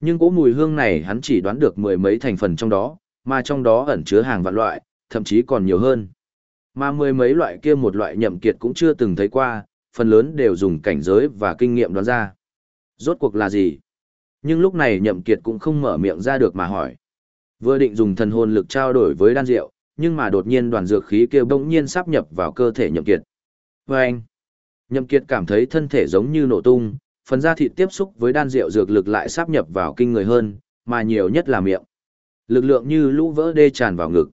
Nhưng cỗ mùi hương này hắn chỉ đoán được mười mấy thành phần trong đó, mà trong đó ẩn chứa hàng vạn loại, thậm chí còn nhiều hơn. Mà mười mấy loại kia một loại nhậm kiệt cũng chưa từng thấy qua, phần lớn đều dùng cảnh giới và kinh nghiệm đoán ra. Rốt cuộc là gì? Nhưng lúc này nhậm kiệt cũng không mở miệng ra được mà hỏi. Vừa định dùng thần hồn lực trao đổi với đan rượu, nhưng mà đột nhiên đoàn dược khí kia bỗng nhiên sắp nhập vào cơ thể nhậm kiệt. Và anh, nhậm kiệt cảm thấy thân thể giống như nổ tung, phần da thịt tiếp xúc với đan rượu dược lực lại sáp nhập vào kinh người hơn, mà nhiều nhất là miệng. Lực lượng như lũ vỡ đê tràn vào ngực.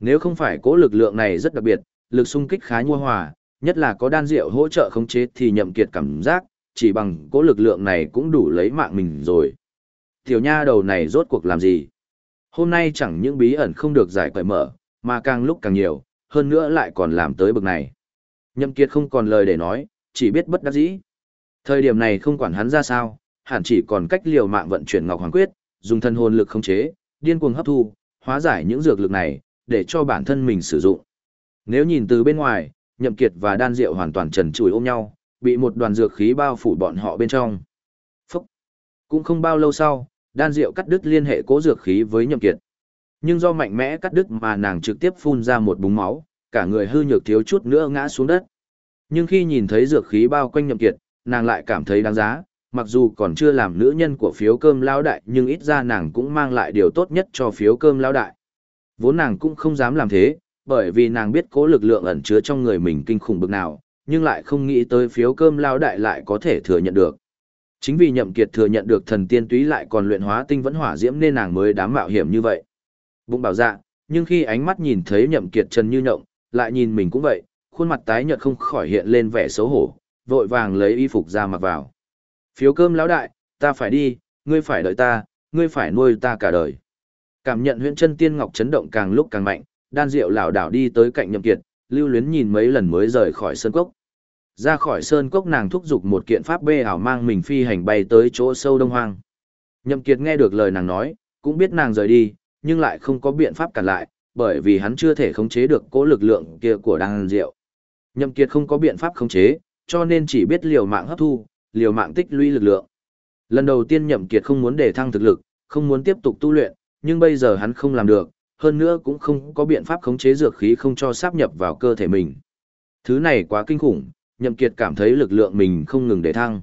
Nếu không phải cố lực lượng này rất đặc biệt, lực xung kích khá nhu hòa, nhất là có đan rượu hỗ trợ khống chế thì nhậm kiệt cảm giác, chỉ bằng cố lực lượng này cũng đủ lấy mạng mình rồi. Tiểu nha đầu này rốt cuộc làm gì? Hôm nay chẳng những bí ẩn không được giải cởi mở, mà càng lúc càng nhiều, hơn nữa lại còn làm tới bực này. Nhậm Kiệt không còn lời để nói, chỉ biết bất đắc dĩ. Thời điểm này không quản hắn ra sao, hẳn chỉ còn cách liều mạng vận chuyển Ngọc Hoàng Quyết, dùng thân hồn lực khống chế, điên cuồng hấp thu, hóa giải những dược lực này, để cho bản thân mình sử dụng. Nếu nhìn từ bên ngoài, Nhậm Kiệt và Đan Diệu hoàn toàn trần trụi ôm nhau, bị một đoàn dược khí bao phủ bọn họ bên trong. Phúc! Cũng không bao lâu sau, Đan Diệu cắt đứt liên hệ cố dược khí với Nhậm Kiệt. Nhưng do mạnh mẽ cắt đứt mà nàng trực tiếp phun ra một búng máu, cả người hư nhược thiếu chút nữa ngã xuống đất. Nhưng khi nhìn thấy dược khí bao quanh Nhậm Kiệt, nàng lại cảm thấy đáng giá, mặc dù còn chưa làm nữ nhân của phiếu cơm lao đại nhưng ít ra nàng cũng mang lại điều tốt nhất cho phiếu cơm lao đại. Vốn nàng cũng không dám làm thế, bởi vì nàng biết cố lực lượng ẩn chứa trong người mình kinh khủng bực nào, nhưng lại không nghĩ tới phiếu cơm lao đại lại có thể thừa nhận được. Chính vì nhậm kiệt thừa nhận được thần tiên túy lại còn luyện hóa tinh vẫn hỏa diễm nên nàng mới dám mạo hiểm như vậy. Bụng bảo dạ, nhưng khi ánh mắt nhìn thấy nhậm kiệt trần như nhộng, lại nhìn mình cũng vậy, khuôn mặt tái nhợt không khỏi hiện lên vẻ xấu hổ, vội vàng lấy y phục ra mặc vào. Phiếu cơm lão đại, ta phải đi, ngươi phải đợi ta, ngươi phải nuôi ta cả đời. Cảm nhận huyện chân tiên ngọc chấn động càng lúc càng mạnh, đan diệu lão đảo đi tới cạnh nhậm kiệt, lưu luyến nhìn mấy lần mới rời khỏi sơn cốc. Ra khỏi sơn cốc nàng thúc giục một kiện pháp bê ảo mang mình phi hành bay tới chỗ sâu đông hoang. Nhậm kiệt nghe được lời nàng nói, cũng biết nàng rời đi, nhưng lại không có biện pháp cản lại, bởi vì hắn chưa thể khống chế được cỗ lực lượng kia của đan diệu. Nhậm kiệt không có biện pháp khống chế, cho nên chỉ biết liều mạng hấp thu, liều mạng tích lũy lực lượng. Lần đầu tiên Nhậm Kiệt không muốn để thăng thực lực, không muốn tiếp tục tu luyện, nhưng bây giờ hắn không làm được, hơn nữa cũng không có biện pháp khống chế dược khí không cho sáp nhập vào cơ thể mình. Thứ này quá kinh khủng, Nhậm Kiệt cảm thấy lực lượng mình không ngừng để thăng.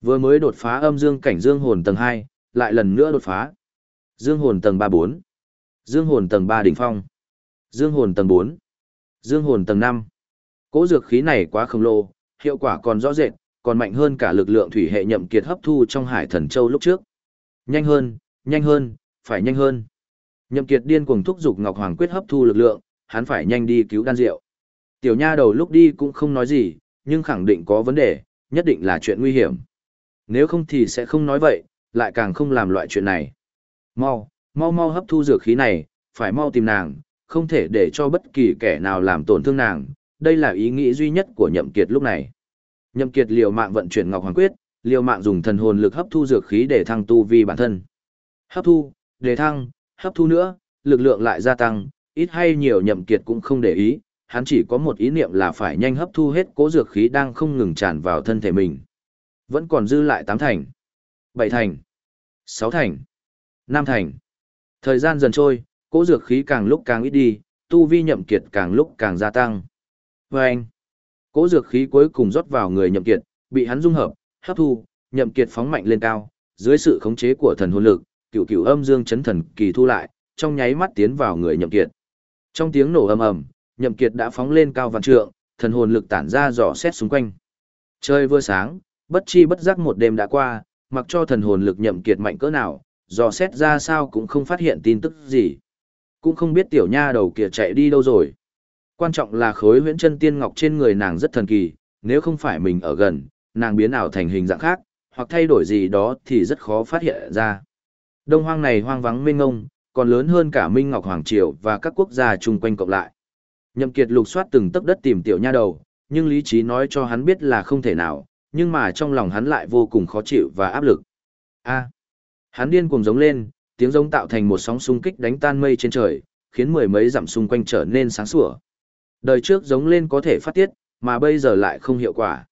Vừa mới đột phá âm dương cảnh dương hồn tầng 2, lại lần nữa đột phá. Dương hồn tầng 3-4. Dương hồn tầng 3 đỉnh phong. Dương hồn tầng 4. Dương hồn tầng 5. Cỗ dược khí này quá khổng lồ, hiệu quả còn rõ rệt, còn mạnh hơn cả lực lượng thủy hệ nhậm kiệt hấp thu trong hải thần châu lúc trước. Nhanh hơn, nhanh hơn, phải nhanh hơn. Nhậm kiệt điên cuồng thúc giục Ngọc Hoàng quyết hấp thu lực lượng, hắn phải nhanh đi cứu đan diệu. Tiểu nha đầu lúc đi cũng không nói gì, nhưng khẳng định có vấn đề, nhất định là chuyện nguy hiểm. Nếu không thì sẽ không nói vậy, lại càng không làm loại chuyện này. Mau, mau mau hấp thu dược khí này, phải mau tìm nàng, không thể để cho bất kỳ kẻ nào làm tổn thương nàng, đây là ý nghĩ duy nhất của Nhậm Kiệt lúc này. Nhậm Kiệt liều mạng vận chuyển Ngọc Hoàng Quyết, liều mạng dùng thần hồn lực hấp thu dược khí để thăng tu vi bản thân. Hấp thu, để thăng, hấp thu nữa, lực lượng lại gia tăng, ít hay nhiều Nhậm Kiệt cũng không để ý, hắn chỉ có một ý niệm là phải nhanh hấp thu hết cố dược khí đang không ngừng tràn vào thân thể mình. Vẫn còn dư lại 8 thành, 7 thành, 6 thành, 5 thành. Thời gian dần trôi, cố dược khí càng lúc càng ít đi, tu vi Nhậm Kiệt càng lúc càng gia tăng. Và anh, cỗ dược khí cuối cùng rót vào người nhậm kiệt, bị hắn dung hợp, hấp thu, nhậm kiệt phóng mạnh lên cao, dưới sự khống chế của thần hồn lực, cửu cửu âm dương chấn thần kỳ thu lại, trong nháy mắt tiến vào người nhậm kiệt. Trong tiếng nổ ầm ầm, nhậm kiệt đã phóng lên cao vạn trượng, thần hồn lực tản ra dò xét xung quanh. Trời vừa sáng, bất chi bất giác một đêm đã qua, mặc cho thần hồn lực nhậm kiệt mạnh cỡ nào, dò xét ra sao cũng không phát hiện tin tức gì. Cũng không biết tiểu nha đầu kia chạy đi đâu rồi. Quan trọng là khối huyễn chân tiên ngọc trên người nàng rất thần kỳ, nếu không phải mình ở gần, nàng biến ảo thành hình dạng khác, hoặc thay đổi gì đó thì rất khó phát hiện ra. Đông hoang này hoang vắng mênh ngông, còn lớn hơn cả Minh Ngọc Hoàng Triều và các quốc gia chung quanh cộng lại. Nhậm Kiệt lục soát từng tấc đất tìm tiểu nha đầu, nhưng lý trí nói cho hắn biết là không thể nào, nhưng mà trong lòng hắn lại vô cùng khó chịu và áp lực. A. hắn điên cuồng giống lên, tiếng giống tạo thành một sóng xung kích đánh tan mây trên trời, khiến mười mấy dặm xung quanh trở nên sáng sủa. Đời trước giống lên có thể phát tiết, mà bây giờ lại không hiệu quả.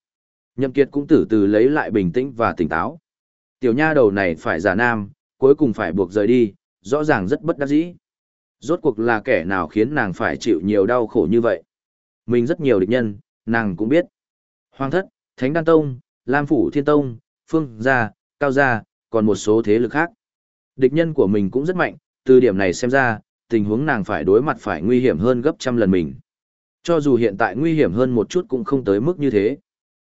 Nhậm Kiệt cũng từ từ lấy lại bình tĩnh và tỉnh táo. Tiểu nha đầu này phải giả nam, cuối cùng phải buộc rời đi, rõ ràng rất bất đắc dĩ. Rốt cuộc là kẻ nào khiến nàng phải chịu nhiều đau khổ như vậy. Mình rất nhiều địch nhân, nàng cũng biết. Hoàng thất, Thánh Đan Tông, Lam Phủ Thiên Tông, Phương Gia, Cao Gia, còn một số thế lực khác. Địch nhân của mình cũng rất mạnh, từ điểm này xem ra, tình huống nàng phải đối mặt phải nguy hiểm hơn gấp trăm lần mình. Cho dù hiện tại nguy hiểm hơn một chút cũng không tới mức như thế.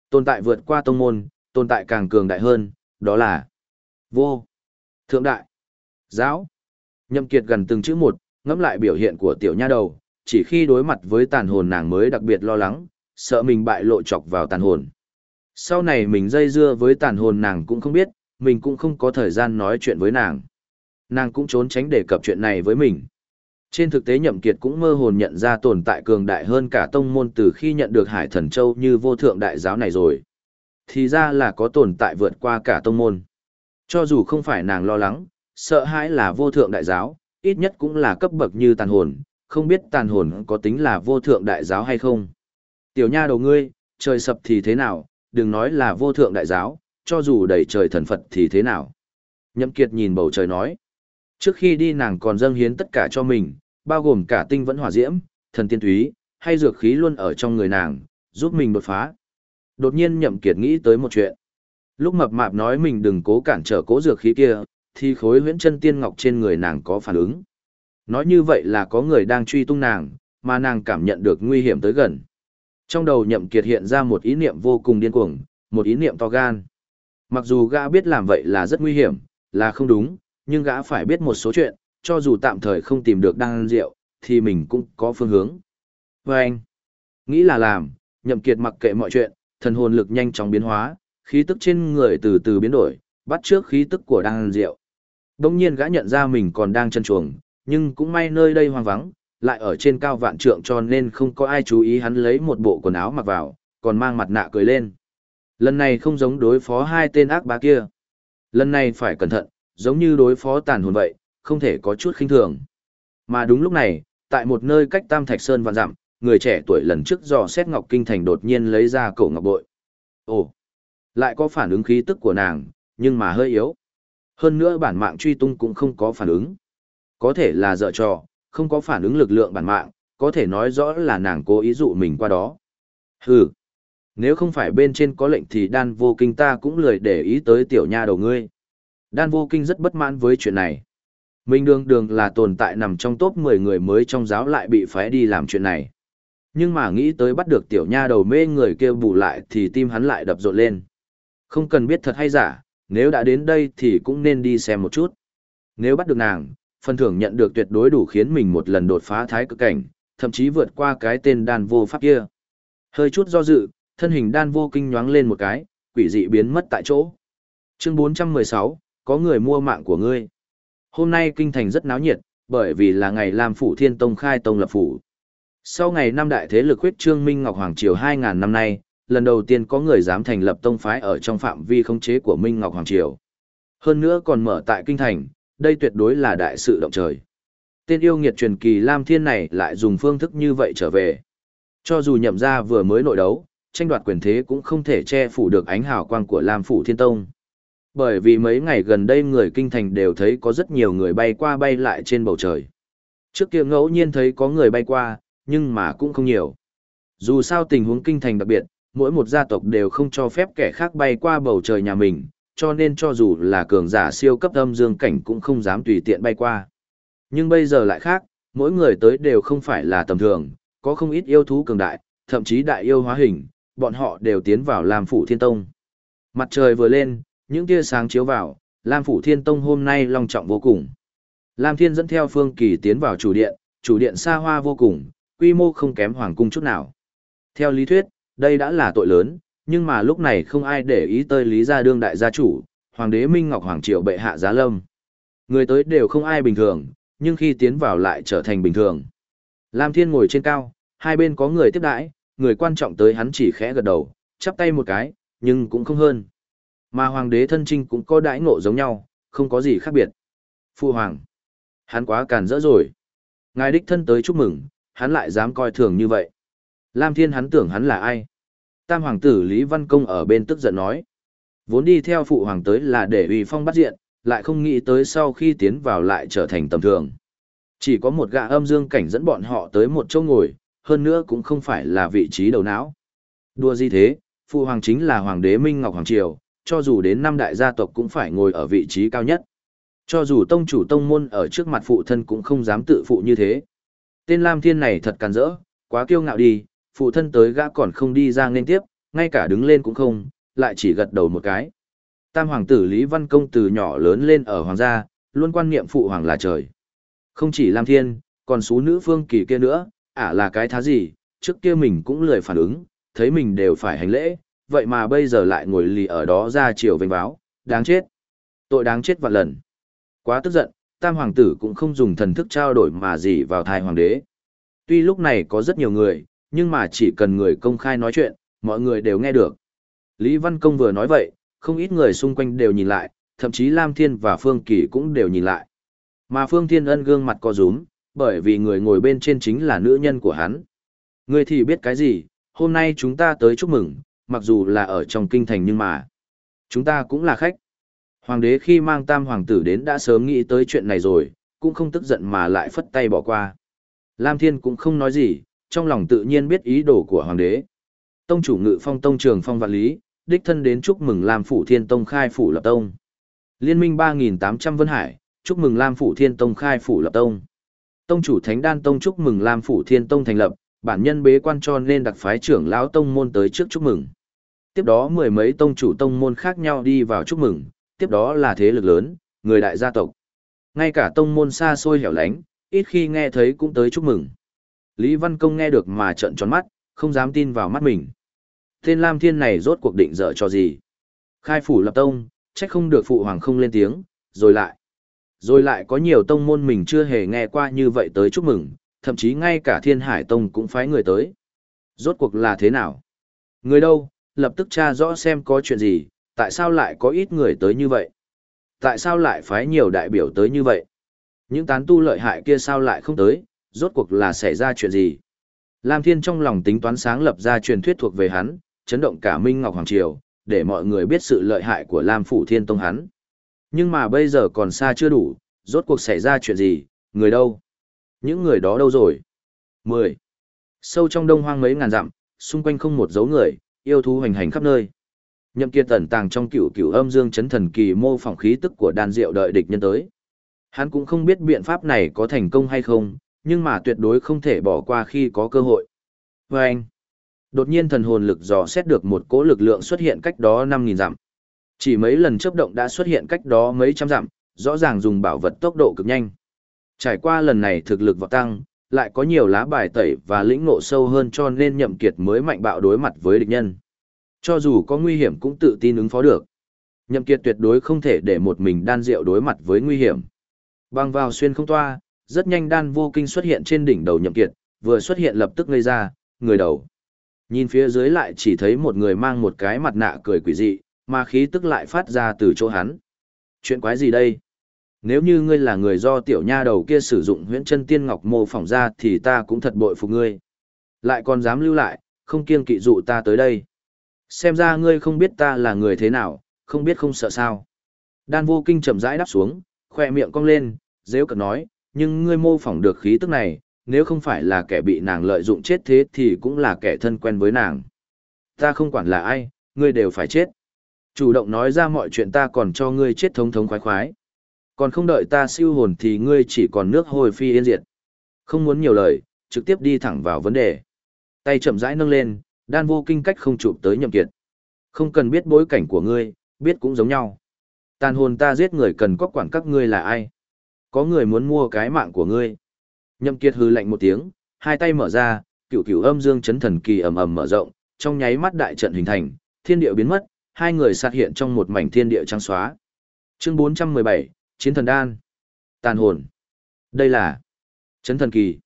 Tồn tại vượt qua tông môn, tồn tại càng cường đại hơn, đó là vô, thượng đại, giáo. Nhậm Kiệt gần từng chữ một, ngẫm lại biểu hiện của tiểu nha đầu, chỉ khi đối mặt với tàn hồn nàng mới đặc biệt lo lắng, sợ mình bại lộ chọc vào tàn hồn. Sau này mình dây dưa với tàn hồn nàng cũng không biết, mình cũng không có thời gian nói chuyện với nàng. Nàng cũng trốn tránh đề cập chuyện này với mình. Trên thực tế Nhậm Kiệt cũng mơ hồn nhận ra tồn tại cường đại hơn cả tông môn từ khi nhận được Hải Thần Châu như vô thượng đại giáo này rồi. Thì ra là có tồn tại vượt qua cả tông môn. Cho dù không phải nàng lo lắng, sợ hãi là vô thượng đại giáo, ít nhất cũng là cấp bậc như tàn hồn, không biết tàn hồn có tính là vô thượng đại giáo hay không. Tiểu nha đầu ngươi, trời sập thì thế nào, đừng nói là vô thượng đại giáo, cho dù đầy trời thần Phật thì thế nào. Nhậm Kiệt nhìn bầu trời nói. Trước khi đi nàng còn dâng hiến tất cả cho mình, bao gồm cả tinh vẫn hỏa diễm, thần tiên túy, hay dược khí luôn ở trong người nàng, giúp mình đột phá. Đột nhiên Nhậm Kiệt nghĩ tới một chuyện. Lúc mập mạp nói mình đừng cố cản trở cố dược khí kia, thì khối huyễn chân tiên ngọc trên người nàng có phản ứng. Nói như vậy là có người đang truy tung nàng, mà nàng cảm nhận được nguy hiểm tới gần. Trong đầu nhậm kiệt hiện ra một ý niệm vô cùng điên cuồng, một ý niệm to gan. Mặc dù gã biết làm vậy là rất nguy hiểm, là không đúng, nhưng gã phải biết một số chuyện, cho dù tạm thời không tìm được đan rượu, thì mình cũng có phương hướng. Và anh, nghĩ là làm, nhậm kiệt mặc kệ mọi chuyện, thần hồn lực nhanh chóng biến hóa, khí tức trên người từ từ biến đổi, bắt trước khí tức của đan rượu. Đông nhiên gã nhận ra mình còn đang chân chuồng, nhưng cũng may nơi đây hoang vắng, lại ở trên cao vạn trượng cho nên không có ai chú ý hắn lấy một bộ quần áo mặc vào, còn mang mặt nạ cười lên. Lần này không giống đối phó hai tên ác bá kia. Lần này phải cẩn thận, giống như đối phó tàn hồn vậy, không thể có chút khinh thường. Mà đúng lúc này, tại một nơi cách Tam Thạch Sơn vạn dặm, người trẻ tuổi lần trước dò xét Ngọc Kinh Thành đột nhiên lấy ra cổ ngọc bội. Ồ, lại có phản ứng khí tức của nàng, nhưng mà hơi yếu. Hơn nữa bản mạng truy tung cũng không có phản ứng. Có thể là dở trò, không có phản ứng lực lượng bản mạng, có thể nói rõ là nàng cố ý dụ mình qua đó. Hừ, nếu không phải bên trên có lệnh thì đan vô kinh ta cũng lười để ý tới tiểu nha đầu ngươi. Đan vô kinh rất bất mãn với chuyện này. Minh đường đường là tồn tại nằm trong top 10 người mới trong giáo lại bị phái đi làm chuyện này. Nhưng mà nghĩ tới bắt được tiểu nha đầu mê người kêu bù lại thì tim hắn lại đập rộn lên. Không cần biết thật hay giả, nếu đã đến đây thì cũng nên đi xem một chút. Nếu bắt được nàng, phần thưởng nhận được tuyệt đối đủ khiến mình một lần đột phá thái cực cảnh, thậm chí vượt qua cái tên đan vô pháp kia. Hơi chút do dự, thân hình đan vô kinh nhoáng lên một cái, quỷ dị biến mất tại chỗ. Chương 416, có người mua mạng của ngươi. Hôm nay kinh thành rất náo nhiệt, bởi vì là ngày làm phủ thiên tông khai tông lập phủ. Sau ngày năm đại thế lực huyết trương Minh Ngọc Hoàng Triều 2.000 năm nay, lần đầu tiên có người dám thành lập tông phái ở trong phạm vi khống chế của Minh Ngọc Hoàng Triều. Hơn nữa còn mở tại kinh thành, đây tuyệt đối là đại sự động trời. Tên yêu nghiệt truyền kỳ Lam Thiên này lại dùng phương thức như vậy trở về. Cho dù nhậm ra vừa mới nội đấu, tranh đoạt quyền thế cũng không thể che phủ được ánh hào quang của Lam Phủ Thiên Tông. Bởi vì mấy ngày gần đây người kinh thành đều thấy có rất nhiều người bay qua bay lại trên bầu trời. Trước kia ngẫu nhiên thấy có người bay qua, nhưng mà cũng không nhiều. Dù sao tình huống kinh thành đặc biệt, mỗi một gia tộc đều không cho phép kẻ khác bay qua bầu trời nhà mình, cho nên cho dù là cường giả siêu cấp âm dương cảnh cũng không dám tùy tiện bay qua. Nhưng bây giờ lại khác, mỗi người tới đều không phải là tầm thường, có không ít yêu thú cường đại, thậm chí đại yêu hóa hình, bọn họ đều tiến vào làm Phủ Thiên Tông. Mặt trời vừa lên, những tia sáng chiếu vào, Lam Phủ Thiên Tông hôm nay long trọng vô cùng. Lam Thiên dẫn theo Phương Kỳ tiến vào chủ điện, chủ điện xa hoa vô cùng, quy mô không kém hoàng cung chút nào. Theo lý thuyết, đây đã là tội lớn, nhưng mà lúc này không ai để ý tới Lý Gia Đương đại gia chủ, Hoàng đế Minh Ngọc Hoàng Triều bệ hạ giá lâm. Người tới đều không ai bình thường, nhưng khi tiến vào lại trở thành bình thường. Lam Thiên ngồi trên cao, hai bên có người tiếp đãi, người quan trọng tới hắn chỉ khẽ gật đầu, chắp tay một cái, nhưng cũng không hơn. Mà Hoàng đế thân trinh cũng có đãi ngộ giống nhau, không có gì khác biệt. Phu Hoàng, hắn quá càn rỡ rồi. Ngài đích thân tới chúc mừng, hắn lại dám coi thường như vậy. Lam Thiên hắn tưởng hắn là ai? Tam hoàng tử Lý Văn Công ở bên tức giận nói. Vốn đi theo phụ hoàng tới là để uy phong bắt diện, lại không nghĩ tới sau khi tiến vào lại trở thành tầm thường. Chỉ có một gã âm dương cảnh dẫn bọn họ tới một chỗ ngồi, hơn nữa cũng không phải là vị trí đầu não. Đùa gì thế, phụ hoàng chính là hoàng đế Minh Ngọc Hoàng Triều, cho dù đến năm đại gia tộc cũng phải ngồi ở vị trí cao nhất. Cho dù tông chủ tông môn ở trước mặt phụ thân cũng không dám tự phụ như thế. Tên Lam Thiên này thật càn rỡ, quá kiêu ngạo đi, phụ thân tới gã còn không đi ra nên tiếp, ngay cả đứng lên cũng không, lại chỉ gật đầu một cái. Tam hoàng tử Lý Văn Công từ nhỏ lớn lên ở hoàng gia, luôn quan niệm phụ hoàng là trời. Không chỉ Lam Thiên, còn số nữ phương kỳ kia nữa, ả là cái thá gì, trước kia mình cũng lười phản ứng, thấy mình đều phải hành lễ, vậy mà bây giờ lại ngồi lì ở đó ra chiều vênh báo, đáng chết. Tội đáng chết vạn lần. Quá tức giận, tam hoàng tử cũng không dùng thần thức trao đổi mà gì vào thai hoàng đế. Tuy lúc này có rất nhiều người, nhưng mà chỉ cần người công khai nói chuyện, mọi người đều nghe được. Lý Văn Công vừa nói vậy, không ít người xung quanh đều nhìn lại, thậm chí Lam Thiên và Phương Kỳ cũng đều nhìn lại. Mà Phương Thiên Ân gương mặt co rúm, bởi vì người ngồi bên trên chính là nữ nhân của hắn. Người thì biết cái gì, hôm nay chúng ta tới chúc mừng, mặc dù là ở trong kinh thành nhưng mà, chúng ta cũng là khách. Hoàng đế khi mang tam hoàng tử đến đã sớm nghĩ tới chuyện này rồi, cũng không tức giận mà lại phất tay bỏ qua. Lam Thiên cũng không nói gì, trong lòng tự nhiên biết ý đồ của hoàng đế. Tông chủ ngự phong tông trường phong vạn lý, đích thân đến chúc mừng Lam Phủ Thiên Tông khai phủ lập tông. Liên minh 3.800 Vân Hải, chúc mừng Lam Phủ Thiên Tông khai phủ lập tông. Tông chủ Thánh Đan Tông chúc mừng Lam Phủ Thiên Tông thành lập, bản nhân bế quan cho nên đặc phái trưởng lão tông môn tới trước chúc mừng. Tiếp đó mười mấy tông chủ tông môn khác nhau đi vào chúc mừng, tiếp đó là thế lực lớn, người đại gia tộc. Ngay cả tông môn xa xôi hẻo lánh, ít khi nghe thấy cũng tới chúc mừng. Lý Văn Công nghe được mà trợn tròn mắt, không dám tin vào mắt mình. Tên Lam Thiên này rốt cuộc định dở cho gì? Khai phủ lập tông, trách không được phụ hoàng không lên tiếng, rồi lại. Rồi lại có nhiều tông môn mình chưa hề nghe qua như vậy tới chúc mừng, thậm chí ngay cả Thiên Hải Tông cũng phái người tới. Rốt cuộc là thế nào? Người đâu, lập tức tra rõ xem có chuyện gì, tại sao lại có ít người tới như vậy? Tại sao lại phái nhiều đại biểu tới như vậy? Những tán tu lợi hại kia sao lại không tới, rốt cuộc là xảy ra chuyện gì? Lam Thiên trong lòng tính toán sáng lập ra truyền thuyết thuộc về hắn, chấn động cả Minh Ngọc Hoàng Triều, để mọi người biết sự lợi hại của Lam Phủ Thiên Tông hắn. Nhưng mà bây giờ còn xa chưa đủ, rốt cuộc xảy ra chuyện gì, người đâu? Những người đó đâu rồi? 10. Sâu trong đông hoang mấy ngàn dặm, xung quanh không một dấu người, yêu thú hành hành khắp nơi. Nhậm Kiệt tẩn tàng trong cựu cựu âm dương chấn thần kỳ mô phỏng khí tức của đan diệu đợi địch nhân tới. Hắn cũng không biết biện pháp này có thành công hay không, nhưng mà tuyệt đối không thể bỏ qua khi có cơ hội. Và anh, đột nhiên thần hồn lực dò xét được một cỗ lực lượng xuất hiện cách đó 5.000 dặm. Chỉ mấy lần chớp động đã xuất hiện cách đó mấy trăm dặm, rõ ràng dùng bảo vật tốc độ cực nhanh. Trải qua lần này thực lực vọt tăng, lại có nhiều lá bài tẩy và lĩnh ngộ sâu hơn cho nên nhậm kiệt mới mạnh bạo đối mặt với địch nhân. Cho dù có nguy hiểm cũng tự tin ứng phó được. Nhậm kiệt tuyệt đối không thể để một mình đan diệu đối mặt với nguy hiểm. Băng vào xuyên không toa, rất nhanh đan vô kinh xuất hiện trên đỉnh đầu nhậm kiệt, vừa xuất hiện lập tức ngây ra, người đầu. Nhìn phía dưới lại chỉ thấy một người mang một cái mặt nạ cười quỷ dị, mà khí tức lại phát ra từ chỗ hắn. Chuyện quái gì đây? Nếu như ngươi là người do tiểu nha đầu kia sử dụng huyễn chân tiên ngọc mô phỏng ra thì ta cũng thật bội phục ngươi. Lại còn dám lưu lại, không kiêng kỵ dụ ta tới đây. Xem ra ngươi không biết ta là người thế nào, không biết không sợ sao. Đan vô kinh chậm rãi đáp xuống, khoe miệng cong lên, dễ cật nói, nhưng ngươi mô phỏng được khí tức này, nếu không phải là kẻ bị nàng lợi dụng chết thế thì cũng là kẻ thân quen với nàng. Ta không quản là ai, ngươi đều phải chết. Chủ động nói ra mọi chuyện ta còn cho ngươi chết thống thống khoái khoái. Còn không đợi ta siêu hồn thì ngươi chỉ còn nước hồi phi yên diệt. Không muốn nhiều lời, trực tiếp đi thẳng vào vấn đề. Tay chậm rãi nâng lên, đan vô kinh cách không chụp tới nhậm kiệt. Không cần biết bối cảnh của ngươi, biết cũng giống nhau. Tàn hồn ta giết người cần có quản các ngươi là ai. Có người muốn mua cái mạng của ngươi. Nhậm kiệt hừ lạnh một tiếng, hai tay mở ra, cửu cửu âm dương chấn thần kỳ ầm ầm mở rộng, trong nháy mắt đại trận hình thành, thiên địa biến mất, hai người sát hiện trong một mảnh thiên địa trắng xóa. Chương 417, Chiến thần đan. Tàn hồn. Đây là chấn thần kỳ.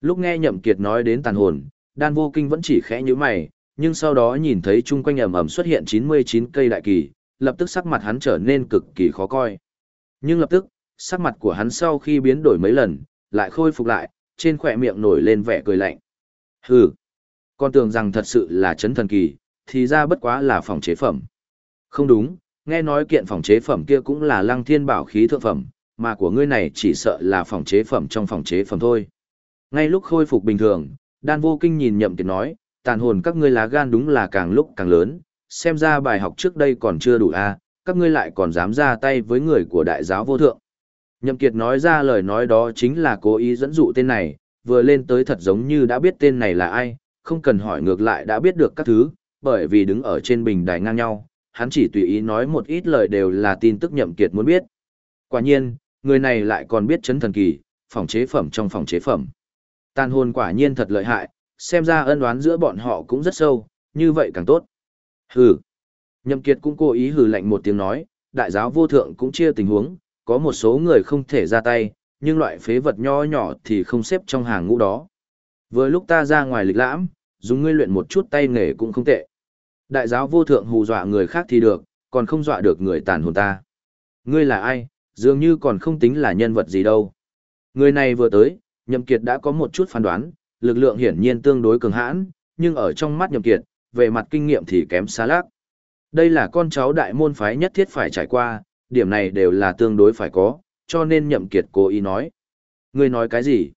Lúc nghe Nhậm Kiệt nói đến tàn hồn, đan vô kinh vẫn chỉ khẽ nhíu mày, nhưng sau đó nhìn thấy chung quanh ầm ầm xuất hiện 99 cây đại kỳ, lập tức sắc mặt hắn trở nên cực kỳ khó coi. Nhưng lập tức, sắc mặt của hắn sau khi biến đổi mấy lần, lại khôi phục lại, trên khỏe miệng nổi lên vẻ cười lạnh. Hừ, con tưởng rằng thật sự là chấn thần kỳ, thì ra bất quá là phòng chế phẩm. Không đúng, nghe nói kiện phòng chế phẩm kia cũng là lăng thiên bảo khí thượng phẩm, mà của ngươi này chỉ sợ là phòng chế phẩm trong phòng chế phẩm thôi. Ngay lúc khôi phục bình thường, đan vô kinh nhìn nhậm kiệt nói, tàn hồn các ngươi lá gan đúng là càng lúc càng lớn, xem ra bài học trước đây còn chưa đủ a, à, các ngươi lại còn dám ra tay với người của đại giáo vô thượng. Nhậm kiệt nói ra lời nói đó chính là cố ý dẫn dụ tên này, vừa lên tới thật giống như đã biết tên này là ai, không cần hỏi ngược lại đã biết được các thứ, bởi vì đứng ở trên bình đài ngang nhau, hắn chỉ tùy ý nói một ít lời đều là tin tức nhậm kiệt muốn biết. Quả nhiên, người này lại còn biết chấn thần kỳ, phòng chế phẩm trong phòng chế phẩm. Tàn hồn quả nhiên thật lợi hại, xem ra ân oán giữa bọn họ cũng rất sâu, như vậy càng tốt. Hừ. Nhậm Kiệt cũng cố ý hừ lạnh một tiếng nói, đại giáo vô thượng cũng chia tình huống, có một số người không thể ra tay, nhưng loại phế vật nho nhỏ thì không xếp trong hàng ngũ đó. Vừa lúc ta ra ngoài lịch lãm, dùng ngươi luyện một chút tay nghề cũng không tệ. Đại giáo vô thượng hù dọa người khác thì được, còn không dọa được người tàn hồn ta. Ngươi là ai, dường như còn không tính là nhân vật gì đâu. Người này vừa tới, Nhậm Kiệt đã có một chút phán đoán, lực lượng hiển nhiên tương đối cường hãn, nhưng ở trong mắt Nhậm Kiệt, về mặt kinh nghiệm thì kém xa lác. Đây là con cháu đại môn phái nhất thiết phải trải qua, điểm này đều là tương đối phải có, cho nên Nhậm Kiệt cố ý nói. Ngươi nói cái gì?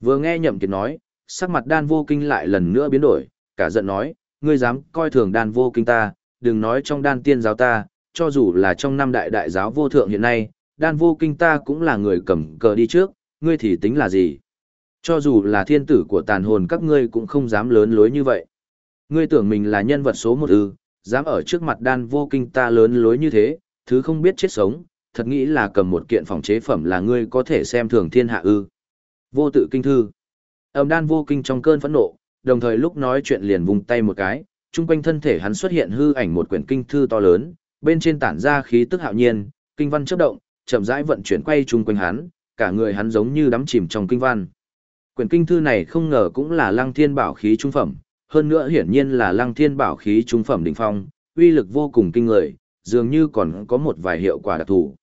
Vừa nghe Nhậm Kiệt nói, sắc mặt đan vô kinh lại lần nữa biến đổi, cả giận nói, ngươi dám coi thường đan vô kinh ta, đừng nói trong đan tiên giáo ta, cho dù là trong năm đại đại giáo vô thượng hiện nay, đan vô kinh ta cũng là người cầm cờ đi trước, ngươi thì tính là gì? Cho dù là thiên tử của tàn hồn các ngươi cũng không dám lớn lối như vậy. Ngươi tưởng mình là nhân vật số một ư, dám ở trước mặt đan vô kinh ta lớn lối như thế, thứ không biết chết sống, thật nghĩ là cầm một kiện phòng chế phẩm là ngươi có thể xem thường thiên hạ ư. Vô tự kinh thư. Âm đan vô kinh trong cơn phẫn nộ, đồng thời lúc nói chuyện liền vùng tay một cái, trung quanh thân thể hắn xuất hiện hư ảnh một quyển kinh thư to lớn, bên trên tản ra khí tức hạo nhiên, kinh văn chớp động, chậm rãi vận chuyển quay trung quanh hắn, cả người hắn giống như đắm chìm trong kinh văn. Quyển kinh thư này không ngờ cũng là Lăng Thiên bảo khí trung phẩm, hơn nữa hiển nhiên là Lăng Thiên bảo khí trung phẩm đỉnh phong, uy lực vô cùng kinh người, dường như còn có một vài hiệu quả đặc thù.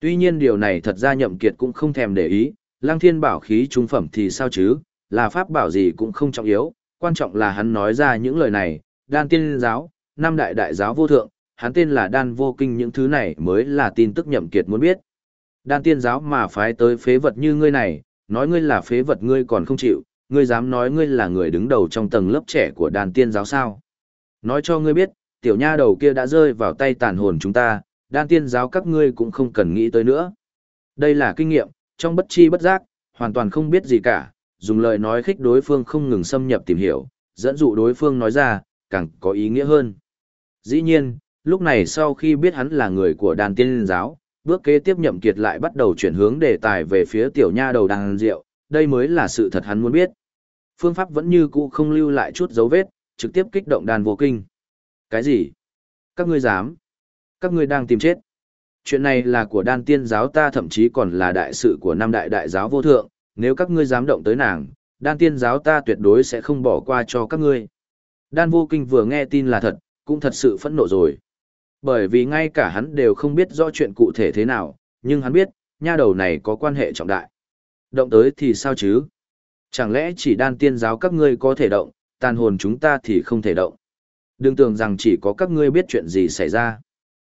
Tuy nhiên điều này thật ra Nhậm Kiệt cũng không thèm để ý, Lăng Thiên bảo khí trung phẩm thì sao chứ, là pháp bảo gì cũng không trọng yếu, quan trọng là hắn nói ra những lời này, đan tiên giáo, năm đại đại giáo vô thượng, hắn tên là đan vô kinh những thứ này mới là tin tức Nhậm Kiệt muốn biết. Đan tiên giáo mà phái tới phế vật như ngươi này, nói ngươi là phế vật ngươi còn không chịu, ngươi dám nói ngươi là người đứng đầu trong tầng lớp trẻ của đàn tiên giáo sao. Nói cho ngươi biết, tiểu nha đầu kia đã rơi vào tay tàn hồn chúng ta, đan tiên giáo các ngươi cũng không cần nghĩ tới nữa. Đây là kinh nghiệm, trong bất chi bất giác, hoàn toàn không biết gì cả, dùng lời nói khích đối phương không ngừng xâm nhập tìm hiểu, dẫn dụ đối phương nói ra, càng có ý nghĩa hơn. Dĩ nhiên, lúc này sau khi biết hắn là người của đàn tiên giáo, bước kế tiếp nhậm kiệt lại bắt đầu chuyển hướng đề tài về phía tiểu nha đầu đàn rượu, đây mới là sự thật hắn muốn biết. Phương pháp vẫn như cũ không lưu lại chút dấu vết, trực tiếp kích động đàn vô kinh. Cái gì? Các ngươi dám? Các ngươi đang tìm chết? Chuyện này là của đan tiên giáo ta thậm chí còn là đại sự của năm đại đại giáo vô thượng, nếu các ngươi dám động tới nàng, đan tiên giáo ta tuyệt đối sẽ không bỏ qua cho các ngươi. Đan vô kinh vừa nghe tin là thật, cũng thật sự phẫn nộ rồi. Bởi vì ngay cả hắn đều không biết rõ chuyện cụ thể thế nào, nhưng hắn biết, nha đầu này có quan hệ trọng đại. Động tới thì sao chứ? Chẳng lẽ chỉ đan tiên giáo các ngươi có thể động, tàn hồn chúng ta thì không thể động. Đừng tưởng rằng chỉ có các ngươi biết chuyện gì xảy ra.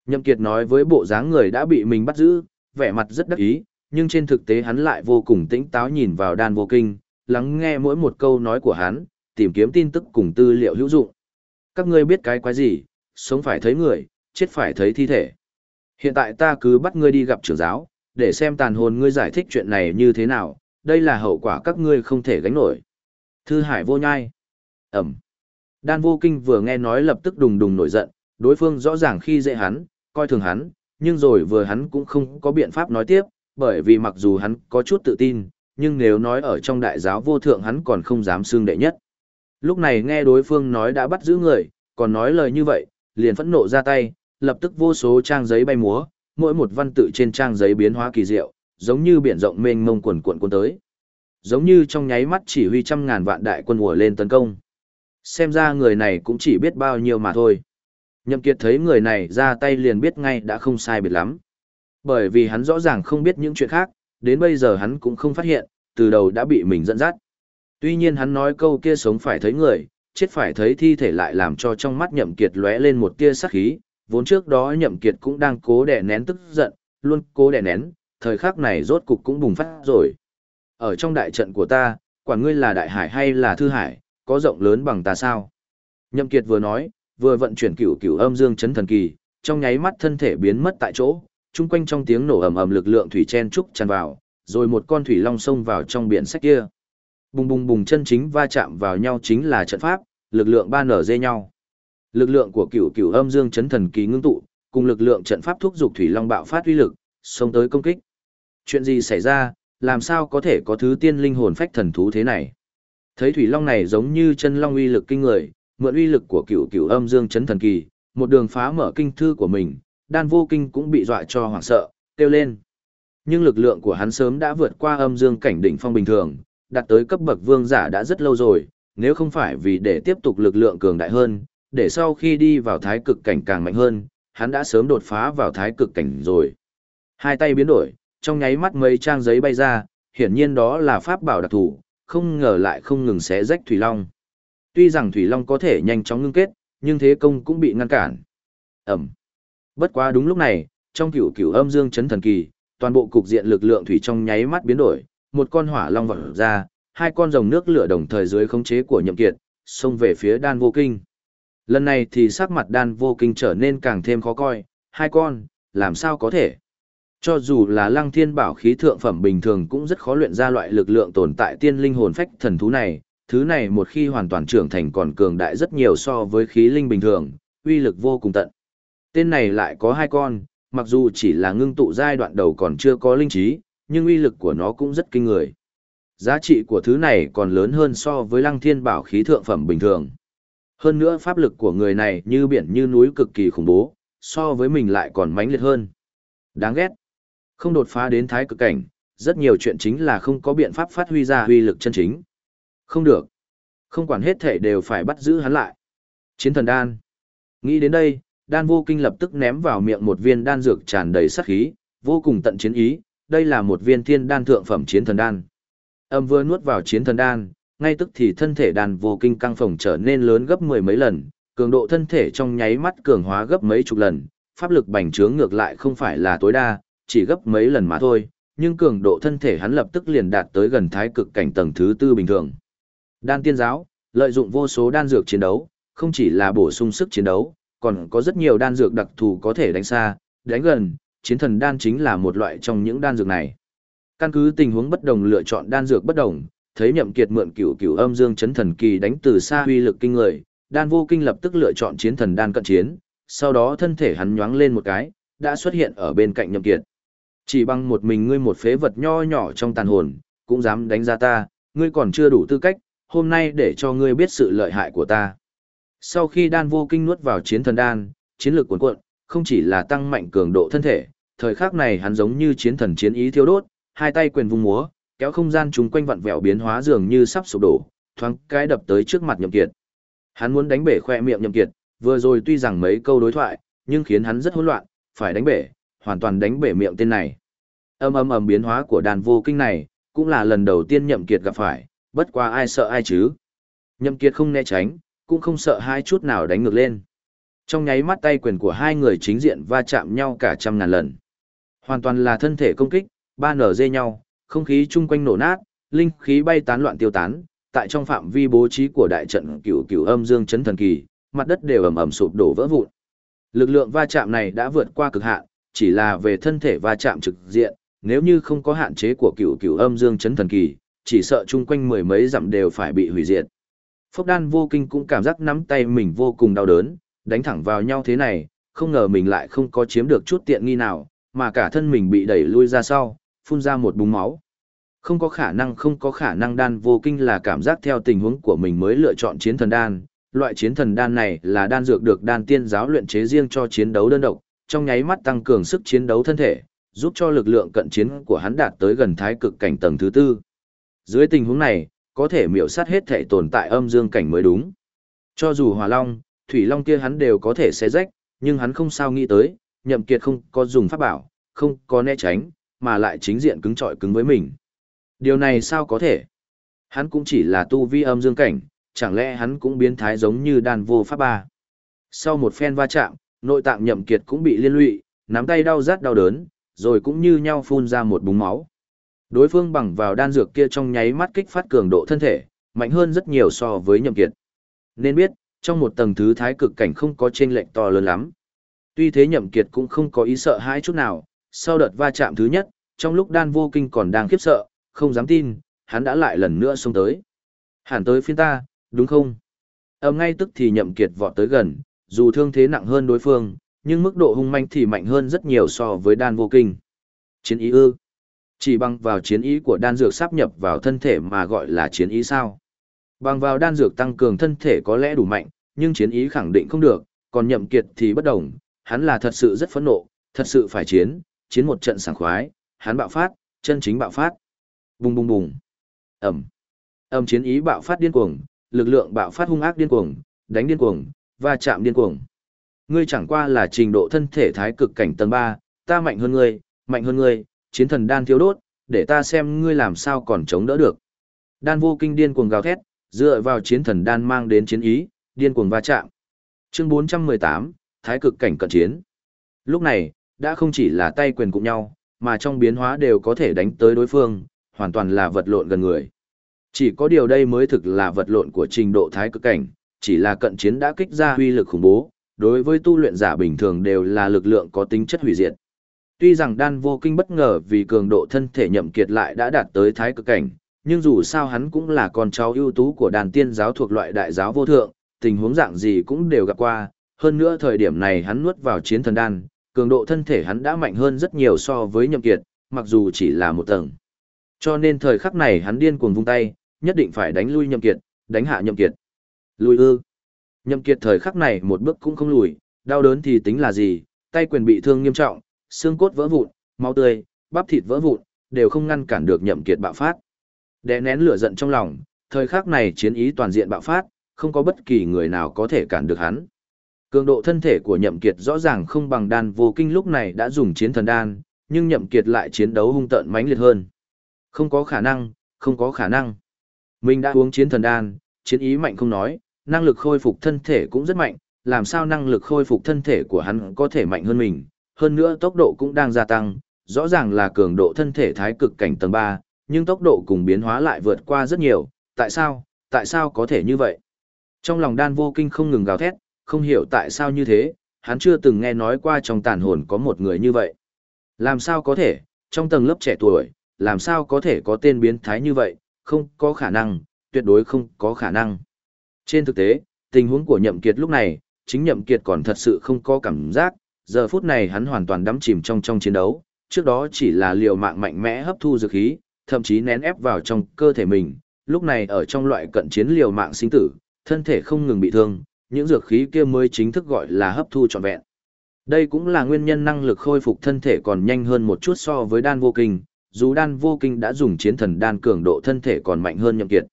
Nhậm Kiệt nói với bộ dáng người đã bị mình bắt giữ, vẻ mặt rất đắc ý, nhưng trên thực tế hắn lại vô cùng tĩnh táo nhìn vào đan vô kinh, lắng nghe mỗi một câu nói của hắn, tìm kiếm tin tức cùng tư liệu hữu dụng. Các ngươi biết cái quái gì, sống phải thấy người, chết phải thấy thi thể. Hiện tại ta cứ bắt ngươi đi gặp trưởng giáo, để xem tàn hồn ngươi giải thích chuyện này như thế nào, đây là hậu quả các ngươi không thể gánh nổi. Thư Hải vô nhai. Ẩm. Đan vô kinh vừa nghe nói lập tức đùng đùng nổi giận, đối phương rõ ràng khi dễ hắn, coi thường hắn, nhưng rồi vừa hắn cũng không có biện pháp nói tiếp, bởi vì mặc dù hắn có chút tự tin, nhưng nếu nói ở trong đại giáo vô thượng hắn còn không dám xương đệ nhất. Lúc này nghe đối phương nói đã bắt giữ người, còn nói lời như vậy, liền phẫn nộ ra tay, lập tức vô số trang giấy bay múa, mỗi một văn tự trên trang giấy biến hóa kỳ diệu, giống như biển rộng mênh mông quần cuộn cuốn tới. Giống như trong nháy mắt chỉ huy trăm ngàn vạn đại quân ùa lên tấn công. Xem ra người này cũng chỉ biết bao nhiêu mà thôi. Nhậm Kiệt thấy người này ra tay liền biết ngay đã không sai biệt lắm. Bởi vì hắn rõ ràng không biết những chuyện khác, đến bây giờ hắn cũng không phát hiện, từ đầu đã bị mình dẫn dắt. Tuy nhiên hắn nói câu kia sống phải thấy người, chết phải thấy thi thể lại làm cho trong mắt Nhậm Kiệt lóe lên một tia sắc khí, vốn trước đó nhậm kiệt cũng đang cố đè nén tức giận, luôn cố đè nén, thời khắc này rốt cục cũng bùng phát rồi. Ở trong đại trận của ta, quản ngươi là đại hải hay là thư hải, có rộng lớn bằng ta sao? Nhậm kiệt vừa nói, vừa vận chuyển cửu cửu âm dương chấn thần kỳ, trong nháy mắt thân thể biến mất tại chỗ, chung quanh trong tiếng nổ ầm ầm lực lượng thủy chen trúc tràn vào, rồi một con thủy long xông vào trong biển sách kia. Bùng bùng bùng chân chính va chạm vào nhau chính là trận pháp, lực lượng ba nở dê nhau. Lực lượng của cửu cửu âm dương chấn thần kỳ ngưng tụ, cùng lực lượng trận pháp thúc dục thủy long bạo phát uy lực, xông tới công kích. Chuyện gì xảy ra, làm sao có thể có thứ tiên linh hồn phách thần thú thế này? Thấy thủy long này giống như chân long uy lực kinh người, mượn uy lực của cửu cửu âm dương chấn thần kỳ, một đường phá mở kinh thư của mình, đan vô kinh cũng bị dọa cho hoảng sợ, kêu lên. Nhưng lực lượng của hắn sớm đã vượt qua âm dương cảnh đỉnh phong bình thường, đạt tới cấp bậc vương giả đã rất lâu rồi, nếu không phải vì để tiếp tục lực lượng cường đại hơn, để sau khi đi vào thái cực cảnh càng mạnh hơn, hắn đã sớm đột phá vào thái cực cảnh rồi. Hai tay biến đổi, trong nháy mắt mấy trang giấy bay ra, hiển nhiên đó là pháp bảo đặc thù, không ngờ lại không ngừng xé rách thủy long. Tuy rằng thủy long có thể nhanh chóng ngưng kết, nhưng thế công cũng bị ngăn cản. Ẩm. Bất quá đúng lúc này, trong cửu cửu âm dương chấn thần kỳ, toàn bộ cục diện lực lượng thủy trong nháy mắt biến đổi, một con hỏa long vọt ra, hai con rồng nước lửa đồng thời dưới khống chế của nhậm kiệt, xông về phía đan vô kinh. Lần này thì sắc mặt đan vô kinh trở nên càng thêm khó coi, hai con, làm sao có thể. Cho dù là lăng thiên bảo khí thượng phẩm bình thường cũng rất khó luyện ra loại lực lượng tồn tại tiên linh hồn phách thần thú này, thứ này một khi hoàn toàn trưởng thành còn cường đại rất nhiều so với khí linh bình thường, uy lực vô cùng tận. Tên này lại có hai con, mặc dù chỉ là ngưng tụ giai đoạn đầu còn chưa có linh trí, nhưng uy lực của nó cũng rất kinh người. Giá trị của thứ này còn lớn hơn so với lăng thiên bảo khí thượng phẩm bình thường. Hơn nữa pháp lực của người này như biển như núi cực kỳ khủng bố, so với mình lại còn mãnh liệt hơn. Đáng ghét. Không đột phá đến thái cực cảnh, rất nhiều chuyện chính là không có biện pháp phát huy ra uy lực chân chính. Không được. Không quản hết thể đều phải bắt giữ hắn lại. Chiến thần đan. Nghĩ đến đây, đan vô kinh lập tức ném vào miệng một viên đan dược tràn đầy sát khí, vô cùng tận chiến ý. Đây là một viên thiên đan thượng phẩm chiến thần đan. Âm vừa nuốt vào chiến thần đan, ngay tức thì thân thể đan vô kinh căng phồng trở nên lớn gấp mười mấy lần, cường độ thân thể trong nháy mắt cường hóa gấp mấy chục lần, pháp lực bành trướng ngược lại không phải là tối đa, chỉ gấp mấy lần mà thôi, nhưng cường độ thân thể hắn lập tức liền đạt tới gần thái cực cảnh tầng thứ tư bình thường. Đan tiên giáo, lợi dụng vô số đan dược chiến đấu, không chỉ là bổ sung sức chiến đấu, còn có rất nhiều đan dược đặc thù có thể đánh xa, đánh gần, chiến thần đan chính là một loại trong những đan dược này. Căn cứ tình huống bất đồng lựa chọn đan dược bất đồng, thấy Nhậm Kiệt mượn cửu cửu âm dương chấn thần kỳ đánh từ xa uy lực kinh người, đan vô kinh lập tức lựa chọn chiến thần đan cận chiến, sau đó thân thể hắn nhoáng lên một cái, đã xuất hiện ở bên cạnh Nhậm Kiệt. Chỉ bằng một mình ngươi một phế vật nho nhỏ trong tàn hồn, cũng dám đánh ra ta, ngươi còn chưa đủ tư cách, hôm nay để cho ngươi biết sự lợi hại của ta. Sau khi đan vô kinh nuốt vào chiến thần đan, chiến lược cuồn cuộn, không chỉ là tăng mạnh cường độ thân thể, thời khắc này hắn giống như chiến thần chiến ý thiêu đốt, hai tay quyền vung múa, kéo không gian chúng quanh vặn vẹo biến hóa dường như sắp sụp đổ, thoáng cái đập tới trước mặt Nhậm Kiệt. Hắn muốn đánh bể khoe miệng Nhậm Kiệt, vừa rồi tuy rằng mấy câu đối thoại, nhưng khiến hắn rất hỗn loạn, phải đánh bể, hoàn toàn đánh bể miệng tên này. Âm âm ầm biến hóa của đàn vô kinh này, cũng là lần đầu tiên Nhậm Kiệt gặp phải, bất quá ai sợ ai chứ. Nhậm Kiệt không né tránh, cũng không sợ hai chút nào đánh ngược lên. Trong nháy mắt tay quyền của hai người chính diện va chạm nhau cả trăm ngàn lần. Hoàn toàn là thân thể công kích, ba nở dê nhau, không khí chung quanh nổ nát, linh khí bay tán loạn tiêu tán, tại trong phạm vi bố trí của đại trận cửu cửu âm dương chấn thần kỳ, mặt đất đều ầm ầm sụp đổ vỡ vụn. Lực lượng va chạm này đã vượt qua cực hạn, chỉ là về thân thể va chạm trực diện, nếu như không có hạn chế của cửu cửu âm dương chấn thần kỳ, chỉ sợ chung quanh mười mấy dặm đều phải bị hủy diệt. Phốc đan vô kinh cũng cảm giác nắm tay mình vô cùng đau đớn, đánh thẳng vào nhau thế này, không ngờ mình lại không có chiếm được chút tiện nghi nào, mà cả thân mình bị đẩy lui ra sau, phun ra một búng máu. Không có khả năng không có khả năng đan vô kinh là cảm giác theo tình huống của mình mới lựa chọn chiến thần đan. Loại chiến thần đan này là đan dược được đan tiên giáo luyện chế riêng cho chiến đấu đơn độc, trong nháy mắt tăng cường sức chiến đấu thân thể, giúp cho lực lượng cận chiến của hắn đạt tới gần thái cực cảnh tầng thứ tư. Dưới tình huống này, có thể miểu sát hết thể tồn tại âm dương cảnh mới đúng. Cho dù hỏa long, thủy long kia hắn đều có thể xé rách, nhưng hắn không sao nghĩ tới, nhậm kiệt không có dùng pháp bảo, không có né tránh, mà lại chính diện cứng trọi cứng với mình. Điều này sao có thể? Hắn cũng chỉ là tu vi âm dương cảnh, chẳng lẽ hắn cũng biến thái giống như đàn vô pháp ba. Sau một phen va chạm, Nội tạng nhậm kiệt cũng bị liên lụy, nắm tay đau rát đau đớn, rồi cũng như nhau phun ra một búng máu. Đối phương bằng vào đan dược kia trong nháy mắt kích phát cường độ thân thể, mạnh hơn rất nhiều so với nhậm kiệt. Nên biết, trong một tầng thứ thái cực cảnh không có chênh lệch to lớn lắm. Tuy thế nhậm kiệt cũng không có ý sợ hãi chút nào, sau đợt va chạm thứ nhất, trong lúc đan vô kinh còn đang khiếp sợ, không dám tin, hắn đã lại lần nữa xông tới. Hẳn tới phiên ta, đúng không? Âm ngay tức thì nhậm kiệt vọt tới gần, dù thương thế nặng hơn đối phương, nhưng mức độ hung manh thì mạnh hơn rất nhiều so với đan vô kinh. Chiến ý ư? Chỉ bằng vào chiến ý của đan dược sắp nhập vào thân thể mà gọi là chiến ý sao? Bằng vào đan dược tăng cường thân thể có lẽ đủ mạnh, nhưng chiến ý khẳng định không được, còn nhậm kiệt thì bất đồng, hắn là thật sự rất phẫn nộ, thật sự phải chiến, chiến một trận sảng khoái, hắn bạo phát, chân chính bạo phát. Bùng bùng bùng. Ầm. Âm chiến ý bạo phát điên cuồng, lực lượng bạo phát hung ác điên cuồng, đánh điên cuồng, va chạm điên cuồng. Ngươi chẳng qua là trình độ thân thể thái cực cảnh tầng 3, ta mạnh hơn ngươi, mạnh hơn ngươi, chiến thần đan thiếu đốt, để ta xem ngươi làm sao còn chống đỡ được. Đan vô kinh điên cuồng gào thét, dựa vào chiến thần đan mang đến chiến ý, điên cuồng va chạm. Chương 418, Thái cực cảnh cận chiến. Lúc này, đã không chỉ là tay quyền cùng nhau, mà trong biến hóa đều có thể đánh tới đối phương, hoàn toàn là vật lộn gần người. Chỉ có điều đây mới thực là vật lộn của trình độ thái cực cảnh, chỉ là cận chiến đã kích ra huy lực khủng bố, đối với tu luyện giả bình thường đều là lực lượng có tính chất hủy diệt. Tuy rằng đan vô kinh bất ngờ vì cường độ thân thể nhậm kiệt lại đã đạt tới thái cực cảnh, nhưng dù sao hắn cũng là con cháu ưu tú của đàn tiên giáo thuộc loại đại giáo vô thượng, tình huống dạng gì cũng đều gặp qua, hơn nữa thời điểm này hắn nuốt vào chiến thần đan, cường độ thân thể hắn đã mạnh hơn rất nhiều so với nhậm kiệt, mặc dù chỉ là một tầng. Cho nên thời khắc này hắn điên cuồng vung tay, nhất định phải đánh lui nhậm kiệt, đánh hạ nhậm kiệt. Lùi ư. Nhậm kiệt thời khắc này một bước cũng không lùi, đau đớn thì tính là gì, tay quyền bị thương nghiêm trọng, xương cốt vỡ vụn, máu tươi, bắp thịt vỡ vụn, đều không ngăn cản được nhậm kiệt bạo phát. Đè nén lửa giận trong lòng, thời khắc này chiến ý toàn diện bạo phát, không có bất kỳ người nào có thể cản được hắn. Cường độ thân thể của nhậm kiệt rõ ràng không bằng đan vô kinh lúc này đã dùng chiến thần đan, nhưng nhậm kiệt lại chiến đấu hung tợn mãnh liệt hơn. Không có khả năng, không có khả năng. Mình đã uống chiến thần đan, chiến ý mạnh không nói, năng lực khôi phục thân thể cũng rất mạnh, làm sao năng lực khôi phục thân thể của hắn có thể mạnh hơn mình, hơn nữa tốc độ cũng đang gia tăng, rõ ràng là cường độ thân thể thái cực cảnh tầng 3, nhưng tốc độ cùng biến hóa lại vượt qua rất nhiều, tại sao, tại sao có thể như vậy? Trong lòng đan vô kinh không ngừng gào thét, không hiểu tại sao như thế, hắn chưa từng nghe nói qua trong tàn hồn có một người như vậy. Làm sao có thể, trong tầng lớp trẻ tuổi, làm sao có thể có tên biến thái như vậy, không có khả năng, tuyệt đối không có khả năng. Trên thực tế, tình huống của nhậm kiệt lúc này, chính nhậm kiệt còn thật sự không có cảm giác, giờ phút này hắn hoàn toàn đắm chìm trong trong chiến đấu, trước đó chỉ là liều mạng mạnh mẽ hấp thu dược khí, thậm chí nén ép vào trong cơ thể mình, lúc này ở trong loại cận chiến liều mạng sinh tử, thân thể không ngừng bị thương, những dược khí kia mới chính thức gọi là hấp thu trọn vẹn. Đây cũng là nguyên nhân năng lực khôi phục thân thể còn nhanh hơn một chút so với đan vô kinh, dù đan vô kinh đã dùng chiến thần đan cường độ thân thể còn mạnh hơn nhậm kiệt.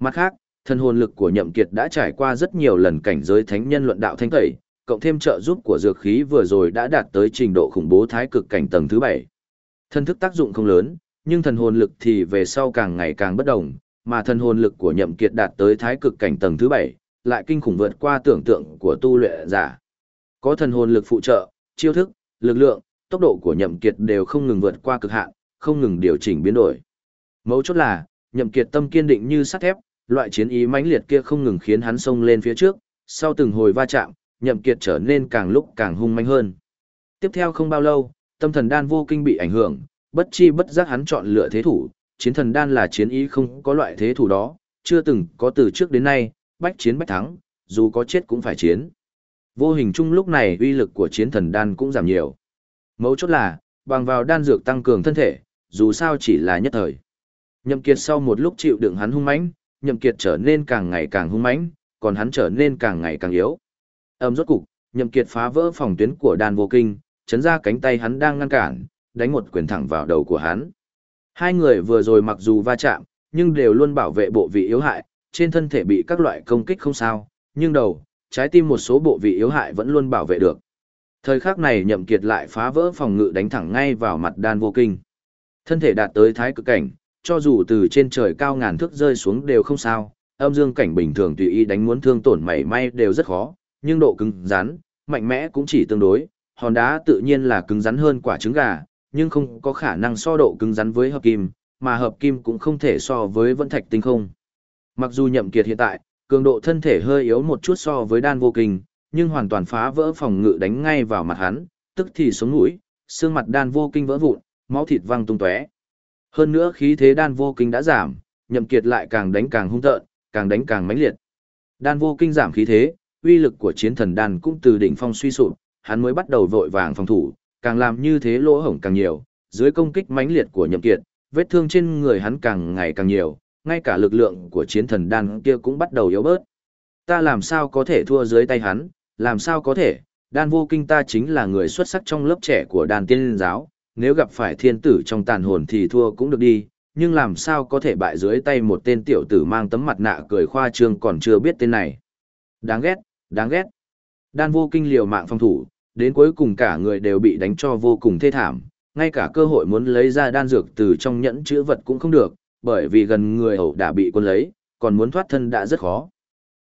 Mặt khác, thân hồn lực của nhậm kiệt đã trải qua rất nhiều lần cảnh giới thánh nhân luận đạo thanh tẩy, cộng thêm trợ giúp của dược khí vừa rồi đã đạt tới trình độ khủng bố thái cực cảnh tầng thứ bảy, Thân thức tác dụng không lớn, nhưng thần hồn lực thì về sau càng ngày càng bất động, mà thần hồn lực của nhậm kiệt đạt tới thái cực cảnh tầng thứ bảy, lại kinh khủng vượt qua tưởng tượng của tu luyện giả. Có thần hồn lực phụ trợ, chiêu thức, lực lượng, tốc độ của nhậm kiệt đều không ngừng vượt qua cực hạn, không ngừng điều chỉnh biến đổi. Mấu chốt là, nhậm kiệt tâm kiên định như sắt thép, loại chiến ý mãnh liệt kia không ngừng khiến hắn xông lên phía trước, sau từng hồi va chạm, nhậm kiệt trở nên càng lúc càng hung manh hơn. Tiếp theo không bao lâu, tâm thần đan vô kinh bị ảnh hưởng, bất chi bất giác hắn chọn lựa thế thủ, chiến thần đan là chiến ý không có loại thế thủ đó, chưa từng có từ trước đến nay, bách chiến bách thắng, dù có chết cũng phải chiến. Vô hình chung lúc này uy lực của chiến thần đan cũng giảm nhiều. Mấu chốt là, bằng vào đan dược tăng cường thân thể, dù sao chỉ là nhất thời. Nhậm Kiệt sau một lúc chịu đựng hắn hung mãnh, Nhậm Kiệt trở nên càng ngày càng hung mãnh, còn hắn trở nên càng ngày càng yếu. Âm rốt cục, Nhậm Kiệt phá vỡ phòng tuyến của đan vô kinh, chấn ra cánh tay hắn đang ngăn cản, đánh một quyền thẳng vào đầu của hắn. Hai người vừa rồi mặc dù va chạm, nhưng đều luôn bảo vệ bộ vị yếu hại, trên thân thể bị các loại công kích không sao, nhưng đầu, trái tim một số bộ vị yếu hại vẫn luôn bảo vệ được. Thời khắc này nhậm kiệt lại phá vỡ phòng ngự đánh thẳng ngay vào mặt đan vô kinh. Thân thể đạt tới thái cực cảnh, cho dù từ trên trời cao ngàn thước rơi xuống đều không sao, âm dương cảnh bình thường tùy ý đánh muốn thương tổn mảy may đều rất khó, nhưng độ cứng rắn, mạnh mẽ cũng chỉ tương đối, hòn đá tự nhiên là cứng rắn hơn quả trứng gà, nhưng không có khả năng so độ cứng rắn với hợp kim, mà hợp kim cũng không thể so với vân thạch tinh không. Mặc dù nhậm kiệt hiện tại, cường độ thân thể hơi yếu một chút so với đan vô kinh, nhưng hoàn toàn phá vỡ phòng ngự đánh ngay vào mặt hắn, tức thì xuống mũi, xương mặt đan vô kinh vỡ vụn, máu thịt văng tung tóe. Hơn nữa khí thế đan vô kinh đã giảm, nhậm kiệt lại càng đánh càng hung tợn, càng đánh càng mãnh liệt. Đan vô kinh giảm khí thế, uy lực của chiến thần đan cũng từ đỉnh phong suy sụp, hắn mới bắt đầu vội vàng phòng thủ, càng làm như thế lỗ hổng càng nhiều, dưới công kích mãnh liệt của nhậm kiệt, vết thương trên người hắn càng ngày càng nhiều, ngay cả lực lượng của chiến thần đan kia cũng bắt đầu yếu bớt. Ta làm sao có thể thua dưới tay hắn, làm sao có thể, đan vô kinh ta chính là người xuất sắc trong lớp trẻ của đàn tiên giáo, nếu gặp phải thiên tử trong tàn hồn thì thua cũng được đi, nhưng làm sao có thể bại dưới tay một tên tiểu tử mang tấm mặt nạ cười khoa trương còn chưa biết tên này. Đáng ghét, đáng ghét. Đan vô kinh liều mạng phòng thủ, đến cuối cùng cả người đều bị đánh cho vô cùng thê thảm, ngay cả cơ hội muốn lấy ra đan dược từ trong nhẫn chữ vật cũng không được, bởi vì gần người ẩu đã bị quân lấy, còn muốn thoát thân đã rất khó.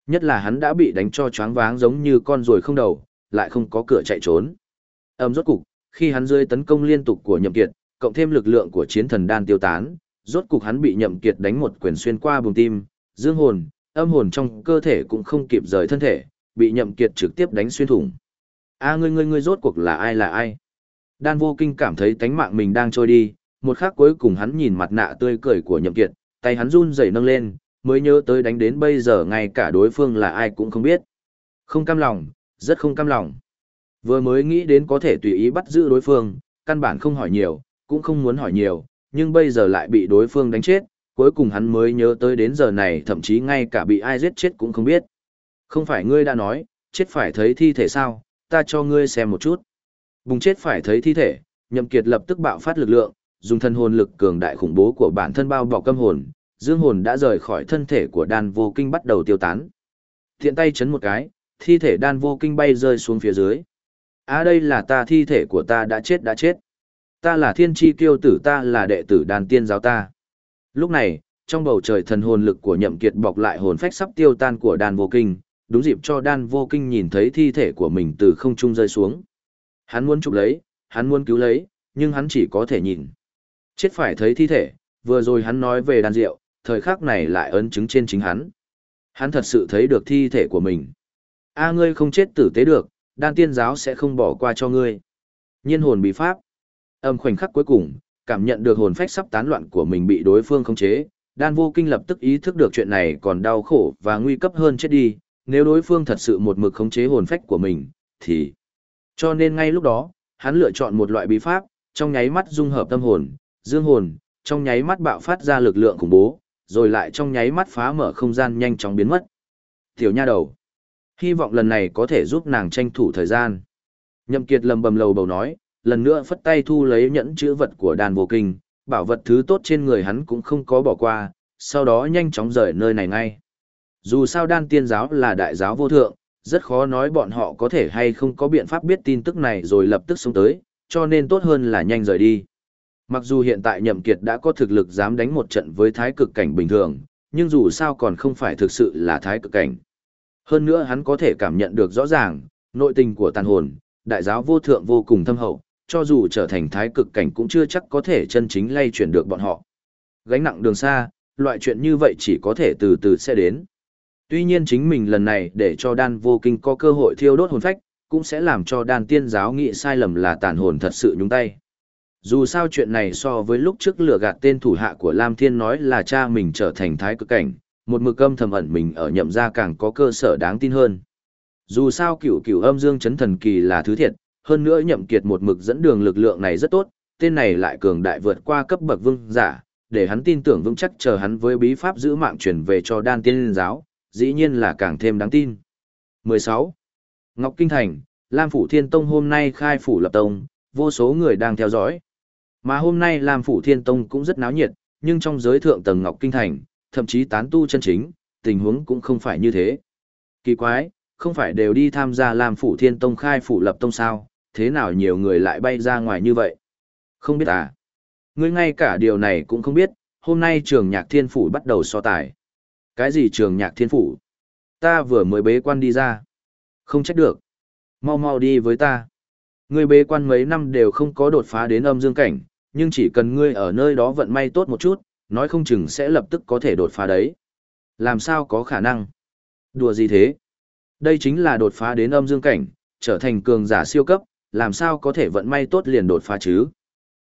Nhất là hắn đã bị đánh cho choáng váng giống như con ruồi không đầu, lại không có cửa chạy trốn. Âm rốt cục, khi hắn rơi tấn công liên tục của nhậm kiệt, cộng thêm lực lượng của chiến thần đan tiêu tán, rốt cục hắn bị nhậm kiệt đánh một quyền xuyên qua bùng tim, dương hồn, âm hồn trong cơ thể cũng không kịp rời thân thể, bị nhậm kiệt trực tiếp đánh xuyên thủng. A ngươi ngươi ngươi rốt cuộc là ai là ai? Đan vô kinh cảm thấy tánh mạng mình đang trôi đi, một khắc cuối cùng hắn nhìn mặt nạ tươi cười của nhậm kiệt, tay hắn run rẩy nâng lên, mới nhớ tới đánh đến bây giờ ngay cả đối phương là ai cũng không biết. Không cam lòng, rất không cam lòng. Vừa mới nghĩ đến có thể tùy ý bắt giữ đối phương, căn bản không hỏi nhiều, cũng không muốn hỏi nhiều, nhưng bây giờ lại bị đối phương đánh chết, cuối cùng hắn mới nhớ tới đến giờ này thậm chí ngay cả bị ai giết chết cũng không biết. Không phải ngươi đã nói, chết phải thấy thi thể sao, ta cho ngươi xem một chút. Bùng chết phải thấy thi thể, nhậm kiệt lập tức bạo phát lực lượng, dùng thân hồn lực cường đại khủng bố của bản thân bao bọc câm hồn, dương hồn đã rời khỏi thân thể của đan vô kinh bắt đầu tiêu tán. Thiện tay chấn một cái, thi thể đan vô kinh bay rơi xuống phía dưới. À đây là ta thi thể của ta đã chết đã chết. Ta là thiên tri kiêu tử ta là đệ tử đàn tiên giáo ta. Lúc này, trong bầu trời thần hồn lực của nhậm kiệt bọc lại hồn phách sắp tiêu tan của đan vô kinh, đúng dịp cho đan vô kinh nhìn thấy thi thể của mình từ không trung rơi xuống. Hắn muốn chụp lấy, hắn muốn cứu lấy, nhưng hắn chỉ có thể nhìn. Chết phải thấy thi thể, vừa rồi hắn nói về đan rượu, thời khắc này lại ấn chứng trên chính hắn. Hắn thật sự thấy được thi thể của mình. A à, ngươi không chết tử tế được, đan tiên giáo sẽ không bỏ qua cho ngươi. Nhiên hồn bị pháp. Âm khoảnh khắc cuối cùng, cảm nhận được hồn phách sắp tán loạn của mình bị đối phương khống chế, đan vô kinh lập tức ý thức được chuyện này còn đau khổ và nguy cấp hơn chết đi, nếu đối phương thật sự một mực khống chế hồn phách của mình, thì... Cho nên ngay lúc đó, hắn lựa chọn một loại bí pháp, trong nháy mắt dung hợp tâm hồn, dương hồn, trong nháy mắt bạo phát ra lực lượng khủng bố, rồi lại trong nháy mắt phá mở không gian nhanh chóng biến mất. Tiểu nha đầu. Hy vọng lần này có thể giúp nàng tranh thủ thời gian. Nhậm Kiệt lầm bầm lầu bầu nói, lần nữa phất tay thu lấy nhẫn chữ vật của đàn vô kinh, bảo vật thứ tốt trên người hắn cũng không có bỏ qua, sau đó nhanh chóng rời nơi này ngay. Dù sao đan tiên giáo là đại giáo vô thượng, rất khó nói bọn họ có thể hay không có biện pháp biết tin tức này rồi lập tức xuống tới, cho nên tốt hơn là nhanh rời đi. Mặc dù hiện tại Nhậm Kiệt đã có thực lực dám đánh một trận với thái cực cảnh bình thường, nhưng dù sao còn không phải thực sự là thái cực cảnh. Hơn nữa hắn có thể cảm nhận được rõ ràng, nội tình của tàn hồn, đại giáo vô thượng vô cùng thâm hậu, cho dù trở thành thái cực cảnh cũng chưa chắc có thể chân chính lay chuyển được bọn họ. Gánh nặng đường xa, loại chuyện như vậy chỉ có thể từ từ sẽ đến. Tuy nhiên chính mình lần này để cho đan vô kinh có cơ hội thiêu đốt hồn phách, cũng sẽ làm cho đan tiên giáo nghị sai lầm là tàn hồn thật sự nhúng tay. Dù sao chuyện này so với lúc trước lừa gạt tên thủ hạ của Lam Thiên nói là cha mình trở thành thái cực cảnh, một mực âm thầm ẩn mình ở nhậm gia càng có cơ sở đáng tin hơn. Dù sao cửu cửu âm dương chấn thần kỳ là thứ thiệt, hơn nữa nhậm kiệt một mực dẫn đường lực lượng này rất tốt, tên này lại cường đại vượt qua cấp bậc vương giả, để hắn tin tưởng vững chắc chờ hắn với bí pháp giữ mạng truyền về cho đan tiên giáo, dĩ nhiên là càng thêm đáng tin. 16. Ngọc Kinh Thành, Lam Phủ Thiên Tông hôm nay khai phủ lập tông, vô số người đang theo dõi. Mà hôm nay Lam Phủ Thiên Tông cũng rất náo nhiệt, nhưng trong giới thượng tầng Ngọc Kinh Thành, thậm chí tán tu chân chính, tình huống cũng không phải như thế. Kỳ quái, không phải đều đi tham gia Lam Phủ Thiên Tông khai phủ lập tông sao, thế nào nhiều người lại bay ra ngoài như vậy? Không biết à? Ngươi ngay cả điều này cũng không biết, hôm nay trường nhạc thiên phủ bắt đầu so tài. Cái gì trường nhạc thiên phủ? Ta vừa mới bế quan đi ra. Không trách được. Mau mau đi với ta. Ngươi bế quan mấy năm đều không có đột phá đến âm dương cảnh, nhưng chỉ cần ngươi ở nơi đó vận may tốt một chút, nói không chừng sẽ lập tức có thể đột phá đấy. Làm sao có khả năng? Đùa gì thế? Đây chính là đột phá đến âm dương cảnh, trở thành cường giả siêu cấp, làm sao có thể vận may tốt liền đột phá chứ?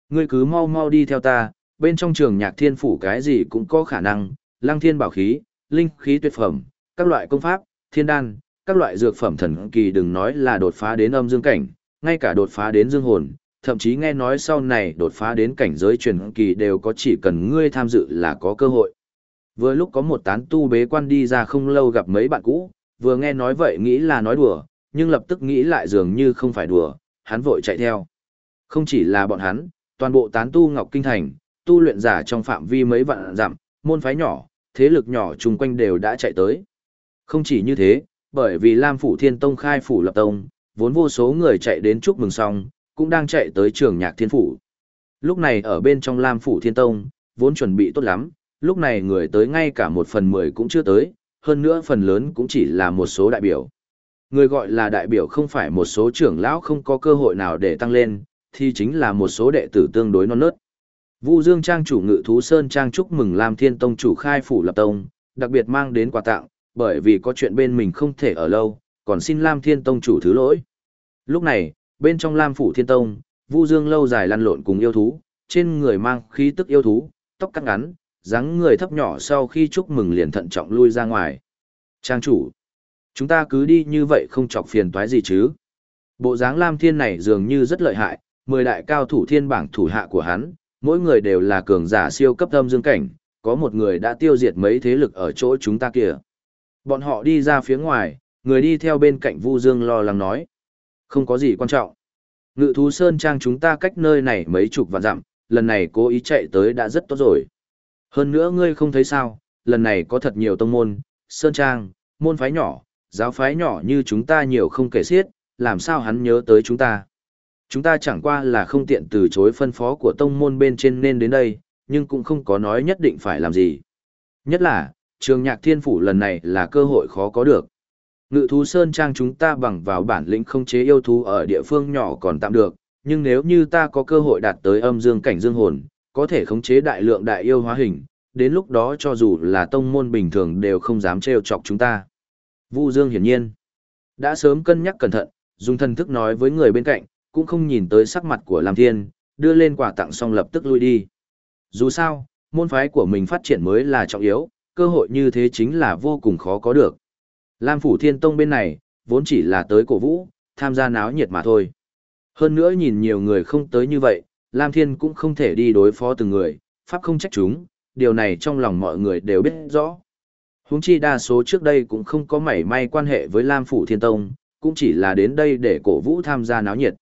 Ngươi cứ mau mau đi theo ta, bên trong trường nhạc thiên phủ cái gì cũng có khả năng, lăng thiên bảo khí, linh khí tuyệt phẩm, các loại công pháp, thiên đan, các loại dược phẩm thần kỳ đừng nói là đột phá đến âm dương cảnh, ngay cả đột phá đến dương hồn, thậm chí nghe nói sau này đột phá đến cảnh giới truyền kỳ đều có chỉ cần ngươi tham dự là có cơ hội. Vừa lúc có một tán tu bế quan đi ra không lâu gặp mấy bạn cũ, vừa nghe nói vậy nghĩ là nói đùa, nhưng lập tức nghĩ lại dường như không phải đùa, hắn vội chạy theo. Không chỉ là bọn hắn, toàn bộ tán tu Ngọc Kinh Thành, tu luyện giả trong phạm vi mấy vạn dặm, môn phái nhỏ, thế lực nhỏ chung quanh đều đã chạy tới. Không chỉ như thế, bởi vì Lam Phủ Thiên Tông khai phủ lập tông, vốn vô số người chạy đến chúc mừng xong, cũng đang chạy tới trường nhạc thiên phủ. Lúc này ở bên trong Lam Phủ Thiên Tông, vốn chuẩn bị tốt lắm, lúc này người tới ngay cả một phần mười cũng chưa tới, hơn nữa phần lớn cũng chỉ là một số đại biểu. Người gọi là đại biểu không phải một số trưởng lão không có cơ hội nào để tăng lên, thì chính là một số đệ tử tương đối non nớt. Vu Dương Trang chủ ngự thú Sơn Trang chúc mừng Lam Thiên Tông chủ khai phủ lập tông, đặc biệt mang đến quà tặng, bởi vì có chuyện bên mình không thể ở lâu, còn xin Lam Thiên Tông chủ thứ lỗi. Lúc này, bên trong Lam Phủ Thiên Tông, Vu Dương lâu dài lăn lộn cùng yêu thú, trên người mang khí tức yêu thú, tóc cắt ngắn, dáng người thấp nhỏ sau khi chúc mừng liền thận trọng lui ra ngoài. Trang chủ, chúng ta cứ đi như vậy không chọc phiền toái gì chứ. Bộ dáng Lam Thiên này dường như rất lợi hại, mười đại cao thủ thiên bảng thủ hạ của hắn, mỗi người đều là cường giả siêu cấp âm dương cảnh, có một người đã tiêu diệt mấy thế lực ở chỗ chúng ta kìa. Bọn họ đi ra phía ngoài, người đi theo bên cạnh Vu Dương lo lắng nói. Không có gì quan trọng. Ngự thú Sơn Trang chúng ta cách nơi này mấy chục vạn dặm, lần này cố ý chạy tới đã rất tốt rồi. Hơn nữa ngươi không thấy sao, lần này có thật nhiều tông môn, Sơn Trang, môn phái nhỏ, giáo phái nhỏ như chúng ta nhiều không kể xiết, làm sao hắn nhớ tới chúng ta. Chúng ta chẳng qua là không tiện từ chối phân phó của tông môn bên trên nên đến đây, nhưng cũng không có nói nhất định phải làm gì. Nhất là, trường nhạc thiên phủ lần này là cơ hội khó có được. Ngự thú sơn trang chúng ta bằng vào bản lĩnh không chế yêu thú ở địa phương nhỏ còn tạm được, nhưng nếu như ta có cơ hội đạt tới âm dương cảnh dương hồn, có thể khống chế đại lượng đại yêu hóa hình, đến lúc đó cho dù là tông môn bình thường đều không dám trêu chọc chúng ta. Vu Dương hiển nhiên đã sớm cân nhắc cẩn thận, dùng thần thức nói với người bên cạnh, cũng không nhìn tới sắc mặt của Lam Thiên, đưa lên quà tặng xong lập tức lui đi. Dù sao, môn phái của mình phát triển mới là trọng yếu, cơ hội như thế chính là vô cùng khó có được. Lam Phủ Thiên Tông bên này, vốn chỉ là tới cổ vũ, tham gia náo nhiệt mà thôi. Hơn nữa nhìn nhiều người không tới như vậy, Lam Thiên cũng không thể đi đối phó từng người, pháp không trách chúng, điều này trong lòng mọi người đều biết rõ. Húng chi đa số trước đây cũng không có mảy may quan hệ với Lam Phủ Thiên Tông, cũng chỉ là đến đây để cổ vũ tham gia náo nhiệt.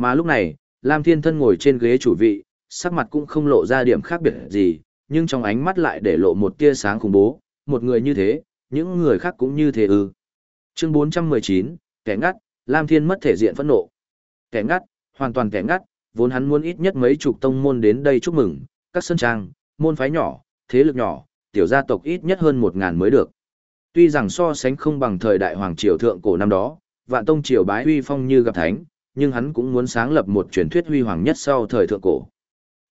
Mà lúc này, Lam Thiên Thân ngồi trên ghế chủ vị, sắc mặt cũng không lộ ra điểm khác biệt gì, nhưng trong ánh mắt lại để lộ một tia sáng khủng bố, một người như thế, những người khác cũng như thế ư. Chương 419, kẻ ngắt, Lam Thiên mất thể diện phẫn nộ. Kẻ ngắt, hoàn toàn kẻ ngắt, vốn hắn muốn ít nhất mấy chục tông môn đến đây chúc mừng, các sân trang, môn phái nhỏ, thế lực nhỏ, tiểu gia tộc ít nhất hơn một ngàn mới được. Tuy rằng so sánh không bằng thời đại hoàng triều thượng cổ năm đó, vạn tông triều bái huy phong như gặp thánh, nhưng hắn cũng muốn sáng lập một truyền thuyết huy hoàng nhất sau thời thượng cổ.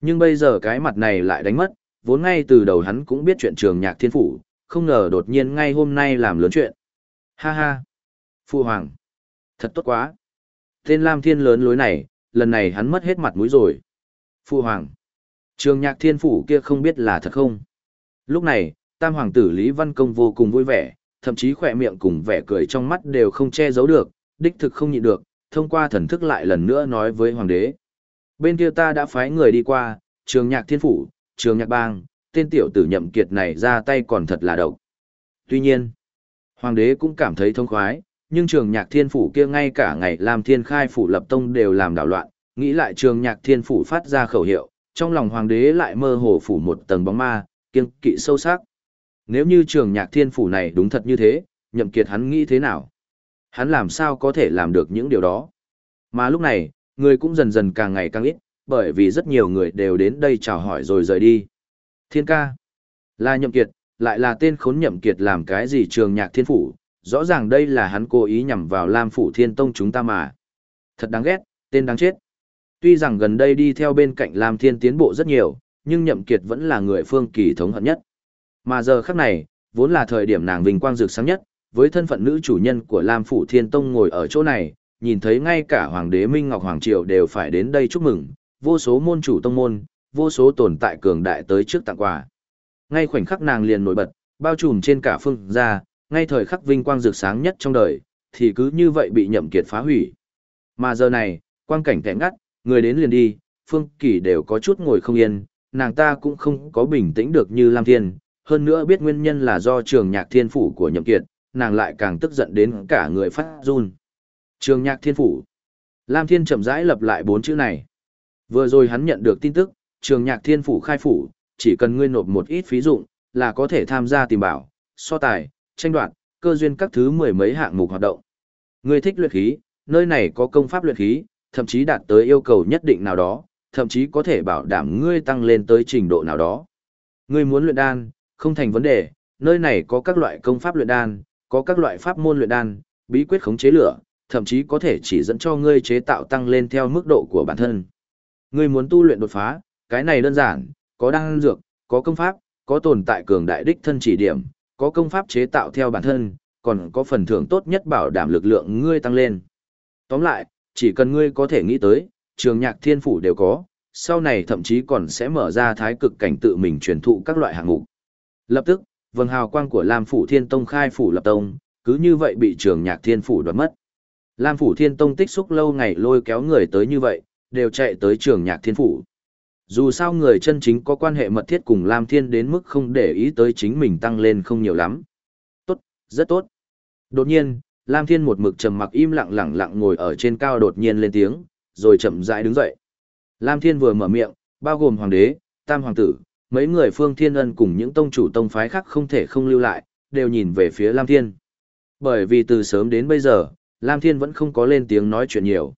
Nhưng bây giờ cái mặt này lại đánh mất, vốn ngay từ đầu hắn cũng biết chuyện trường nhạc thiên phủ, không ngờ đột nhiên ngay hôm nay làm lớn chuyện. Ha ha! Phu Hoàng! Thật tốt quá! Tên Lam Thiên lớn lối này, lần này hắn mất hết mặt mũi rồi. Phu Hoàng! Trường nhạc thiên phủ kia không biết là thật không? Lúc này, Tam Hoàng tử Lý Văn Công vô cùng vui vẻ, thậm chí khỏe miệng cùng vẻ cười trong mắt đều không che giấu được, đích thực không nhịn được, thông qua thần thức lại lần nữa nói với Hoàng đế. Bên kia ta đã phái người đi qua, trường nhạc thiên phủ, trường nhạc bang, tên tiểu tử nhậm kiệt này ra tay còn thật là độc. Tuy nhiên, hoàng đế cũng cảm thấy thông khoái, nhưng trường nhạc thiên phủ kia ngay cả ngày làm thiên khai phủ lập tông đều làm đảo loạn, nghĩ lại trường nhạc thiên phủ phát ra khẩu hiệu, trong lòng hoàng đế lại mơ hồ phủ một tầng bóng ma, kiên kỵ sâu sắc. Nếu như trường nhạc thiên phủ này đúng thật như thế, nhậm kiệt hắn nghĩ thế nào? Hắn làm sao có thể làm được những điều đó? Mà lúc này, người cũng dần dần càng ngày càng ít, bởi vì rất nhiều người đều đến đây chào hỏi rồi rời đi. Thiên ca. Là nhậm kiệt, lại là tên khốn nhậm kiệt làm cái gì trường nhạc thiên phủ, rõ ràng đây là hắn cố ý nhằm vào Lam Phủ Thiên Tông chúng ta mà. Thật đáng ghét, tên đáng chết. Tuy rằng gần đây đi theo bên cạnh Lam Thiên tiến bộ rất nhiều, nhưng Nhậm Kiệt vẫn là người phương kỳ thống hận nhất. Mà giờ khắc này, vốn là thời điểm nàng vinh quang rực sáng nhất, với thân phận nữ chủ nhân của Lam Phủ Thiên Tông ngồi ở chỗ này, nhìn thấy ngay cả Hoàng đế Minh Ngọc Hoàng Triều đều phải đến đây chúc mừng, vô số môn chủ tông môn, vô số tồn tại cường đại tới trước tặng quà. Ngay khoảnh khắc nàng liền nổi bật, bao trùm trên cả phương gia, ngay thời khắc vinh quang rực sáng nhất trong đời, thì cứ như vậy bị nhậm kiệt phá hủy. Mà giờ này, quang cảnh kẻ ngắt, người đến liền đi, phương kỳ đều có chút ngồi không yên, nàng ta cũng không có bình tĩnh được như Lam Thiên, hơn nữa biết nguyên nhân là do trường nhạc thiên phủ của nhậm kiệt, nàng lại càng tức giận đến cả người phát run. Trường nhạc thiên phủ. Lam Thiên chậm rãi lập lại bốn chữ này. Vừa rồi hắn nhận được tin tức, trường nhạc thiên phủ khai phủ, chỉ cần ngươi nộp một ít phí dụng, là có thể tham gia tìm bảo, so tài, tranh đoạt, cơ duyên các thứ mười mấy hạng mục hoạt động. Ngươi thích luyện khí, nơi này có công pháp luyện khí, thậm chí đạt tới yêu cầu nhất định nào đó, thậm chí có thể bảo đảm ngươi tăng lên tới trình độ nào đó. Ngươi muốn luyện đan, không thành vấn đề, nơi này có các loại công pháp luyện đan, có các loại pháp môn luyện đan, bí quyết khống chế lửa, thậm chí có thể chỉ dẫn cho ngươi chế tạo tăng lên theo mức độ của bản thân. Ngươi muốn tu luyện đột phá, cái này đơn giản, có đan dược, có công pháp, có tồn tại cường đại đích thân chỉ điểm, có công pháp chế tạo theo bản thân, còn có phần thưởng tốt nhất bảo đảm lực lượng ngươi tăng lên. Tóm lại, chỉ cần ngươi có thể nghĩ tới, trường nhạc thiên phủ đều có, sau này thậm chí còn sẽ mở ra thái cực cảnh tự mình truyền thụ các loại hạng mục. Lập tức, vầng hào quang của Lam Phủ Thiên Tông khai phủ lập tông, cứ như vậy bị trường nhạc thiên phủ đoạt mất. Lam Phủ Thiên Tông tích xúc lâu ngày lôi kéo người tới như vậy, đều chạy tới trường nhạc thiên phủ. Dù sao người chân chính có quan hệ mật thiết cùng Lam Thiên đến mức không để ý tới chính mình tăng lên không nhiều lắm. Tốt, rất tốt. Đột nhiên, Lam Thiên một mực trầm mặc im lặng lặng lặng ngồi ở trên cao đột nhiên lên tiếng, rồi chậm rãi đứng dậy. Lam Thiên vừa mở miệng, bao gồm hoàng đế, tam hoàng tử, mấy người phương thiên ân cùng những tông chủ tông phái khác không thể không lưu lại, đều nhìn về phía Lam Thiên. Bởi vì từ sớm đến bây giờ, Lam Thiên vẫn không có lên tiếng nói chuyện nhiều.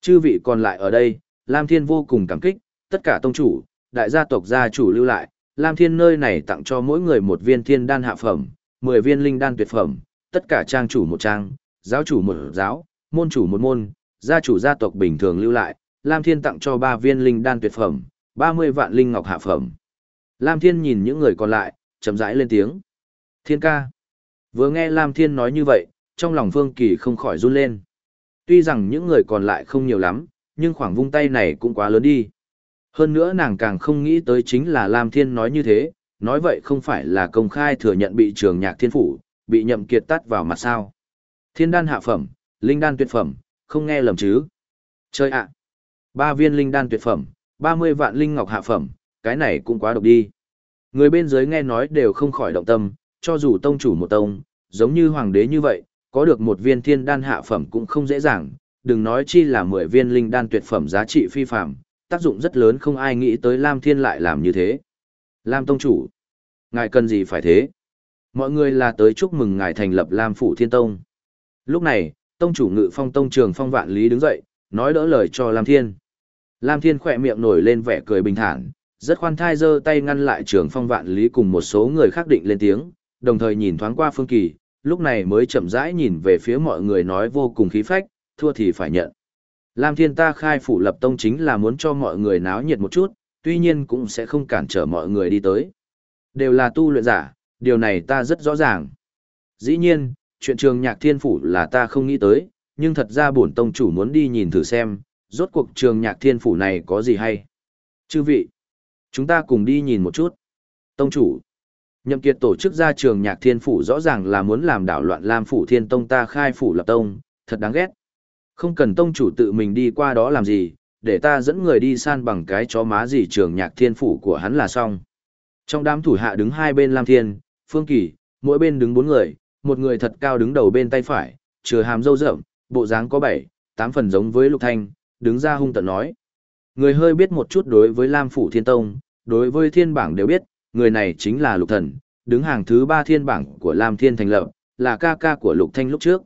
Chư vị còn lại ở đây, Lam Thiên vô cùng cảm kích, tất cả tông chủ, đại gia tộc gia chủ lưu lại, Lam Thiên nơi này tặng cho mỗi người một viên thiên đan hạ phẩm, 10 viên linh đan tuyệt phẩm, tất cả trang chủ một trang, giáo chủ một giáo, môn chủ một môn, gia chủ gia tộc bình thường lưu lại, Lam Thiên tặng cho 3 viên linh đan tuyệt phẩm, 30 vạn linh ngọc hạ phẩm. Lam Thiên nhìn những người còn lại, chậm rãi lên tiếng. Thiên ca. Vừa nghe Lam Thiên nói như vậy, trong lòng Phương Kỳ không khỏi run lên. Tuy rằng những người còn lại không nhiều lắm, nhưng khoảng vung tay này cũng quá lớn đi. Hơn nữa nàng càng không nghĩ tới chính là Lam Thiên nói như thế, nói vậy không phải là công khai thừa nhận bị trường nhạc thiên phủ, bị nhậm kiệt tắt vào mặt sao. Thiên đan hạ phẩm, linh đan tuyệt phẩm, không nghe lầm chứ. Chơi ạ. Ba viên linh đan tuyệt phẩm, 30 vạn linh ngọc hạ phẩm, cái này cũng quá độc đi. Người bên dưới nghe nói đều không khỏi động tâm, cho dù tông chủ một tông, giống như hoàng đế như vậy, có được một viên thiên đan hạ phẩm cũng không dễ dàng, đừng nói chi là 10 viên linh đan tuyệt phẩm giá trị phi phàm, tác dụng rất lớn không ai nghĩ tới Lam Thiên lại làm như thế. Lam Tông Chủ, ngài cần gì phải thế? Mọi người là tới chúc mừng ngài thành lập Lam Phủ Thiên Tông. Lúc này, Tông Chủ Ngự Phong Tông Trường Phong Vạn Lý đứng dậy, nói đỡ lời cho Lam Thiên. Lam Thiên khỏe miệng nổi lên vẻ cười bình thản, rất khoan thai giơ tay ngăn lại Trường Phong Vạn Lý cùng một số người khác định lên tiếng, đồng thời nhìn thoáng qua Phương Kỳ, lúc này mới chậm rãi nhìn về phía mọi người nói vô cùng khí phách, thua thì phải nhận. Lam Thiên ta khai phủ lập tông chính là muốn cho mọi người náo nhiệt một chút, tuy nhiên cũng sẽ không cản trở mọi người đi tới. Đều là tu luyện giả, điều này ta rất rõ ràng. Dĩ nhiên, chuyện trường nhạc thiên phủ là ta không nghĩ tới, nhưng thật ra bổn tông chủ muốn đi nhìn thử xem, rốt cuộc trường nhạc thiên phủ này có gì hay. Chư vị, chúng ta cùng đi nhìn một chút. Tông chủ, nhậm kiệt tổ chức ra trường nhạc thiên phủ rõ ràng là muốn làm đảo loạn Lam phủ thiên tông ta khai phủ lập tông, thật đáng ghét. Không cần tông chủ tự mình đi qua đó làm gì, để ta dẫn người đi san bằng cái chó má gì trường nhạc thiên phủ của hắn là xong. Trong đám thủ hạ đứng hai bên Lam Thiên, Phương Kỳ, mỗi bên đứng bốn người, một người thật cao đứng đầu bên tay phải, chừa hàm râu rậm, bộ dáng có bảy, tám phần giống với Lục Thanh, đứng ra hung tợn nói. Người hơi biết một chút đối với Lam Phủ Thiên Tông, đối với thiên bảng đều biết, người này chính là Lục Thần, đứng hàng thứ ba thiên bảng của Lam Thiên thành lập, là ca ca của Lục Thanh lúc trước.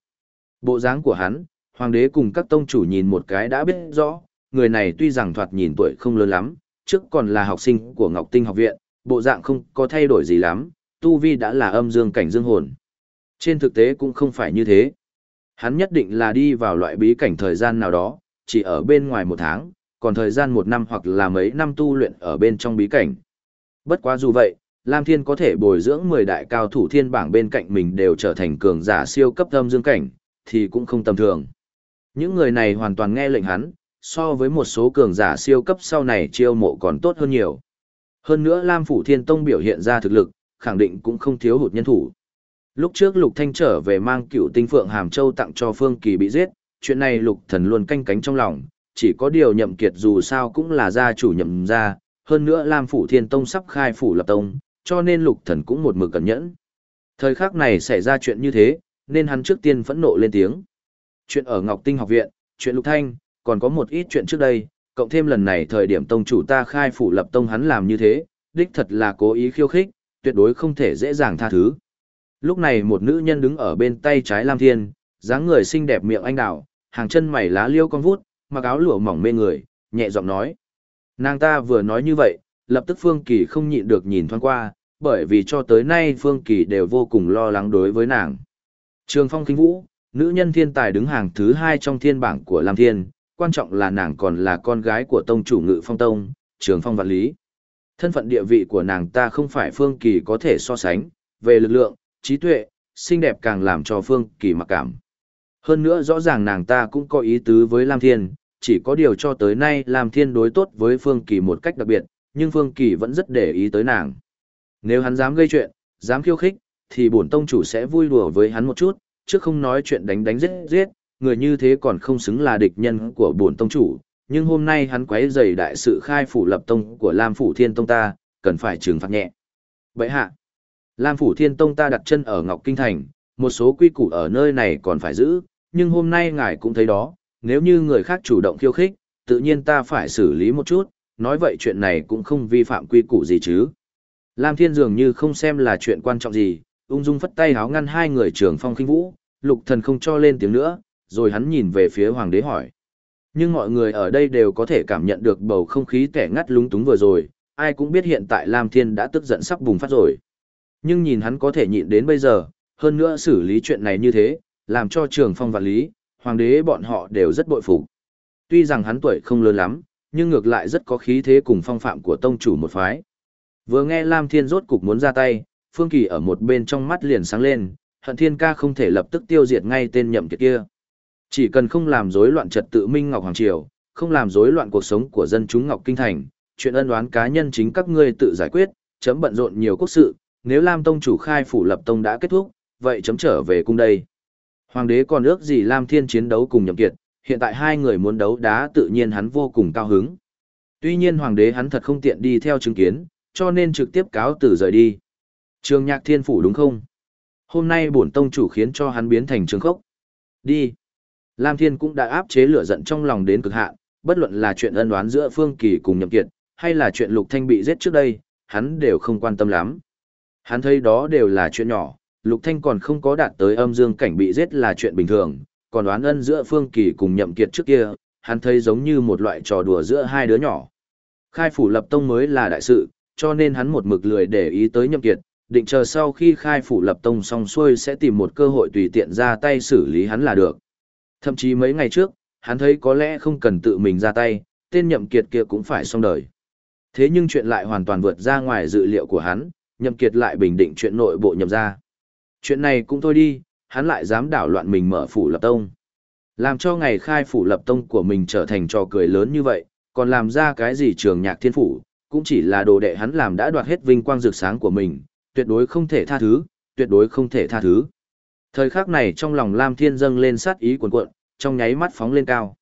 Bộ dáng của hắn, Hoàng đế cùng các tông chủ nhìn một cái đã biết rõ, người này tuy rằng thoạt nhìn tuổi không lớn lắm, trước còn là học sinh của Ngọc Tinh học viện, bộ dạng không có thay đổi gì lắm, tu vi đã là âm dương cảnh dương hồn. Trên thực tế cũng không phải như thế. Hắn nhất định là đi vào loại bí cảnh thời gian nào đó, chỉ ở bên ngoài một tháng, còn thời gian một năm hoặc là mấy năm tu luyện ở bên trong bí cảnh. Bất quá dù vậy, Lam Thiên có thể bồi dưỡng 10 đại cao thủ thiên bảng bên cạnh mình đều trở thành cường giả siêu cấp âm dương cảnh, thì cũng không tầm thường. Những người này hoàn toàn nghe lệnh hắn, so với một số cường giả siêu cấp sau này chiêu mộ còn tốt hơn nhiều. Hơn nữa Lam Phủ Thiên Tông biểu hiện ra thực lực, khẳng định cũng không thiếu hụt nhân thủ. Lúc trước Lục Thanh trở về mang cựu tinh phượng Hàm Châu tặng cho Phương Kỳ bị giết, chuyện này Lục Thần luôn canh cánh trong lòng, chỉ có điều nhậm kiệt dù sao cũng là gia chủ nhậm gia, hơn nữa Lam Phủ Thiên Tông sắp khai phủ lập tông, cho nên Lục Thần cũng một mực cẩn nhẫn. Thời khắc này xảy ra chuyện như thế, nên hắn trước tiên phẫn nộ lên tiếng. Chuyện ở Ngọc Tinh học viện, chuyện Lục Thanh, còn có một ít chuyện trước đây, cộng thêm lần này thời điểm tông chủ ta khai phủ lập tông hắn làm như thế, đích thật là cố ý khiêu khích, tuyệt đối không thể dễ dàng tha thứ. Lúc này một nữ nhân đứng ở bên tay trái Lam Thiên, dáng người xinh đẹp miệng anh đào, hàng chân mày lá liêu con vút, mặc áo lụa mỏng mê người, nhẹ giọng nói. Nàng ta vừa nói như vậy, lập tức Phương Kỳ không nhịn được nhìn thoáng qua, bởi vì cho tới nay Phương Kỳ đều vô cùng lo lắng đối với nàng. Trường Phong Kinh Vũ, nữ nhân thiên tài đứng hàng thứ hai trong thiên bảng của Lam Thiên, quan trọng là nàng còn là con gái của tông chủ ngự phong tông, Trường Phong Vạn Lý. Thân phận địa vị của nàng ta không phải Phương Kỳ có thể so sánh, về lực lượng, trí tuệ, xinh đẹp càng làm cho Phương Kỳ mặc cảm. Hơn nữa rõ ràng nàng ta cũng có ý tứ với Lam Thiên, chỉ có điều cho tới nay Lam Thiên đối tốt với Phương Kỳ một cách đặc biệt, nhưng Phương Kỳ vẫn rất để ý tới nàng. Nếu hắn dám gây chuyện, dám khiêu khích, thì bổn tông chủ sẽ vui đùa với hắn một chút, chứ không nói chuyện đánh đánh giết giết, người như thế còn không xứng là địch nhân của bổn tông chủ, nhưng hôm nay hắn quấy rầy đại sự khai phủ lập tông của Lam phủ Thiên Tông ta, cần phải trừng phạt nhẹ. Vậy hạ, Lam phủ Thiên Tông ta đặt chân ở Ngọc Kinh Thành, một số quy củ ở nơi này còn phải giữ, nhưng hôm nay ngài cũng thấy đó, nếu như người khác chủ động khiêu khích, tự nhiên ta phải xử lý một chút, nói vậy chuyện này cũng không vi phạm quy củ gì chứ. Lam Thiên dường như không xem là chuyện quan trọng gì, ung dung phất tay háo ngăn hai người trưởng phong khinh vũ, lục thần không cho lên tiếng nữa, rồi hắn nhìn về phía hoàng đế hỏi. Nhưng mọi người ở đây đều có thể cảm nhận được bầu không khí kẻ ngắt lúng túng vừa rồi, ai cũng biết hiện tại Lam Thiên đã tức giận sắp bùng phát rồi. Nhưng nhìn hắn có thể nhịn đến bây giờ, hơn nữa xử lý chuyện này như thế, làm cho trường phong vạn lý, hoàng đế bọn họ đều rất bội phục. Tuy rằng hắn tuổi không lớn lắm, nhưng ngược lại rất có khí thế cùng phong phạm của tông chủ một phái. Vừa nghe Lam Thiên rốt cục muốn ra tay, Phương Kỳ ở một bên trong mắt liền sáng lên, hận thiên ca không thể lập tức tiêu diệt ngay tên nhậm kiệt kia. Chỉ cần không làm rối loạn trật tự Minh Ngọc Hoàng Triều, không làm rối loạn cuộc sống của dân chúng Ngọc Kinh Thành, chuyện ân oán cá nhân chính các ngươi tự giải quyết, chấm bận rộn nhiều quốc sự, nếu Lam Tông chủ khai phủ lập tông đã kết thúc, vậy chấm trở về cung đây. Hoàng đế còn ước gì Lam Thiên chiến đấu cùng nhậm kiệt, hiện tại hai người muốn đấu đá tự nhiên hắn vô cùng cao hứng. Tuy nhiên hoàng đế hắn thật không tiện đi theo chứng kiến, cho nên trực tiếp cáo từ rời đi. Trường nhạc thiên phủ đúng không? Hôm nay bổn tông chủ khiến cho hắn biến thành trường khốc. Đi. Lam Thiên cũng đã áp chế lửa giận trong lòng đến cực hạn, bất luận là chuyện ân oán giữa Phương Kỳ cùng Nhậm Kiệt, hay là chuyện Lục Thanh bị giết trước đây, hắn đều không quan tâm lắm. Hắn thấy đó đều là chuyện nhỏ, Lục Thanh còn không có đạt tới âm dương cảnh bị giết là chuyện bình thường, còn đoán ân giữa Phương Kỳ cùng Nhậm Kiệt trước kia, hắn thấy giống như một loại trò đùa giữa hai đứa nhỏ. Khai phủ lập tông mới là đại sự, cho nên hắn một mực lười để ý tới Nhậm Kiệt, định chờ sau khi khai phủ lập tông xong xuôi sẽ tìm một cơ hội tùy tiện ra tay xử lý hắn là được. Thậm chí mấy ngày trước, hắn thấy có lẽ không cần tự mình ra tay, tên Nhậm Kiệt kia cũng phải xong đời. Thế nhưng chuyện lại hoàn toàn vượt ra ngoài dự liệu của hắn, Nhậm Kiệt lại bình định chuyện nội bộ nhậm gia. Chuyện này cũng thôi đi, hắn lại dám đảo loạn mình mở phủ lập tông. Làm cho ngày khai phủ lập tông của mình trở thành trò cười lớn như vậy, còn làm ra cái gì trường nhạc thiên phủ, cũng chỉ là đồ đệ hắn làm đã đoạt hết vinh quang rực sáng của mình, tuyệt đối không thể tha thứ, tuyệt đối không thể tha thứ. Thời khắc này trong lòng Lam Thiên dâng lên sát ý cuồn cuộn, trong nháy mắt phóng lên cao.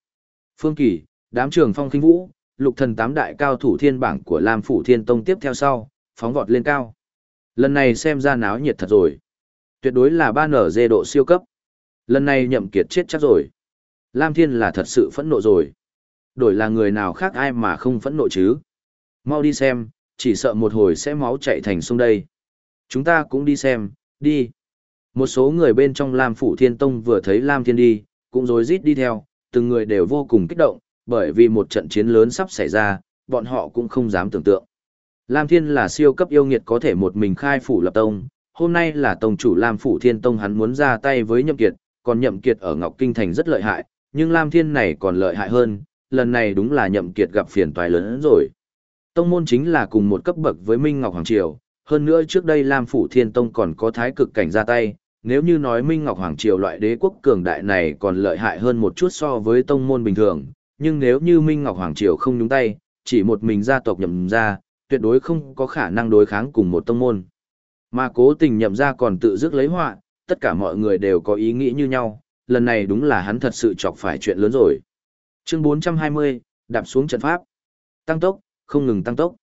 Phương Kỳ, đám trường phong kinh vũ, lục thần tám đại cao thủ thiên bảng của Lam Phủ Thiên Tông tiếp theo sau, phóng vọt lên cao. Lần này xem ra náo nhiệt thật rồi. Tuyệt đối là ba nở dê độ siêu cấp. Lần này nhậm kiệt chết chắc rồi. Lam Thiên là thật sự phẫn nộ rồi. Đổi là người nào khác ai mà không phẫn nộ chứ. Mau đi xem, chỉ sợ một hồi sẽ máu chạy thành sông đây. Chúng ta cũng đi xem, đi. Một số người bên trong Lam Phủ Thiên Tông vừa thấy Lam Thiên đi, cũng rối rít đi theo, từng người đều vô cùng kích động, bởi vì một trận chiến lớn sắp xảy ra, bọn họ cũng không dám tưởng tượng. Lam Thiên là siêu cấp yêu nghiệt có thể một mình khai phủ lập tông, hôm nay là tông chủ Lam Phủ Thiên Tông hắn muốn ra tay với Nhậm Kiệt, còn Nhậm Kiệt ở Ngọc Kinh Thành rất lợi hại, nhưng Lam Thiên này còn lợi hại hơn, lần này đúng là Nhậm Kiệt gặp phiền toái lớn hơn rồi. Tông môn chính là cùng một cấp bậc với Minh Ngọc Hoàng Triều, hơn nữa trước đây Lam Phủ Thiên Tông còn có thái cực cảnh ra tay, nếu như nói Minh Ngọc Hoàng Triều loại đế quốc cường đại này còn lợi hại hơn một chút so với tông môn bình thường, nhưng nếu như Minh Ngọc Hoàng Triều không nhúng tay, chỉ một mình gia tộc nhậm ra, tuyệt đối không có khả năng đối kháng cùng một tông môn. Mà cố tình nhậm ra còn tự dứt lấy họa, tất cả mọi người đều có ý nghĩ như nhau, lần này đúng là hắn thật sự chọc phải chuyện lớn rồi. Chương 420, đạp xuống trận pháp. Tăng tốc, không ngừng tăng tốc.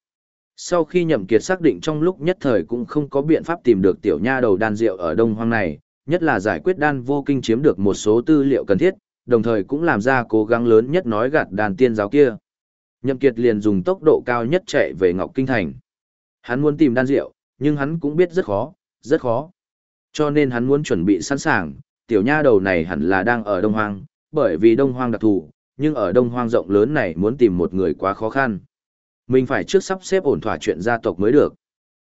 Sau khi nhậm kiệt xác định trong lúc nhất thời cũng không có biện pháp tìm được tiểu nha đầu đan rượu ở đông hoang này, nhất là giải quyết đan vô kinh chiếm được một số tư liệu cần thiết, đồng thời cũng làm ra cố gắng lớn nhất nói gạt đàn tiên giáo kia. Nhậm kiệt liền dùng tốc độ cao nhất chạy về Ngọc Kinh Thành. Hắn muốn tìm đan rượu, nhưng hắn cũng biết rất khó, rất khó. Cho nên hắn muốn chuẩn bị sẵn sàng, tiểu nha đầu này hẳn là đang ở Đông Hoang, bởi vì Đông Hoang đặc thù, nhưng ở Đông Hoang rộng lớn này muốn tìm một người quá khó khăn. Mình phải trước sắp xếp ổn thỏa chuyện gia tộc mới được.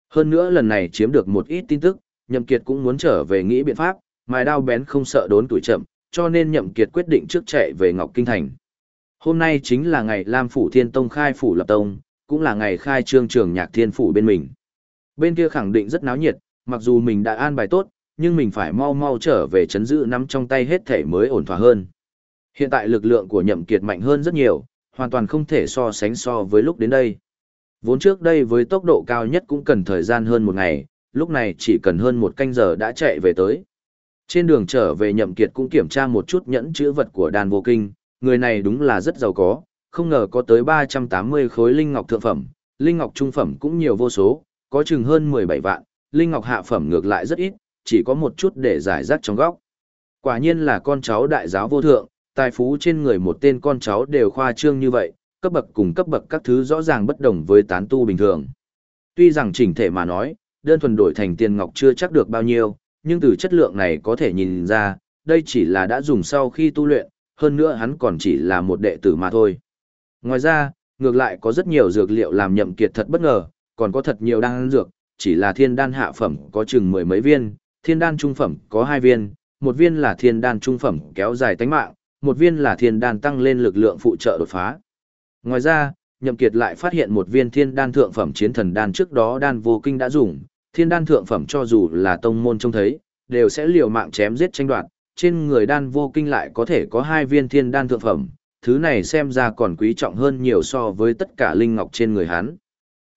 Hơn nữa lần này chiếm được một ít tin tức, Nhậm Kiệt cũng muốn trở về nghĩ biện pháp, mài đao bén không sợ đốn tuổi chậm, cho nên Nhậm Kiệt quyết định trước chạy về Ngọc Kinh Thành. Hôm nay chính là ngày Lam Phủ Thiên Tông khai phủ lập tông, cũng là ngày khai trương trường nhạc thiên phủ bên mình. Bên kia khẳng định rất náo nhiệt, mặc dù mình đã an bài tốt, nhưng mình phải mau mau trở về chấn giữ nắm trong tay hết thể mới ổn thỏa hơn. Hiện tại lực lượng của nhậm kiệt mạnh hơn rất nhiều, hoàn toàn không thể so sánh so với lúc đến đây. Vốn trước đây với tốc độ cao nhất cũng cần thời gian hơn một ngày, lúc này chỉ cần hơn một canh giờ đã chạy về tới. Trên đường trở về nhậm kiệt cũng kiểm tra một chút nhẫn chữ vật của đàn vô kinh, người này đúng là rất giàu có, không ngờ có tới 380 khối linh ngọc thượng phẩm, linh ngọc trung phẩm cũng nhiều vô số, có chừng hơn 17 vạn, linh ngọc hạ phẩm ngược lại rất ít, chỉ có một chút để giải rác trong góc. Quả nhiên là con cháu đại giáo vô thượng, tài phú trên người một tên con cháu đều khoa trương như vậy, cấp bậc cùng cấp bậc các thứ rõ ràng bất đồng với tán tu bình thường. Tuy rằng chỉnh thể mà nói, đơn thuần đổi thành tiền ngọc chưa chắc được bao nhiêu, nhưng từ chất lượng này có thể nhìn ra, đây chỉ là đã dùng sau khi tu luyện, hơn nữa hắn còn chỉ là một đệ tử mà thôi. Ngoài ra, ngược lại có rất nhiều dược liệu làm nhậm kiệt thật bất ngờ, còn có thật nhiều đan dược, chỉ là thiên đan hạ phẩm có chừng mười mấy viên, thiên đan trung phẩm có hai viên, một viên là thiên đan trung phẩm kéo dài tánh mạng, một viên là thiên đan tăng lên lực lượng phụ trợ đột phá. Ngoài ra, Nhậm Kiệt lại phát hiện một viên thiên đan thượng phẩm chiến thần đan trước đó đan vô kinh đã dùng, thiên đan thượng phẩm cho dù là tông môn trông thấy, đều sẽ liều mạng chém giết tranh đoạt, trên người đan vô kinh lại có thể có hai viên thiên đan thượng phẩm, thứ này xem ra còn quý trọng hơn nhiều so với tất cả linh ngọc trên người hắn.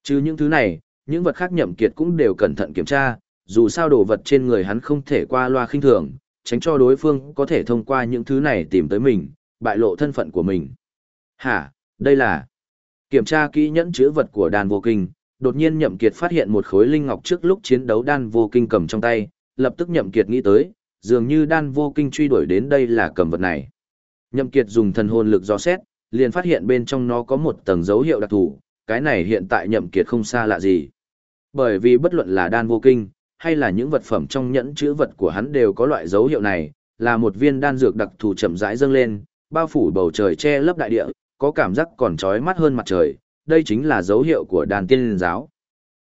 Chứ những thứ này, những vật khác Nhậm Kiệt cũng đều cẩn thận kiểm tra, dù sao đồ vật trên người hắn không thể qua loa khinh thường, tránh cho đối phương có thể thông qua những thứ này tìm tới mình, bại lộ thân phận của mình. Hả, đây là... Kiểm tra kỹ nhẫn chữ vật của đàn vô kinh, đột nhiên Nhậm Kiệt phát hiện một khối linh ngọc trước lúc chiến đấu đan vô kinh cầm trong tay, lập tức Nhậm Kiệt nghĩ tới, dường như đan vô kinh truy đuổi đến đây là cầm vật này. Nhậm Kiệt dùng thần hồn lực dò xét, liền phát hiện bên trong nó có một tầng dấu hiệu đặc thù, cái này hiện tại Nhậm Kiệt không xa lạ gì. Bởi vì bất luận là đan vô kinh, hay là những vật phẩm trong nhẫn chữ vật của hắn đều có loại dấu hiệu này, là một viên đan dược đặc thù chậm rãi dâng lên, bao phủ bầu trời che lấp đại địa, có cảm giác còn chói mắt hơn mặt trời, đây chính là dấu hiệu của đàn tiên linh giáo.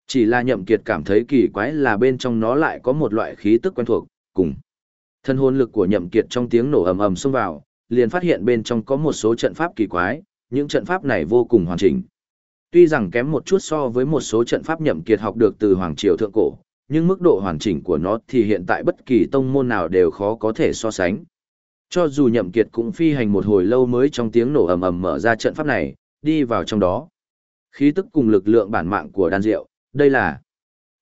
Chỉ là nhậm kiệt cảm thấy kỳ quái là bên trong nó lại có một loại khí tức quen thuộc, cùng. Thân hồn lực của nhậm kiệt trong tiếng nổ ầm ầm xông vào, liền phát hiện bên trong có một số trận pháp kỳ quái, những trận pháp này vô cùng hoàn chỉnh. Tuy rằng kém một chút so với một số trận pháp nhậm kiệt học được từ Hoàng Triều Thượng Cổ, nhưng mức độ hoàn chỉnh của nó thì hiện tại bất kỳ tông môn nào đều khó có thể so sánh. Cho dù nhậm kiệt cũng phi hành một hồi lâu mới trong tiếng nổ ầm ầm mở ra trận pháp này, đi vào trong đó. Khí tức cùng lực lượng bản mạng của đan diệu, đây là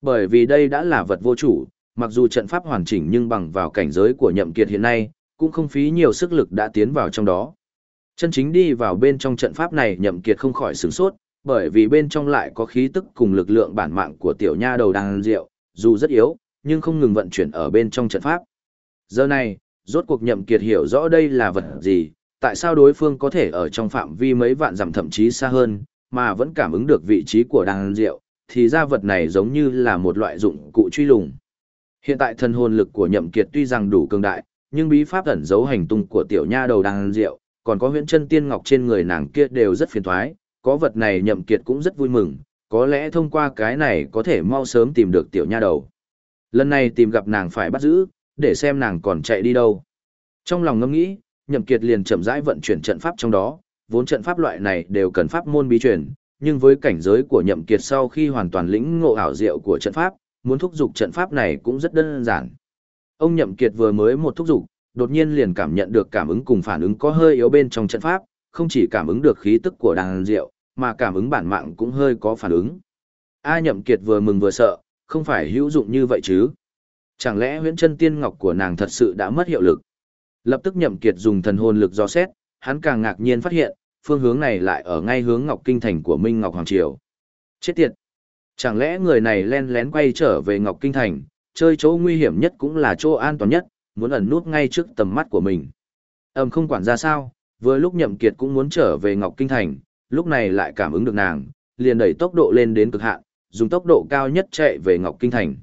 bởi vì đây đã là vật vô chủ, mặc dù trận pháp hoàn chỉnh nhưng bằng vào cảnh giới của nhậm kiệt hiện nay, cũng không phí nhiều sức lực đã tiến vào trong đó. Chân chính đi vào bên trong trận pháp này nhậm kiệt không khỏi sửng sốt, bởi vì bên trong lại có khí tức cùng lực lượng bản mạng của tiểu nha đầu Đang diệu, dù rất yếu, nhưng không ngừng vận chuyển ở bên trong trận pháp. Giờ này, rốt cuộc nhậm kiệt hiểu rõ đây là vật gì, tại sao đối phương có thể ở trong phạm vi mấy vạn dặm thậm chí xa hơn, mà vẫn cảm ứng được vị trí của đan diệu, thì ra vật này giống như là một loại dụng cụ truy lùng. Hiện tại thần hồn lực của nhậm kiệt tuy rằng đủ cường đại, nhưng bí pháp ẩn giấu hành tung của tiểu nha đầu đan diệu, còn có huyễn chân tiên ngọc trên người nàng kia đều rất phiền toái, có vật này nhậm kiệt cũng rất vui mừng, có lẽ thông qua cái này có thể mau sớm tìm được tiểu nha đầu. Lần này tìm gặp nàng phải bắt giữ, để xem nàng còn chạy đi đâu. Trong lòng ngẫm nghĩ, Nhậm Kiệt liền chậm rãi vận chuyển trận pháp trong đó, vốn trận pháp loại này đều cần pháp môn bí truyền, nhưng với cảnh giới của Nhậm Kiệt sau khi hoàn toàn lĩnh ngộ ảo diệu của trận pháp, muốn thúc giục trận pháp này cũng rất đơn giản. Ông Nhậm Kiệt vừa mới một thúc giục, đột nhiên liền cảm nhận được cảm ứng cùng phản ứng có hơi yếu bên trong trận pháp, không chỉ cảm ứng được khí tức của đàn rượu, mà cảm ứng bản mạng cũng hơi có phản ứng. A Nhậm Kiệt vừa mừng vừa sợ, không phải hữu dụng như vậy chứ? Chẳng lẽ huyễn chân tiên ngọc của nàng thật sự đã mất hiệu lực? Lập tức Nhậm Kiệt dùng thần hồn lực dò xét, hắn càng ngạc nhiên phát hiện, phương hướng này lại ở ngay hướng Ngọc Kinh Thành của Minh Ngọc Hoàng Triều. Chết tiệt! Chẳng lẽ người này len lén quay trở về Ngọc Kinh Thành, chơi chỗ nguy hiểm nhất cũng là chỗ an toàn nhất, muốn ẩn nút ngay trước tầm mắt của mình. Ẩm không quản ra sao, vừa lúc Nhậm Kiệt cũng muốn trở về Ngọc Kinh Thành, lúc này lại cảm ứng được nàng, liền đẩy tốc độ lên đến cực hạn, dùng tốc độ cao nhất chạy về Ngọc Kinh Thành.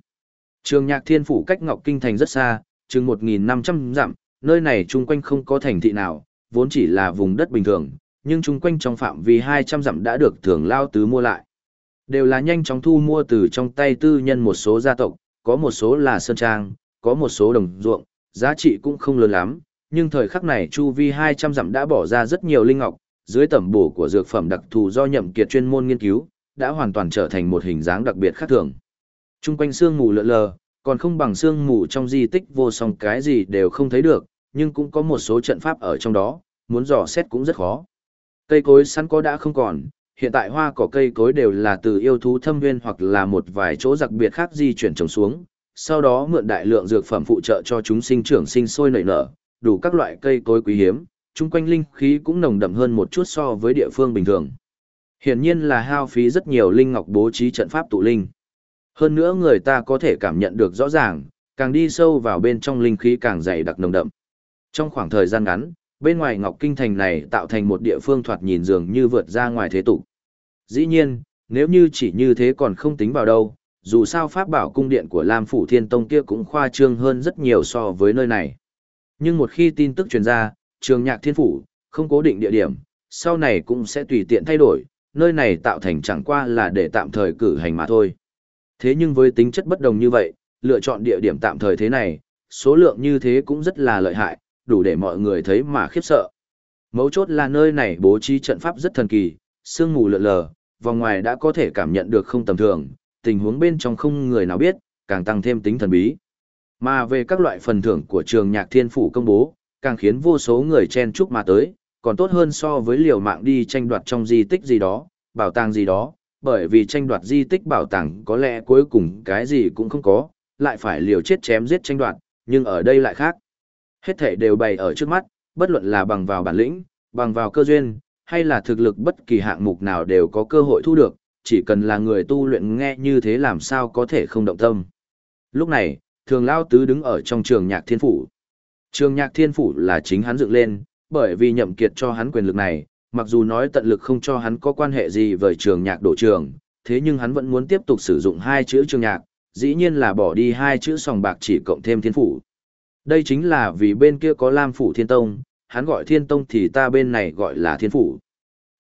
Trường Nhạc Thiên phủ cách Ngọc Kinh Thành rất xa, chừng 1500 dặm, nơi này chung quanh không có thành thị nào, vốn chỉ là vùng đất bình thường, nhưng chung quanh trong phạm vi 200 dặm đã được thường lao tứ mua lại. Đều là nhanh chóng thu mua từ trong tay tư nhân một số gia tộc, có một số là sơn trang, có một số đồng ruộng, giá trị cũng không lớn lắm, nhưng thời khắc này chu vi 200 dặm đã bỏ ra rất nhiều linh ngọc, dưới tẩm bổ của dược phẩm đặc thù do nhậm kiệt chuyên môn nghiên cứu, đã hoàn toàn trở thành một hình dáng đặc biệt khác thường. Trung quanh xương mù lượn lờ, còn không bằng xương mù trong di tích vô song cái gì đều không thấy được, nhưng cũng có một số trận pháp ở trong đó, muốn dò xét cũng rất khó. Cây cối sẵn có đã không còn, hiện tại hoa cỏ cây cối đều là từ yêu thú thâm viên hoặc là một vài chỗ đặc biệt khác di chuyển trồng xuống, sau đó mượn đại lượng dược phẩm phụ trợ cho chúng sinh trưởng sinh sôi nảy nở, đủ các loại cây cối quý hiếm, chung quanh linh khí cũng nồng đậm hơn một chút so với địa phương bình thường. Hiển nhiên là hao phí rất nhiều linh ngọc bố trí trận pháp tụ linh. Hơn nữa người ta có thể cảm nhận được rõ ràng, càng đi sâu vào bên trong linh khí càng dày đặc nồng đậm. Trong khoảng thời gian ngắn, bên ngoài Ngọc Kinh Thành này tạo thành một địa phương thoạt nhìn dường như vượt ra ngoài thế tục. Dĩ nhiên, nếu như chỉ như thế còn không tính vào đâu, dù sao pháp bảo cung điện của Lam Phủ Thiên Tông kia cũng khoa trương hơn rất nhiều so với nơi này. Nhưng một khi tin tức truyền ra, trường nhạc thiên phủ, không cố định địa điểm, sau này cũng sẽ tùy tiện thay đổi, nơi này tạo thành chẳng qua là để tạm thời cử hành mà thôi. Thế nhưng với tính chất bất đồng như vậy, lựa chọn địa điểm tạm thời thế này, số lượng như thế cũng rất là lợi hại, đủ để mọi người thấy mà khiếp sợ. Mấu chốt là nơi này bố trí trận pháp rất thần kỳ, sương mù lượn lờ, vòng ngoài đã có thể cảm nhận được không tầm thường, tình huống bên trong không người nào biết, càng tăng thêm tính thần bí. Mà về các loại phần thưởng của trường nhạc thiên phủ công bố, càng khiến vô số người chen chúc mà tới, còn tốt hơn so với liều mạng đi tranh đoạt trong di tích gì đó, bảo tàng gì đó, bởi vì tranh đoạt di tích bảo tàng có lẽ cuối cùng cái gì cũng không có, lại phải liều chết chém giết tranh đoạt, nhưng ở đây lại khác. Hết thể đều bày ở trước mắt, bất luận là bằng vào bản lĩnh, bằng vào cơ duyên, hay là thực lực bất kỳ hạng mục nào đều có cơ hội thu được, chỉ cần là người tu luyện nghe như thế làm sao có thể không động tâm. Lúc này, thường lao tứ đứng ở trong trường nhạc thiên phủ. Trường nhạc thiên phủ là chính hắn dựng lên, bởi vì nhậm kiệt cho hắn quyền lực này, mặc dù nói tận lực không cho hắn có quan hệ gì với trường nhạc đổ trường, thế nhưng hắn vẫn muốn tiếp tục sử dụng hai chữ trường nhạc, dĩ nhiên là bỏ đi hai chữ sòng bạc chỉ cộng thêm thiên phủ. Đây chính là vì bên kia có Lam phủ thiên tông, hắn gọi thiên tông thì ta bên này gọi là thiên phủ.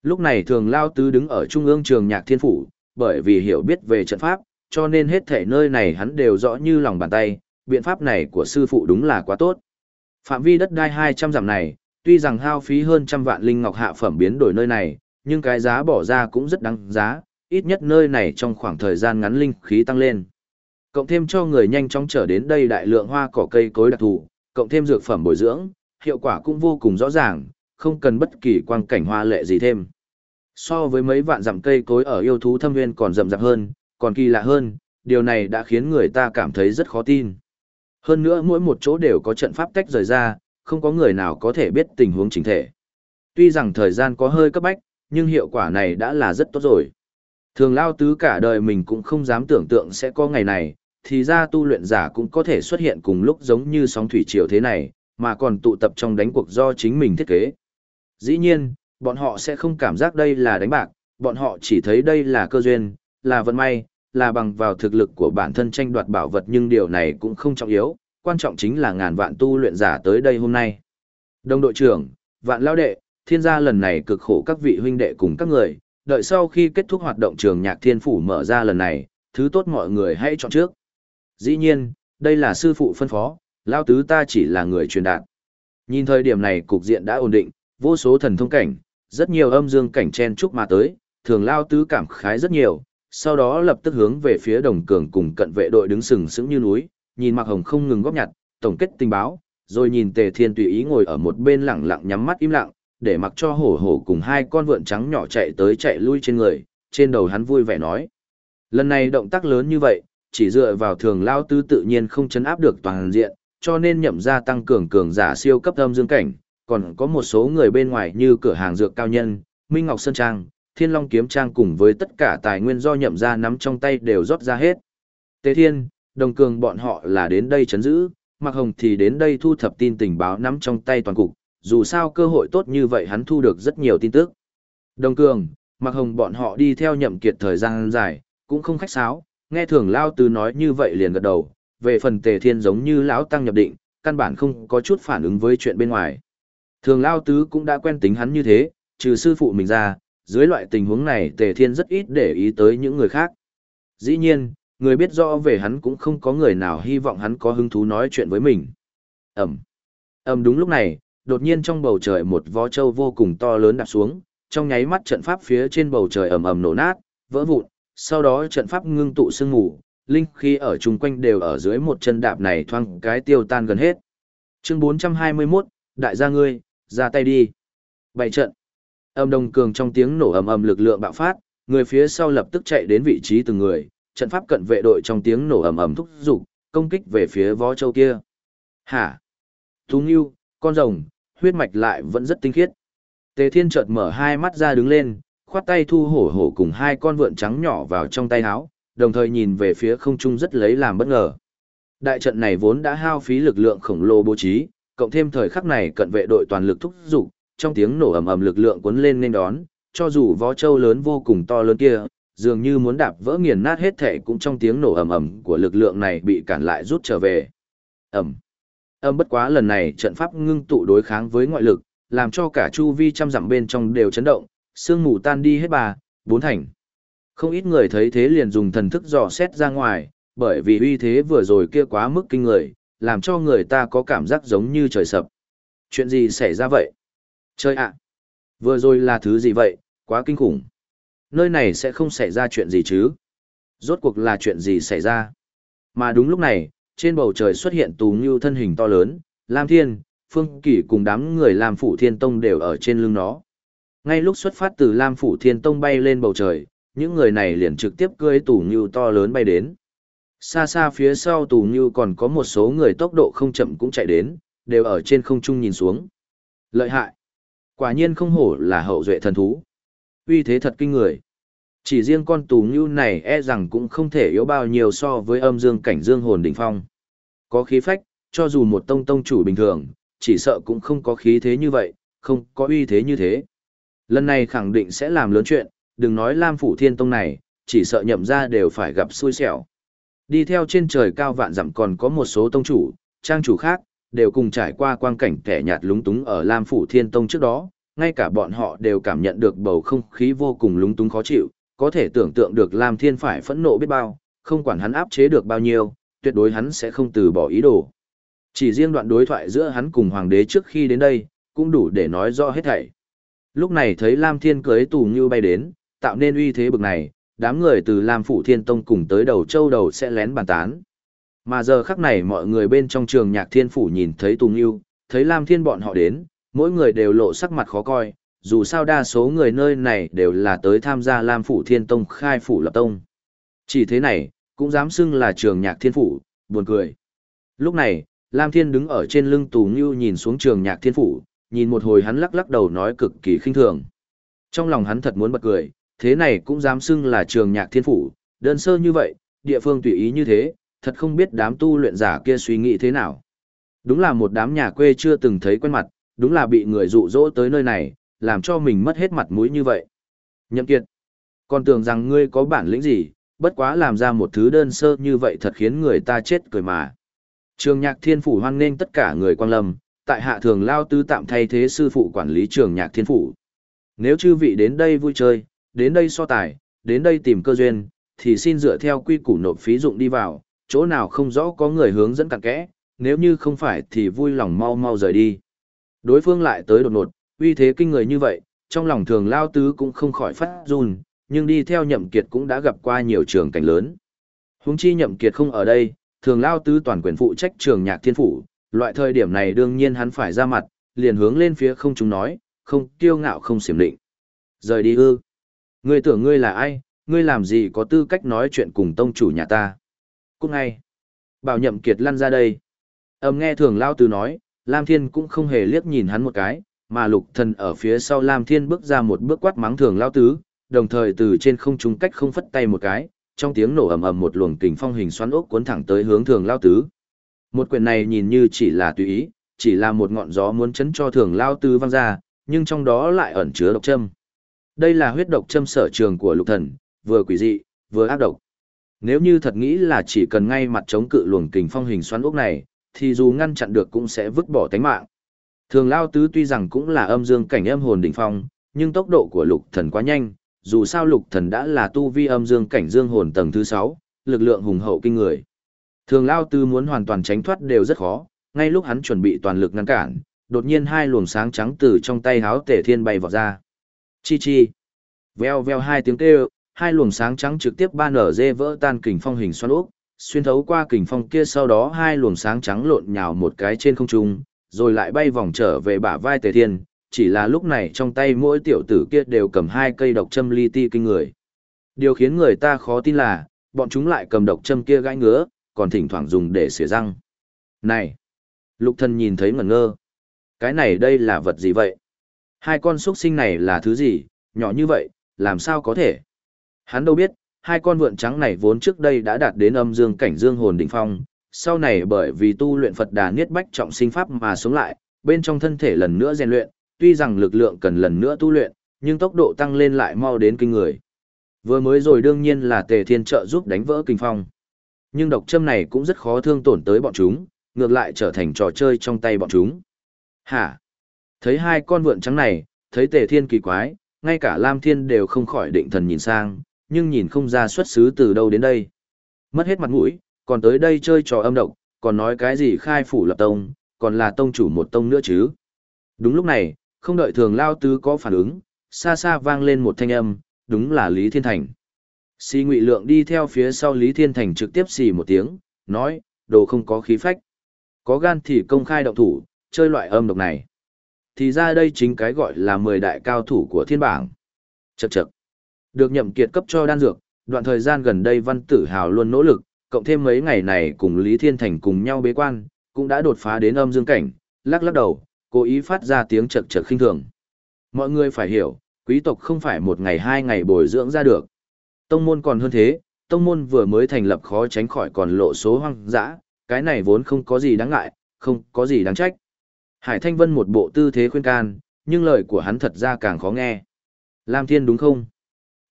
Lúc này thường lao tứ đứng ở trung ương trường nhạc thiên phủ, bởi vì hiểu biết về trận pháp, cho nên hết thể nơi này hắn đều rõ như lòng bàn tay, biện pháp này của sư phụ đúng là quá tốt. Phạm vi đất đai 200 dặm này, tuy rằng hao phí hơn trăm vạn linh ngọc hạ phẩm biến đổi nơi này, nhưng cái giá bỏ ra cũng rất đáng giá, ít nhất nơi này trong khoảng thời gian ngắn linh khí tăng lên. Cộng thêm cho người nhanh chóng trở đến đây đại lượng hoa cỏ cây cối đặc thù, cộng thêm dược phẩm bồi dưỡng, hiệu quả cũng vô cùng rõ ràng, không cần bất kỳ quang cảnh hoa lệ gì thêm. So với mấy vạn dặm cây cối ở yêu thú thâm nguyên còn rậm rạp hơn, còn kỳ lạ hơn, điều này đã khiến người ta cảm thấy rất khó tin. Hơn nữa mỗi một chỗ đều có trận pháp tách rời ra, không có người nào có thể biết tình huống chính thể. Tuy rằng thời gian có hơi cấp bách, nhưng hiệu quả này đã là rất tốt rồi. Thường lao tứ cả đời mình cũng không dám tưởng tượng sẽ có ngày này, thì ra tu luyện giả cũng có thể xuất hiện cùng lúc giống như sóng thủy triều thế này, mà còn tụ tập trong đánh cuộc do chính mình thiết kế. Dĩ nhiên, bọn họ sẽ không cảm giác đây là đánh bạc, bọn họ chỉ thấy đây là cơ duyên, là vận may, là bằng vào thực lực của bản thân tranh đoạt bảo vật nhưng điều này cũng không trọng yếu, quan trọng chính là ngàn vạn tu luyện giả tới đây hôm nay. Đồng đội trưởng, vạn lao đệ, thiên gia lần này cực khổ các vị huynh đệ cùng các người, đợi sau khi kết thúc hoạt động trường nhạc thiên phủ mở ra lần này, thứ tốt mọi người hãy chọn trước. Dĩ nhiên, đây là sư phụ phân phó, lao tứ ta chỉ là người truyền đạt. Nhìn thời điểm này cục diện đã ổn định, vô số thần thông cảnh, rất nhiều âm dương cảnh chen chúc mà tới, thường lao tứ cảm khái rất nhiều, sau đó lập tức hướng về phía đồng cường cùng cận vệ đội đứng sừng sững như núi, nhìn Mạc Hồng không ngừng góp nhặt, tổng kết tình báo, rồi nhìn Tề Thiên tùy ý ngồi ở một bên lẳng lặng nhắm mắt im lặng, để mặc cho hổ hổ cùng hai con vượn trắng nhỏ chạy tới chạy lui trên người, trên đầu hắn vui vẻ nói. Lần này động tác lớn như vậy, chỉ dựa vào thường lao tứ tự nhiên không chấn áp được toàn diện, cho nên nhậm ra tăng cường cường giả siêu cấp âm dương cảnh, còn có một số người bên ngoài như cửa hàng dược cao nhân, Minh Ngọc Sơn Trang, Thiên Long Kiếm Trang cùng với tất cả tài nguyên do nhậm ra nắm trong tay đều rót ra hết. Tế Thiên, Đồng Cường bọn họ là đến đây chấn giữ, Mạc Hồng thì đến đây thu thập tin tình báo nắm trong tay toàn cục, dù sao cơ hội tốt như vậy hắn thu được rất nhiều tin tức. Đồng Cường, Mạc Hồng bọn họ đi theo nhậm kiệt thời gian dài, cũng không khách sáo, nghe thường lao tứ nói như vậy liền gật đầu, về phần Tề Thiên giống như lão tăng nhập định, căn bản không có chút phản ứng với chuyện bên ngoài. Thường lao tứ cũng đã quen tính hắn như thế, trừ sư phụ mình ra, dưới loại tình huống này Tề Thiên rất ít để ý tới những người khác. Dĩ nhiên, người biết rõ về hắn cũng không có người nào hy vọng hắn có hứng thú nói chuyện với mình. Ẩm. Ẩm đúng lúc này, đột nhiên trong bầu trời một vó trâu vô cùng to lớn đạp xuống, trong nháy mắt trận pháp phía trên bầu trời ầm ầm nổ nát, vỡ vụn, sau đó trận pháp ngưng tụ sương mù, linh khí ở chung quanh đều ở dưới một chân đạp này thoang cái tiêu tan gần hết. Chương 421, đại gia ngươi, ra tay đi. Bảy trận. Âm đồng cường trong tiếng nổ ầm ầm lực lượng bạo phát, người phía sau lập tức chạy đến vị trí từng người, trận pháp cận vệ đội trong tiếng nổ ầm ầm thúc giục, công kích về phía võ châu kia. Hả? Thú Ngưu, con rồng, huyết mạch lại vẫn rất tinh khiết. Tề Thiên chợt mở hai mắt ra đứng lên, khoát tay thu hổ hổ cùng hai con vượn trắng nhỏ vào trong tay áo, đồng thời nhìn về phía không trung rất lấy làm bất ngờ. Đại trận này vốn đã hao phí lực lượng khổng lồ bố trí, cộng thêm thời khắc này cận vệ đội toàn lực thúc giục, trong tiếng nổ ầm ầm lực lượng cuốn lên nên đón, cho dù vó châu lớn vô cùng to lớn kia, dường như muốn đạp vỡ nghiền nát hết thể cũng trong tiếng nổ ầm ầm của lực lượng này bị cản lại rút trở về. Ầm. Âm bất quá lần này trận pháp ngưng tụ đối kháng với ngoại lực, làm cho cả chu vi trăm dặm bên trong đều chấn động, sương mù tan đi hết bà, bốn thành. Không ít người thấy thế liền dùng thần thức dò xét ra ngoài, bởi vì uy thế vừa rồi kia quá mức kinh người, làm cho người ta có cảm giác giống như trời sập. Chuyện gì xảy ra vậy? Chơi ạ! Vừa rồi là thứ gì vậy? Quá kinh khủng. Nơi này sẽ không xảy ra chuyện gì chứ? Rốt cuộc là chuyện gì xảy ra? Mà đúng lúc này, trên bầu trời xuất hiện tù như thân hình to lớn, Lam Thiên, Phương Kỳ cùng đám người Lam Phủ Thiên Tông đều ở trên lưng nó. Ngay lúc xuất phát từ Lam Phủ Thiên Tông bay lên bầu trời, những người này liền trực tiếp cưỡi tù như to lớn bay đến. Xa xa phía sau tù như còn có một số người tốc độ không chậm cũng chạy đến, đều ở trên không trung nhìn xuống. Lợi hại! Quả nhiên không hổ là hậu duệ thần thú. Uy thế thật kinh người. Chỉ riêng con tù như này e rằng cũng không thể yếu bao nhiêu so với âm dương cảnh dương hồn đỉnh phong. Có khí phách, cho dù một tông tông chủ bình thường, chỉ sợ cũng không có khí thế như vậy, không có uy thế như thế. Lần này khẳng định sẽ làm lớn chuyện, đừng nói Lam Phủ Thiên Tông này, chỉ sợ nhậm ra đều phải gặp xui xẻo. Đi theo trên trời cao vạn dặm còn có một số tông chủ, trang chủ khác, đều cùng trải qua quang cảnh kẻ nhạt lúng túng ở Lam Phủ Thiên Tông trước đó, ngay cả bọn họ đều cảm nhận được bầu không khí vô cùng lúng túng khó chịu, có thể tưởng tượng được Lam Thiên phải phẫn nộ biết bao, không quản hắn áp chế được bao nhiêu, tuyệt đối hắn sẽ không từ bỏ ý đồ. Chỉ riêng đoạn đối thoại giữa hắn cùng hoàng đế trước khi đến đây, cũng đủ để nói rõ hết thảy. Lúc này thấy Lam Thiên cưới tù như bay đến, tạo nên uy thế bực này, đám người từ Lam Phủ Thiên Tông cùng tới đầu châu đầu sẽ lén bàn tán. Mà giờ khắc này mọi người bên trong trường nhạc thiên phủ nhìn thấy Tùng Yêu, thấy Lam Thiên bọn họ đến, mỗi người đều lộ sắc mặt khó coi, dù sao đa số người nơi này đều là tới tham gia Lam Phủ Thiên Tông khai phủ lập tông. Chỉ thế này, cũng dám xưng là trường nhạc thiên phủ, buồn cười. Lúc này, Lam Thiên đứng ở trên lưng Tù Ngưu nhìn xuống trường nhạc thiên phủ, nhìn một hồi hắn lắc lắc đầu nói cực kỳ khinh thường. Trong lòng hắn thật muốn bật cười, thế này cũng dám xưng là trường nhạc thiên phủ, đơn sơ như vậy, địa phương tùy ý như thế, thật không biết đám tu luyện giả kia suy nghĩ thế nào. Đúng là một đám nhà quê chưa từng thấy quen mặt, đúng là bị người dụ dỗ tới nơi này, làm cho mình mất hết mặt mũi như vậy. Nhậm kiệt, còn tưởng rằng ngươi có bản lĩnh gì, bất quá làm ra một thứ đơn sơ như vậy thật khiến người ta chết cười mà. Trường nhạc thiên phủ hoan nghênh tất cả người quan lâm, tại hạ thường lao tư tạm thay thế sư phụ quản lý trường nhạc thiên phủ. Nếu chư vị đến đây vui chơi, đến đây so tài, đến đây tìm cơ duyên, thì xin dựa theo quy củ nộp phí dụng đi vào, chỗ nào không rõ có người hướng dẫn cặn kẽ, nếu như không phải thì vui lòng mau mau rời đi. Đối phương lại tới đột ngột, uy thế kinh người như vậy, trong lòng thường lao tứ cũng không khỏi phát run, nhưng đi theo nhậm kiệt cũng đã gặp qua nhiều trường cảnh lớn. Huống chi nhậm kiệt không ở đây, thường lao tứ toàn quyền phụ trách trường nhạc thiên phủ, loại thời điểm này đương nhiên hắn phải ra mặt, liền hướng lên phía không chúng nói, không kiêu ngạo không xiểm định. Rời đi ư. Ngươi tưởng ngươi là ai, ngươi làm gì có tư cách nói chuyện cùng tông chủ nhà ta. Cũng ngay. Bảo nhậm kiệt lăn ra đây. Âm nghe thường lao tứ nói, Lam Thiên cũng không hề liếc nhìn hắn một cái, mà lục thần ở phía sau Lam Thiên bước ra một bước quát mắng thường lao tứ, đồng thời từ trên không trung cách không phất tay một cái, trong tiếng nổ ầm ầm một luồng kình phong hình xoắn ốc cuốn thẳng tới hướng thường lao tứ. Một quyền này nhìn như chỉ là tùy ý, chỉ là một ngọn gió muốn chấn cho thường lao tứ văng ra, nhưng trong đó lại ẩn chứa độc châm. Đây là huyết độc châm sở trường của lục thần, vừa quỷ dị, vừa ác độc. Nếu như thật nghĩ là chỉ cần ngay mặt chống cự luồng kình phong hình xoắn ốc này, thì dù ngăn chặn được cũng sẽ vứt bỏ tánh mạng. Thường lao tứ tuy rằng cũng là âm dương cảnh âm hồn đỉnh phong, nhưng tốc độ của lục thần quá nhanh, dù sao lục thần đã là tu vi âm dương cảnh dương hồn tầng thứ 6, lực lượng hùng hậu kinh người. Thường lao tứ muốn hoàn toàn tránh thoát đều rất khó, ngay lúc hắn chuẩn bị toàn lực ngăn cản, đột nhiên hai luồng sáng trắng từ trong tay háo tể thiên bay vọt ra. Chi chi. Veo veo hai tiếng kêu, hai luồng sáng trắng trực tiếp ban ở dê vỡ tan kình phong hình xoắn ốc, xuyên thấu qua kình phong kia sau đó hai luồng sáng trắng lộn nhào một cái trên không trung, rồi lại bay vòng trở về bả vai tề thiên, chỉ là lúc này trong tay mỗi tiểu tử kia đều cầm hai cây độc châm li ti kinh người. Điều khiến người ta khó tin là, bọn chúng lại cầm độc châm kia gãi ngứa, còn thỉnh thoảng dùng để xỉa răng. Này! Lục thần nhìn thấy ngẩn ngơ. Cái này đây là vật gì vậy? Hai con xuất sinh này là thứ gì, nhỏ như vậy, làm sao có thể? Hắn đâu biết, hai con vượn trắng này vốn trước đây đã đạt đến âm dương cảnh dương hồn đỉnh phong, sau này bởi vì tu luyện Phật Đà Niết Bách trọng sinh pháp mà sống lại, bên trong thân thể lần nữa rèn luyện, tuy rằng lực lượng cần lần nữa tu luyện, nhưng tốc độ tăng lên lại mau đến kinh người. Vừa mới rồi đương nhiên là Tề Thiên trợ giúp đánh vỡ kinh phong. Nhưng độc châm này cũng rất khó thương tổn tới bọn chúng, ngược lại trở thành trò chơi trong tay bọn chúng. Hả? Thấy hai con vượn trắng này, thấy Tề Thiên kỳ quái, ngay cả Lam Thiên đều không khỏi định thần nhìn sang, nhưng nhìn không ra xuất xứ từ đâu đến đây. Mất hết mặt mũi, còn tới đây chơi trò âm độc, còn nói cái gì khai phủ lập tông, còn là tông chủ một tông nữa chứ. Đúng lúc này, không đợi thường lao tứ có phản ứng, xa xa vang lên một thanh âm, đúng là Lý Thiên Thành. Xì Ngụy Lượng đi theo phía sau Lý Thiên Thành trực tiếp xì một tiếng, nói, đồ không có khí phách. Có gan thì công khai động thủ, chơi loại âm độc này. Thì ra đây chính cái gọi là 10 đại cao thủ của thiên bảng. Chậc chậc. Được nhậm kiệt cấp cho đan dược, đoạn thời gian gần đây văn tử hào luôn nỗ lực, cộng thêm mấy ngày này cùng Lý Thiên Thành cùng nhau bế quan, cũng đã đột phá đến âm dương cảnh, lắc lắc đầu, cố ý phát ra tiếng chật chật khinh thường. Mọi người phải hiểu, quý tộc không phải một ngày hai ngày bồi dưỡng ra được. Tông môn còn hơn thế, tông môn vừa mới thành lập khó tránh khỏi còn lộ số hoang dã, cái này vốn không có gì đáng ngại, không có gì đáng trách. Hải Thanh Vân một bộ tư thế khuyên can, nhưng lời của hắn thật ra càng khó nghe. Lam Thiên đúng không?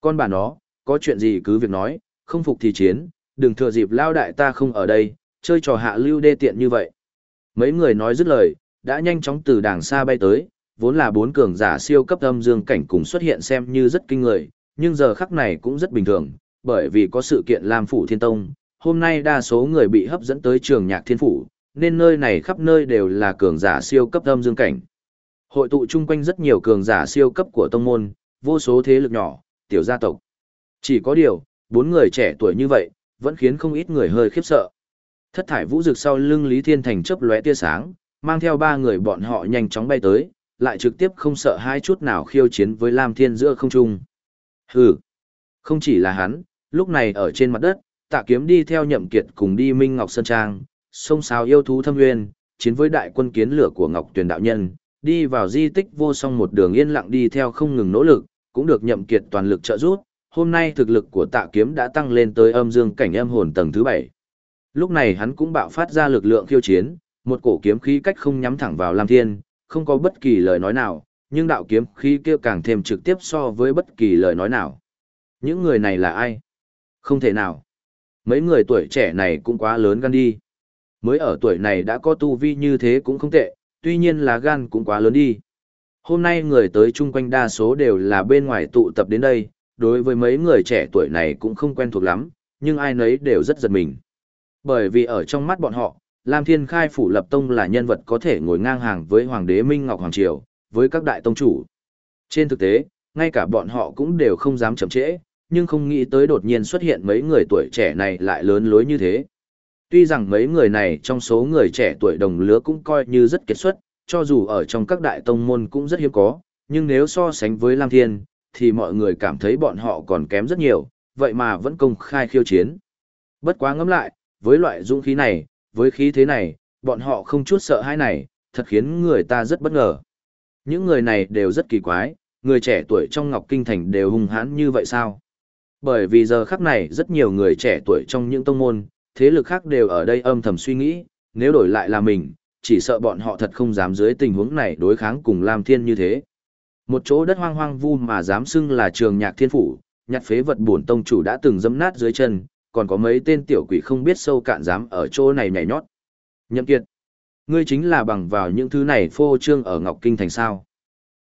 Con bà nó, có chuyện gì cứ việc nói, không phục thì chiến, đừng thừa dịp lao đại ta không ở đây, chơi trò hạ lưu đê tiện như vậy. Mấy người nói dứt lời, đã nhanh chóng từ đàng xa bay tới, vốn là bốn cường giả siêu cấp âm dương cảnh cùng xuất hiện xem như rất kinh người, nhưng giờ khắc này cũng rất bình thường, bởi vì có sự kiện Lam Phủ Thiên Tông, hôm nay đa số người bị hấp dẫn tới trường nhạc thiên phủ, nên nơi này khắp nơi đều là cường giả siêu cấp âm dương cảnh. Hội tụ chung quanh rất nhiều cường giả siêu cấp của tông môn, vô số thế lực nhỏ, tiểu gia tộc. Chỉ có điều, bốn người trẻ tuổi như vậy, vẫn khiến không ít người hơi khiếp sợ. Thất thải vũ rực sau lưng Lý Thiên Thành chớp lóe tia sáng, mang theo ba người bọn họ nhanh chóng bay tới, lại trực tiếp không sợ hai chút nào khiêu chiến với Lam Thiên giữa không trung. Hừ, không chỉ là hắn, lúc này ở trên mặt đất, tạ kiếm đi theo nhậm kiệt cùng đi Minh Ngọc Sơn Trang, sông sáo yêu thú thâm nguyên, chiến với đại quân kiến lửa của Ngọc Tuyền Đạo Nhân, đi vào di tích vô song một đường yên lặng đi theo không ngừng nỗ lực, cũng được nhậm kiệt toàn lực trợ giúp, hôm nay thực lực của tạ kiếm đã tăng lên tới âm dương cảnh âm hồn tầng thứ bảy. Lúc này hắn cũng bạo phát ra lực lượng khiêu chiến, một cổ kiếm khí cách không nhắm thẳng vào Lam Thiên, không có bất kỳ lời nói nào, nhưng đạo kiếm khí kia càng thêm trực tiếp so với bất kỳ lời nói nào. Những người này là ai? Không thể nào. Mấy người tuổi trẻ này cũng quá lớn gan đi. Mới ở tuổi này đã có tu vi như thế cũng không tệ, tuy nhiên là gan cũng quá lớn đi. Hôm nay người tới chung quanh đa số đều là bên ngoài tụ tập đến đây, đối với mấy người trẻ tuổi này cũng không quen thuộc lắm, nhưng ai nấy đều rất giật mình. Bởi vì ở trong mắt bọn họ, Lam Thiên Khai phủ lập tông là nhân vật có thể ngồi ngang hàng với Hoàng đế Minh Ngọc Hoàng Triều, với các đại tông chủ. Trên thực tế, ngay cả bọn họ cũng đều không dám chậm trễ, nhưng không nghĩ tới đột nhiên xuất hiện mấy người tuổi trẻ này lại lớn lối như thế. Tuy rằng mấy người này trong số người trẻ tuổi đồng lứa cũng coi như rất kết xuất, cho dù ở trong các đại tông môn cũng rất hiếm có, nhưng nếu so sánh với Lam Thiên, thì mọi người cảm thấy bọn họ còn kém rất nhiều, vậy mà vẫn công khai khiêu chiến. Bất quá ngẫm lại, với loại dũng khí này, với khí thế này, bọn họ không chút sợ hãi này, thật khiến người ta rất bất ngờ. Những người này đều rất kỳ quái, người trẻ tuổi trong Ngọc Kinh Thành đều hung hãn như vậy sao? Bởi vì giờ khắc này rất nhiều người trẻ tuổi trong những tông môn, thế lực khác đều ở đây âm thầm suy nghĩ, nếu đổi lại là mình, chỉ sợ bọn họ thật không dám dưới tình huống này đối kháng cùng Lam Thiên như thế. Một chỗ đất hoang hoang vu mà dám xưng là trường nhạc thiên phủ, nhặt phế vật bổn tông chủ đã từng dẫm nát dưới chân, còn có mấy tên tiểu quỷ không biết sâu cạn dám ở chỗ này nhảy nhót. Nhậm Kiệt, ngươi chính là bằng vào những thứ này phô trương ở Ngọc Kinh thành sao?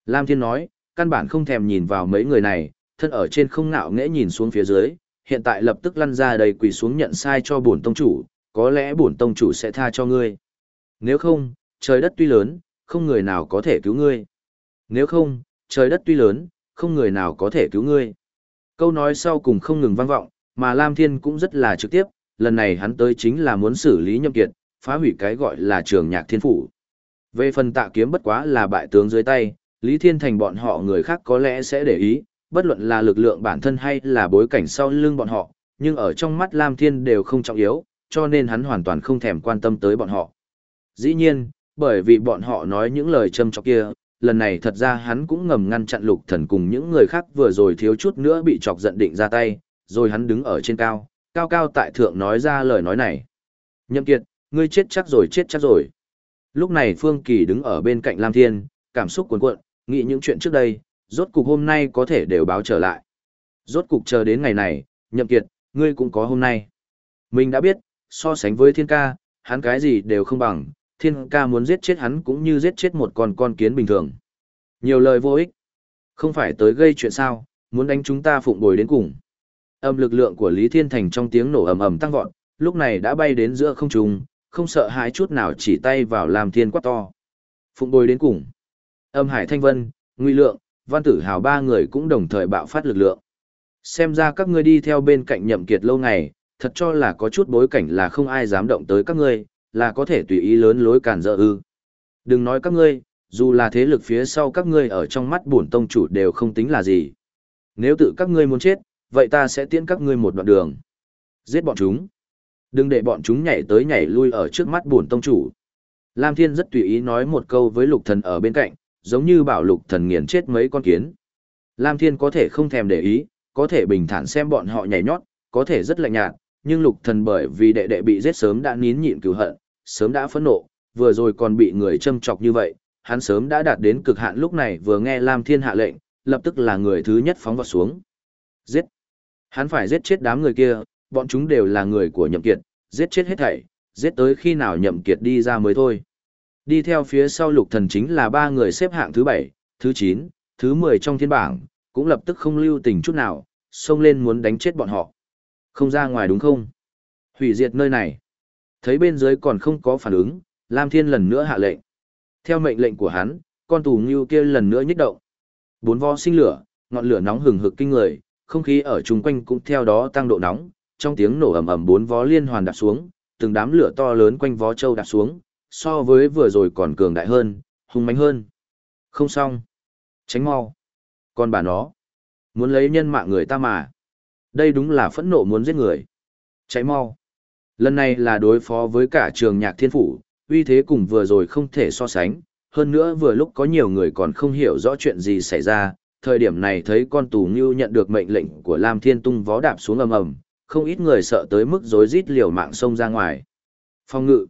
Lam Thiên nói, căn bản không thèm nhìn vào mấy người này, thân ở trên không ngạo nghễ nhìn xuống phía dưới, hiện tại lập tức lăn ra đầy quỳ xuống nhận sai cho bổn tông chủ, có lẽ bổn tông chủ sẽ tha cho ngươi. Nếu không, trời đất tuy lớn, không người nào có thể cứu ngươi. Nếu không, trời đất tuy lớn, không người nào có thể cứu ngươi. Câu nói sau cùng không ngừng vang vọng, mà Lam Thiên cũng rất là trực tiếp, lần này hắn tới chính là muốn xử lý nhậm kiệt, phá hủy cái gọi là trường nhạc thiên phủ. Về phần tạ kiếm bất quá là bại tướng dưới tay, Lý Thiên Thành bọn họ người khác có lẽ sẽ để ý, bất luận là lực lượng bản thân hay là bối cảnh sau lưng bọn họ, nhưng ở trong mắt Lam Thiên đều không trọng yếu, cho nên hắn hoàn toàn không thèm quan tâm tới bọn họ. Dĩ nhiên, bởi vì bọn họ nói những lời châm chọc kia, lần này thật ra hắn cũng ngầm ngăn chặn lục thần cùng những người khác vừa rồi thiếu chút nữa bị chọc giận định ra tay, rồi hắn đứng ở trên cao, cao cao tại thượng nói ra lời nói này. Nhậm Kiệt, ngươi chết chắc rồi chết chắc rồi. Lúc này Phương Kỳ đứng ở bên cạnh Lam Thiên, cảm xúc cuồn cuộn, nghĩ những chuyện trước đây, rốt cục hôm nay có thể đều báo trở lại. Rốt cục chờ đến ngày này, Nhậm Kiệt, ngươi cũng có hôm nay. Mình đã biết, so sánh với Thiên Ca, hắn cái gì đều không bằng, Thiên Ca muốn giết chết hắn cũng như giết chết một con con kiến bình thường. Nhiều lời vô ích. Không phải tới gây chuyện sao, muốn đánh chúng ta phụng bồi đến cùng. Âm lực lượng của Lý Thiên Thành trong tiếng nổ ầm ầm tăng vọt, lúc này đã bay đến giữa không trung, không sợ hãi chút nào chỉ tay vào làm thiên quát to. Phụng bồi đến cùng. Âm Hải Thanh Vân, Nguy Lượng, Văn Tử Hào ba người cũng đồng thời bạo phát lực lượng. Xem ra các ngươi đi theo bên cạnh nhậm kiệt lâu ngày, thật cho là có chút bối cảnh là không ai dám động tới các ngươi, là có thể tùy ý lớn lối cản dỡ ư. Đừng nói các ngươi, dù là thế lực phía sau các ngươi ở trong mắt bổn tông chủ đều không tính là gì. Nếu tự các ngươi muốn chết, vậy ta sẽ tiễn các ngươi một đoạn đường. Giết bọn chúng. Đừng để bọn chúng nhảy tới nhảy lui ở trước mắt bổn tông chủ. Lam Thiên rất tùy ý nói một câu với lục thần ở bên cạnh, giống như bảo lục thần nghiền chết mấy con kiến. Lam Thiên có thể không thèm để ý, có thể bình thản xem bọn họ nhảy nhót, có thể rất lạnh nhạt, nhưng lục thần bởi vì đệ đệ bị giết sớm đã nín nhịn cửu hận, sớm đã phẫn nộ, vừa rồi còn bị người châm chọc như vậy, hắn sớm đã đạt đến cực hạn lúc này vừa nghe Lam Thiên hạ lệnh, lập tức là người thứ nhất phóng vào xuống. Giết! Hắn phải giết chết đám người kia, bọn chúng đều là người của nhậm kiệt, giết chết hết thảy, giết tới khi nào nhậm kiệt đi ra mới thôi. Đi theo phía sau lục thần chính là ba người xếp hạng thứ bảy, thứ chín, thứ mười trong thiên bảng, cũng lập tức không lưu tình chút nào, xông lên muốn đánh chết bọn họ. Không ra ngoài đúng không? Hủy diệt nơi này. Thấy bên dưới còn không có phản ứng, Lam Thiên lần nữa hạ lệnh. Theo mệnh lệnh của hắn, con tù ngưu kia lần nữa nhích động. Bốn vo sinh lửa, ngọn lửa nóng hừng hực kinh người, không khí ở chung quanh cũng theo đó tăng độ nóng, trong tiếng nổ ầm ầm bốn vó liên hoàn đạp xuống, từng đám lửa to lớn quanh vó châu đạp xuống, so với vừa rồi còn cường đại hơn, hung mãnh hơn. Không xong. Tránh mau. Còn bà nó. Muốn lấy nhân mạng người ta mà. Đây đúng là phẫn nộ muốn giết người. Cháy mau. Lần này là đối phó với cả trường nhạc thiên phủ, uy thế cùng vừa rồi không thể so sánh. Hơn nữa vừa lúc có nhiều người còn không hiểu rõ chuyện gì xảy ra, thời điểm này thấy con tù ngưu nhận được mệnh lệnh của Lam Thiên Tung vó đạp xuống ầm ầm, không ít người sợ tới mức rối rít liều mạng xông ra ngoài. Phong ngự.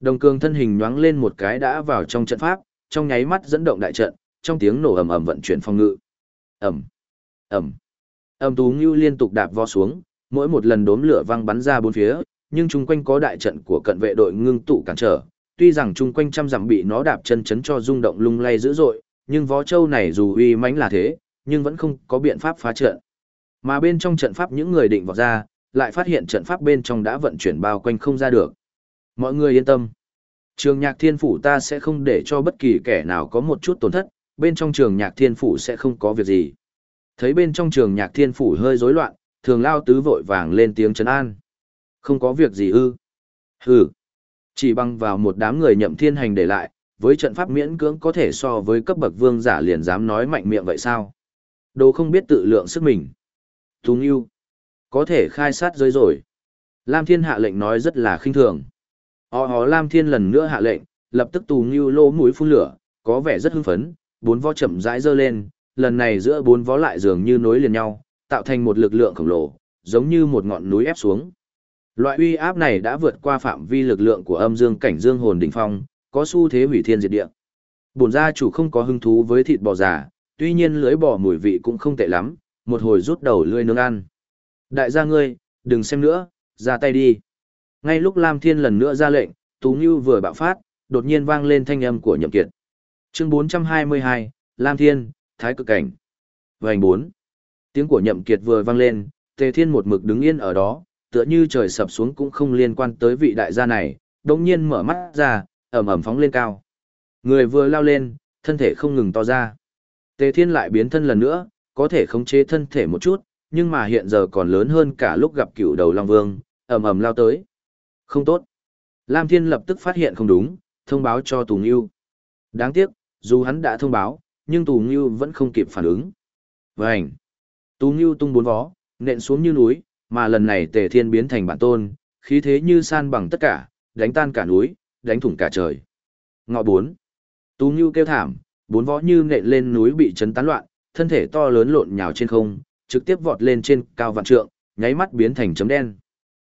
Đồng cường thân hình nhoáng lên một cái đã vào trong trận pháp, trong nháy mắt dẫn động đại trận, trong tiếng nổ ầm ầm vận chuyển phong ngự. Ầm. Ầm. ầm tú ngưu liên tục đạp vo xuống, mỗi một lần đốm lửa văng bắn ra bốn phía, nhưng chung quanh có đại trận của cận vệ đội ngưng tụ cản trở. Tuy rằng chung quanh trăm dặm bị nó đạp chân chấn cho rung động lung lay dữ dội, nhưng vó châu này dù uy mãnh là thế, nhưng vẫn không có biện pháp phá trận. Mà bên trong trận pháp những người định vào ra, lại phát hiện trận pháp bên trong đã vận chuyển bao quanh không ra được. Mọi người yên tâm. Trường nhạc thiên phủ ta sẽ không để cho bất kỳ kẻ nào có một chút tổn thất, bên trong trường nhạc thiên phủ sẽ không có việc gì. Thấy bên trong trường nhạc thiên phủ hơi rối loạn, thường lao tứ vội vàng lên tiếng trấn an. Không có việc gì ư. Hừ. Chỉ bằng vào một đám người nhậm thiên hành để lại, với trận pháp miễn cưỡng có thể so với cấp bậc vương giả liền dám nói mạnh miệng vậy sao? Đồ không biết tự lượng sức mình. Tùng yêu. Có thể khai sát giới rồi. Lam Thiên hạ lệnh nói rất là khinh thường. Ho ho Lam Thiên lần nữa hạ lệnh, lập tức Tù Ngưu lỗ mũi phun lửa, có vẻ rất hưng phấn, bốn vó chậm rãi dơ lên, lần này giữa bốn vó lại dường như nối liền nhau, tạo thành một lực lượng khổng lồ, giống như một ngọn núi ép xuống. Loại uy áp này đã vượt qua phạm vi lực lượng của âm dương cảnh dương hồn đỉnh phong, có xu thế hủy thiên diệt địa. Bổn gia chủ không có hứng thú với thịt bò già, tuy nhiên lưới bò mùi vị cũng không tệ lắm, một hồi rút đầu lưỡi nướng ăn. Đại gia ngươi, đừng xem nữa, ra tay đi. Ngay lúc Lam Thiên lần nữa ra lệnh, Tú Ngưu vừa bạo phát, đột nhiên vang lên thanh âm của Nhậm Kiệt. Chương 422, Lam Thiên, Thái Cực Cảnh. Vành 4. Tiếng của Nhậm Kiệt vừa vang lên, Tề Thiên một mực đứng yên ở đó, tựa như trời sập xuống cũng không liên quan tới vị đại gia này, đồng nhiên mở mắt ra, ẩm ẩm phóng lên cao. Người vừa lao lên, thân thể không ngừng to ra. Tề Thiên lại biến thân lần nữa, có thể khống chế thân thể một chút, nhưng mà hiện giờ còn lớn hơn cả lúc gặp cựu đầu Long Vương, ẩm ẩm lao tới. Không tốt. Lam Thiên lập tức phát hiện không đúng, thông báo cho Tù Ngưu. Đáng tiếc, dù hắn đã thông báo, nhưng Tù Ngưu vẫn không kịp phản ứng. Vành. Tù Ngưu tung bốn vó, nện xuống như núi, mà lần này Tề Thiên biến thành bản tôn, khí thế như san bằng tất cả, đánh tan cả núi, đánh thủng cả trời. Ngọ bốn. Tú Nhu kêu thảm, bốn võ như nện lên núi bị chấn tán loạn, thân thể to lớn lộn nhào trên không, trực tiếp vọt lên trên cao vạn trượng, nháy mắt biến thành chấm đen.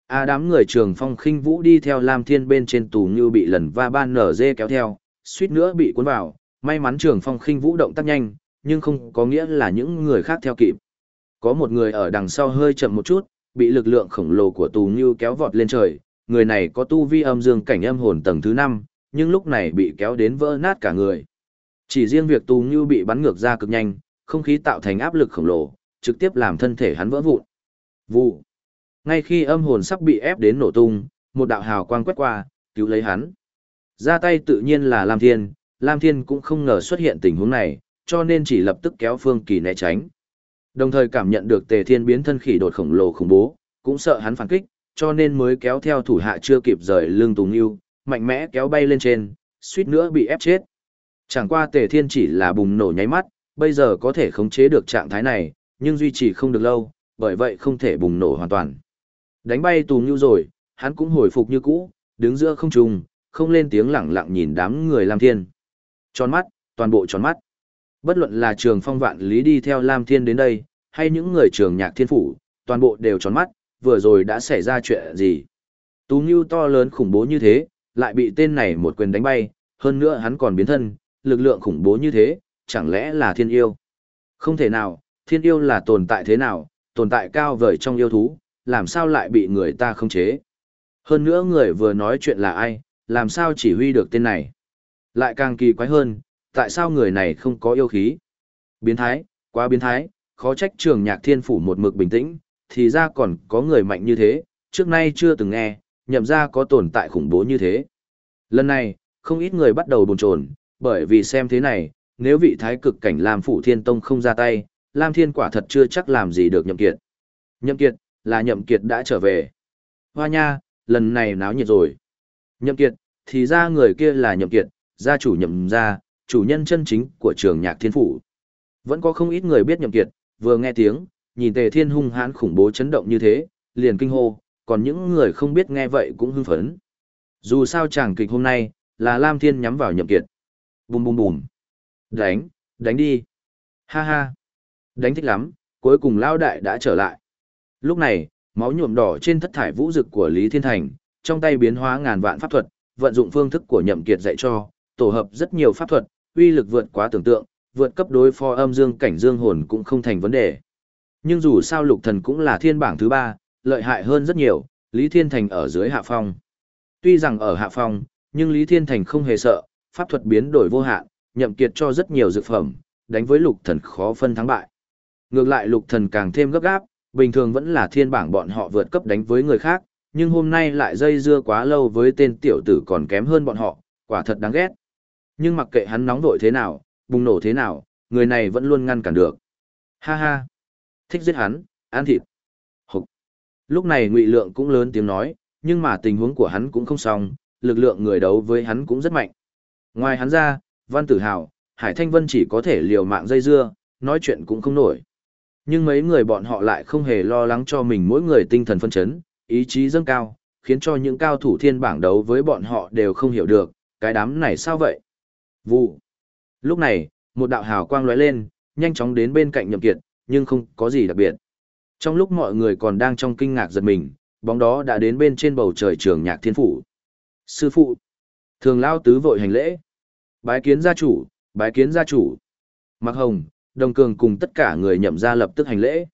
A đám người trường phong khinh vũ đi theo Lam Thiên bên trên tù như bị lần va ban nở dê kéo theo, suýt nữa bị cuốn vào, may mắn trường phong khinh vũ động tác nhanh, nhưng không có nghĩa là những người khác theo kịp. Có một người ở đằng sau hơi chậm một chút, bị lực lượng khổng lồ của tù như kéo vọt lên trời, người này có tu vi âm dương cảnh âm hồn tầng thứ 5, nhưng lúc này bị kéo đến vỡ nát cả người. Chỉ riêng việc tù như bị bắn ngược ra cực nhanh, không khí tạo thành áp lực khổng lồ, trực tiếp làm thân thể hắn vỡ vụn. Vụ. Ngay khi âm hồn sắp bị ép đến nổ tung, một đạo hào quang quét qua, cứu lấy hắn. Ra tay tự nhiên là Lam Thiên, Lam Thiên cũng không ngờ xuất hiện tình huống này, cho nên chỉ lập tức kéo Phương Kỳ né tránh. Đồng thời cảm nhận được Tề Thiên biến thân khỉ đột khổng lồ khủng bố, cũng sợ hắn phản kích, cho nên mới kéo theo thủ hạ chưa kịp rời lưng Tùng Yêu, mạnh mẽ kéo bay lên trên, suýt nữa bị ép chết. Chẳng qua Tề Thiên chỉ là bùng nổ nháy mắt, bây giờ có thể khống chế được trạng thái này, nhưng duy trì không được lâu, bởi vậy không thể bùng nổ hoàn toàn. Đánh bay Tùng Yêu rồi, hắn cũng hồi phục như cũ, đứng giữa không trung, không lên tiếng lẳng lặng nhìn đám người Lam Thiên. Tròn mắt, toàn bộ tròn mắt. Bất luận là trường phong vạn lý đi theo Lam Thiên đến đây, hay những người trường nhạc thiên phủ, toàn bộ đều tròn mắt, vừa rồi đã xảy ra chuyện gì. Tú Ngưu to lớn khủng bố như thế, lại bị tên này một quyền đánh bay, hơn nữa hắn còn biến thân, lực lượng khủng bố như thế, chẳng lẽ là thiên yêu? Không thể nào, thiên yêu là tồn tại thế nào, tồn tại cao vời trong yêu thú, làm sao lại bị người ta không chế? Hơn nữa người vừa nói chuyện là ai, làm sao chỉ huy được tên này? Lại càng kỳ quái hơn, tại sao người này không có yêu khí? Biến thái, quá biến thái, khó trách trường nhạc thiên phủ một mực bình tĩnh, thì ra còn có người mạnh như thế, trước nay chưa từng nghe, nhậm ra có tồn tại khủng bố như thế. Lần này, không ít người bắt đầu bồn chồn, bởi vì xem thế này, nếu vị thái cực cảnh làm Phủ Thiên Tông không ra tay, Lam Thiên quả thật chưa chắc làm gì được nhậm kiệt. Nhậm kiệt, là nhậm kiệt đã trở về. Hoa nha, lần này náo nhiệt rồi. Nhậm kiệt, thì ra người kia là nhậm kiệt, gia chủ nhậm gia, chủ nhân chân chính của trường nhạc thiên phủ. Vẫn có không ít người biết nhậm kiệt, vừa nghe tiếng, nhìn tề thiên hung hãn khủng bố chấn động như thế, liền kinh hô, còn những người không biết nghe vậy cũng hưng phấn. Dù sao chàng kịch hôm nay, là Lam Thiên nhắm vào nhậm kiệt. Bùm bùm bùm. Đánh, đánh đi. Ha ha. Đánh thích lắm, cuối cùng lao đại đã trở lại. Lúc này, máu nhuộm đỏ trên thất thải vũ dực của Lý Thiên Thành, trong tay biến hóa ngàn vạn pháp thuật, vận dụng phương thức của nhậm kiệt dạy cho, tổ hợp rất nhiều pháp thuật, uy lực vượt quá tưởng tượng, vượt cấp đối phó âm dương cảnh dương hồn cũng không thành vấn đề. Nhưng dù sao lục thần cũng là thiên bảng thứ ba, lợi hại hơn rất nhiều, Lý Thiên Thành ở dưới hạ phong. Tuy rằng ở hạ phong, nhưng Lý Thiên Thành không hề sợ, pháp thuật biến đổi vô hạn, nhậm kiệt cho rất nhiều dược phẩm, đánh với lục thần khó phân thắng bại. Ngược lại lục thần càng thêm gấp gáp, bình thường vẫn là thiên bảng bọn họ vượt cấp đánh với người khác, nhưng hôm nay lại dây dưa quá lâu với tên tiểu tử còn kém hơn bọn họ, quả thật đáng ghét. Nhưng mặc kệ hắn nóng vội thế nào, bùng nổ thế nào, người này vẫn luôn ngăn cản được. Ha ha, thích giết hắn, ăn thịt. Hục. Lúc này Ngụy Lượng cũng lớn tiếng nói, nhưng mà tình huống của hắn cũng không xong, lực lượng người đấu với hắn cũng rất mạnh. Ngoài hắn ra, Văn Tử Hào, Hải Thanh Vân chỉ có thể liều mạng dây dưa, nói chuyện cũng không nổi. Nhưng mấy người bọn họ lại không hề lo lắng cho mình mỗi người tinh thần phân chấn, ý chí dâng cao, khiến cho những cao thủ thiên bảng đấu với bọn họ đều không hiểu được, cái đám này sao vậy? Vụ. Lúc này, một đạo hào quang lóe lên, nhanh chóng đến bên cạnh Nhậm Kiệt, nhưng không có gì đặc biệt. Trong lúc mọi người còn đang trong kinh ngạc giật mình, bóng đó đã đến bên trên bầu trời trường nhạc thiên phủ. Sư phụ. Thường lao tứ vội hành lễ. Bái kiến gia chủ, bái kiến gia chủ. Mặc hồng, đồng cường cùng tất cả người nhậm ra lập tức hành lễ.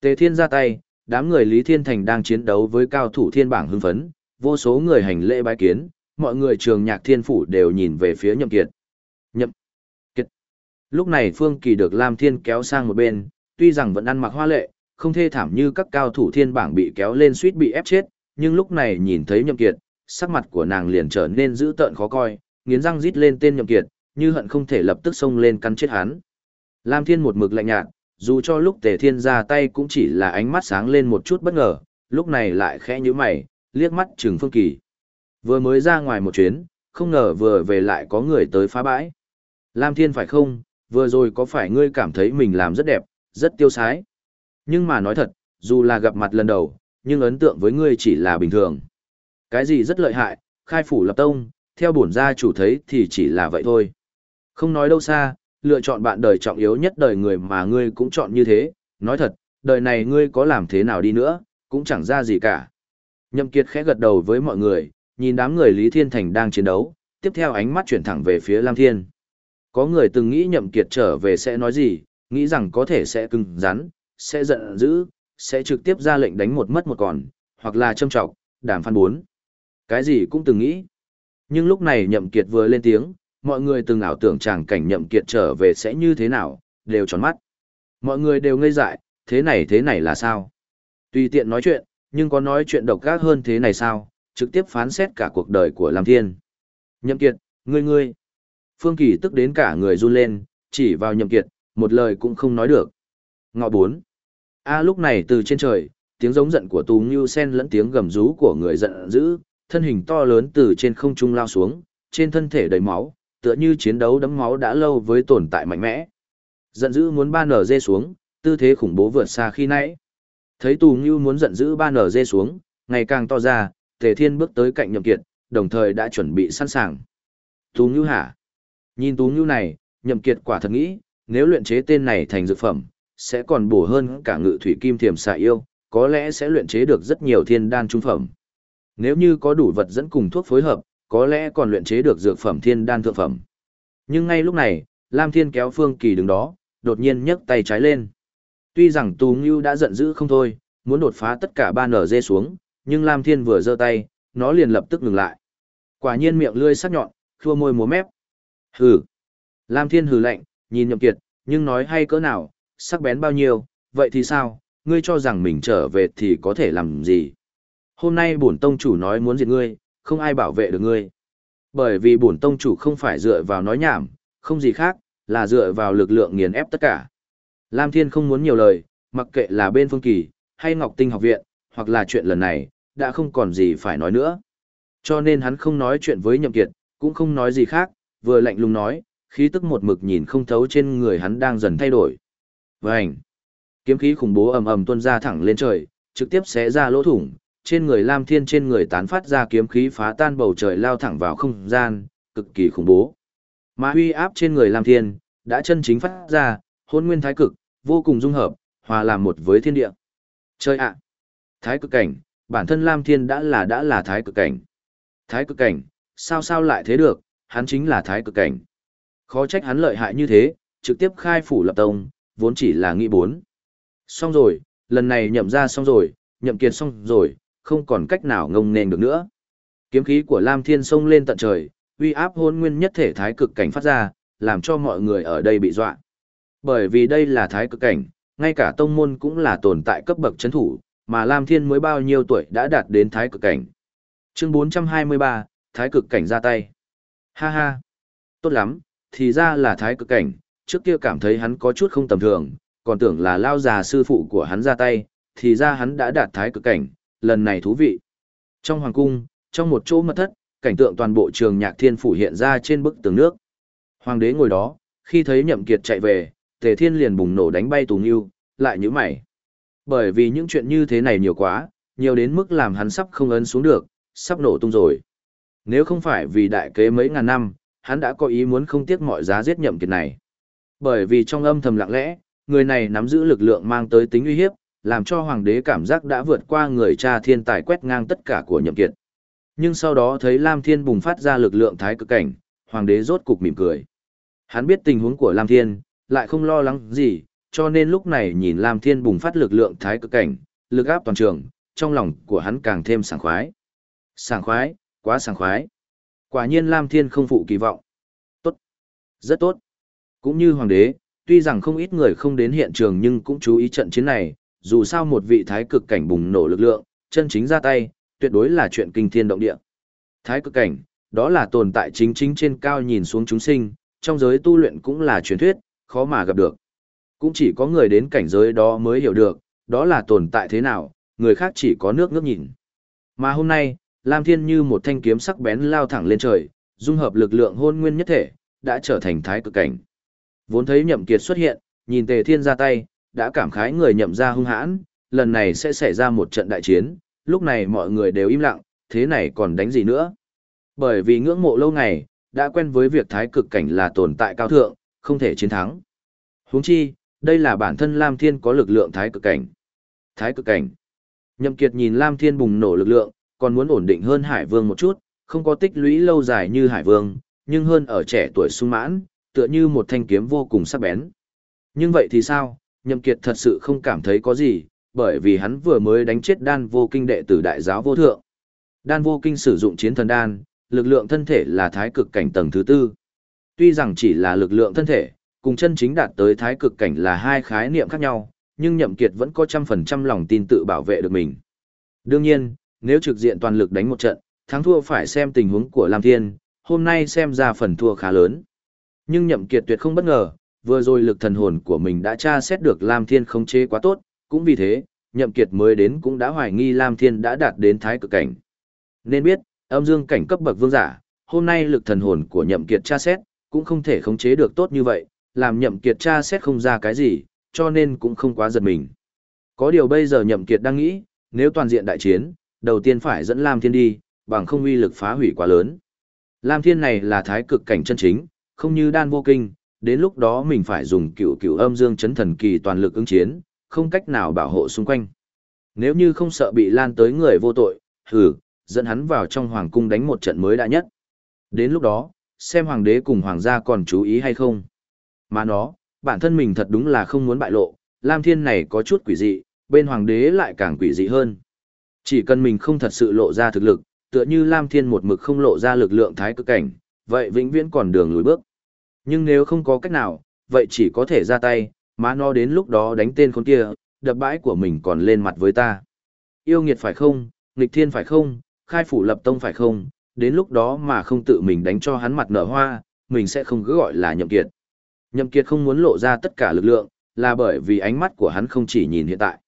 Tề thiên ra tay, đám người Lý Thiên Thành đang chiến đấu với cao thủ thiên bảng hưng phấn, vô số người hành lễ bái kiến, mọi người trường nhạc thiên phủ đều nhìn về phía nhậm kiệt. Lúc này Phương Kỳ được Lam Thiên kéo sang một bên, tuy rằng vẫn ăn mặc hoa lệ, không thê thảm như các cao thủ thiên bảng bị kéo lên suýt bị ép chết, nhưng lúc này nhìn thấy nhậm kiệt, sắc mặt của nàng liền trở nên dữ tợn khó coi, nghiến răng rít lên tên nhậm kiệt, như hận không thể lập tức xông lên cắn chết hắn. Lam Thiên một mực lạnh nhạt, dù cho lúc Tề Thiên ra tay cũng chỉ là ánh mắt sáng lên một chút bất ngờ, lúc này lại khẽ nhíu mày, liếc mắt Trừng Phương Kỳ. Vừa mới ra ngoài một chuyến, không ngờ vừa về lại có người tới phá bãi. Lam Thiên phải không, vừa rồi có phải ngươi cảm thấy mình làm rất đẹp, rất tiêu sái. Nhưng mà nói thật, dù là gặp mặt lần đầu, nhưng ấn tượng với ngươi chỉ là bình thường. Cái gì rất lợi hại, khai phủ lập tông, theo bổn gia chủ thấy thì chỉ là vậy thôi. Không nói đâu xa, lựa chọn bạn đời trọng yếu nhất đời người mà ngươi cũng chọn như thế, nói thật, đời này ngươi có làm thế nào đi nữa, cũng chẳng ra gì cả. Nhậm Kiệt khẽ gật đầu với mọi người, nhìn đám người Lý Thiên Thành đang chiến đấu, tiếp theo ánh mắt chuyển thẳng về phía Lam Thiên. Có người từng nghĩ Nhậm Kiệt trở về sẽ nói gì, nghĩ rằng có thể sẽ cứng rắn, sẽ giận dữ, sẽ trực tiếp ra lệnh đánh một mất một còn, hoặc là châm trọng, đàm phán bốn. Cái gì cũng từng nghĩ. Nhưng lúc này Nhậm Kiệt vừa lên tiếng, mọi người từng ảo tưởng chàng cảnh Nhậm Kiệt trở về sẽ như thế nào, đều tròn mắt. Mọi người đều ngây dại, thế này thế này là sao? Tùy tiện nói chuyện, nhưng có nói chuyện độc ác hơn thế này sao? Trực tiếp phán xét cả cuộc đời của Lam Thiên. Nhậm Kiệt, ngươi ngươi. Phương Kỳ tức đến cả người run lên, chỉ vào Nhậm Kiệt, một lời cũng không nói được. Ngọ bốn. A lúc này từ trên trời, tiếng giống giận của Tú Ngưu Sen lẫn tiếng gầm rú của người giận dữ, thân hình to lớn từ trên không trung lao xuống, trên thân thể đầy máu, tựa như chiến đấu đấm máu đã lâu với tồn tại mạnh mẽ. Giận dữ muốn ba nở dê xuống, tư thế khủng bố vượt xa khi nãy. Thấy Tú Ngưu muốn giận dữ ba nở dê xuống, ngày càng to ra, Tề Thiên bước tới cạnh Nhậm Kiệt, đồng thời đã chuẩn bị sẵn sàng. Tú Ngưu hả? Nhìn tú như này, Nhậm Kiệt quả thật nghĩ, nếu luyện chế tên này thành dược phẩm, sẽ còn bổ hơn cả ngự thủy kim thiềm xạ yêu, có lẽ sẽ luyện chế được rất nhiều thiên đan trung phẩm. Nếu như có đủ vật dẫn cùng thuốc phối hợp, có lẽ còn luyện chế được dược phẩm thiên đan thượng phẩm. Nhưng ngay lúc này, Lam Thiên kéo Phương Kỳ đứng đó, đột nhiên nhấc tay trái lên. Tuy rằng Tú Ngưu đã giận dữ không thôi, muốn đột phá tất cả ba nở dê xuống, nhưng Lam Thiên vừa giơ tay, nó liền lập tức ngừng lại. Quả nhiên miệng lươi sắc nhọn, khua môi múa mép. Hừ. Lam Thiên hừ lạnh, nhìn Nhậm Kiệt, nhưng nói hay cỡ nào, sắc bén bao nhiêu, vậy thì sao, ngươi cho rằng mình trở về thì có thể làm gì? Hôm nay bổn tông chủ nói muốn diệt ngươi, không ai bảo vệ được ngươi. Bởi vì bổn tông chủ không phải dựa vào nói nhảm, không gì khác, là dựa vào lực lượng nghiền ép tất cả. Lam Thiên không muốn nhiều lời, mặc kệ là bên Phương Kỳ, hay Ngọc Tinh học viện, hoặc là chuyện lần này, đã không còn gì phải nói nữa. Cho nên hắn không nói chuyện với Nhậm Kiệt, cũng không nói gì khác, vừa lạnh lùng nói, khí tức một mực nhìn không thấu trên người hắn đang dần thay đổi. Vành! Kiếm khí khủng bố ầm ầm tuôn ra thẳng lên trời, trực tiếp xé ra lỗ thủng, trên người Lam Thiên trên người tán phát ra kiếm khí phá tan bầu trời lao thẳng vào không gian, cực kỳ khủng bố. Mà huy áp trên người Lam Thiên, đã chân chính phát ra, hôn nguyên thái cực, vô cùng dung hợp, hòa làm một với thiên địa. Chơi ạ! Thái cực cảnh, bản thân Lam Thiên đã là đã là thái cực cảnh. Thái cực cảnh, sao sao lại thế được, hắn chính là thái cực cảnh. Khó trách hắn lợi hại như thế, trực tiếp khai phủ lập tông, vốn chỉ là nghĩ bốn. Xong rồi, lần này nhậm ra xong rồi, nhậm kiệt xong rồi, không còn cách nào ngông nên được nữa. Kiếm khí của Lam Thiên xông lên tận trời, uy áp hôn nguyên nhất thể thái cực cảnh phát ra, làm cho mọi người ở đây bị dọa. Bởi vì đây là thái cực cảnh, ngay cả tông môn cũng là tồn tại cấp bậc chấn thủ, mà Lam Thiên mới bao nhiêu tuổi đã đạt đến thái cực cảnh. Chương 423, thái cực cảnh ra tay. Ha ha, tốt lắm, thì ra là thái cực cảnh, trước kia cảm thấy hắn có chút không tầm thường, còn tưởng là lao già sư phụ của hắn ra tay, thì ra hắn đã đạt thái cực cảnh, lần này thú vị. Trong hoàng cung, trong một chỗ mật thất, cảnh tượng toàn bộ trường nhạc thiên phủ hiện ra trên bức tường nước. Hoàng đế ngồi đó, khi thấy nhậm kiệt chạy về, tề thiên liền bùng nổ đánh bay tù nghiêu, lại như mày. Bởi vì những chuyện như thế này nhiều quá, nhiều đến mức làm hắn sắp không ấn xuống được, sắp nổ tung rồi. Nếu không phải vì đại kế mấy ngàn năm, hắn đã có ý muốn không tiếc mọi giá giết nhậm kiệt này. Bởi vì trong âm thầm lặng lẽ, người này nắm giữ lực lượng mang tới tính uy hiếp, làm cho hoàng đế cảm giác đã vượt qua người cha thiên tài quét ngang tất cả của nhậm kiệt. Nhưng sau đó thấy Lam Thiên bùng phát ra lực lượng thái cực cảnh, hoàng đế rốt cục mỉm cười. Hắn biết tình huống của Lam Thiên, lại không lo lắng gì, cho nên lúc này nhìn Lam Thiên bùng phát lực lượng thái cực cảnh, lực áp toàn trường, trong lòng của hắn càng thêm sảng khoái. Sảng khoái, quá sảng khoái. Quả nhiên Lam Thiên không phụ kỳ vọng. Tốt, rất tốt. Cũng như hoàng đế, tuy rằng không ít người không đến hiện trường nhưng cũng chú ý trận chiến này, dù sao một vị thái cực cảnh bùng nổ lực lượng, chân chính ra tay, tuyệt đối là chuyện kinh thiên động địa. Thái cực cảnh, đó là tồn tại chính chính trên cao nhìn xuống chúng sinh, trong giới tu luyện cũng là truyền thuyết, khó mà gặp được. Cũng chỉ có người đến cảnh giới đó mới hiểu được, đó là tồn tại thế nào, người khác chỉ có nước ngước nhìn. Mà hôm nay, Lam Thiên như một thanh kiếm sắc bén lao thẳng lên trời, dung hợp lực lượng hôn nguyên nhất thể, đã trở thành thái cực cảnh. Vốn thấy nhậm kiệt xuất hiện, nhìn tề thiên ra tay, đã cảm khái người nhậm ra hung hãn, lần này sẽ xảy ra một trận đại chiến, lúc này mọi người đều im lặng, thế này còn đánh gì nữa. Bởi vì ngưỡng mộ lâu ngày, đã quen với việc thái cực cảnh là tồn tại cao thượng, không thể chiến thắng. Huống chi, đây là bản thân Lam Thiên có lực lượng thái cực cảnh. Thái cực cảnh. Nhậm Kiệt nhìn Lam Thiên bùng nổ lực lượng, còn muốn ổn định hơn Hải Vương một chút, không có tích lũy lâu dài như Hải Vương, nhưng hơn ở trẻ tuổi sung mãn, tựa như một thanh kiếm vô cùng sắc bén. Nhưng vậy thì sao, Nhậm Kiệt thật sự không cảm thấy có gì, bởi vì hắn vừa mới đánh chết đan vô kinh đệ tử đại giáo vô thượng. Đan vô kinh sử dụng chiến thần đan, lực lượng thân thể là thái cực cảnh tầng thứ tư. Tuy rằng chỉ là lực lượng thân thể, cùng chân chính đạt tới thái cực cảnh là hai khái niệm khác nhau, nhưng Nhậm Kiệt vẫn có trăm phần trăm lòng tin tự bảo vệ được mình. Đương nhiên, nếu trực diện toàn lực đánh một trận, thắng thua phải xem tình huống của Lam Thiên, hôm nay xem ra phần thua khá lớn. Nhưng Nhậm Kiệt tuyệt không bất ngờ, vừa rồi lực thần hồn của mình đã tra xét được Lam Thiên không chế quá tốt, cũng vì thế, Nhậm Kiệt mới đến cũng đã hoài nghi Lam Thiên đã đạt đến thái cực cảnh. Nên biết, âm dương cảnh cấp bậc vương giả, hôm nay lực thần hồn của Nhậm Kiệt tra xét, cũng không thể khống chế được tốt như vậy, làm Nhậm Kiệt tra xét không ra cái gì, cho nên cũng không quá giật mình. Có điều bây giờ Nhậm Kiệt đang nghĩ, nếu toàn diện đại chiến, đầu tiên phải dẫn Lam Thiên đi, bằng không uy lực phá hủy quá lớn. Lam Thiên này là thái cực cảnh chân chính, không như đan vô kinh, đến lúc đó mình phải dùng cựu cựu âm dương chấn thần kỳ toàn lực ứng chiến, không cách nào bảo hộ xung quanh. Nếu như không sợ bị lan tới người vô tội, hừ, dẫn hắn vào trong hoàng cung đánh một trận mới đã nhất. Đến lúc đó, xem hoàng đế cùng hoàng gia còn chú ý hay không. Mà nó, bản thân mình thật đúng là không muốn bại lộ, Lam Thiên này có chút quỷ dị, bên hoàng đế lại càng quỷ dị hơn. Chỉ cần mình không thật sự lộ ra thực lực, tựa như Lam Thiên một mực không lộ ra lực lượng thái cực cảnh, vậy vĩnh viễn còn đường lùi bước. Nhưng nếu không có cách nào, vậy chỉ có thể ra tay, má nó đến lúc đó đánh tên con kia, đập bãi của mình còn lên mặt với ta. Yêu nghiệt phải không, nghịch thiên phải không, khai phủ lập tông phải không, đến lúc đó mà không tự mình đánh cho hắn mặt nở hoa, mình sẽ không cứ gọi là nhậm kiệt. Nhậm kiệt không muốn lộ ra tất cả lực lượng, là bởi vì ánh mắt của hắn không chỉ nhìn hiện tại.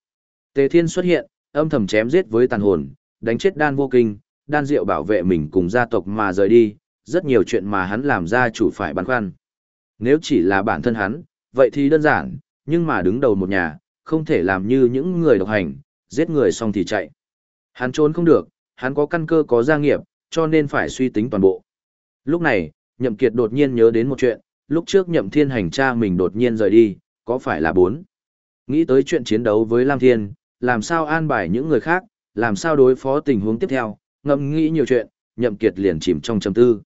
Tề thiên xuất hiện, âm thầm chém giết với tàn hồn, đánh chết đan vô kinh, đan diệu bảo vệ mình cùng gia tộc mà rời đi, rất nhiều chuyện mà hắn làm ra chủ phải băn khoăn. Nếu chỉ là bản thân hắn, vậy thì đơn giản, nhưng mà đứng đầu một nhà, không thể làm như những người độc hành, giết người xong thì chạy. Hắn trốn không được, hắn có căn cơ có gia nghiệp, cho nên phải suy tính toàn bộ. Lúc này, Nhậm Kiệt đột nhiên nhớ đến một chuyện, lúc trước Nhậm Thiên hành cha mình đột nhiên rời đi, có phải là bốn? Nghĩ tới chuyện chiến đấu với Lam Thiên, làm sao an bài những người khác, làm sao đối phó tình huống tiếp theo, ngẫm nghĩ nhiều chuyện, Nhậm Kiệt liền chìm trong trầm tư.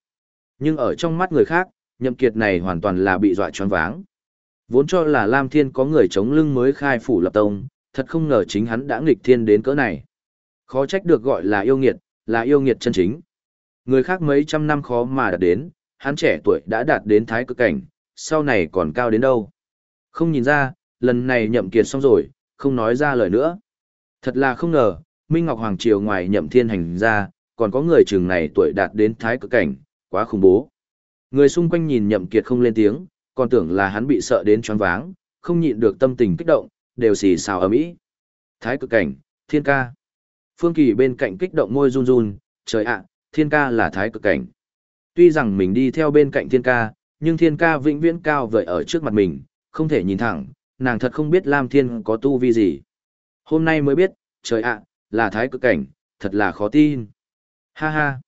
Nhưng ở trong mắt người khác, Nhậm Kiệt này hoàn toàn là bị dọa choáng váng. Vốn cho là Lam Thiên có người chống lưng mới khai phủ lập tông, thật không ngờ chính hắn đã nghịch thiên đến cỡ này. Khó trách được gọi là yêu nghiệt, là yêu nghiệt chân chính. Người khác mấy trăm năm khó mà đạt đến, hắn trẻ tuổi đã đạt đến thái cực cảnh, sau này còn cao đến đâu. Không nhìn ra, lần này nhậm kiệt xong rồi, không nói ra lời nữa. Thật là không ngờ, Minh Ngọc Hoàng Triều ngoài nhậm thiên hành ra, còn có người trường này tuổi đạt đến thái cực cảnh, quá khủng bố. Người xung quanh nhìn nhậm kiệt không lên tiếng, còn tưởng là hắn bị sợ đến choáng váng, không nhịn được tâm tình kích động, đều xì xào ầm ĩ. Thái cực cảnh, thiên ca. Phương Kỳ bên cạnh kích động môi run run, trời ạ, thiên ca là thái cực cảnh. Tuy rằng mình đi theo bên cạnh thiên ca, nhưng thiên ca vĩnh viễn cao vời ở trước mặt mình, không thể nhìn thẳng, nàng thật không biết Lam Thiên có tu vi gì. Hôm nay mới biết, trời ạ, là thái cực cảnh, thật là khó tin. Ha ha.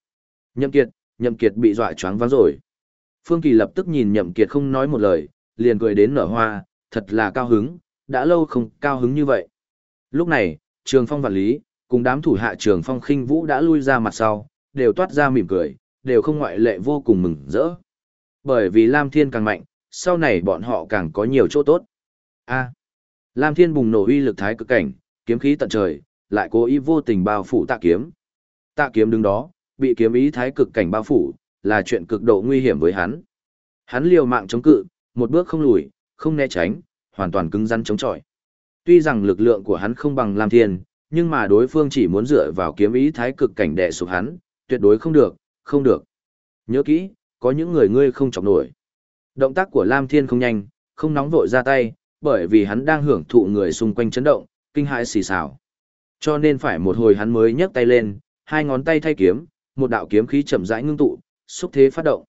Nhậm Kiệt, Nhậm Kiệt bị dọa choáng váng rồi. Phương Kỳ lập tức nhìn Nhậm Kiệt không nói một lời, liền cười đến nở hoa, thật là cao hứng, đã lâu không cao hứng như vậy. Lúc này, Trường Phong và Lý, cùng đám thủ hạ Trường Phong khinh vũ đã lui ra mặt sau, đều toát ra mỉm cười, đều không ngoại lệ vô cùng mừng rỡ. Bởi vì Lam Thiên càng mạnh, sau này bọn họ càng có nhiều chỗ tốt. A. Lam Thiên bùng nổ uy lực thái cực cảnh, kiếm khí tận trời, lại cố ý vô tình bao phủ tạ kiếm. Tạ kiếm đứng đó, bị kiếm ý thái cực cảnh bao phủ, là chuyện cực độ nguy hiểm với hắn. Hắn liều mạng chống cự, một bước không lùi, không né tránh, hoàn toàn cứng rắn chống chọi. Tuy rằng lực lượng của hắn không bằng Lam Thiên, nhưng mà đối phương chỉ muốn dựa vào kiếm ý thái cực cảnh đè sụp hắn, tuyệt đối không được, không được. Nhớ kỹ, có những người ngươi không chọc nổi. Động tác của Lam Thiên không nhanh, không nóng vội ra tay, bởi vì hắn đang hưởng thụ người xung quanh chấn động, kinh hãi xì xào. Cho nên phải một hồi hắn mới nhấc tay lên, hai ngón tay thay kiếm, một đạo kiếm khí chậm rãi ngưng tụ, xúc thế phát động.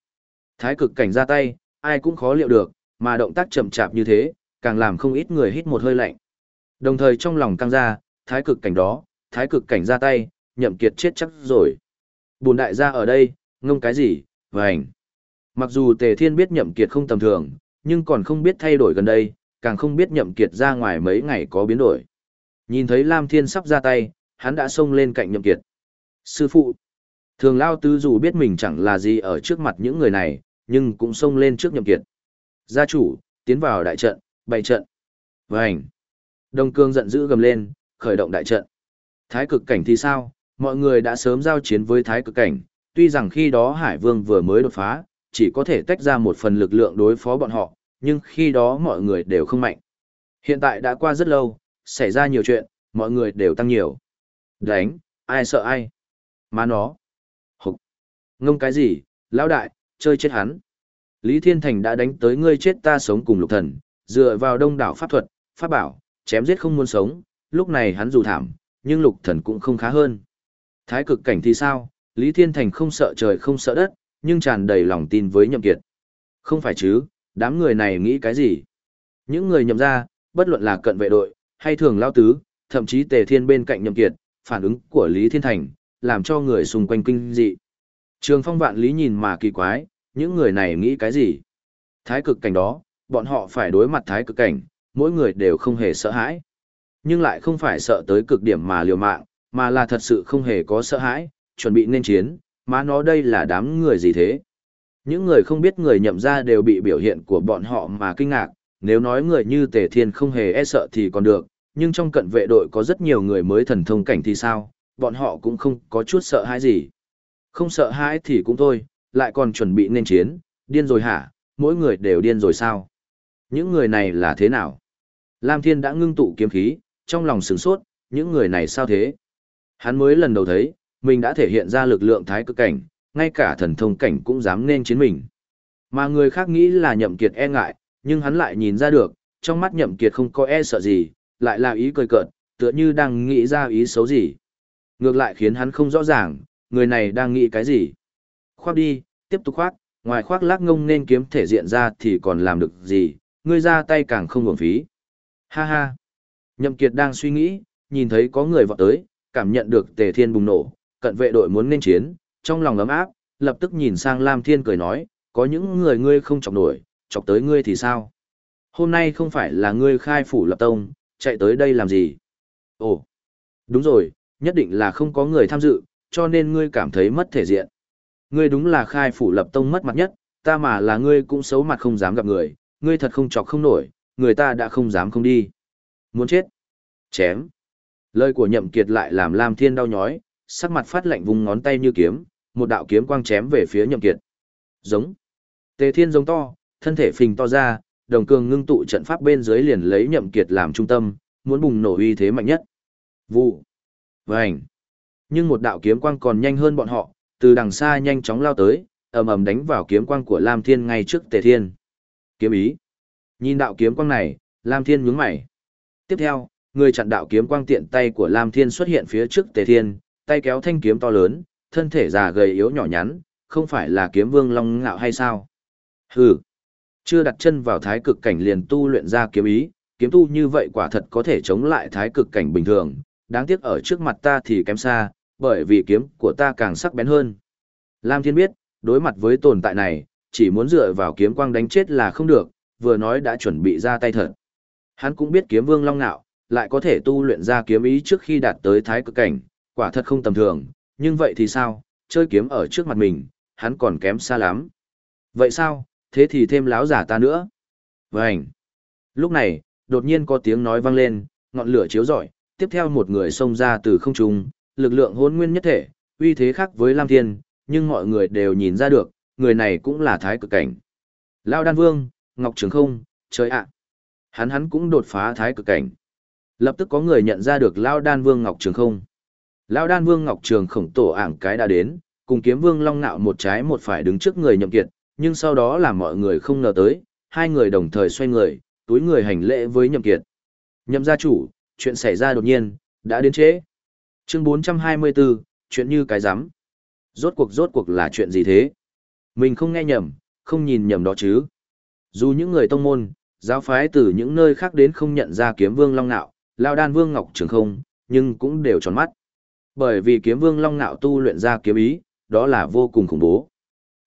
Thái cực cảnh ra tay, ai cũng khó liệu được, mà động tác chậm chạp như thế, càng làm không ít người hít một hơi lạnh. Đồng thời trong lòng căng ra, thái cực cảnh đó, thái cực cảnh ra tay, nhậm kiệt chết chắc rồi. Bùn đại gia ở đây, ngông cái gì, vành. Mặc dù tề thiên biết nhậm kiệt không tầm thường, nhưng còn không biết thay đổi gần đây, càng không biết nhậm kiệt ra ngoài mấy ngày có biến đổi. Nhìn thấy Lam Thiên sắp ra tay, hắn đã xông lên cạnh nhậm kiệt. Sư phụ, thường lao tứ dù biết mình chẳng là gì ở trước mặt những người này, nhưng cũng xông lên trước nhậm kiệt. Gia chủ, tiến vào đại trận, bày trận. Vành. Đông Cương giận dữ gầm lên, khởi động đại trận. Thái cực cảnh thì sao? Mọi người đã sớm giao chiến với thái cực cảnh, tuy rằng khi đó Hải Vương vừa mới đột phá, chỉ có thể tách ra một phần lực lượng đối phó bọn họ, nhưng khi đó mọi người đều không mạnh. Hiện tại đã qua rất lâu, xảy ra nhiều chuyện, mọi người đều tăng nhiều. Đánh, ai sợ ai? Má nó. Hục. Ngông cái gì, lão đại, chơi chết hắn. Lý Thiên Thành đã đánh tới ngươi chết ta sống cùng lục thần, dựa vào đông đảo pháp thuật, pháp bảo, chém giết không muốn sống, lúc này hắn dù thảm, nhưng lục thần cũng không khá hơn. Thái cực cảnh thì sao, Lý Thiên Thành không sợ trời không sợ đất, nhưng tràn đầy lòng tin với nhậm kiệt. Không phải chứ, đám người này nghĩ cái gì? Những người nhậm ra, bất luận là cận vệ đội, hay thường lao tứ, thậm chí tề thiên bên cạnh nhậm kiệt, phản ứng của Lý Thiên Thành, làm cho người xung quanh kinh dị. Trường phong vạn lý nhìn mà kỳ quái, những người này nghĩ cái gì? Thái cực cảnh đó, bọn họ phải đối mặt thái cực cảnh, mỗi người đều không hề sợ hãi. Nhưng lại không phải sợ tới cực điểm mà liều mạng, mà là thật sự không hề có sợ hãi, chuẩn bị nên chiến, mà nó đây là đám người gì thế? Những người không biết người nhậm ra đều bị biểu hiện của bọn họ mà kinh ngạc, nếu nói người như Tề Thiên không hề e sợ thì còn được, nhưng trong cận vệ đội có rất nhiều người mới thần thông cảnh thì sao, bọn họ cũng không có chút sợ hãi gì. Không sợ hãi thì cũng thôi, lại còn chuẩn bị nên chiến, điên rồi hả, mỗi người đều điên rồi sao? Những người này là thế nào? Lam Thiên đã ngưng tụ kiếm khí, trong lòng sửng sốt, những người này sao thế? Hắn mới lần đầu thấy, mình đã thể hiện ra lực lượng thái cực cảnh, ngay cả thần thông cảnh cũng dám nên chiến mình. Mà người khác nghĩ là nhậm kiệt e ngại, nhưng hắn lại nhìn ra được, trong mắt nhậm kiệt không có e sợ gì, lại là ý cười cợt, tựa như đang nghĩ ra ý xấu gì. Ngược lại khiến hắn không rõ ràng, người này đang nghĩ cái gì. Khoác đi, tiếp tục khoác, ngoài khoác lác ngông nên kiếm thể diện ra thì còn làm được gì, ngươi ra tay càng không uổng phí. Ha ha. Nhậm Kiệt đang suy nghĩ, nhìn thấy có người vọt tới, cảm nhận được tề thiên bùng nổ, cận vệ đội muốn nên chiến, trong lòng ấm áp, lập tức nhìn sang Lam Thiên cười nói, có những người ngươi không chọc nổi, chọc tới ngươi thì sao? Hôm nay không phải là ngươi khai phủ lập tông, chạy tới đây làm gì? Ồ, đúng rồi, nhất định là không có người tham dự, cho nên ngươi cảm thấy mất thể diện. Ngươi đúng là khai phủ lập tông mất mặt nhất, ta mà là ngươi cũng xấu mặt không dám gặp người, ngươi thật không chọc không nổi, người ta đã không dám không đi. Muốn chết? Chém. Lời của nhậm kiệt lại làm Lam Thiên đau nhói, sắc mặt phát lạnh vùng ngón tay như kiếm, một đạo kiếm quang chém về phía nhậm kiệt. Giống. Tề Thiên giống to, thân thể phình to ra, đồng cường ngưng tụ trận pháp bên dưới liền lấy nhậm kiệt làm trung tâm, muốn bùng nổ uy thế mạnh nhất. Vụ. Vành. Nhưng một đạo kiếm quang còn nhanh hơn bọn họ, từ đằng xa nhanh chóng lao tới, ầm ầm đánh vào kiếm quang của Lam Thiên ngay trước Tề Thiên. Kiếm ý. Nhìn đạo kiếm quang này, Lam Thiên nhướng mày. Tiếp theo, người chặn đạo kiếm quang tiện tay của Lam Thiên xuất hiện phía trước Tề Thiên, tay kéo thanh kiếm to lớn, thân thể già gầy yếu nhỏ nhắn, không phải là kiếm vương long ngạo hay sao? Hừ. Chưa đặt chân vào thái cực cảnh liền tu luyện ra kiếm ý, kiếm tu như vậy quả thật có thể chống lại thái cực cảnh bình thường, đáng tiếc ở trước mặt ta thì kém xa, bởi vì kiếm của ta càng sắc bén hơn. Lam Thiên biết, đối mặt với tồn tại này, chỉ muốn dựa vào kiếm quang đánh chết là không được, vừa nói đã chuẩn bị ra tay thật. Hắn cũng biết kiếm vương long nạo, lại có thể tu luyện ra kiếm ý trước khi đạt tới thái cực cảnh, quả thật không tầm thường, nhưng vậy thì sao, chơi kiếm ở trước mặt mình, hắn còn kém xa lắm. Vậy sao, thế thì thêm láo giả ta nữa. Vânh. Lúc này, đột nhiên có tiếng nói vang lên, ngọn lửa chiếu rọi, tiếp theo một người xông ra từ không trung, lực lượng hôn nguyên nhất thể, uy thế khác với Lam Thiên, nhưng mọi người đều nhìn ra được, người này cũng là thái cực cảnh. Lao Đan Vương, Ngọc Trường Không, trời ạ. Hắn hắn cũng đột phá thái cực cảnh. Lập tức có người nhận ra được Lao Đan Vương Ngọc Trường Không. Lao Đan Vương Ngọc Trường khổng tổ ảng cái đã đến, cùng kiếm Vương Long Nạo một trái một phải đứng trước người nhậm kiệt, nhưng sau đó là mọi người không ngờ tới, hai người đồng thời xoay người, túi người hành lễ với nhậm kiệt. Nhậm gia chủ, chuyện xảy ra đột nhiên, đã đến trễ. Chương 424, chuyện như cái rắm Rốt cuộc rốt cuộc là chuyện gì thế? Mình không nghe nhầm, không nhìn nhầm đó chứ. Dù những người tông môn, giáo phái từ những nơi khác đến không nhận ra kiếm vương long nạo, lao đan vương ngọc trường không, nhưng cũng đều tròn mắt. Bởi vì kiếm vương long nạo tu luyện ra kiếm ý, đó là vô cùng khủng bố.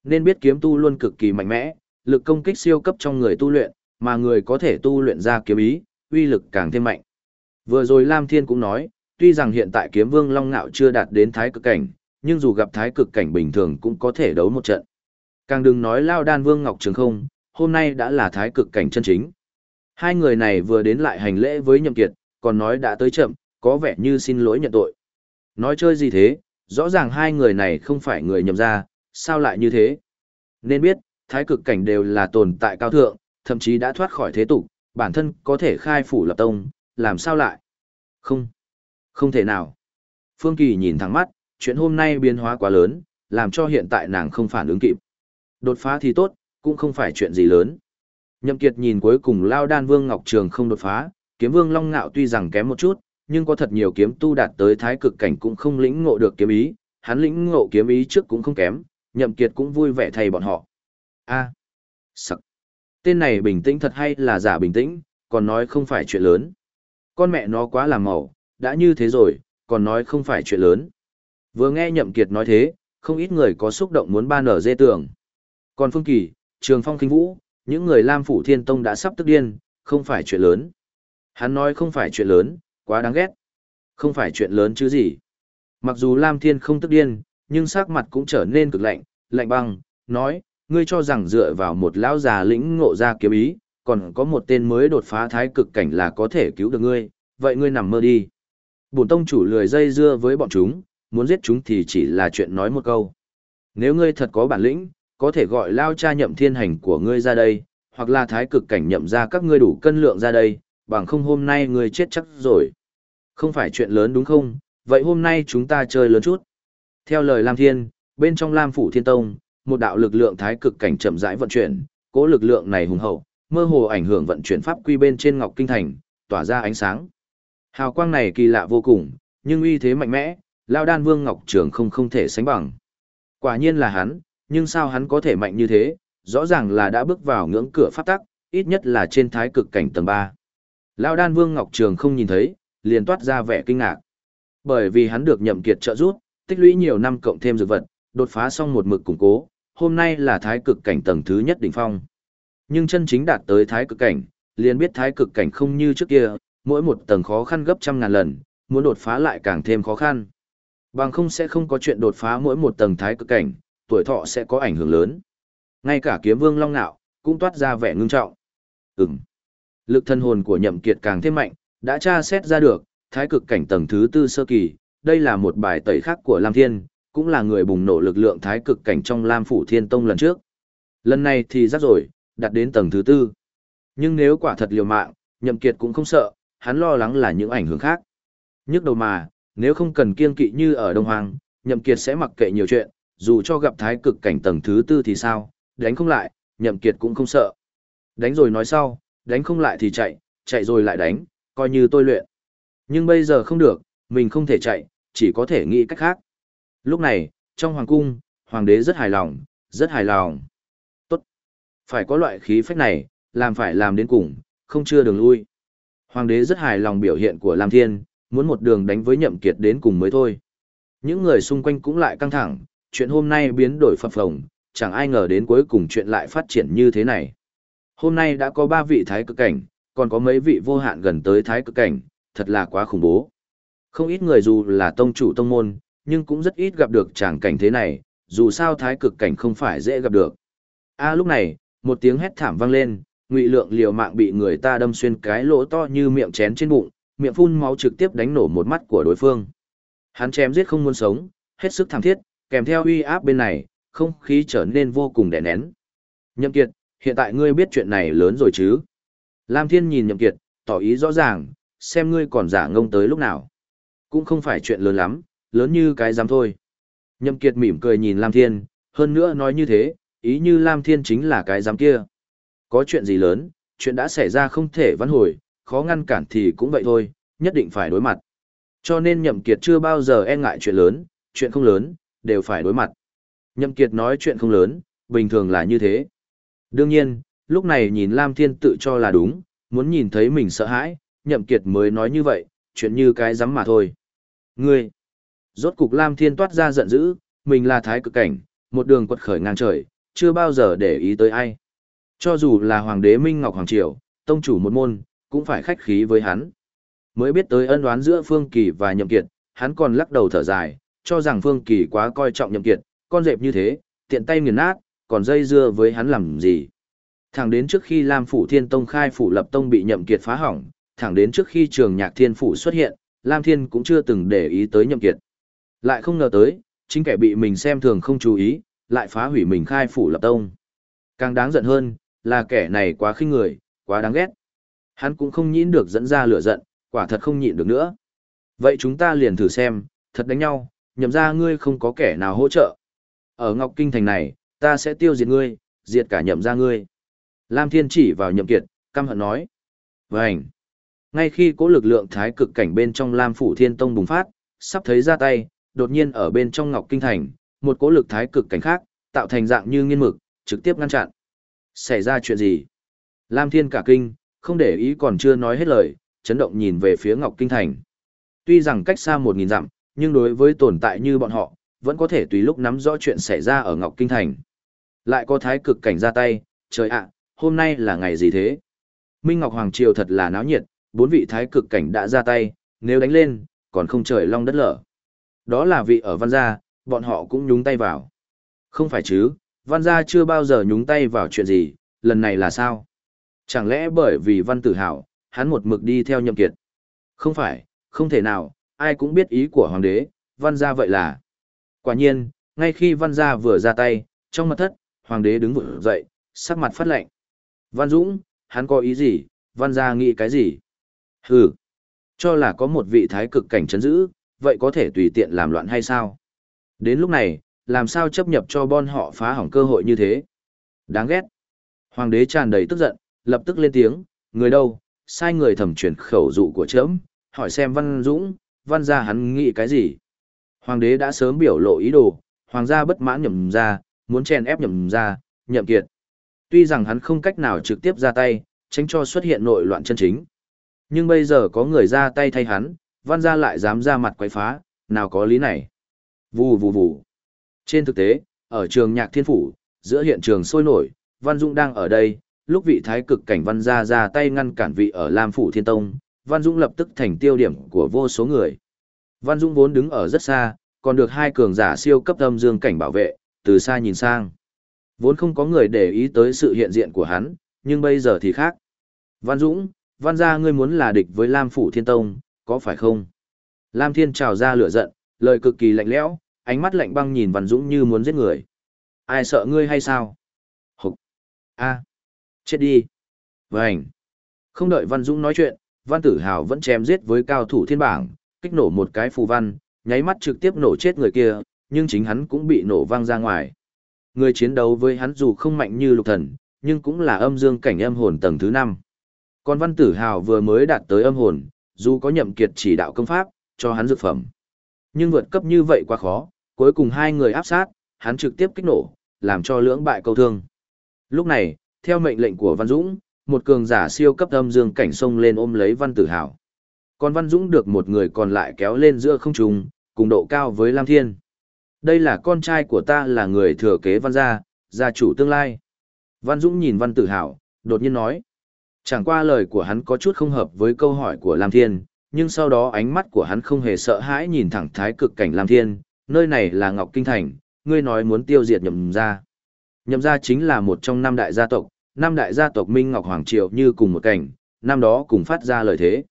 Nên biết kiếm tu luôn cực kỳ mạnh mẽ, lực công kích siêu cấp trong người tu luyện, mà người có thể tu luyện ra kiếm ý, uy lực càng thêm mạnh. Vừa rồi Lam Thiên cũng nói, tuy rằng hiện tại kiếm vương long Ngạo chưa đạt đến thái cực cảnh, nhưng dù gặp thái cực cảnh bình thường cũng có thể đấu một trận. Càng đừng nói lao đan vương ngọc trường không, hôm nay đã là thái cực cảnh chân chính. Hai người này vừa đến lại hành lễ với nhậm kiệt, còn nói đã tới chậm, có vẻ như xin lỗi nhận tội. Nói chơi gì thế, rõ ràng hai người này không phải người nhậm ra, sao lại như thế? Nên biết, thái cực cảnh đều là tồn tại cao thượng, thậm chí đã thoát khỏi thế tục, bản thân có thể khai phủ lập tông, làm sao lại? Không, không thể nào. Phương Kỳ nhìn thẳng mắt, chuyện hôm nay biến hóa quá lớn, làm cho hiện tại nàng không phản ứng kịp. Đột phá thì tốt, cũng không phải chuyện gì lớn. Nhậm Kiệt nhìn cuối cùng Lao Đan Vương Ngọc Trường không đột phá, Kiếm Vương Long Ngạo tuy rằng kém một chút, nhưng có thật nhiều kiếm tu đạt tới thái cực cảnh cũng không lĩnh ngộ được kiếm ý, hắn lĩnh ngộ kiếm ý trước cũng không kém, Nhậm Kiệt cũng vui vẻ thay bọn họ. A, sặc. Tên này bình tĩnh thật hay là giả bình tĩnh, còn nói không phải chuyện lớn. Con mẹ nó quá là màu, đã như thế rồi, còn nói không phải chuyện lớn. Vừa nghe Nhậm Kiệt nói thế, không ít người có xúc động muốn ban nở dê tường. Còn Phương Kỳ, Trường Phong Kinh Vũ, những người Lam Phủ Thiên Tông đã sắp tức điên, không phải chuyện lớn. Hắn nói không phải chuyện lớn, quá đáng ghét. Không phải chuyện lớn chứ gì. Mặc dù Lam Thiên không tức điên, nhưng sắc mặt cũng trở nên cực lạnh, lạnh băng, nói, ngươi cho rằng dựa vào một lão già lĩnh ngộ ra kiếm ý, còn có một tên mới đột phá thái cực cảnh là có thể cứu được ngươi, vậy ngươi nằm mơ đi. Bổn tông chủ lười dây dưa với bọn chúng, muốn giết chúng thì chỉ là chuyện nói một câu. Nếu ngươi thật có bản lĩnh, có thể gọi lao cha nhậm thiên hành của ngươi ra đây, hoặc là thái cực cảnh nhậm ra các ngươi đủ cân lượng ra đây, bằng không hôm nay ngươi chết chắc rồi. Không phải chuyện lớn đúng không, vậy hôm nay chúng ta chơi lớn chút. Theo lời Lam Thiên, bên trong Lam Phủ Thiên Tông, một đạo lực lượng thái cực cảnh chậm rãi vận chuyển, cố lực lượng này hùng hậu, mơ hồ ảnh hưởng vận chuyển pháp quy bên trên Ngọc Kinh Thành, tỏa ra ánh sáng. Hào quang này kỳ lạ vô cùng, nhưng uy thế mạnh mẽ, Lao Đan Vương Ngọc Trường không không thể sánh bằng. Quả nhiên là hắn, nhưng sao hắn có thể mạnh như thế, rõ ràng là đã bước vào ngưỡng cửa pháp tắc, ít nhất là trên thái cực cảnh tầng 3. Lao Đan Vương Ngọc Trường không nhìn thấy, liền toát ra vẻ kinh ngạc. Bởi vì hắn được nhậm kiệt trợ giúp, tích lũy nhiều năm cộng thêm dược vật, đột phá xong một mực củng cố, hôm nay là thái cực cảnh tầng thứ nhất đỉnh phong. Nhưng chân chính đạt tới thái cực cảnh, liền biết thái cực cảnh không như trước kia, mỗi một tầng khó khăn gấp trăm ngàn lần, muốn đột phá lại càng thêm khó khăn. Bằng không sẽ không có chuyện đột phá mỗi một tầng thái cực cảnh, tuổi thọ sẽ có ảnh hưởng lớn. Ngay cả kiếm vương long nạo, cũng toát ra vẻ ngưng trọng. Ừm. Lực thân hồn của nhậm kiệt càng thêm mạnh, đã tra xét ra được, thái cực cảnh tầng thứ tư sơ kỳ, đây là một bài tẩy khác của Lam Thiên, cũng là người bùng nổ lực lượng thái cực cảnh trong Lam Phủ Thiên Tông lần trước. Lần này thì rắc rồi, đạt đến tầng thứ tư. Nhưng nếu quả thật liều mạng, Nhậm Kiệt cũng không sợ, hắn lo lắng là những ảnh hưởng khác. Nhức đầu mà, nếu không cần kiên kỵ như ở Đông Hoàng, Nhậm Kiệt sẽ mặc kệ nhiều chuyện, dù cho gặp thái cực cảnh tầng thứ tư thì sao, đánh không lại, Nhậm Kiệt cũng không sợ. Đánh rồi nói sau, đánh không lại thì chạy, chạy rồi lại đánh, coi như tôi luyện. Nhưng bây giờ không được, mình không thể chạy, chỉ có thể nghĩ cách khác. Lúc này, trong hoàng cung, hoàng đế rất hài lòng, rất hài lòng. Tốt. Phải có loại khí phách này, làm phải làm đến cùng, không chưa đường lui. Hoàng đế rất hài lòng biểu hiện của Lam Thiên, muốn một đường đánh với nhậm kiệt đến cùng mới thôi. Những người xung quanh cũng lại căng thẳng, chuyện hôm nay biến đổi phập phồng, chẳng ai ngờ đến cuối cùng chuyện lại phát triển như thế này. Hôm nay đã có ba vị thái cực cảnh, còn có mấy vị vô hạn gần tới thái cực cảnh, thật là quá khủng bố. Không ít người dù là tông chủ tông môn, nhưng cũng rất ít gặp được tràng cảnh thế này, dù sao thái cực cảnh không phải dễ gặp được. A lúc này, một tiếng hét thảm vang lên, ngụy lượng liều mạng bị người ta đâm xuyên cái lỗ to như miệng chén trên bụng, miệng phun máu trực tiếp đánh nổ một mắt của đối phương. Hắn chém giết không muốn sống, hết sức thảm thiết, kèm theo uy áp bên này, không khí trở nên vô cùng đè nén. Nhậm Kiệt, hiện tại ngươi biết chuyện này lớn rồi chứ? Lam Thiên nhìn Nhậm Kiệt, tỏ ý rõ ràng, xem ngươi còn giả ngông tới lúc nào. Cũng không phải chuyện lớn lắm, lớn như cái dám thôi. Nhậm Kiệt mỉm cười nhìn Lam Thiên, hơn nữa nói như thế, ý như Lam Thiên chính là cái dám kia. Có chuyện gì lớn, chuyện đã xảy ra không thể vãn hồi, khó ngăn cản thì cũng vậy thôi, nhất định phải đối mặt. Cho nên Nhậm Kiệt chưa bao giờ e ngại chuyện lớn, chuyện không lớn, đều phải đối mặt. Nhậm Kiệt nói chuyện không lớn, bình thường là như thế. Đương nhiên, lúc này nhìn Lam Thiên tự cho là đúng, muốn nhìn thấy mình sợ hãi, Nhậm Kiệt mới nói như vậy, chuyện như cái dám mà thôi. Ngươi! Rốt cục Lam Thiên toát ra giận dữ, mình là thái cực cảnh, một đường quật khởi ngang trời, chưa bao giờ để ý tới ai. Cho dù là Hoàng đế Minh Ngọc Hoàng Triều, tông chủ một môn, cũng phải khách khí với hắn. Mới biết tới ân oán giữa Phương Kỳ và Nhậm Kiệt, hắn còn lắc đầu thở dài, cho rằng Phương Kỳ quá coi trọng Nhậm Kiệt, con dẹp như thế, tiện tay nghiền nát, còn dây dưa với hắn làm gì. Thẳng đến trước khi Lam Phủ Thiên Tông khai phủ lập tông bị Nhậm Kiệt phá hỏng, thẳng đến trước khi trường nhạc thiên phủ xuất hiện, Lam Thiên cũng chưa từng để ý tới Nhậm Kiệt. Lại không ngờ tới, chính kẻ bị mình xem thường không chú ý, lại phá hủy mình khai phủ lập tông. Càng đáng giận hơn, là kẻ này quá khinh người, quá đáng ghét. Hắn cũng không nhịn được dẫn ra lửa giận, quả thật không nhịn được nữa. Vậy chúng ta liền thử xem, thật đánh nhau, nhậm ra ngươi không có kẻ nào hỗ trợ. Ở Ngọc Kinh Thành này, ta sẽ tiêu diệt ngươi, diệt cả nhậm ra ngươi. Lam Thiên chỉ vào nhậm kiệt, căm hận nói. Vânh! Ngay khi cố lực lượng thái cực cảnh bên trong Lam Phủ Thiên Tông bùng phát, sắp thấy ra tay, đột nhiên ở bên trong Ngọc Kinh Thành, một cố lực thái cực cảnh khác, tạo thành dạng như nghiên mực, trực tiếp ngăn chặn. Xảy ra chuyện gì? Lam Thiên cả kinh, không để ý còn chưa nói hết lời, chấn động nhìn về phía Ngọc Kinh Thành. Tuy rằng cách xa một nghìn dặm, nhưng đối với tồn tại như bọn họ, vẫn có thể tùy lúc nắm rõ chuyện xảy ra ở Ngọc Kinh Thành. Lại có thái cực cảnh ra tay, trời ạ, hôm nay là ngày gì thế? Minh Ngọc Hoàng Triều thật là náo nhiệt, bốn vị thái cực cảnh đã ra tay, nếu đánh lên, còn không trời long đất lở. Đó là vị ở văn gia, bọn họ cũng nhúng tay vào. Không phải chứ, văn gia chưa bao giờ nhúng tay vào chuyện gì, lần này là sao? Chẳng lẽ bởi vì văn tử hảo, hắn một mực đi theo nhậm kiệt? Không phải, không thể nào, ai cũng biết ý của hoàng đế, văn gia vậy là. Quả nhiên, ngay khi văn gia vừa ra tay, trong mặt thất, hoàng đế đứng vững dậy, sắc mặt phát lạnh. Văn Dũng, hắn có ý gì, văn gia nghĩ cái gì? Hừ, cho là có một vị thái cực cảnh chấn giữ, vậy có thể tùy tiện làm loạn hay sao? Đến lúc này, làm sao chấp nhập cho bon họ phá hỏng cơ hội như thế? Đáng ghét. Hoàng đế tràn đầy tức giận, lập tức lên tiếng, người đâu, sai người thẩm truyền khẩu dụ của trẫm, hỏi xem Văn Dũng, Văn gia hắn nghĩ cái gì? Hoàng đế đã sớm biểu lộ ý đồ, hoàng gia bất mãn nhậm ra, muốn chen ép nhậm ra, nhậm kiệt. Tuy rằng hắn không cách nào trực tiếp ra tay, tránh cho xuất hiện nội loạn chân chính. Nhưng bây giờ có người ra tay thay hắn, văn gia lại dám ra mặt quấy phá, nào có lý này. Vù vù vù. Trên thực tế, ở trường nhạc thiên phủ, giữa hiện trường sôi nổi, Văn Dũng đang ở đây, lúc vị thái cực cảnh văn gia ra tay ngăn cản vị ở Lam Phủ Thiên Tông, Văn Dũng lập tức thành tiêu điểm của vô số người. Văn Dũng vốn đứng ở rất xa, còn được hai cường giả siêu cấp âm dương cảnh bảo vệ, từ xa nhìn sang. Vốn không có người để ý tới sự hiện diện của hắn, nhưng bây giờ thì khác. Văn Dũng, Văn gia ngươi muốn là địch với Lam Phủ Thiên Tông, có phải không? Lam Thiên trào ra lửa giận, lời cực kỳ lạnh lẽo, ánh mắt lạnh băng nhìn Văn Dũng như muốn giết người. Ai sợ ngươi hay sao? Hục! A! Chết đi! Vânh! Không đợi Văn Dũng nói chuyện, Văn Tử Hào vẫn chém giết với cao thủ thiên bảng, kích nổ một cái phù văn, nháy mắt trực tiếp nổ chết người kia, nhưng chính hắn cũng bị nổ văng ra ngoài. Người chiến đấu với hắn dù không mạnh như lục thần, nhưng cũng là âm dương cảnh âm hồn tầng thứ 5. Còn Văn Tử Hào vừa mới đạt tới âm hồn, dù có nhậm kiệt chỉ đạo công pháp, cho hắn dược phẩm. Nhưng vượt cấp như vậy quá khó, cuối cùng hai người áp sát, hắn trực tiếp kích nổ, làm cho lưỡng bại câu thương. Lúc này, theo mệnh lệnh của Văn Dũng, một cường giả siêu cấp âm dương cảnh xông lên ôm lấy Văn Tử Hào. Còn Văn Dũng được một người còn lại kéo lên giữa không trung, cùng độ cao với Lam Thiên. Đây là con trai của ta là người thừa kế Văn gia, gia chủ tương lai. Văn Dũng nhìn Văn Tử Hào, đột nhiên nói. Chẳng qua lời của hắn có chút không hợp với câu hỏi của Lam Thiên, nhưng sau đó ánh mắt của hắn không hề sợ hãi nhìn thẳng thái cực cảnh Lam Thiên, nơi này là Ngọc Kinh Thành, ngươi nói muốn tiêu diệt nhậm gia. Nhậm gia chính là một trong năm đại gia tộc, năm đại gia tộc Minh Ngọc Hoàng Triều như cùng một cảnh, năm đó cùng phát ra lời thế.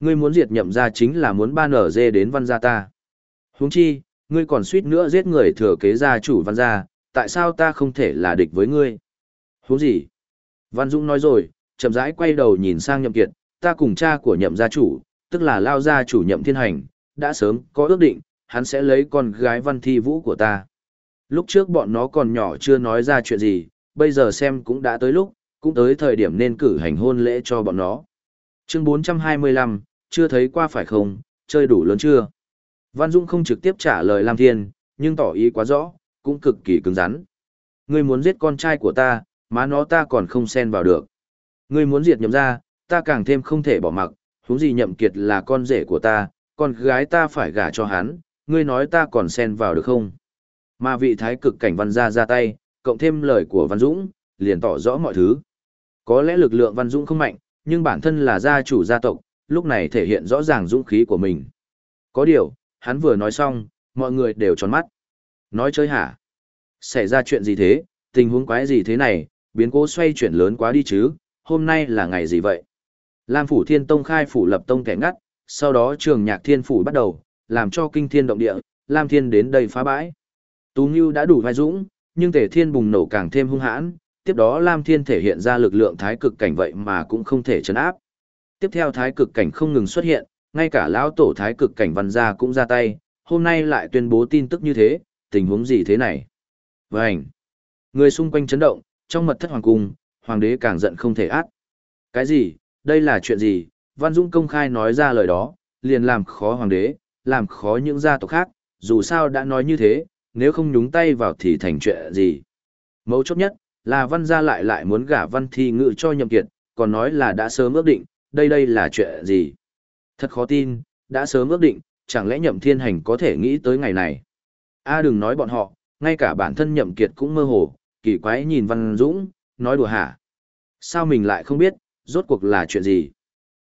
Ngươi muốn diệt nhậm gia chính là muốn ban ở dê đến văn gia ta. Huống chi, ngươi còn suýt nữa giết người thừa kế gia chủ văn gia, tại sao ta không thể là địch với ngươi? Huống gì? Văn Dũng nói rồi, chậm rãi quay đầu nhìn sang nhậm kiệt, ta cùng cha của nhậm gia chủ, tức là lao gia chủ nhậm thiên hành, đã sớm có ước định, hắn sẽ lấy con gái văn thi vũ của ta. Lúc trước bọn nó còn nhỏ chưa nói ra chuyện gì, bây giờ xem cũng đã tới lúc, cũng tới thời điểm nên cử hành hôn lễ cho bọn nó. Chương 425, chưa thấy qua phải không, chơi đủ lớn chưa? Văn Dung không trực tiếp trả lời Lam Thiên, nhưng tỏ ý quá rõ, cũng cực kỳ cứng rắn. Ngươi muốn giết con trai của ta, má nó ta còn không xen vào được. Ngươi muốn diệt nhậm ra, ta càng thêm không thể bỏ mặc, huống gì nhậm kiệt là con rể của ta, con gái ta phải gả cho hắn, ngươi nói ta còn xen vào được không? Mà vị thái cực cảnh văn gia ra tay, cộng thêm lời của Văn Dũng, liền tỏ rõ mọi thứ. Có lẽ lực lượng Văn Dũng không mạnh, nhưng bản thân là gia chủ gia tộc, lúc này thể hiện rõ ràng dũng khí của mình. Có điều, hắn vừa nói xong, mọi người đều tròn mắt. Nói chơi hả? Xảy ra chuyện gì thế, tình huống quái gì thế này, biến cố xoay chuyển lớn quá đi chứ, hôm nay là ngày gì vậy? Lam Phủ Thiên Tông khai phủ lập tông kẻ ngắt, sau đó trường nhạc thiên phủ bắt đầu, làm cho kinh thiên động địa, Lam Thiên đến đây phá bãi. Tú Ngưu đã đủ vai dũng, nhưng Tề Thiên bùng nổ càng thêm hung hãn, tiếp đó Lam Thiên thể hiện ra lực lượng thái cực cảnh vậy mà cũng không thể chấn áp. Tiếp theo thái cực cảnh không ngừng xuất hiện, ngay cả lão tổ thái cực cảnh văn gia cũng ra tay, hôm nay lại tuyên bố tin tức như thế, tình huống gì thế này? Vành! Người xung quanh chấn động, trong mật thất hoàng cung, hoàng đế càng giận không thể át. Cái gì? Đây là chuyện gì? Văn Dung công khai nói ra lời đó, liền làm khó hoàng đế, làm khó những gia tộc khác, dù sao đã nói như thế, nếu không nhúng tay vào thì thành chuyện gì. Mấu chốt nhất, là văn gia lại lại muốn gả văn thi ngự cho nhậm kiệt, còn nói là đã sớm ước định, đây đây là chuyện gì. Thật khó tin, đã sớm ước định, chẳng lẽ nhậm thiên hành có thể nghĩ tới ngày này. A đừng nói bọn họ, ngay cả bản thân nhậm kiệt cũng mơ hồ, kỳ quái nhìn văn dũng, nói đùa hả. Sao mình lại không biết, rốt cuộc là chuyện gì.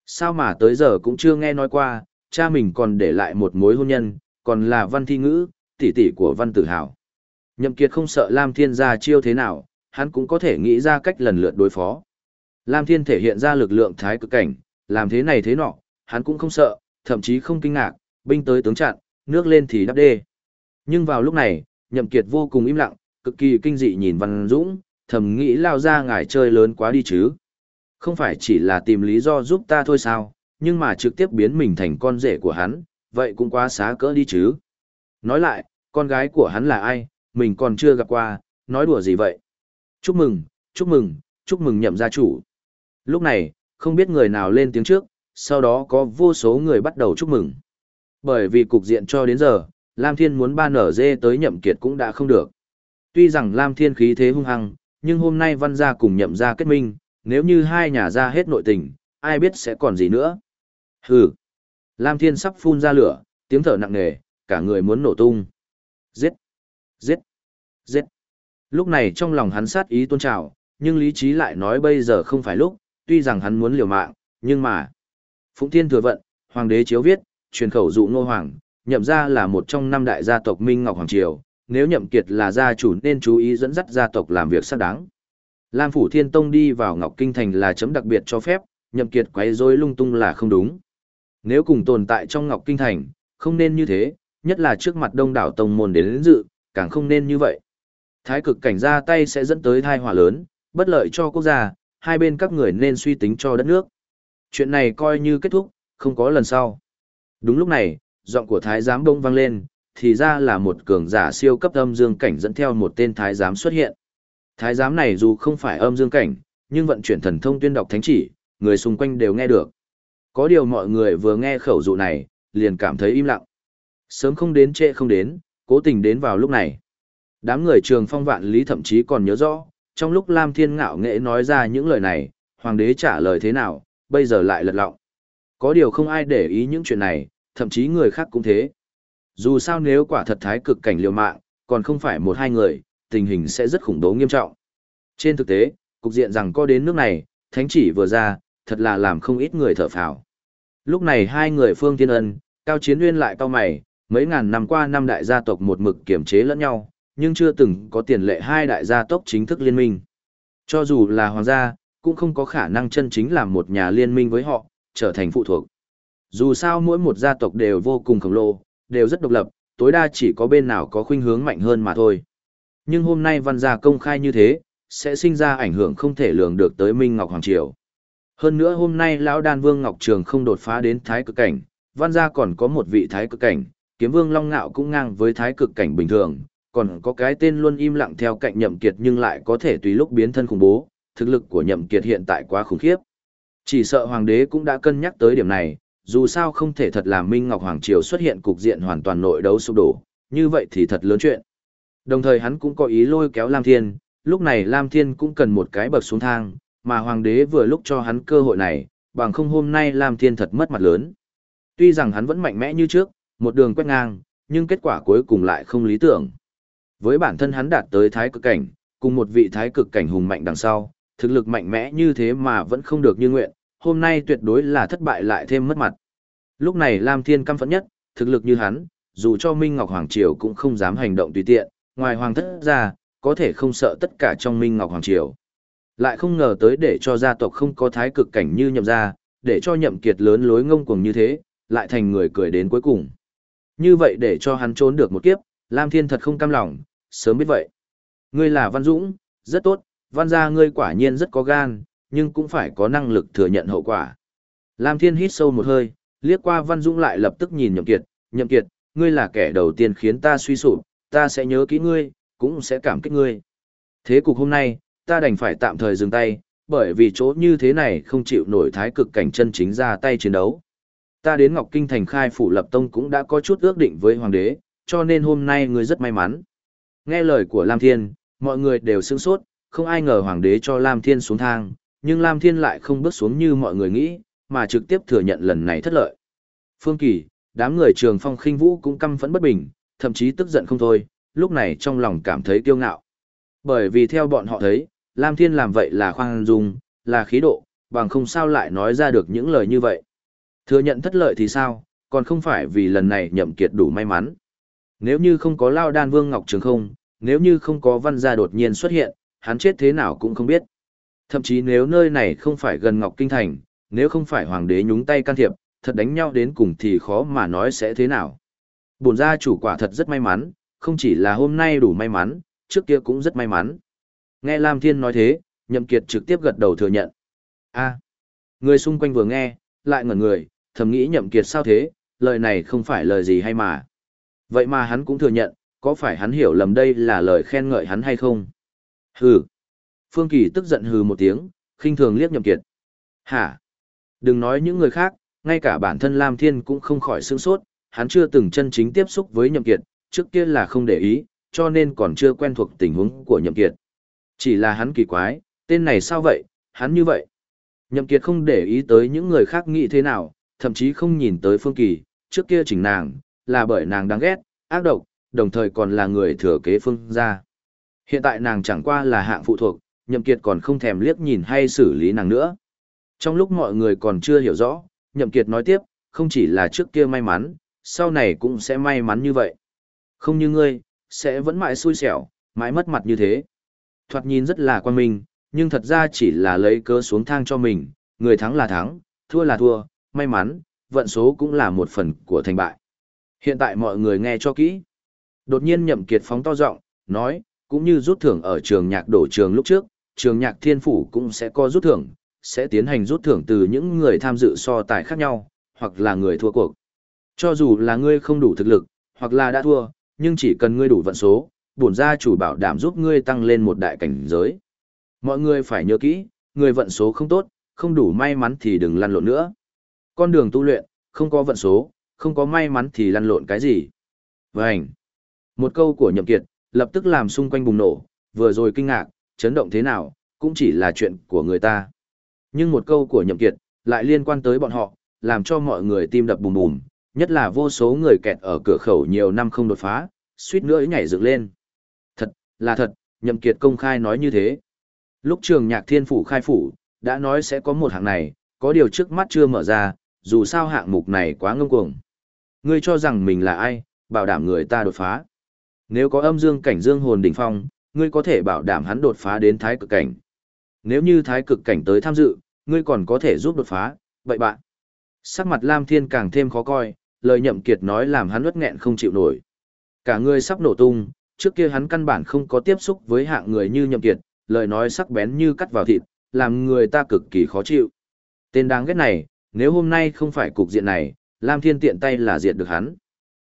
Sao mà tới giờ cũng chưa nghe nói qua, cha mình còn để lại một mối hôn nhân, còn là văn thi ngữ, tỷ tỷ của văn tử hào. Nhậm Kiệt không sợ Lam Thiên ra chiêu thế nào, hắn cũng có thể nghĩ ra cách lần lượt đối phó. Lam Thiên thể hiện ra lực lượng thái cực cảnh, làm thế này thế nọ, hắn cũng không sợ, thậm chí không kinh ngạc, binh tới tướng chặn, nước lên thì đắp đê. Nhưng vào lúc này, Nhậm Kiệt vô cùng im lặng, cực kỳ kinh dị nhìn Văn Dũng, thầm nghĩ lao ra ngài chơi lớn quá đi chứ. Không phải chỉ là tìm lý do giúp ta thôi sao, nhưng mà trực tiếp biến mình thành con rể của hắn, vậy cũng quá xá cỡ đi chứ. Nói lại, con gái của hắn là ai, mình còn chưa gặp qua, nói đùa gì vậy? Chúc mừng, chúc mừng, chúc mừng nhậm gia chủ. Lúc này, không biết người nào lên tiếng trước, sau đó có vô số người bắt đầu chúc mừng. Bởi vì cục diện cho đến giờ, Lam Thiên muốn ban nở dê tới nhậm kiệt cũng đã không được. Tuy rằng Lam Thiên khí thế hung hăng, nhưng hôm nay văn gia cùng nhậm gia kết minh, nếu như hai nhà gia hết nội tình, ai biết sẽ còn gì nữa. Hừ. Lam Thiên sắp phun ra lửa, tiếng thở nặng nề, cả người muốn nổ tung. Giết! Giết! Giết! Lúc này trong lòng hắn sát ý tôn trào, nhưng lý trí lại nói bây giờ không phải lúc, tuy rằng hắn muốn liều mạng, nhưng mà... Phụng Thiên thừa vận, Hoàng đế chiếu viết, truyền khẩu dụ ngô hoàng, nhậm ra là một trong năm đại gia tộc Minh Ngọc Hoàng Triều, nếu nhậm kiệt là gia chủ nên chú ý dẫn dắt gia tộc làm việc xác đáng. Lam Phủ Thiên Tông đi vào Ngọc Kinh Thành là chấm đặc biệt cho phép, nhậm kiệt quấy rối lung tung là không đúng. Nếu cùng tồn tại trong Ngọc Kinh Thành, không nên như thế, nhất là trước mặt đông đảo tông môn đến, đến dự, càng không nên như vậy. Thái cực cảnh ra tay sẽ dẫn tới tai họa lớn, bất lợi cho quốc gia, hai bên các người nên suy tính cho đất nước. Chuyện này coi như kết thúc, không có lần sau. Đúng lúc này, giọng của thái giám đông vang lên, thì ra là một cường giả siêu cấp âm dương cảnh dẫn theo một tên thái giám xuất hiện. Thái giám này dù không phải âm dương cảnh, nhưng vận chuyển thần thông tuyên đọc thánh chỉ, người xung quanh đều nghe được. Có điều mọi người vừa nghe khẩu dụ này, liền cảm thấy im lặng. Sớm không đến trễ không đến, cố tình đến vào lúc này. Đám người trường phong vạn lý thậm chí còn nhớ rõ, trong lúc Lam Thiên ngạo nghệ nói ra những lời này, hoàng đế trả lời thế nào, bây giờ lại lật lọng. Có điều không ai để ý những chuyện này, thậm chí người khác cũng thế. Dù sao nếu quả thật thái cực cảnh liều mạng, còn không phải một hai người, tình hình sẽ rất khủng bố nghiêm trọng. Trên thực tế, cục diện rằng có đến nước này, thánh chỉ vừa ra, thật là làm không ít người thở phào. Lúc này hai người Phương Thiên Ân, Cao Chiến Nguyên lại cao mày, mấy ngàn năm qua năm đại gia tộc một mực kiểm chế lẫn nhau, nhưng chưa từng có tiền lệ hai đại gia tộc chính thức liên minh. Cho dù là hoàng gia, cũng không có khả năng chân chính làm một nhà liên minh với họ, trở thành phụ thuộc. Dù sao mỗi một gia tộc đều vô cùng khổng lồ, đều rất độc lập, tối đa chỉ có bên nào có khuynh hướng mạnh hơn mà thôi. Nhưng hôm nay văn gia công khai như thế, sẽ sinh ra ảnh hưởng không thể lường được tới Minh Ngọc Hoàng Triều. Hơn nữa hôm nay lão đan vương Ngọc Trường không đột phá đến thái cực cảnh, văn gia còn có một vị thái cực cảnh, kiếm vương Long Ngạo cũng ngang với thái cực cảnh bình thường, còn có cái tên luôn im lặng theo cạnh nhậm kiệt nhưng lại có thể tùy lúc biến thân khủng bố, thực lực của nhậm kiệt hiện tại quá khủng khiếp. Chỉ sợ hoàng đế cũng đã cân nhắc tới điểm này, dù sao không thể thật làm Minh Ngọc Hoàng Triều xuất hiện cục diện hoàn toàn nội đấu sụp đổ, như vậy thì thật lớn chuyện. Đồng thời hắn cũng có ý lôi kéo Lam Thiên, lúc này Lam Thiên cũng cần một cái bậc xuống thang, mà Hoàng đế vừa lúc cho hắn cơ hội này, bằng không hôm nay Lam Thiên thật mất mặt lớn. Tuy rằng hắn vẫn mạnh mẽ như trước, một đường quét ngang, nhưng kết quả cuối cùng lại không lý tưởng. Với bản thân hắn đạt tới thái cực cảnh, cùng một vị thái cực cảnh hùng mạnh đằng sau, thực lực mạnh mẽ như thế mà vẫn không được như nguyện, hôm nay tuyệt đối là thất bại lại thêm mất mặt. Lúc này Lam Thiên căm phẫn nhất, thực lực như hắn, dù cho Minh Ngọc Hoàng Triều cũng không dám hành động tùy tiện, ngoài Hoàng thất ra, có thể không sợ tất cả trong Minh Ngọc Hoàng Triều. Lại không ngờ tới để cho gia tộc không có thái cực cảnh như nhậm gia, để cho nhậm kiệt lớn lối ngông cuồng như thế, lại thành người cười đến cuối cùng. Như vậy để cho hắn trốn được một kiếp, Lam Thiên thật không cam lòng, sớm biết vậy. Ngươi là Văn Dũng, rất tốt, Văn gia ngươi quả nhiên rất có gan, nhưng cũng phải có năng lực thừa nhận hậu quả. Lam Thiên hít sâu một hơi, liếc qua Văn Dũng lại lập tức nhìn Nhậm Kiệt, Nhậm Kiệt, ngươi là kẻ đầu tiên khiến ta suy sụp, ta sẽ nhớ kỹ ngươi, cũng sẽ cảm kích ngươi. Thế cục hôm nay, ta đành phải tạm thời dừng tay, bởi vì chỗ như thế này không chịu nổi thái cực cảnh chân chính ra tay chiến đấu. Ta đến Ngọc Kinh thành khai phủ lập tông cũng đã có chút ước định với hoàng đế, cho nên hôm nay ngươi rất may mắn. Nghe lời của Lam Thiên, mọi người đều sững sốt, không ai ngờ hoàng đế cho Lam Thiên xuống thang, nhưng Lam Thiên lại không bước xuống như mọi người nghĩ, mà trực tiếp thừa nhận lần này thất lợi. Phương Kỳ, đám người trường phong khinh vũ cũng căm phẫn bất bình, thậm chí tức giận không thôi, lúc này trong lòng cảm thấy kiêu ngạo. Bởi vì theo bọn họ thấy, Lam Thiên làm vậy là khoan dung, là khí độ, bằng không sao lại nói ra được những lời như vậy. Thừa nhận thất lợi thì sao, còn không phải vì lần này nhậm kiệt đủ may mắn. Nếu như không có Lao Đan Vương Ngọc Trường không, nếu như không có văn gia đột nhiên xuất hiện, hắn chết thế nào cũng không biết. Thậm chí nếu nơi này không phải gần Ngọc Kinh Thành, nếu không phải hoàng đế nhúng tay can thiệp, thật đánh nhau đến cùng thì khó mà nói sẽ thế nào. Bổn gia chủ quả thật rất may mắn, không chỉ là hôm nay đủ may mắn, trước kia cũng rất may mắn. Nghe Lam Thiên nói thế, Nhậm Kiệt trực tiếp gật đầu thừa nhận. A, người xung quanh vừa nghe, lại ngẩn người, thầm nghĩ Nhậm Kiệt sao thế, lời này không phải lời gì hay mà. Vậy mà hắn cũng thừa nhận, có phải hắn hiểu lầm đây là lời khen ngợi hắn hay không? Hừ. Phương Kỳ tức giận hừ một tiếng, khinh thường liếc Nhậm Kiệt. Hả? Đừng nói những người khác, ngay cả bản thân Lam Thiên cũng không khỏi sương sốt, hắn chưa từng chân chính tiếp xúc với Nhậm Kiệt, trước kia là không để ý, cho nên còn chưa quen thuộc tình huống của Nhậm Kiệt. Chỉ là hắn kỳ quái, tên này sao vậy, hắn như vậy. Nhậm Kiệt không để ý tới những người khác nghĩ thế nào, thậm chí không nhìn tới Phương Kỳ, trước kia chỉnh nàng, là bởi nàng đáng ghét, ác độc, đồng thời còn là người thừa kế Phương gia. Hiện tại nàng chẳng qua là hạng phụ thuộc, Nhậm Kiệt còn không thèm liếc nhìn hay xử lý nàng nữa. Trong lúc mọi người còn chưa hiểu rõ, Nhậm Kiệt nói tiếp, không chỉ là trước kia may mắn, sau này cũng sẽ may mắn như vậy. Không như ngươi, sẽ vẫn mãi xui xẻo, mãi mất mặt như thế. Thoạt nhìn rất là quan minh, nhưng thật ra chỉ là lấy cớ xuống thang cho mình, người thắng là thắng, thua là thua, may mắn, vận số cũng là một phần của thành bại. Hiện tại mọi người nghe cho kỹ. Đột nhiên Nhậm Kiệt phóng to giọng, nói, cũng như rút thưởng ở trường nhạc đổ trường lúc trước, trường nhạc thiên phủ cũng sẽ có rút thưởng, sẽ tiến hành rút thưởng từ những người tham dự so tài khác nhau, hoặc là người thua cuộc. Cho dù là ngươi không đủ thực lực, hoặc là đã thua, nhưng chỉ cần ngươi đủ vận số, bổn gia chủ bảo đảm giúp ngươi tăng lên một đại cảnh giới. Mọi người phải nhớ kỹ, người vận số không tốt, không đủ may mắn thì đừng lăn lộn nữa. Con đường tu luyện, không có vận số, không có may mắn thì lăn lộn cái gì. Vânh! Một câu của Nhậm Kiệt, lập tức làm xung quanh bùng nổ, vừa rồi kinh ngạc, chấn động thế nào, cũng chỉ là chuyện của người ta. Nhưng một câu của Nhậm Kiệt, lại liên quan tới bọn họ, làm cho mọi người tim đập bùm bùm, nhất là vô số người kẹt ở cửa khẩu nhiều năm không đột phá, suýt nữa nhảy dựng lên. Thật, là thật, Nhậm Kiệt công khai nói như thế. Lúc trường nhạc thiên phủ khai phủ, đã nói sẽ có một hạng này, có điều trước mắt chưa mở ra, dù sao hạng mục này quá ngông cuồng. Ngươi cho rằng mình là ai, bảo đảm người ta đột phá. Nếu có âm dương cảnh dương hồn đỉnh phong, ngươi có thể bảo đảm hắn đột phá đến thái cực cảnh. Nếu như thái cực cảnh tới tham dự, ngươi còn có thể giúp đột phá, vậy bạn. Sắc mặt Lam Thiên càng thêm khó coi, lời nhậm kiệt nói làm hắn uất nghẹn không chịu nổi. Cả người sắp nổ tung, trước kia hắn căn bản không có tiếp xúc với hạng người như nhậm kiệt, lời nói sắc bén như cắt vào thịt, làm người ta cực kỳ khó chịu. Tên đáng ghét này, nếu hôm nay không phải cục diện này, Lam Thiên tiện tay là diệt được hắn.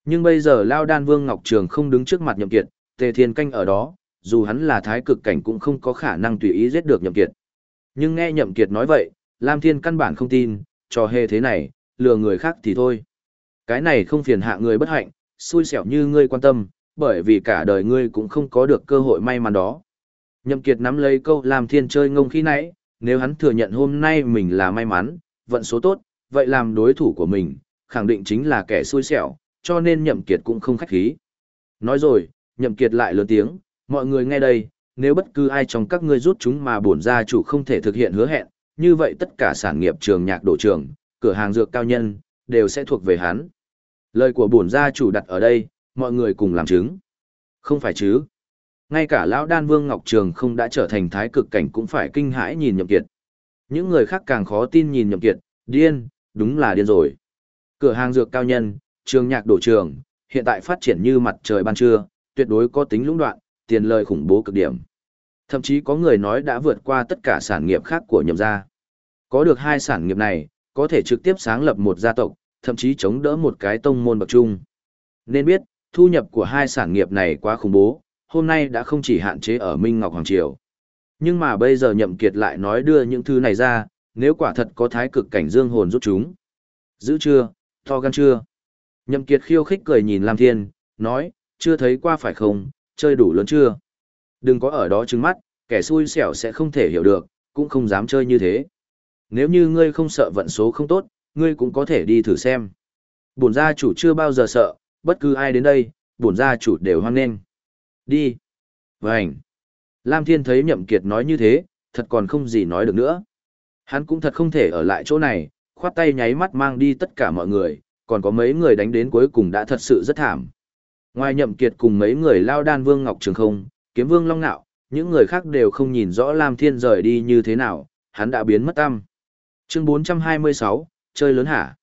Nhưng bây giờ Lao Đan Vương Ngọc Trường không đứng trước mặt nhậm kiệt, Tề Thiên Canh ở đó, dù hắn là thái cực cảnh cũng không có khả năng tùy ý giết được nhậm kiệt. Nhưng nghe nhậm kiệt nói vậy, Lam Thiên căn bản không tin, trò hề thế này, lừa người khác thì thôi. Cái này không phiền hạ người bất hạnh, xui xẻo như ngươi quan tâm, bởi vì cả đời ngươi cũng không có được cơ hội may mắn đó. Nhậm Kiệt nắm lấy câu làm thiên chơi ngông khi nãy, nếu hắn thừa nhận hôm nay mình là may mắn, vận số tốt, vậy làm đối thủ của mình, khẳng định chính là kẻ xui xẻo, cho nên Nhậm Kiệt cũng không khách khí. Nói rồi, Nhậm Kiệt lại lớn tiếng, mọi người nghe đây, nếu bất cứ ai trong các ngươi rút chúng mà bổn gia chủ không thể thực hiện hứa hẹn, như vậy tất cả sản nghiệp trường nhạc đổ trường, cửa hàng dược cao nhân, đều sẽ thuộc về hắn. Lời của bổn gia chủ đặt ở đây, mọi người cùng làm chứng. Không phải chứ. Ngay cả lão đan vương Ngọc Trường không đã trở thành thái cực cảnh cũng phải kinh hãi nhìn nhậm kiệt. Những người khác càng khó tin nhìn nhậm kiệt, điên, đúng là điên rồi. Cửa hàng dược cao nhân, trường nhạc đổ trường, hiện tại phát triển như mặt trời ban trưa, tuyệt đối có tính lũng đoạn, tiền lời khủng bố cực điểm. Thậm chí có người nói đã vượt qua tất cả sản nghiệp khác của nhậm gia. Có được hai sản nghiệp này, có thể trực tiếp sáng lập một gia tộc, thậm chí chống đỡ một cái tông môn bậc trung. Nên biết, thu nhập của hai sản nghiệp này quá khủng bố, hôm nay đã không chỉ hạn chế ở Minh Ngọc Hoàng Triều. Nhưng mà bây giờ nhậm kiệt lại nói đưa những thứ này ra, nếu quả thật có thái cực cảnh dương hồn rút chúng. Giữ chưa, to gan chưa? Nhậm kiệt khiêu khích cười nhìn Lam Thiên, nói, chưa thấy qua phải không, chơi đủ lớn chưa? Đừng có ở đó trừng mắt, kẻ xui xẻo sẽ không thể hiểu được, cũng không dám chơi như thế. Nếu như ngươi không sợ vận số không tốt, ngươi cũng có thể đi thử xem. Bổn gia chủ chưa bao giờ sợ, bất cứ ai đến đây, bổn gia chủ đều hoan nghênh. Đi. Vành. Lam Thiên thấy Nhậm Kiệt nói như thế, thật còn không gì nói được nữa. Hắn cũng thật không thể ở lại chỗ này, khoát tay nháy mắt mang đi tất cả mọi người, còn có mấy người đánh đến cuối cùng đã thật sự rất thảm. Ngoài Nhậm Kiệt cùng mấy người lao đan vương Ngọc Trường không, kiếm vương Long Nạo, những người khác đều không nhìn rõ Lam Thiên rời đi như thế nào, hắn đã biến mất tâm. Chương 426, chơi lớn hả?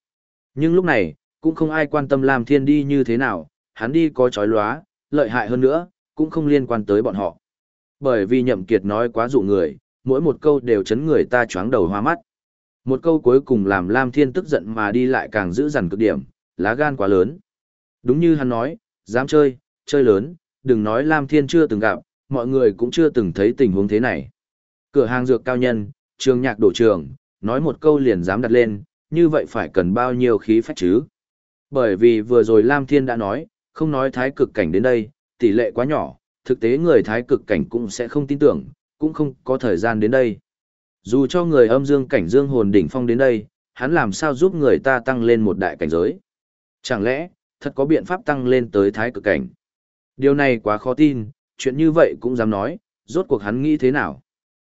Nhưng lúc này, cũng không ai quan tâm Lam Thiên đi như thế nào, hắn đi có chói lóa, lợi hại hơn nữa, cũng không liên quan tới bọn họ. Bởi vì nhậm kiệt nói quá dụ người, mỗi một câu đều chấn người ta choáng đầu hoa mắt. Một câu cuối cùng làm Lam Thiên tức giận mà đi lại càng giữ dằn cực điểm, lá gan quá lớn. Đúng như hắn nói, dám chơi, chơi lớn, đừng nói Lam Thiên chưa từng gặp, mọi người cũng chưa từng thấy tình huống thế này. Cửa hàng dược cao nhân, trường nhạc đổ trường, nói một câu liền dám đặt lên, như vậy phải cần bao nhiêu khí phách chứ? Bởi vì vừa rồi Lam Thiên đã nói, không nói thái cực cảnh đến đây, tỷ lệ quá nhỏ, thực tế người thái cực cảnh cũng sẽ không tin tưởng, cũng không có thời gian đến đây. Dù cho người âm dương cảnh dương hồn đỉnh phong đến đây, hắn làm sao giúp người ta tăng lên một đại cảnh giới? Chẳng lẽ, thật có biện pháp tăng lên tới thái cực cảnh? Điều này quá khó tin, chuyện như vậy cũng dám nói, rốt cuộc hắn nghĩ thế nào?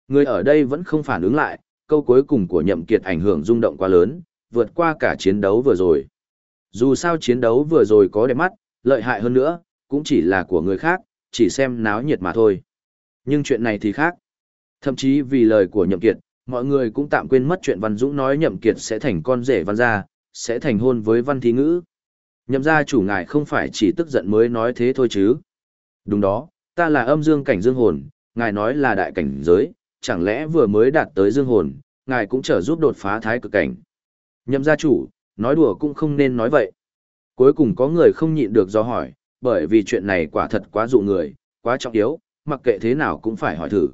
Người ở đây vẫn không phản ứng lại, câu cuối cùng của nhậm kiệt ảnh hưởng rung động quá lớn, vượt qua cả chiến đấu vừa rồi. Dù sao chiến đấu vừa rồi có đẹp mắt, lợi hại hơn nữa, cũng chỉ là của người khác, chỉ xem náo nhiệt mà thôi. Nhưng chuyện này thì khác. Thậm chí vì lời của Nhậm Kiệt, mọi người cũng tạm quên mất chuyện Văn Dũng nói Nhậm Kiệt sẽ thành con rể Văn gia, sẽ thành hôn với Văn Thí Ngữ. Nhậm gia chủ ngài không phải chỉ tức giận mới nói thế thôi chứ. Đúng đó, ta là âm dương cảnh dương hồn, ngài nói là đại cảnh giới, chẳng lẽ vừa mới đạt tới dương hồn, ngài cũng trở giúp đột phá thái cực cảnh. Nhậm gia chủ, nói đùa cũng không nên nói vậy. Cuối cùng có người không nhịn được do hỏi, bởi vì chuyện này quả thật quá dụ người, quá trọng yếu, mặc kệ thế nào cũng phải hỏi thử.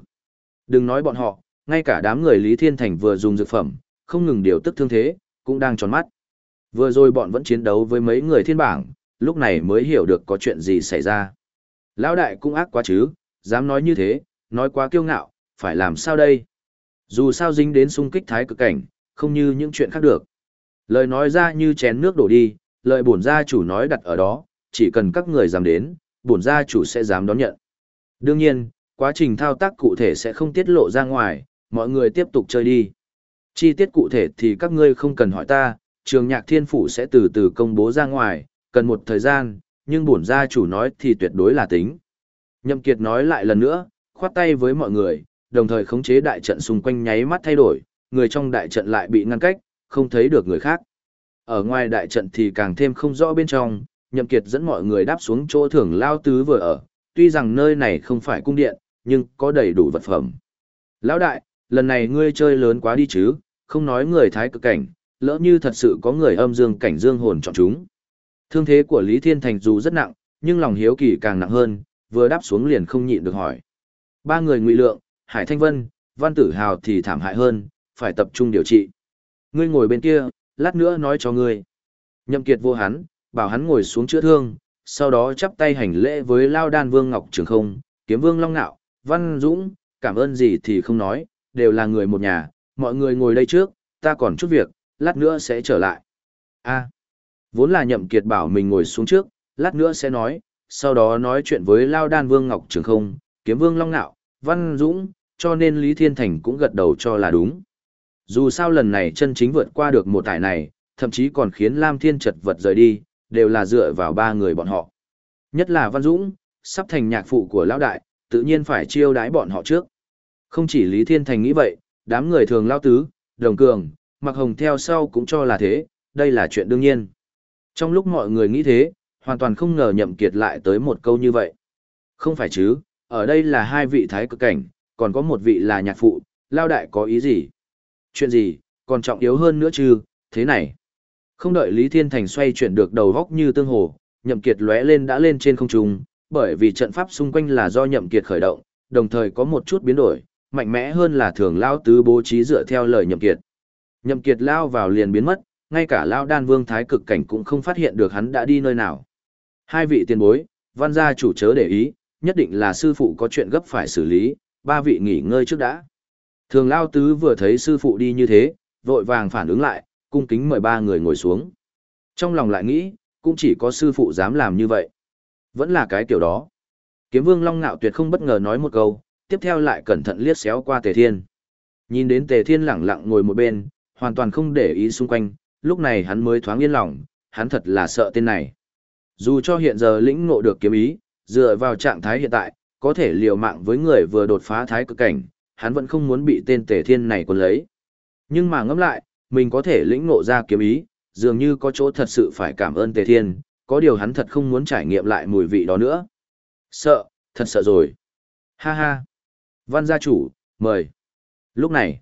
Đừng nói bọn họ, ngay cả đám người Lý Thiên Thành vừa dùng dược phẩm, không ngừng điều tức thương thế, cũng đang tròn mắt. Vừa rồi bọn vẫn chiến đấu với mấy người thiên bảng, lúc này mới hiểu được có chuyện gì xảy ra. Lão đại cũng ác quá chứ, dám nói như thế, nói quá kiêu ngạo, phải làm sao đây? Dù sao dính đến xung kích thái cực cảnh, không như những chuyện khác được. Lời nói ra như chén nước đổ đi, lời bổn gia chủ nói đặt ở đó, chỉ cần các người dám đến, bổn gia chủ sẽ dám đón nhận. Đương nhiên, quá trình thao tác cụ thể sẽ không tiết lộ ra ngoài, mọi người tiếp tục chơi đi. Chi tiết cụ thể thì các ngươi không cần hỏi ta, trường nhạc thiên phủ sẽ từ từ công bố ra ngoài, cần một thời gian, nhưng bổn gia chủ nói thì tuyệt đối là tính. Nhậm Kiệt nói lại lần nữa, khoát tay với mọi người, đồng thời khống chế đại trận xung quanh nháy mắt thay đổi, người trong đại trận lại bị ngăn cách, không thấy được người khác. Ở ngoài đại trận thì càng thêm không rõ bên trong, Nhậm Kiệt dẫn mọi người đáp xuống chỗ thưởng lao tứ vừa ở, tuy rằng nơi này không phải cung điện, nhưng có đầy đủ vật phẩm. Lão đại, lần này ngươi chơi lớn quá đi chứ, không nói người thái cực cảnh, lỡ như thật sự có người âm dương cảnh dương hồn chọn chúng. Thương thế của Lý Thiên Thành dù rất nặng, nhưng lòng hiếu kỳ càng nặng hơn, vừa đáp xuống liền không nhịn được hỏi. Ba người ngụy lượng, Hải Thanh Vân, Văn Tử Hào thì thảm hại hơn, phải tập trung điều trị. Ngươi ngồi bên kia, lát nữa nói cho ngươi. Nhậm Kiệt vô hắn, bảo hắn ngồi xuống chữa thương, sau đó chắp tay hành lễ với Lao Đan Vương Ngọc Trường Không, Kiếm Vương Long Nạo, Văn Dũng, cảm ơn gì thì không nói, đều là người một nhà, mọi người ngồi đây trước, ta còn chút việc, lát nữa sẽ trở lại. A, vốn là Nhậm Kiệt bảo mình ngồi xuống trước, lát nữa sẽ nói, sau đó nói chuyện với Lao Đan Vương Ngọc Trường Không, Kiếm Vương Long Nạo, Văn Dũng, cho nên Lý Thiên Thành cũng gật đầu cho là đúng. Dù sao lần này chân chính vượt qua được một tải này, thậm chí còn khiến Lam Thiên chật vật rời đi, đều là dựa vào ba người bọn họ. Nhất là Văn Dũng, sắp thành nhạc phụ của Lão Đại, tự nhiên phải chiêu đái bọn họ trước. Không chỉ Lý Thiên Thành nghĩ vậy, đám người thường Lao Tứ, Đồng Cường, Mặc Hồng theo sau cũng cho là thế, đây là chuyện đương nhiên. Trong lúc mọi người nghĩ thế, hoàn toàn không ngờ nhậm kiệt lại tới một câu như vậy. Không phải chứ, ở đây là hai vị thái cực cảnh, còn có một vị là nhạc phụ, lao đại có ý gì? Chuyện gì, còn trọng yếu hơn nữa chứ, thế này. Không đợi Lý Thiên Thành xoay chuyển được đầu góc như tương hồ, nhậm kiệt lóe lên đã lên trên không trung, bởi vì trận pháp xung quanh là do nhậm kiệt khởi động, đồng thời có một chút biến đổi, mạnh mẽ hơn là thường lao tứ bố trí dựa theo lời nhậm kiệt. Nhậm kiệt lao vào liền biến mất, ngay cả lao đan vương thái cực cảnh cũng không phát hiện được hắn đã đi nơi nào. Hai vị tiền bối, văn gia chủ chớ để ý, nhất định là sư phụ có chuyện gấp phải xử lý, ba vị nghỉ ngơi trước đã. Thường Lao Tứ vừa thấy sư phụ đi như thế, vội vàng phản ứng lại, cung kính mời ba người ngồi xuống. Trong lòng lại nghĩ, cũng chỉ có sư phụ dám làm như vậy. Vẫn là cái kiểu đó. Kiếm vương Long Nạo tuyệt không bất ngờ nói một câu, tiếp theo lại cẩn thận liếc xéo qua Tề Thiên. Nhìn đến Tề Thiên lẳng lặng ngồi một bên, hoàn toàn không để ý xung quanh, lúc này hắn mới thoáng yên lòng, hắn thật là sợ tên này. Dù cho hiện giờ lĩnh ngộ được kiếm ý, dựa vào trạng thái hiện tại, có thể liều mạng với người vừa đột phá thái cực cảnh, hắn vẫn không muốn bị tên tề thiên này cuốn lấy. Nhưng mà ngẫm lại, mình có thể lĩnh ngộ ra kiếm ý, dường như có chỗ thật sự phải cảm ơn tề thiên, có điều hắn thật không muốn trải nghiệm lại mùi vị đó nữa. Sợ, thật sợ rồi. Ha ha. Văn gia chủ, mời. Lúc này,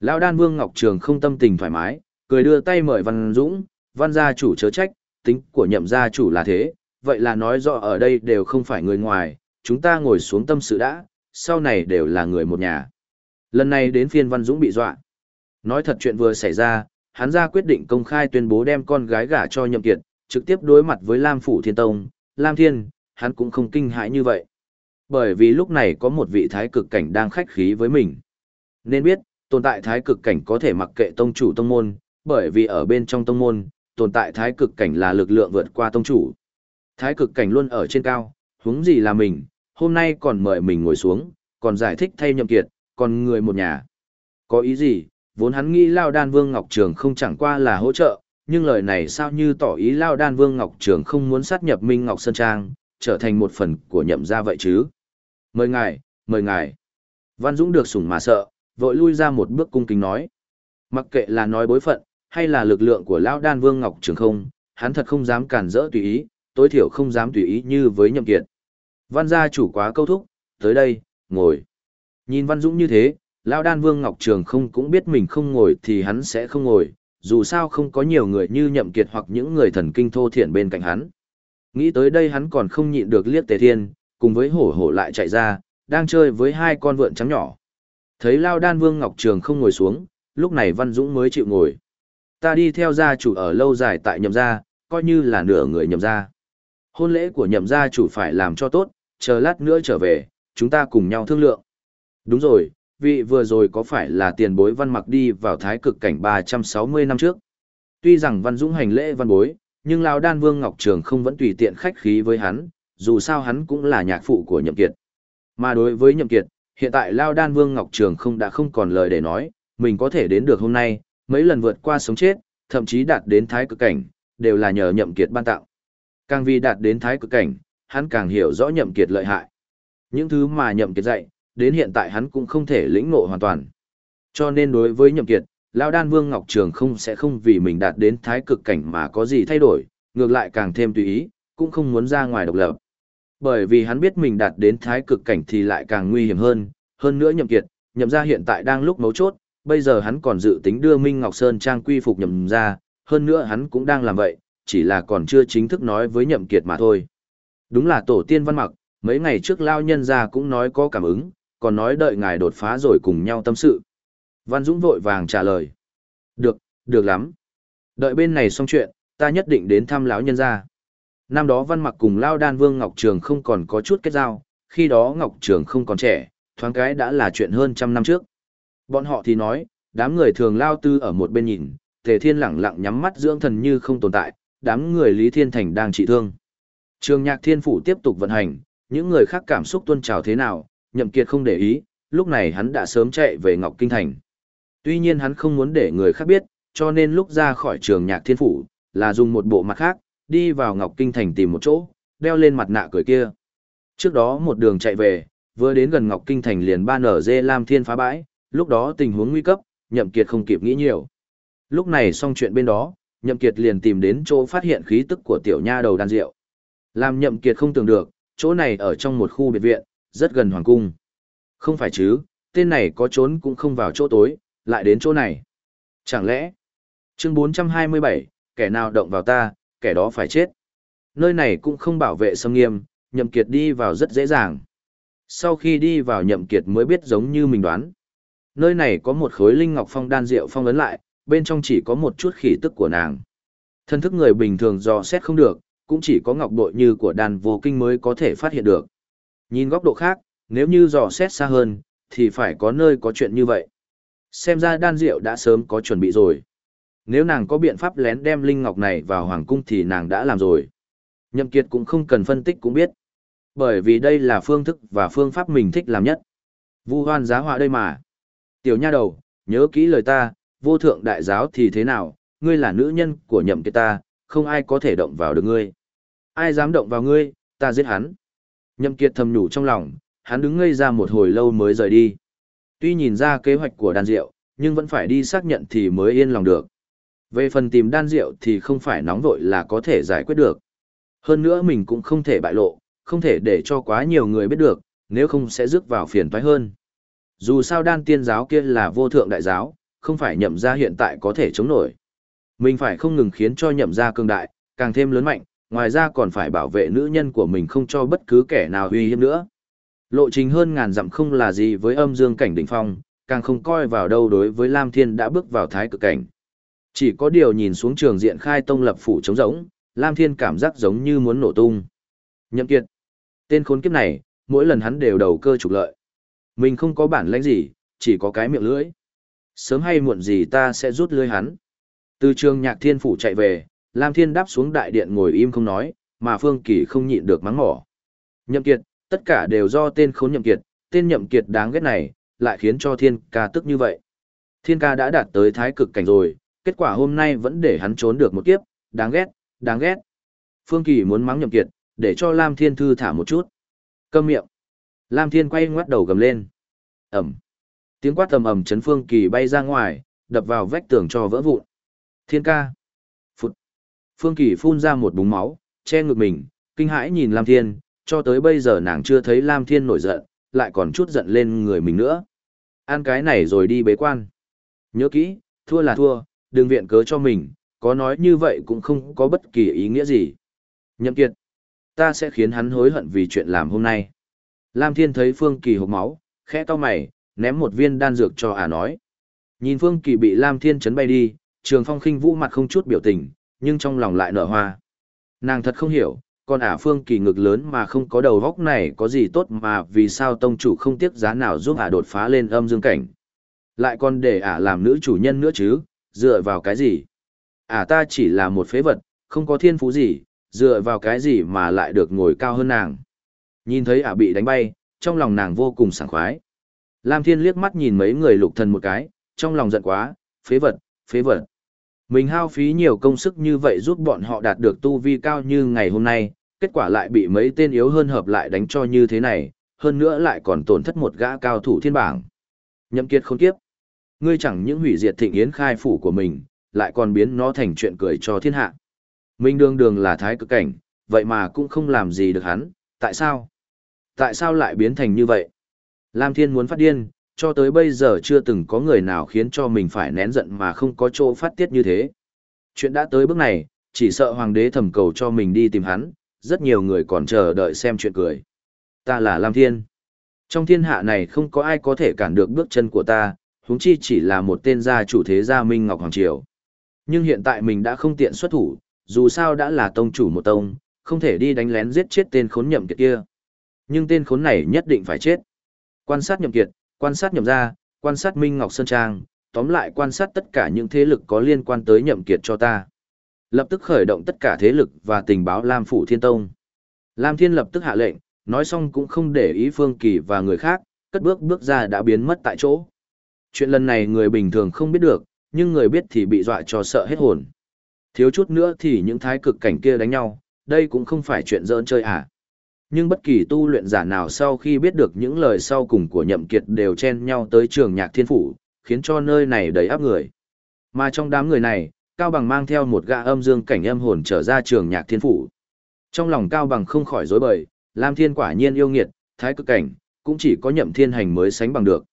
Lão đan vương Ngọc Trường không tâm tình thoải mái, cười đưa tay mời Văn Dũng, Văn gia chủ chớ trách, tính của nhậm gia chủ là thế, vậy là nói rõ ở đây đều không phải người ngoài, chúng ta ngồi xuống tâm sự đã, sau này đều là người một nhà. Lần này đến phiên Văn Dũng bị dọa. Nói thật chuyện vừa xảy ra, hắn ra quyết định công khai tuyên bố đem con gái gả cho nhậm kiệt, trực tiếp đối mặt với Lam Phủ Thiên Tông, Lam Thiên, hắn cũng không kinh hãi như vậy. Bởi vì lúc này có một vị thái cực cảnh đang khách khí với mình. Nên biết, tồn tại thái cực cảnh có thể mặc kệ tông chủ tông môn, bởi vì ở bên trong tông môn, tồn tại thái cực cảnh là lực lượng vượt qua tông chủ. Thái cực cảnh luôn ở trên cao, huống gì là mình, hôm nay còn mời mình ngồi xuống, còn giải thích thay nhậm kiệt, còn người một nhà. Có ý gì, vốn hắn nghĩ Lao Đan Vương Ngọc Trường không chẳng qua là hỗ trợ, nhưng lời này sao như tỏ ý Lao Đan Vương Ngọc Trường không muốn sát nhập Minh Ngọc Sơn Trang, trở thành một phần của nhậm gia vậy chứ. Mời ngài, mời ngài. Văn Dũng được sủng mà sợ, vội lui ra một bước cung kính nói. Mặc kệ là nói bối phận, hay là lực lượng của Lão Đan Vương Ngọc Trường không, hắn thật không dám cản rỡ tùy ý, tối thiểu không dám tùy ý như với nhậm kiệt. Văn gia chủ quá câu thúc, tới đây, ngồi. Nhìn Văn Dũng như thế, Lão đan vương Ngọc Trường không cũng biết mình không ngồi thì hắn sẽ không ngồi, dù sao không có nhiều người như nhậm kiệt hoặc những người thần kinh thô thiện bên cạnh hắn. Nghĩ tới đây hắn còn không nhịn được liếc tề thiên, cùng với hổ hổ lại chạy ra, đang chơi với hai con vượn trắng nhỏ. Thấy Lao đan vương Ngọc Trường không ngồi xuống, lúc này Văn Dũng mới chịu ngồi. Ta đi theo gia chủ ở lâu dài tại nhậm gia, coi như là nửa người nhậm gia. Hôn lễ của nhậm gia chủ phải làm cho tốt, chờ lát nữa trở về, chúng ta cùng nhau thương lượng. Đúng rồi, vị vừa rồi có phải là tiền bối văn mặc đi vào thái cực cảnh 360 năm trước. Tuy rằng văn dũng hành lễ văn bối, nhưng Lão Đan Vương Ngọc Trường không vẫn tùy tiện khách khí với hắn, dù sao hắn cũng là nhạc phụ của Nhậm Kiệt. Mà đối với Nhậm Kiệt, hiện tại Lão Đan Vương Ngọc Trường không đã không còn lời để nói, mình có thể đến được hôm nay, mấy lần vượt qua sống chết, thậm chí đạt đến thái cực cảnh, đều là nhờ Nhậm Kiệt ban tặng. Càng vì đạt đến thái cực cảnh, hắn càng hiểu rõ Nhậm Kiệt lợi hại. Những thứ mà Nhậm Kiệt dạy, đến hiện tại hắn cũng không thể lĩnh ngộ hoàn toàn. Cho nên đối với Nhậm Kiệt, Lão Đan Vương Ngọc Trường không sẽ không vì mình đạt đến thái cực cảnh mà có gì thay đổi, ngược lại càng thêm tùy ý, cũng không muốn ra ngoài độc lập. Bởi vì hắn biết mình đạt đến thái cực cảnh thì lại càng nguy hiểm hơn, hơn nữa Nhậm Kiệt, nhậm Gia hiện tại đang lúc mấu chốt, bây giờ hắn còn dự tính đưa Minh Ngọc Sơn trang quy phục nhậm Gia, hơn nữa hắn cũng đang làm vậy, chỉ là còn chưa chính thức nói với Nhậm Kiệt mà thôi. Đúng là tổ tiên văn mặc, mấy ngày trước lao nhân Gia cũng nói có cảm ứng, còn nói đợi ngài đột phá rồi cùng nhau tâm sự. Văn Dũng vội vàng trả lời. Được, được lắm. Đợi bên này xong chuyện, ta nhất định đến thăm lão nhân gia. Năm đó Văn Mặc cùng Lao Đan Vương Ngọc Trường không còn có chút kết giao, khi đó Ngọc Trường không còn trẻ, thoáng cái đã là chuyện hơn trăm năm trước. Bọn họ thì nói, đám người thường lao tư ở một bên nhìn, Tề Thiên lẳng lặng nhắm mắt dưỡng thần như không tồn tại, đám người Lý Thiên Thành đang trị thương. Trường Nhạc Thiên Phủ tiếp tục vận hành, những người khác cảm xúc tuân trào thế nào, Nhậm Kiệt không để ý, lúc này hắn đã sớm chạy về Ngọc Kinh Thành. Tuy nhiên hắn không muốn để người khác biết, cho nên lúc ra khỏi trường nhạc thiên phủ, là dùng một bộ mặt khác, đi vào Ngọc Kinh Thành tìm một chỗ, đeo lên mặt nạ cười kia. Trước đó một đường chạy về, vừa đến gần Ngọc Kinh Thành liền ban ở dê Lam Thiên phá bãi, lúc đó tình huống nguy cấp, Nhậm Kiệt không kịp nghĩ nhiều. Lúc này xong chuyện bên đó, Nhậm Kiệt liền tìm đến chỗ phát hiện khí tức của tiểu nha đầu đan rượu. Làm Nhậm Kiệt không tưởng được, chỗ này ở trong một khu biệt viện, rất gần hoàng cung. Không phải chứ, tên này có trốn cũng không vào chỗ tối, lại đến chỗ này. Chẳng lẽ, chương 427, kẻ nào động vào ta, kẻ đó phải chết. Nơi này cũng không bảo vệ sâm nghiêm, nhậm kiệt đi vào rất dễ dàng. Sau khi đi vào nhậm kiệt mới biết giống như mình đoán. Nơi này có một khối linh ngọc phong đan rượu phong ấn lại, bên trong chỉ có một chút khí tức của nàng. Thân thức người bình thường dò xét không được, cũng chỉ có ngọc bội như của đàn vô kinh mới có thể phát hiện được. Nhìn góc độ khác, nếu như dò xét xa hơn, thì phải có nơi có chuyện như vậy. Xem ra đan rượu đã sớm có chuẩn bị rồi. Nếu nàng có biện pháp lén đem linh ngọc này vào hoàng cung thì nàng đã làm rồi. Nhậm Kiệt cũng không cần phân tích cũng biết. Bởi vì đây là phương thức và phương pháp mình thích làm nhất. Vu hoan giá họa đây mà. Tiểu nha đầu, nhớ kỹ lời ta, vô thượng đại giáo thì thế nào, ngươi là nữ nhân của nhậm kiệt ta, không ai có thể động vào được ngươi. Ai dám động vào ngươi, ta giết hắn. Nhậm kiệt thầm nhủ trong lòng, hắn đứng ngây ra một hồi lâu mới rời đi. Tuy nhìn ra kế hoạch của đan diệu, nhưng vẫn phải đi xác nhận thì mới yên lòng được. Về phần tìm đan rượu thì không phải nóng vội là có thể giải quyết được. Hơn nữa mình cũng không thể bại lộ, không thể để cho quá nhiều người biết được, nếu không sẽ rước vào phiền toái hơn. Dù sao đan tiên giáo kia là vô thượng đại giáo, không phải nhậm ra hiện tại có thể chống nổi. Mình phải không ngừng khiến cho nhậm ra cường đại, càng thêm lớn mạnh, ngoài ra còn phải bảo vệ nữ nhân của mình không cho bất cứ kẻ nào uy hiếp nữa. Lộ trình hơn ngàn dặm không là gì với âm dương cảnh đỉnh phong, càng không coi vào đâu đối với Lam Thiên đã bước vào thái cực cảnh. Chỉ có điều nhìn xuống trường diện khai tông lập phủ trống rỗng, Lam Thiên cảm giác giống như muốn nổ tung. Nhậm Kiệt. Tên khốn kiếp này, mỗi lần hắn đều đầu cơ trục lợi. Mình không có bản lĩnh gì, chỉ có cái miệng lưỡi. Sớm hay muộn gì ta sẽ rút lưỡi hắn. Từ trường nhạc thiên phủ chạy về, Lam Thiên đáp xuống đại điện ngồi im không nói, mà Phương Kỳ không nhịn được mắng mỏ. Nhậm Kiệt, tất cả đều do tên khốn nhậm kiệt, tên nhậm kiệt đáng ghét này, lại khiến cho thiên ca tức như vậy. Thiên ca đã đạt tới thái cực cảnh rồi, kết quả hôm nay vẫn để hắn trốn được một kiếp, đáng ghét, đáng ghét. Phương Kỳ muốn mắng nhậm kiệt, để cho Lam Thiên thư thả một chút. Câm miệng. Lam Thiên quay ngoắt đầu gầm lên. ầm. Tiếng quát tầm ầm chấn Phương Kỳ bay ra ngoài, đập vào vách tường cho vỡ vụn. Thiên ca. Phụt. Phương Kỳ phun ra một búng máu, che ngực mình, kinh hãi nhìn Lam Thiên, cho tới bây giờ nàng chưa thấy Lam Thiên nổi giận, lại còn chút giận lên người mình nữa. Ăn cái này rồi đi bế quan. Nhớ kỹ, thua là thua, đừng viện cớ cho mình, có nói như vậy cũng không có bất kỳ ý nghĩa gì. Nhậm kiệt, ta sẽ khiến hắn hối hận vì chuyện làm hôm nay. Lam Thiên thấy Phương Kỳ hộc máu, khẽ to mày, ném một viên đan dược cho ả nói. Nhìn Phương Kỳ bị Lam Thiên chấn bay đi, Trường Phong khinh vũ mặt không chút biểu tình, nhưng trong lòng lại nở hoa. Nàng thật không hiểu, còn ả Phương Kỳ ngực lớn mà không có đầu góc này có gì tốt mà vì sao tông chủ không tiếc giá nào giúp ả đột phá lên âm dương cảnh. Lại còn để ả làm nữ chủ nhân nữa chứ, dựa vào cái gì? à ta chỉ là một phế vật, không có thiên phú gì, dựa vào cái gì mà lại được ngồi cao hơn nàng. Nhìn thấy ả bị đánh bay, trong lòng nàng vô cùng sảng khoái. Lam Thiên liếc mắt nhìn mấy người lục thần một cái, trong lòng giận quá, phế vật, phế vật. Mình hao phí nhiều công sức như vậy giúp bọn họ đạt được tu vi cao như ngày hôm nay, kết quả lại bị mấy tên yếu hơn hợp lại đánh cho như thế này, hơn nữa lại còn tổn thất một gã cao thủ thiên bảng. Nhậm kiệt không kiếp. Ngươi chẳng những hủy diệt thịnh yến khai phủ của mình, lại còn biến nó thành chuyện cười cho thiên hạ. Minh đương đường là thái cực cảnh, vậy mà cũng không làm gì được hắn, tại sao? Tại sao lại biến thành như vậy? Lam Thiên muốn phát điên, cho tới bây giờ chưa từng có người nào khiến cho mình phải nén giận mà không có chỗ phát tiết như thế. Chuyện đã tới bước này, chỉ sợ hoàng đế thầm cầu cho mình đi tìm hắn, rất nhiều người còn chờ đợi xem chuyện cười. Ta là Lam Thiên. Trong thiên hạ này không có ai có thể cản được bước chân của ta, huống chi chỉ là một tên gia chủ thế gia Minh Ngọc Hoàng Triều. Nhưng hiện tại mình đã không tiện xuất thủ, dù sao đã là tông chủ một tông, không thể đi đánh lén giết chết tên khốn nhậm kiệt kia. Nhưng tên khốn này nhất định phải chết. Quan sát nhậm kiệt, quan sát nhậm gia, quan sát Minh Ngọc Sơn Trang, tóm lại quan sát tất cả những thế lực có liên quan tới nhậm kiệt cho ta. Lập tức khởi động tất cả thế lực và tình báo Lam Phủ Thiên Tông. Lam Thiên lập tức hạ lệnh, nói xong cũng không để ý Phương Kỳ và người khác, cất bước bước ra đã biến mất tại chỗ. Chuyện lần này người bình thường không biết được, nhưng người biết thì bị dọa cho sợ hết hồn. Thiếu chút nữa thì những thái cực cảnh kia đánh nhau, đây cũng không phải chuyện giỡn chơi à. Nhưng bất kỳ tu luyện giả nào sau khi biết được những lời sau cùng của nhậm kiệt đều chen nhau tới trường nhạc thiên phủ, khiến cho nơi này đầy áp người. Mà trong đám người này, Cao Bằng mang theo một gã âm dương cảnh âm hồn trở ra trường nhạc thiên phủ. Trong lòng Cao Bằng không khỏi dối bời, Lam Thiên quả nhiên yêu nghiệt, thái cực cảnh, cũng chỉ có nhậm thiên hành mới sánh bằng được.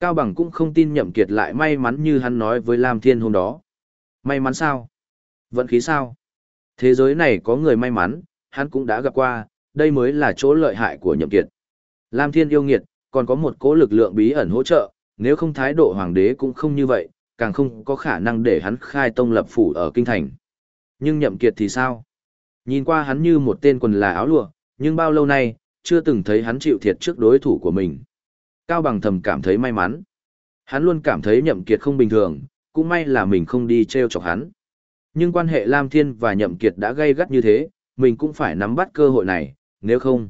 Cao Bằng cũng không tin nhậm kiệt lại may mắn như hắn nói với Lam Thiên hôm đó. May mắn sao? Vận khí sao? Thế giới này có người may mắn, hắn cũng đã gặp qua, đây mới là chỗ lợi hại của nhậm kiệt. Lam Thiên yêu nghiệt, còn có một cố lực lượng bí ẩn hỗ trợ, nếu không thái độ hoàng đế cũng không như vậy, càng không có khả năng để hắn khai tông lập phủ ở kinh thành. Nhưng nhậm kiệt thì sao? Nhìn qua hắn như một tên quần là áo lụa, nhưng bao lâu nay, chưa từng thấy hắn chịu thiệt trước đối thủ của mình. Cao Bằng thầm cảm thấy may mắn. Hắn luôn cảm thấy nhậm kiệt không bình thường, cũng may là mình không đi treo chọc hắn. Nhưng quan hệ Lam Thiên và nhậm kiệt đã gây gắt như thế, mình cũng phải nắm bắt cơ hội này, nếu không.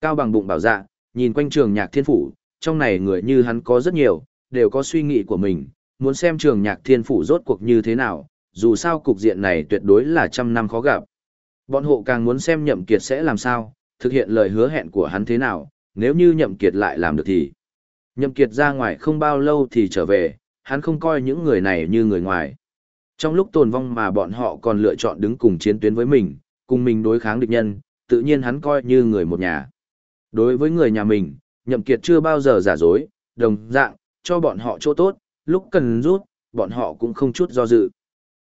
Cao Bằng bụng bảo dạ, nhìn quanh trường nhạc thiên phủ, trong này người như hắn có rất nhiều, đều có suy nghĩ của mình, muốn xem trường nhạc thiên phủ rốt cuộc như thế nào, dù sao cục diện này tuyệt đối là trăm năm khó gặp. Bọn hộ càng muốn xem nhậm kiệt sẽ làm sao, thực hiện lời hứa hẹn của hắn thế nào, nếu như nhậm kiệt lại làm được thì. Nhậm kiệt ra ngoài không bao lâu thì trở về, hắn không coi những người này như người ngoài. Trong lúc tồn vong mà bọn họ còn lựa chọn đứng cùng chiến tuyến với mình, cùng mình đối kháng địch nhân, tự nhiên hắn coi như người một nhà. Đối với người nhà mình, nhậm kiệt chưa bao giờ giả dối, đồng dạng, cho bọn họ chỗ tốt, lúc cần rút, bọn họ cũng không chút do dự.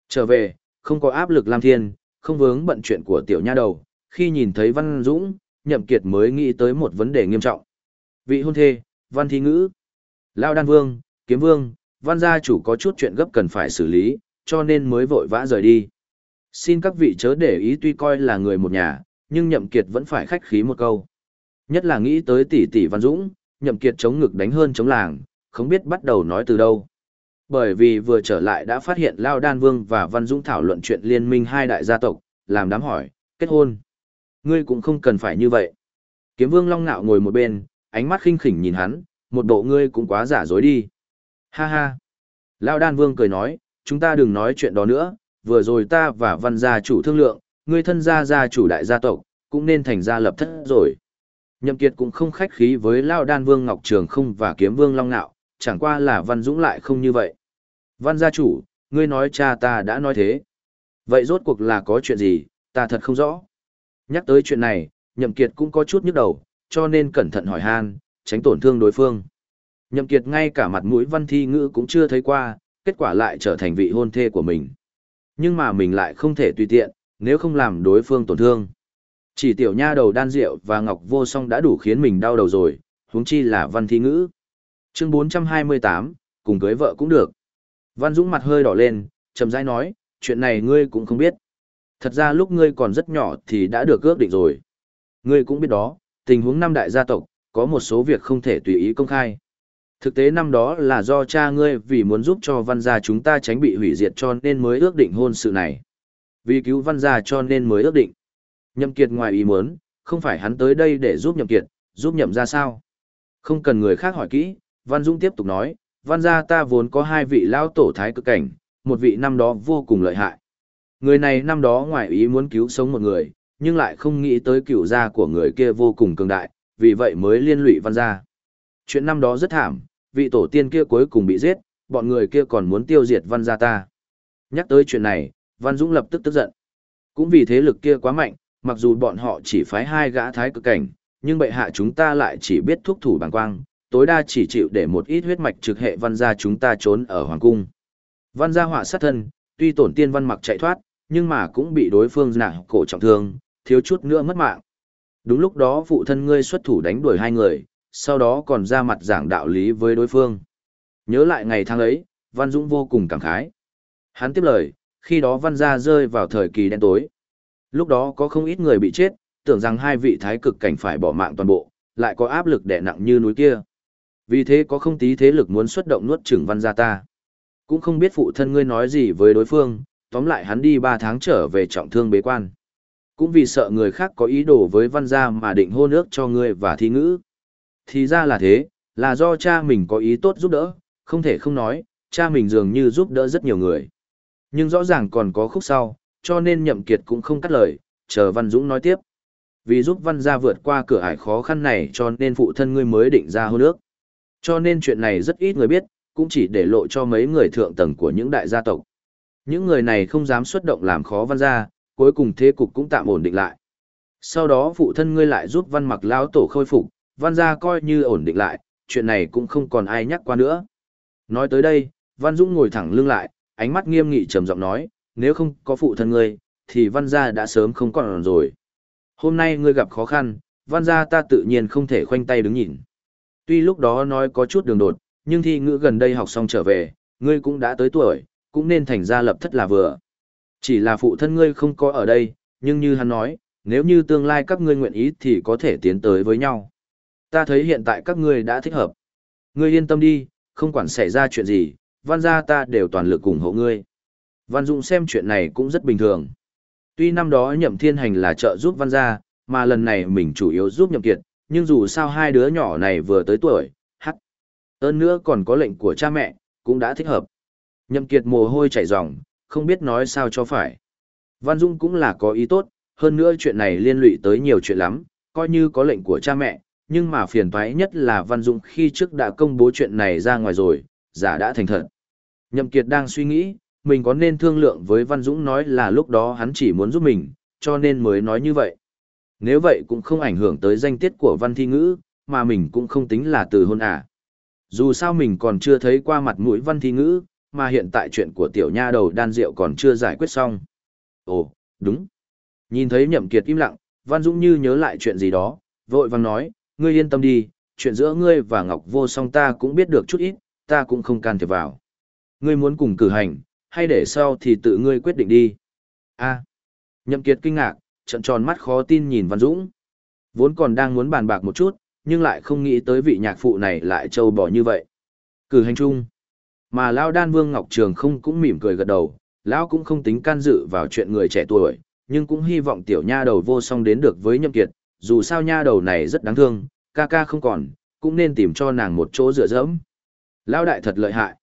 Trở về, không có áp lực Lam Thiên, không vướng bận chuyện của tiểu nha đầu, khi nhìn thấy Văn Dũng, nhậm kiệt mới nghĩ tới một vấn đề nghiêm trọng. Vị hôn thê, Văn Thi Ngữ, Lao Đan Vương, Kiếm Vương, Văn gia chủ có chút chuyện gấp cần phải xử lý, cho nên mới vội vã rời đi. Xin các vị chớ để ý tuy coi là người một nhà, nhưng nhậm kiệt vẫn phải khách khí một câu. Nhất là nghĩ tới tỷ tỷ Văn Dũng, nhậm kiệt chống ngực đánh hơn chống làng, không biết bắt đầu nói từ đâu. Bởi vì vừa trở lại đã phát hiện Lao Đan Vương và Văn Dũng thảo luận chuyện liên minh hai đại gia tộc, làm đám hỏi, kết hôn. Ngươi cũng không cần phải như vậy. Kiếm Vương Long Nạo ngồi một bên, ánh mắt khinh khỉnh nhìn hắn, một bộ ngươi cũng quá giả dối đi. Ha ha. Lão Đan Vương cười nói, chúng ta đừng nói chuyện đó nữa, vừa rồi ta và văn gia chủ thương lượng, ngươi thân gia gia chủ đại gia tộc, cũng nên thành gia lập thất rồi. Nhậm Kiệt cũng không khách khí với Lão Đan Vương Ngọc Trường không và Kiếm Vương Long Nạo, chẳng qua là Văn Dũng lại không như vậy. Văn gia chủ, ngươi nói cha ta đã nói thế. Vậy rốt cuộc là có chuyện gì, ta thật không rõ. Nhắc tới chuyện này, Nhậm Kiệt cũng có chút nhức đầu, cho nên cẩn thận hỏi han, tránh tổn thương đối phương. Nhậm Kiệt ngay cả mặt mũi văn thi ngữ cũng chưa thấy qua, kết quả lại trở thành vị hôn thê của mình. Nhưng mà mình lại không thể tùy tiện, nếu không làm đối phương tổn thương. Chỉ tiểu nha đầu đan rượu và ngọc vô song đã đủ khiến mình đau đầu rồi, huống chi là văn thi ngữ. Chương 428, cùng cưới vợ cũng được. Văn Dũng mặt hơi đỏ lên, chậm rãi nói, chuyện này ngươi cũng không biết. Thật ra lúc ngươi còn rất nhỏ thì đã được ước định rồi. Ngươi cũng biết đó, tình huống năm đại gia tộc, có một số việc không thể tùy ý công khai. Thực tế năm đó là do cha ngươi vì muốn giúp cho văn gia chúng ta tránh bị hủy diệt cho nên mới ước định hôn sự này. Vì cứu văn gia cho nên mới ước định. Nhậm Kiệt ngoài ý muốn, không phải hắn tới đây để giúp Nhậm Kiệt, giúp Nhậm gia sao? Không cần người khác hỏi kỹ, Văn Dung tiếp tục nói, văn gia ta vốn có hai vị lão tổ thái cực cảnh, một vị năm đó vô cùng lợi hại. Người này năm đó ngoài ý muốn cứu sống một người, nhưng lại không nghĩ tới cựu gia của người kia vô cùng cường đại, vì vậy mới liên lụy văn gia. Chuyện năm đó rất thảm, vị tổ tiên kia cuối cùng bị giết, bọn người kia còn muốn tiêu diệt văn gia ta. Nhắc tới chuyện này, Văn Dũng lập tức tức giận. Cũng vì thế lực kia quá mạnh, mặc dù bọn họ chỉ phái hai gã thái cực cảnh, nhưng bệ hạ chúng ta lại chỉ biết thúc thủ bằng quang, tối đa chỉ chịu để một ít huyết mạch trực hệ văn gia chúng ta trốn ở hoàng cung. Văn gia họa sát thân, tuy tổn tiên văn mặc chạy thoát, nhưng mà cũng bị đối phương nặng cổ trọng thương, thiếu chút nữa mất mạng. Đúng lúc đó phụ thân ngươi xuất thủ đánh đuổi hai người, sau đó còn ra mặt giảng đạo lý với đối phương. Nhớ lại ngày tháng ấy, Văn Dũng vô cùng cảm khái. Hắn tiếp lời, khi đó Văn gia rơi vào thời kỳ đen tối. Lúc đó có không ít người bị chết, tưởng rằng hai vị thái cực cảnh phải bỏ mạng toàn bộ, lại có áp lực đè nặng như núi kia. Vì thế có không tí thế lực muốn xuất động nuốt chửng văn gia ta. Cũng không biết phụ thân ngươi nói gì với đối phương, tóm lại hắn đi ba tháng trở về trọng thương bế quan. Cũng vì sợ người khác có ý đồ với văn gia mà định hôn ước cho ngươi và thi ngữ. Thì ra là thế, là do cha mình có ý tốt giúp đỡ, không thể không nói, cha mình dường như giúp đỡ rất nhiều người. Nhưng rõ ràng còn có khúc sau, cho nên nhậm kiệt cũng không cắt lời, chờ Văn Dũng nói tiếp. Vì giúp Văn gia vượt qua cửa ải khó khăn này cho nên phụ thân ngươi mới định ra hôn ước. Cho nên chuyện này rất ít người biết, cũng chỉ để lộ cho mấy người thượng tầng của những đại gia tộc. Những người này không dám xuất động làm khó văn gia, cuối cùng thế cục cũng tạm ổn định lại. Sau đó phụ thân ngươi lại giúp văn mặc lão tổ khôi phục, văn gia coi như ổn định lại, chuyện này cũng không còn ai nhắc qua nữa. Nói tới đây, văn dũng ngồi thẳng lưng lại, ánh mắt nghiêm nghị trầm giọng nói, nếu không có phụ thân ngươi, thì văn gia đã sớm không còn rồi. Hôm nay ngươi gặp khó khăn, văn gia ta tự nhiên không thể khoanh tay đứng nhìn. Tuy lúc đó nói có chút đường đột, nhưng thi ngữ gần đây học xong trở về, ngươi cũng đã tới tuổi, cũng nên thành ra lập thất là vừa. Chỉ là phụ thân ngươi không có ở đây, nhưng như hắn nói, nếu như tương lai các ngươi nguyện ý thì có thể tiến tới với nhau. Ta thấy hiện tại các ngươi đã thích hợp. Ngươi yên tâm đi, không quản xảy ra chuyện gì, văn gia ta đều toàn lực ủng hộ ngươi. Văn Dung xem chuyện này cũng rất bình thường. Tuy năm đó nhậm thiên hành là trợ giúp văn gia, mà lần này mình chủ yếu giúp nhậm kiệt, nhưng dù sao hai đứa nhỏ này vừa tới tuổi, hắc. Ơn nữa còn có lệnh của cha mẹ, cũng đã thích hợp. Nhậm kiệt mồ hôi chảy ròng, không biết nói sao cho phải. Văn Dung cũng là có ý tốt, hơn nữa chuyện này liên lụy tới nhiều chuyện lắm, coi như có lệnh của cha mẹ, nhưng mà phiền toái nhất là Văn Dung khi trước đã công bố chuyện này ra ngoài rồi, giả đã thành thật. Nhậm Kiệt đang suy nghĩ, mình có nên thương lượng với Văn Dũng nói là lúc đó hắn chỉ muốn giúp mình, cho nên mới nói như vậy. Nếu vậy cũng không ảnh hưởng tới danh tiết của văn thi ngữ, mà mình cũng không tính là từ hôn à. Dù sao mình còn chưa thấy qua mặt mũi văn thi ngữ, mà hiện tại chuyện của tiểu nha đầu đan rượu còn chưa giải quyết xong. Ồ, đúng. Nhìn thấy nhậm kiệt im lặng, Văn Dũng như nhớ lại chuyện gì đó, vội vàng nói, ngươi yên tâm đi, chuyện giữa ngươi và Ngọc Vô song ta cũng biết được chút ít, ta cũng không can thiệp vào. Ngươi muốn cùng cử hành, hay để sau thì tự ngươi quyết định đi. A. Nhậm kiệt kinh ngạc, trợn tròn mắt khó tin nhìn Văn Dũng. Vốn còn đang muốn bàn bạc một chút, nhưng lại không nghĩ tới vị nhạc phụ này lại trâu bỏ như vậy. Cử hành chung. Mà Lao Đan Vương Ngọc Trường không cũng mỉm cười gật đầu, Lão cũng không tính can dự vào chuyện người trẻ tuổi, nhưng cũng hy vọng tiểu nha đầu vô song đến được với nhậm kiệt, dù sao nha đầu này rất đáng thương, ca ca không còn, cũng nên tìm cho nàng một chỗ dựa dẫm. Lão đại thật lợi hại.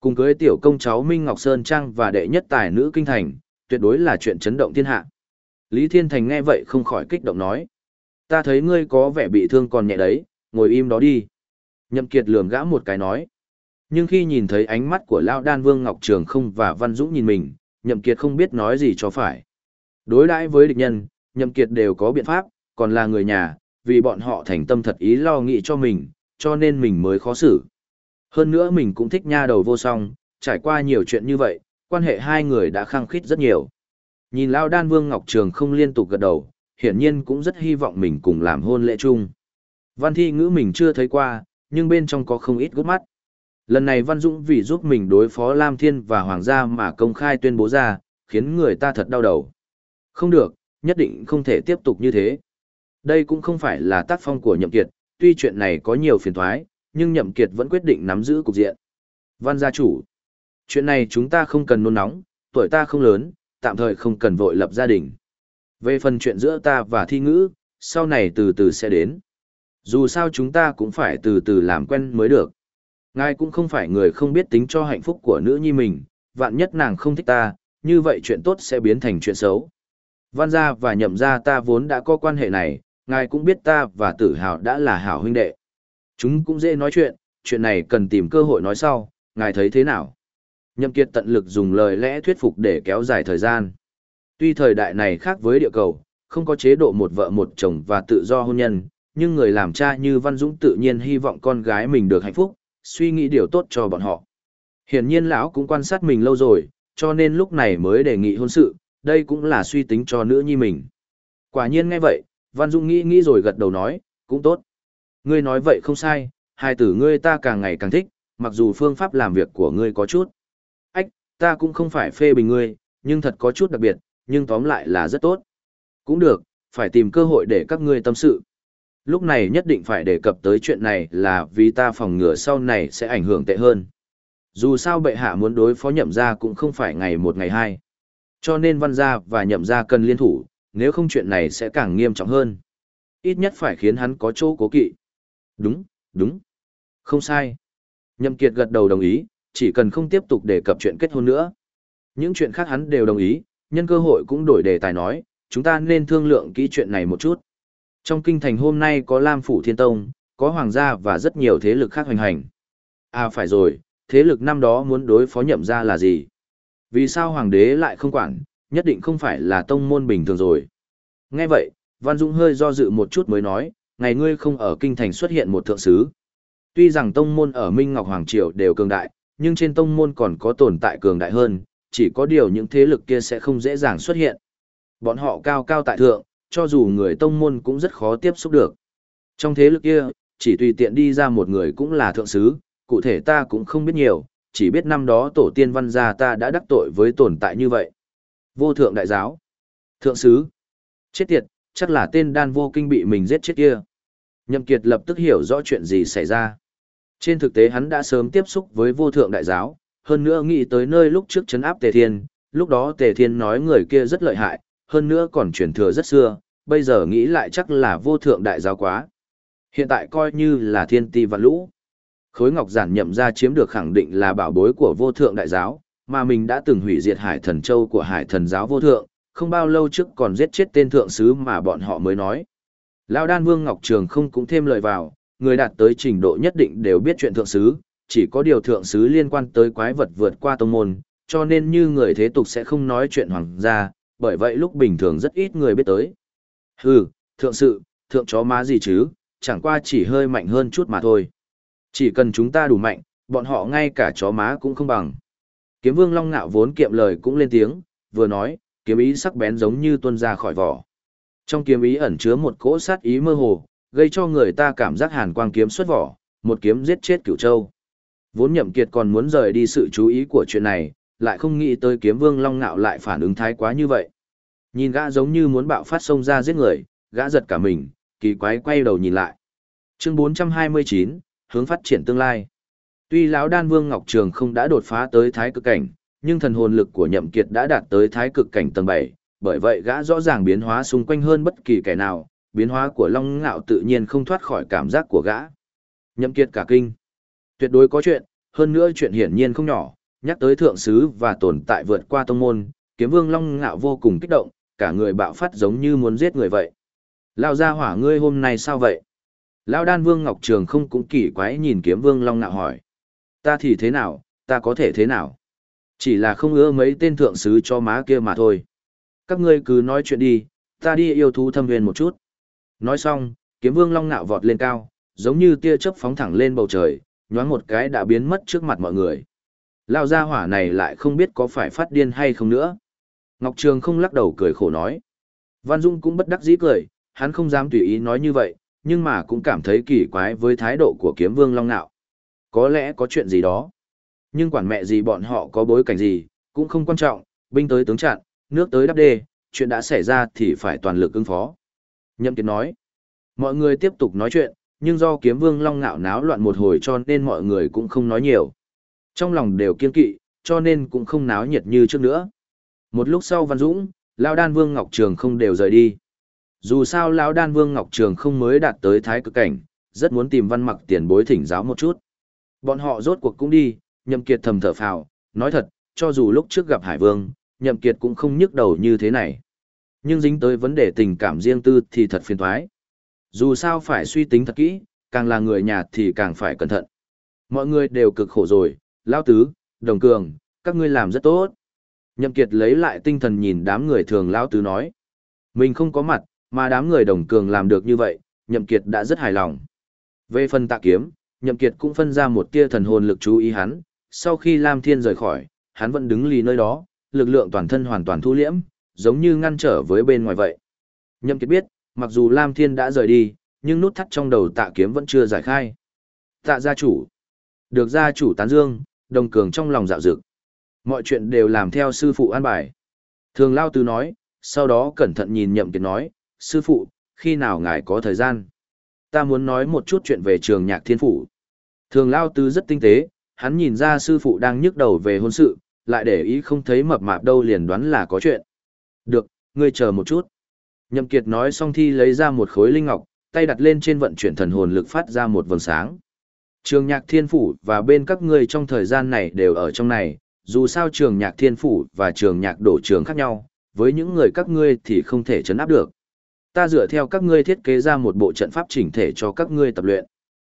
Cùng cưới tiểu công cháu Minh Ngọc Sơn Trang và đệ nhất tài nữ kinh thành, tuyệt đối là chuyện chấn động thiên hạ. Lý Thiên Thành nghe vậy không khỏi kích động nói. Ta thấy ngươi có vẻ bị thương còn nhẹ đấy, ngồi im đó đi. Nhậm Kiệt lườm gã một cái nói. Nhưng khi nhìn thấy ánh mắt của Lão Đan Vương Ngọc Trường không và Văn Dũng nhìn mình, Nhậm Kiệt không biết nói gì cho phải. Đối đãi với địch nhân, Nhậm Kiệt đều có biện pháp, còn là người nhà, vì bọn họ thành tâm thật ý lo nghĩ cho mình, cho nên mình mới khó xử. Hơn nữa mình cũng thích nha đầu vô song, trải qua nhiều chuyện như vậy, quan hệ hai người đã khăng khít rất nhiều. Nhìn Lão Đan Vương Ngọc Trường không liên tục gật đầu, hiển nhiên cũng rất hy vọng mình cùng làm hôn lễ chung. Văn thi ngữ mình chưa thấy qua, nhưng bên trong có không ít gút mắt. Lần này Văn Dũng vì giúp mình đối phó Lam Thiên và Hoàng gia mà công khai tuyên bố ra, khiến người ta thật đau đầu. Không được, nhất định không thể tiếp tục như thế. Đây cũng không phải là tác phong của Nhậm Kiệt, tuy chuyện này có nhiều phiền toái, nhưng Nhậm Kiệt vẫn quyết định nắm giữ cục diện. Văn gia chủ, chuyện này chúng ta không cần nôn nóng, tuổi ta không lớn, tạm thời không cần vội lập gia đình. Về phần chuyện giữa ta và thi ngữ, sau này từ từ sẽ đến. Dù sao chúng ta cũng phải từ từ làm quen mới được. Ngài cũng không phải người không biết tính cho hạnh phúc của nữ nhi mình, vạn nhất nàng không thích ta, như vậy chuyện tốt sẽ biến thành chuyện xấu. Văn gia và nhậm gia ta vốn đã có quan hệ này, ngài cũng biết ta và tử hào đã là hảo huynh đệ. Chúng cũng dễ nói chuyện, chuyện này cần tìm cơ hội nói sau, ngài thấy thế nào? Nhậm kiệt tận lực dùng lời lẽ thuyết phục để kéo dài thời gian. Tuy thời đại này khác với địa cầu, không có chế độ một vợ một chồng và tự do hôn nhân, nhưng người làm cha như Văn Dũng tự nhiên hy vọng con gái mình được hạnh phúc, suy nghĩ điều tốt cho bọn họ. Hiển nhiên lão cũng quan sát mình lâu rồi, cho nên lúc này mới đề nghị hôn sự, đây cũng là suy tính cho nữ nhi mình. Quả nhiên nghe vậy, Văn Dung nghĩ nghĩ rồi gật đầu nói, cũng tốt. Ngươi nói vậy không sai, hai tử ngươi ta càng ngày càng thích, mặc dù phương pháp làm việc của ngươi có chút. Ách, ta cũng không phải phê bình ngươi, nhưng thật có chút đặc biệt, nhưng tóm lại là rất tốt. Cũng được, phải tìm cơ hội để các ngươi tâm sự. Lúc này nhất định phải đề cập tới chuyện này là vì ta phòng ngừa sau này sẽ ảnh hưởng tệ hơn. Dù sao bệ hạ muốn đối phó nhậm gia cũng không phải ngày một ngày hai. Cho nên văn gia và nhậm gia cần liên thủ, nếu không chuyện này sẽ càng nghiêm trọng hơn. Ít nhất phải khiến hắn có chỗ cố kỵ. Đúng, đúng. Không sai. Nhậm Kiệt gật đầu đồng ý, chỉ cần không tiếp tục đề cập chuyện kết hôn nữa. Những chuyện khác hắn đều đồng ý, nhân cơ hội cũng đổi đề tài nói, chúng ta nên thương lượng kỹ chuyện này một chút. Trong kinh thành hôm nay có Lam Phủ Thiên Tông, có Hoàng gia và rất nhiều thế lực khác hoành hành. À phải rồi, thế lực năm đó muốn đối phó nhậm gia là gì? Vì sao Hoàng đế lại không quản, nhất định không phải là tông môn bình thường rồi. Nghe vậy, Văn Dũng hơi do dự một chút mới nói, ngày ngươi không ở kinh thành xuất hiện một thượng sứ. Tuy rằng tông môn ở Minh Ngọc Hoàng Triều đều cường đại, nhưng trên tông môn còn có tồn tại cường đại hơn, chỉ có điều những thế lực kia sẽ không dễ dàng xuất hiện. Bọn họ cao cao tại thượng, cho dù người tông môn cũng rất khó tiếp xúc được. Trong thế lực kia, chỉ tùy tiện đi ra một người cũng là thượng sứ, cụ thể ta cũng không biết nhiều, chỉ biết năm đó tổ tiên văn gia ta đã đắc tội với tồn tại như vậy. Vô thượng đại giáo. Thượng sứ. Chết tiệt, chắc là tên đan vô kinh bị mình giết chết kia. Nhậm Kiệt lập tức hiểu rõ chuyện gì xảy ra. Trên thực tế hắn đã sớm tiếp xúc với vô thượng đại giáo, hơn nữa nghĩ tới nơi lúc trước chấn áp Tề Thiên, lúc đó Tề Thiên nói người kia rất lợi hại, hơn nữa còn truyền thừa rất xưa, bây giờ nghĩ lại chắc là vô thượng đại giáo quá. Hiện tại coi như là thiên ti và lũ. Khối ngọc giản nhậm ra chiếm được khẳng định là bảo bối của vô thượng đại giáo, mà mình đã từng hủy diệt hải thần châu của hải thần giáo vô thượng, không bao lâu trước còn giết chết tên thượng sứ mà bọn họ mới nói. Lão đan vương Ngọc Trường không cũng thêm lời vào, người đạt tới trình độ nhất định đều biết chuyện thượng sứ, chỉ có điều thượng sứ liên quan tới quái vật vượt qua tông môn, cho nên như người thế tục sẽ không nói chuyện hoàng gia, bởi vậy lúc bình thường rất ít người biết tới. Hừ, thượng sự, thượng chó má gì chứ, chẳng qua chỉ hơi mạnh hơn chút mà thôi. Chỉ cần chúng ta đủ mạnh, bọn họ ngay cả chó má cũng không bằng. Kiếm vương long ngạo vốn kiệm lời cũng lên tiếng, vừa nói, kiếm ý sắc bén giống như tuôn ra khỏi vỏ. Trong kiếm ý ẩn chứa một cỗ sát ý mơ hồ, gây cho người ta cảm giác hàn quang kiếm xuất vỏ, một kiếm giết chết cửu châu. Vốn nhậm kiệt còn muốn rời đi sự chú ý của chuyện này, lại không nghĩ tới kiếm vương long ngạo lại phản ứng thái quá như vậy. Nhìn gã giống như muốn bạo phát xông ra giết người, gã giật cả mình, kỳ quái quay đầu nhìn lại. Chương 429, hướng phát triển tương lai. Tuy lão đan vương Ngọc Trường không đã đột phá tới thái cực cảnh, nhưng thần hồn lực của nhậm kiệt đã đạt tới thái cực cảnh tầng 7, bởi vậy gã rõ ràng biến hóa xung quanh hơn bất kỳ kẻ nào, biến hóa của Long Ngạo tự nhiên không thoát khỏi cảm giác của gã. Nhậm kiệt cả kinh. Tuyệt đối có chuyện, hơn nữa chuyện hiển nhiên không nhỏ, nhắc tới thượng sứ và tồn tại vượt qua tông môn, kiếm vương Long Ngạo vô cùng kích động, cả người bạo phát giống như muốn giết người vậy. Lao ra hỏa ngươi hôm nay sao vậy? Lao đan vương Ngọc Trường không cũng kỳ quái nhìn kiếm vương Long Ngạo hỏi. Ta thì thế nào, ta có thể thế nào? Chỉ là không ưa mấy tên thượng sứ cho má kia mà thôi. Các ngươi cứ nói chuyện đi, ta đi yêu thú thâm huyền một chút. Nói xong, kiếm vương long nạo vọt lên cao, giống như tia chớp phóng thẳng lên bầu trời, nhoáng một cái đã biến mất trước mặt mọi người. Lao gia hỏa này lại không biết có phải phát điên hay không nữa. Ngọc Trường không lắc đầu cười khổ nói. Văn Dung cũng bất đắc dĩ cười, hắn không dám tùy ý nói như vậy, nhưng mà cũng cảm thấy kỳ quái với thái độ của kiếm vương Long Nạo. Có lẽ có chuyện gì đó. Nhưng quản mẹ gì bọn họ có bối cảnh gì, cũng không quan trọng, binh tới tướng chặn, nước tới đắp đê, chuyện đã xảy ra thì phải toàn lực ứng phó. Nhậm Kiệt nói. Mọi người tiếp tục nói chuyện, nhưng do kiếm vương Long Nạo náo loạn một hồi cho nên mọi người cũng không nói nhiều. Trong lòng đều kiên kỵ, cho nên cũng không náo nhiệt như trước nữa. Một lúc sau Văn Dũng, Lão Đan Vương Ngọc Trường không đều rời đi. Dù sao Lão Đan Vương Ngọc Trường không mới đạt tới thái cực cảnh, rất muốn tìm văn mặc tiền bối thỉnh giáo một chút. Bọn họ rốt cuộc cũng đi, Nhậm Kiệt thầm thở phào, nói thật, cho dù lúc trước gặp Hải Vương, Nhậm Kiệt cũng không nhức đầu như thế này. Nhưng dính tới vấn đề tình cảm riêng tư thì thật phiền toái. Dù sao phải suy tính thật kỹ, càng là người nhà thì càng phải cẩn thận. Mọi người đều cực khổ rồi, Lão Tứ, Đồng Cường, các ngươi làm rất tốt. Nhậm Kiệt lấy lại tinh thần nhìn đám người thường Lão Tứ nói. Mình không có mặt, mà đám người Đồng Cường làm được như vậy, Nhậm Kiệt đã rất hài lòng. Về phần tạ kiếm, Nhậm Kiệt cũng phân ra một tia thần hồn lực chú ý hắn, sau khi Lam Thiên rời khỏi, hắn vẫn đứng lì nơi đó, lực lượng toàn thân hoàn toàn thu liễm, giống như ngăn trở với bên ngoài vậy. Nhậm Kiệt biết, mặc dù Lam Thiên đã rời đi, nhưng nút thắt trong đầu tạ kiếm vẫn chưa giải khai. Tạ gia chủ. Được gia chủ tán dương, đồng cường trong lòng dạo dực. Mọi chuyện đều làm theo sư phụ an bài. Thường Lao Tứ nói, sau đó cẩn thận nhìn Nhậm Kiệt nói, sư phụ, khi nào ngài có thời gian? Ta muốn nói một chút chuyện về trường nhạc thiên phủ. Thường Lao Tứ rất tinh tế, hắn nhìn ra sư phụ đang nhức đầu về hôn sự, lại để ý không thấy mập mạp đâu liền đoán là có chuyện. Được, ngươi chờ một chút. Nhậm Kiệt nói xong thi lấy ra một khối linh ngọc, tay đặt lên trên vận chuyển thần hồn lực phát ra một vầng sáng. Trường nhạc thiên phủ và bên các ngươi trong thời gian này đều ở trong này, dù sao trường nhạc thiên phủ và trường nhạc đổ trường khác nhau, với những người các ngươi thì không thể chấn áp được. Ta dựa theo các ngươi thiết kế ra một bộ trận pháp chỉnh thể cho các ngươi tập luyện.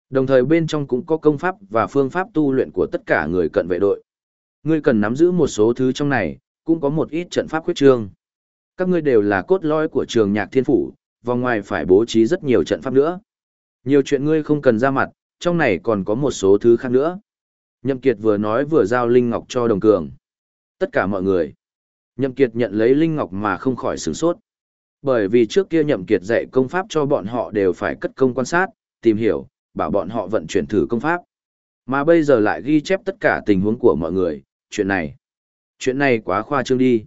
Đồng thời bên trong cũng có công pháp và phương pháp tu luyện của tất cả người cận vệ đội. Ngươi cần nắm giữ một số thứ trong này, cũng có một ít trận pháp khuyết trương. Các ngươi đều là cốt lõi của trường nhạc thiên phủ, vòng ngoài phải bố trí rất nhiều trận pháp nữa. Nhiều chuyện ngươi không cần ra mặt, trong này còn có một số thứ khác nữa. Nhậm Kiệt vừa nói vừa giao Linh Ngọc cho Đồng Cường. Tất cả mọi người. Nhậm Kiệt nhận lấy Linh Ngọc mà không khỏi sửng sốt. Bởi vì trước kia Nhậm Kiệt dạy công pháp cho bọn họ đều phải cất công quan sát, tìm hiểu, bảo bọn họ vận chuyển thử công pháp. Mà bây giờ lại ghi chép tất cả tình huống của mọi người, chuyện này. Chuyện này quá khoa trương đi.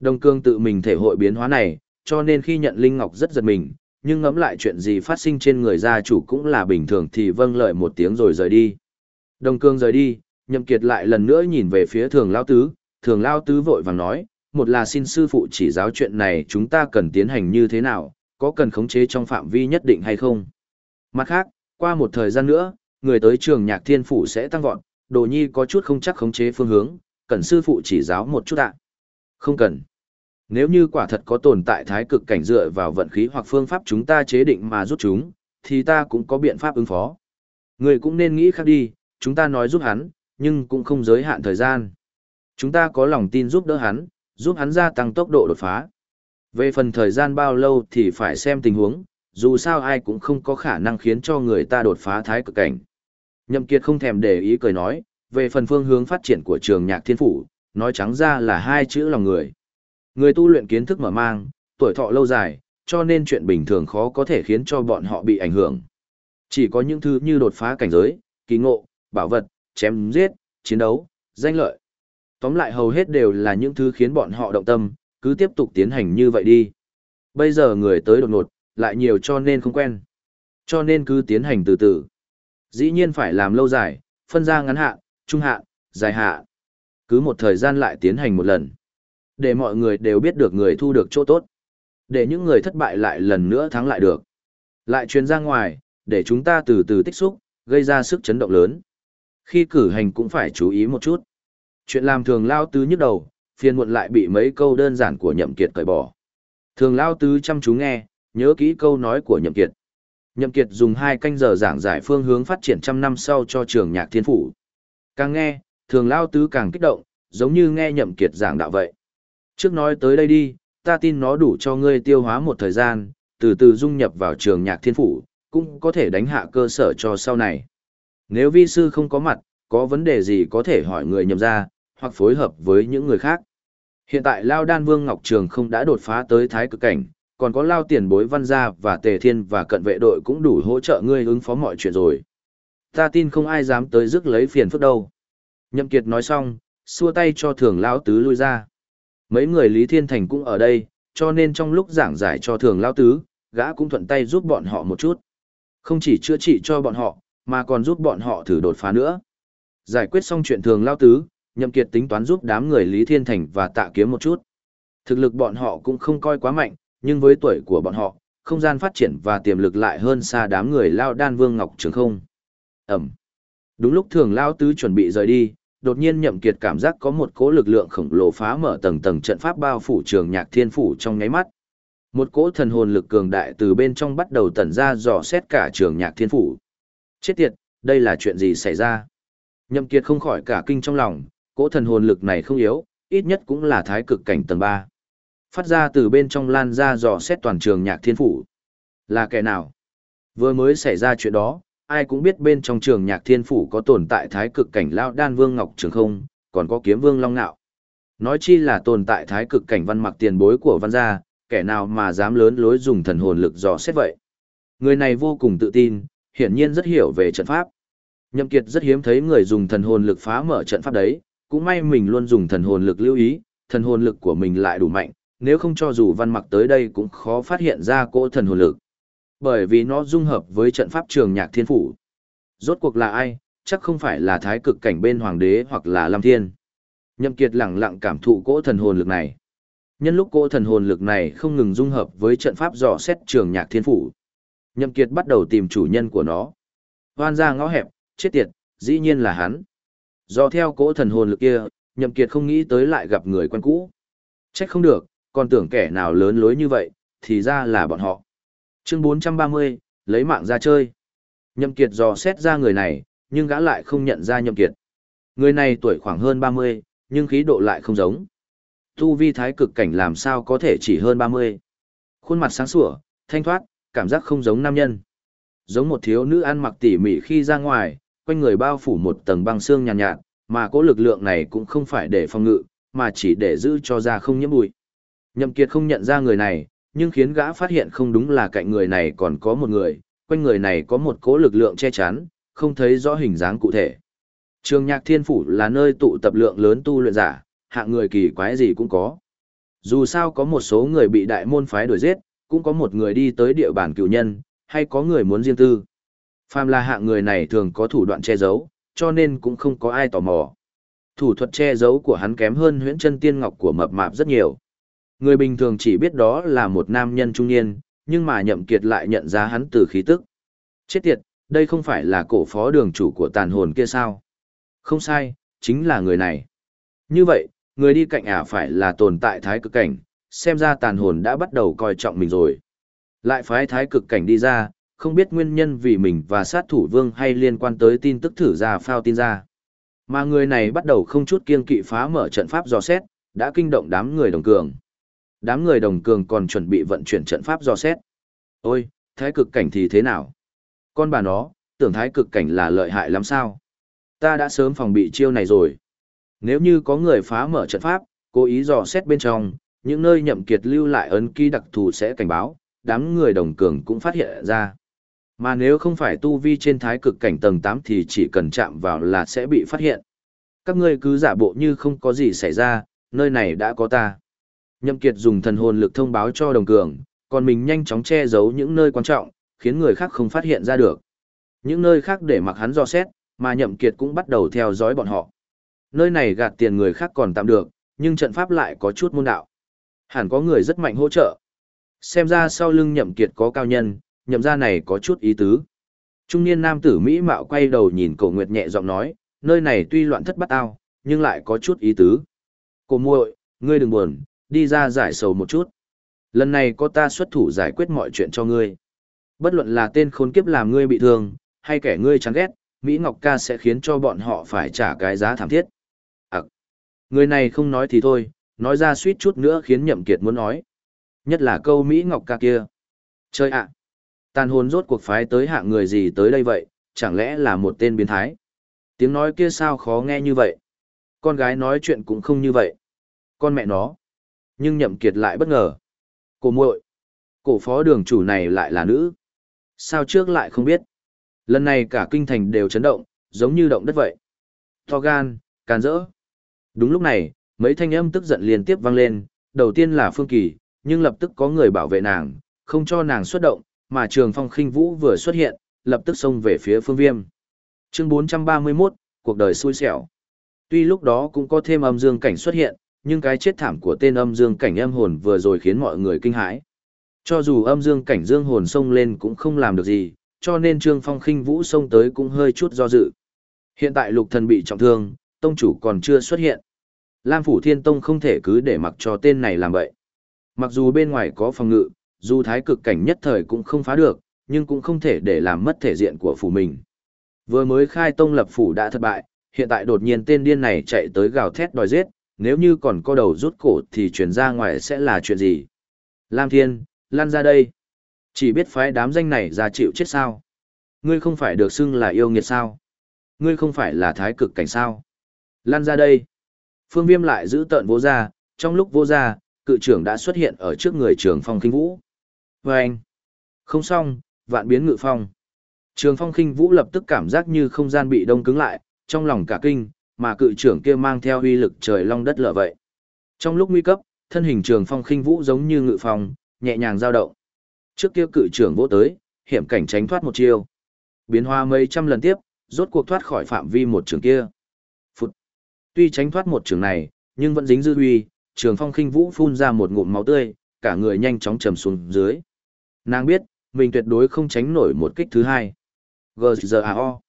Đồng Cương tự mình thể hội biến hóa này, cho nên khi nhận Linh Ngọc rất giật mình, nhưng ngẫm lại chuyện gì phát sinh trên người gia chủ cũng là bình thường thì vâng lợi một tiếng rồi rời đi. Đồng Cương rời đi, Nhậm Kiệt lại lần nữa nhìn về phía Thường Lao Tứ, Thường Lao Tứ vội vàng nói, một là xin sư phụ chỉ giáo chuyện này chúng ta cần tiến hành như thế nào, có cần khống chế trong phạm vi nhất định hay không. Mặt khác, qua một thời gian nữa, người tới trường nhạc thiên phủ sẽ tăng vọt, đồ nhi có chút không chắc khống chế phương hướng, cần sư phụ chỉ giáo một chút ạ. Không cần. Nếu như quả thật có tồn tại thái cực cảnh dựa vào vận khí hoặc phương pháp chúng ta chế định mà rút chúng, thì ta cũng có biện pháp ứng phó. Người cũng nên nghĩ khác đi, chúng ta nói giúp hắn, nhưng cũng không giới hạn thời gian. Chúng ta có lòng tin giúp đỡ hắn, giúp hắn gia tăng tốc độ đột phá. Về phần thời gian bao lâu thì phải xem tình huống, dù sao ai cũng không có khả năng khiến cho người ta đột phá thái cực cảnh. Nhậm Kiệt không thèm để ý cười nói, về phần phương hướng phát triển của trường nhạc thiên phủ, nói trắng ra là hai chữ lòng người. Người tu luyện kiến thức mở mang, tuổi thọ lâu dài, cho nên chuyện bình thường khó có thể khiến cho bọn họ bị ảnh hưởng. Chỉ có những thứ như đột phá cảnh giới, kỳ ngộ, bảo vật, chém giết, chiến đấu, danh lợi. Tóm lại hầu hết đều là những thứ khiến bọn họ động tâm, cứ tiếp tục tiến hành như vậy đi. Bây giờ người tới đột ngột, lại nhiều cho nên không quen. Cho nên cứ tiến hành từ từ. Dĩ nhiên phải làm lâu dài, phân ra ngắn hạn, trung hạn, dài hạn. Cứ một thời gian lại tiến hành một lần. Để mọi người đều biết được người thu được chỗ tốt. Để những người thất bại lại lần nữa thắng lại được. Lại truyền ra ngoài, để chúng ta từ từ tích xúc, gây ra sức chấn động lớn. Khi cử hành cũng phải chú ý một chút. Chuyện làm thường lao tứ nhức đầu, phiền muộn lại bị mấy câu đơn giản của nhậm kiệt cởi bỏ. Thường lao tứ chăm chú nghe, nhớ kỹ câu nói của nhậm kiệt. Nhậm kiệt dùng hai canh giờ giảng giải phương hướng phát triển trăm năm sau cho trường nhạc thiên phủ. Càng nghe, thường lao tứ càng kích động, giống như nghe nhậm kiệt giảng đạo vậy. Trước nói tới đây đi, ta tin nó đủ cho ngươi tiêu hóa một thời gian, từ từ dung nhập vào trường nhạc thiên phủ, cũng có thể đánh hạ cơ sở cho sau này. Nếu vi sư không có mặt, có vấn đề gì có thể hỏi người nhậm ra, hoặc phối hợp với những người khác. Hiện tại Lao Đan Vương Ngọc Trường không đã đột phá tới thái cực cảnh, còn có Lao Tiền Bối Văn Gia và Tề Thiên và cận vệ đội cũng đủ hỗ trợ ngươi ứng phó mọi chuyện rồi. Ta tin không ai dám tới rước lấy phiền phức đâu. Nhậm Kiệt nói xong, xua tay cho thường Lão Tứ lui ra. Mấy người Lý Thiên Thành cũng ở đây, cho nên trong lúc giảng giải cho thường Lão Tứ, gã cũng thuận tay giúp bọn họ một chút. Không chỉ chữa trị cho bọn họ, mà còn giúp bọn họ thử đột phá nữa. Giải quyết xong chuyện thường Lão Tứ, Nhậm Kiệt tính toán giúp đám người Lý Thiên Thành và Tạ Kiếm một chút. Thực lực bọn họ cũng không coi quá mạnh, nhưng với tuổi của bọn họ, không gian phát triển và tiềm lực lại hơn xa đám người Lao Đan Vương Ngọc Trường không. Ẩm. Đúng lúc thường Lao Tứ chuẩn bị rời đi, đột nhiên Nhậm Kiệt cảm giác có một cỗ lực lượng khổng lồ phá mở tầng tầng trận pháp bao phủ trường nhạc thiên phủ trong nháy mắt. Một cỗ thần hồn lực cường đại từ bên trong bắt đầu tẩn ra dò xét cả trường nhạc thiên phủ. Chết tiệt, đây là chuyện gì xảy ra? Nhậm Kiệt không khỏi cả kinh trong lòng, cỗ thần hồn lực này không yếu, ít nhất cũng là thái cực cảnh tầng 3. Phát ra từ bên trong lan ra dò xét toàn trường nhạc thiên phủ. Là kẻ nào? Vừa mới xảy ra chuyện đó, ai cũng biết bên trong trường nhạc thiên phủ có tồn tại thái cực cảnh lao đan vương ngọc trường không, còn có kiếm vương long nạo. Nói chi là tồn tại thái cực cảnh văn mặc tiền bối của văn gia, kẻ nào mà dám lớn lối dùng thần hồn lực dò xét vậy. Người này vô cùng tự tin, hiển nhiên rất hiểu về trận pháp. Nhậm Kiệt rất hiếm thấy người dùng thần hồn lực phá mở trận pháp đấy, cũng may mình luôn dùng thần hồn lực lưu ý, thần hồn lực của mình lại đủ mạnh, nếu không cho dù văn mặc tới đây cũng khó phát hiện ra cỗ thần hồn lực. Bởi vì nó dung hợp với trận pháp trường nhạc thiên phủ. Rốt cuộc là ai, chắc không phải là thái cực cảnh bên hoàng đế hoặc là lam thiên. Nhậm Kiệt lặng lặng cảm thụ cỗ thần hồn lực này. Nhân lúc cỗ thần hồn lực này không ngừng dung hợp với trận pháp dò xét trường nhạc thiên phủ. Nhậm Kiệt bắt đầu tìm chủ nhân của nó. Hoan ra ngõ hẹp, chết tiệt, dĩ nhiên là hắn. Do theo cỗ thần hồn lực kia, Nhậm Kiệt không nghĩ tới lại gặp người quen cũ. Trách không được, còn tưởng kẻ nào lớn lối như vậy, thì ra là bọn họ. Chương 430, lấy mạng ra chơi. Nhậm Kiệt dò xét ra người này, nhưng gã lại không nhận ra Nhậm Kiệt. Người này tuổi khoảng hơn 30, nhưng khí độ lại không giống. Tu vi thái cực cảnh làm sao có thể chỉ hơn 30. Khuôn mặt sáng sủa, thanh thoát, cảm giác không giống nam nhân. Giống một thiếu nữ ăn mặc tỉ mỉ khi ra ngoài, quanh người bao phủ một tầng băng xương nhàn nhạt, nhạt, mà cỗ lực lượng này cũng không phải để phòng ngự, mà chỉ để giữ cho da không nhiễm bụi. Nhậm Kiệt không nhận ra người này, nhưng khiến gã phát hiện không đúng là cạnh người này còn có một người, quanh người này có một cỗ lực lượng che chắn, không thấy rõ hình dáng cụ thể. Trường Nhạc Thiên Phủ là nơi tụ tập lượng lớn tu luyện giả, hạng người kỳ quái gì cũng có. Dù sao có một số người bị đại môn phái đuổi giết, cũng có một người đi tới địa bàn cựu nhân, hay có người muốn riêng tư. Phàm là hạng người này thường có thủ đoạn che giấu, cho nên cũng không có ai tò mò. Thủ thuật che giấu của hắn kém hơn huyễn chân tiên ngọc của mập mạp rất nhiều. Người bình thường chỉ biết đó là một nam nhân trung niên, nhưng mà nhậm kiệt lại nhận ra hắn từ khí tức. Chết tiệt, đây không phải là cổ phó đường chủ của tàn hồn kia sao? Không sai, chính là người này. Như vậy, người đi cạnh ả phải là tồn tại thái cực cảnh, xem ra tàn hồn đã bắt đầu coi trọng mình rồi. Lại phái thái cực cảnh đi ra, không biết nguyên nhân vì mình và sát thủ vương hay liên quan tới tin tức thử ra phao tin ra. Mà người này bắt đầu không chút kiên kỵ phá mở trận pháp dò xét, đã kinh động đám người đồng cường. Đám người đồng cường còn chuẩn bị vận chuyển trận pháp dò xét. Ôi, thái cực cảnh thì thế nào? Con bà nó, tưởng thái cực cảnh là lợi hại lắm sao? Ta đã sớm phòng bị chiêu này rồi. Nếu như có người phá mở trận pháp, cố ý dò xét bên trong, những nơi nhậm kiệt lưu lại ấn ký đặc thù sẽ cảnh báo, đám người đồng cường cũng phát hiện ra. Mà nếu không phải tu vi trên thái cực cảnh tầng 8 thì chỉ cần chạm vào là sẽ bị phát hiện. Các ngươi cứ giả bộ như không có gì xảy ra, nơi này đã có ta. Nhậm Kiệt dùng thần hồn lực thông báo cho đồng cường, còn mình nhanh chóng che giấu những nơi quan trọng, khiến người khác không phát hiện ra được. Những nơi khác để mặc hắn dò xét, mà Nhậm Kiệt cũng bắt đầu theo dõi bọn họ. Nơi này gạt tiền người khác còn tạm được, nhưng trận pháp lại có chút môn đạo. Hẳn có người rất mạnh hỗ trợ. Xem ra sau lưng Nhậm Kiệt có cao nhân, nhậm gia này có chút ý tứ. Trung niên nam tử Mỹ mạo quay đầu nhìn cổ nguyệt nhẹ giọng nói, nơi này tuy loạn thất bát ao, nhưng lại có chút ý tứ. Cô muội, ngươi đừng buồn, đi ra giải sầu một chút. Lần này có ta xuất thủ giải quyết mọi chuyện cho ngươi. Bất luận là tên khốn kiếp làm ngươi bị thương, hay kẻ ngươi chán ghét, Mỹ Ngọc ca sẽ khiến cho bọn họ phải trả cái giá thảm thiết. À, người này không nói thì thôi, nói ra suýt chút nữa khiến nhậm kiệt muốn nói. Nhất là câu Mỹ Ngọc ca kia. Chơi ạ! Tàn hồn rốt cuộc phái tới hạng người gì tới đây vậy, chẳng lẽ là một tên biến thái. Tiếng nói kia sao khó nghe như vậy. Con gái nói chuyện cũng không như vậy. Con mẹ nó. Nhưng nhậm kiệt lại bất ngờ. Cổ muội, cổ phó đường chủ này lại là nữ. Sao trước lại không biết? Lần này cả kinh thành đều chấn động, giống như động đất vậy. To gan, can rỡ. Đúng lúc này, mấy thanh âm tức giận liên tiếp vang lên, đầu tiên là Phương Kỳ, nhưng lập tức có người bảo vệ nàng, không cho nàng xuất động, mà Trường Phong Khinh Vũ vừa xuất hiện, lập tức xông về phía Phương Viêm. Chương 431, cuộc đời xui xẻo. Tuy lúc đó cũng có thêm âm dương cảnh xuất hiện, nhưng cái chết thảm của tên âm dương cảnh âm hồn vừa rồi khiến mọi người kinh hãi. Cho dù âm dương cảnh dương hồn xông lên cũng không làm được gì, cho nên Trương Phong khinh vũ xông tới cũng hơi chút do dự. Hiện tại lục thần bị trọng thương, tông chủ còn chưa xuất hiện. Lam Phủ Thiên Tông không thể cứ để mặc cho tên này làm vậy. Mặc dù bên ngoài có phòng ngự, dù thái cực cảnh nhất thời cũng không phá được, nhưng cũng không thể để làm mất thể diện của phủ mình. Vừa mới khai tông lập phủ đã thất bại, hiện tại đột nhiên tên điên này chạy tới gào thét đòi giết, nếu như còn có đầu rút cổ thì chuyển ra ngoài sẽ là chuyện gì? Lam Thiên, lan ra đây. Chỉ biết phái đám danh này ra chịu chết sao? Ngươi không phải được xưng là yêu nghiệt sao? Ngươi không phải là thái cực cảnh sao? Lan ra đây. Phương Viêm lại giữ tợn vô ra, trong lúc vô ra, cự trưởng đã xuất hiện ở trước người trường phong kinh vũ. Và anh, không xong, vạn biến ngự phong. Trường phong kinh vũ lập tức cảm giác như không gian bị đông cứng lại, trong lòng cả kinh, mà cự trưởng kia mang theo uy lực trời long đất lở vậy. Trong lúc nguy cấp, thân hình trường phong khinh vũ giống như ngự phong, nhẹ nhàng dao động. Trước kia cự trưởng vỗ tới, hiểm cảnh tránh thoát một chiêu. Biến hóa mấy trăm lần tiếp, rốt cuộc thoát khỏi phạm vi một trường kia. Phụt. Tuy tránh thoát một trường này, nhưng vẫn dính dư uy, trường phong khinh vũ phun ra một ngụm máu tươi, cả người nhanh chóng trầm xuống dưới. Nàng biết, mình tuyệt đối không tránh nổi một kích thứ hai. G.G.A.O.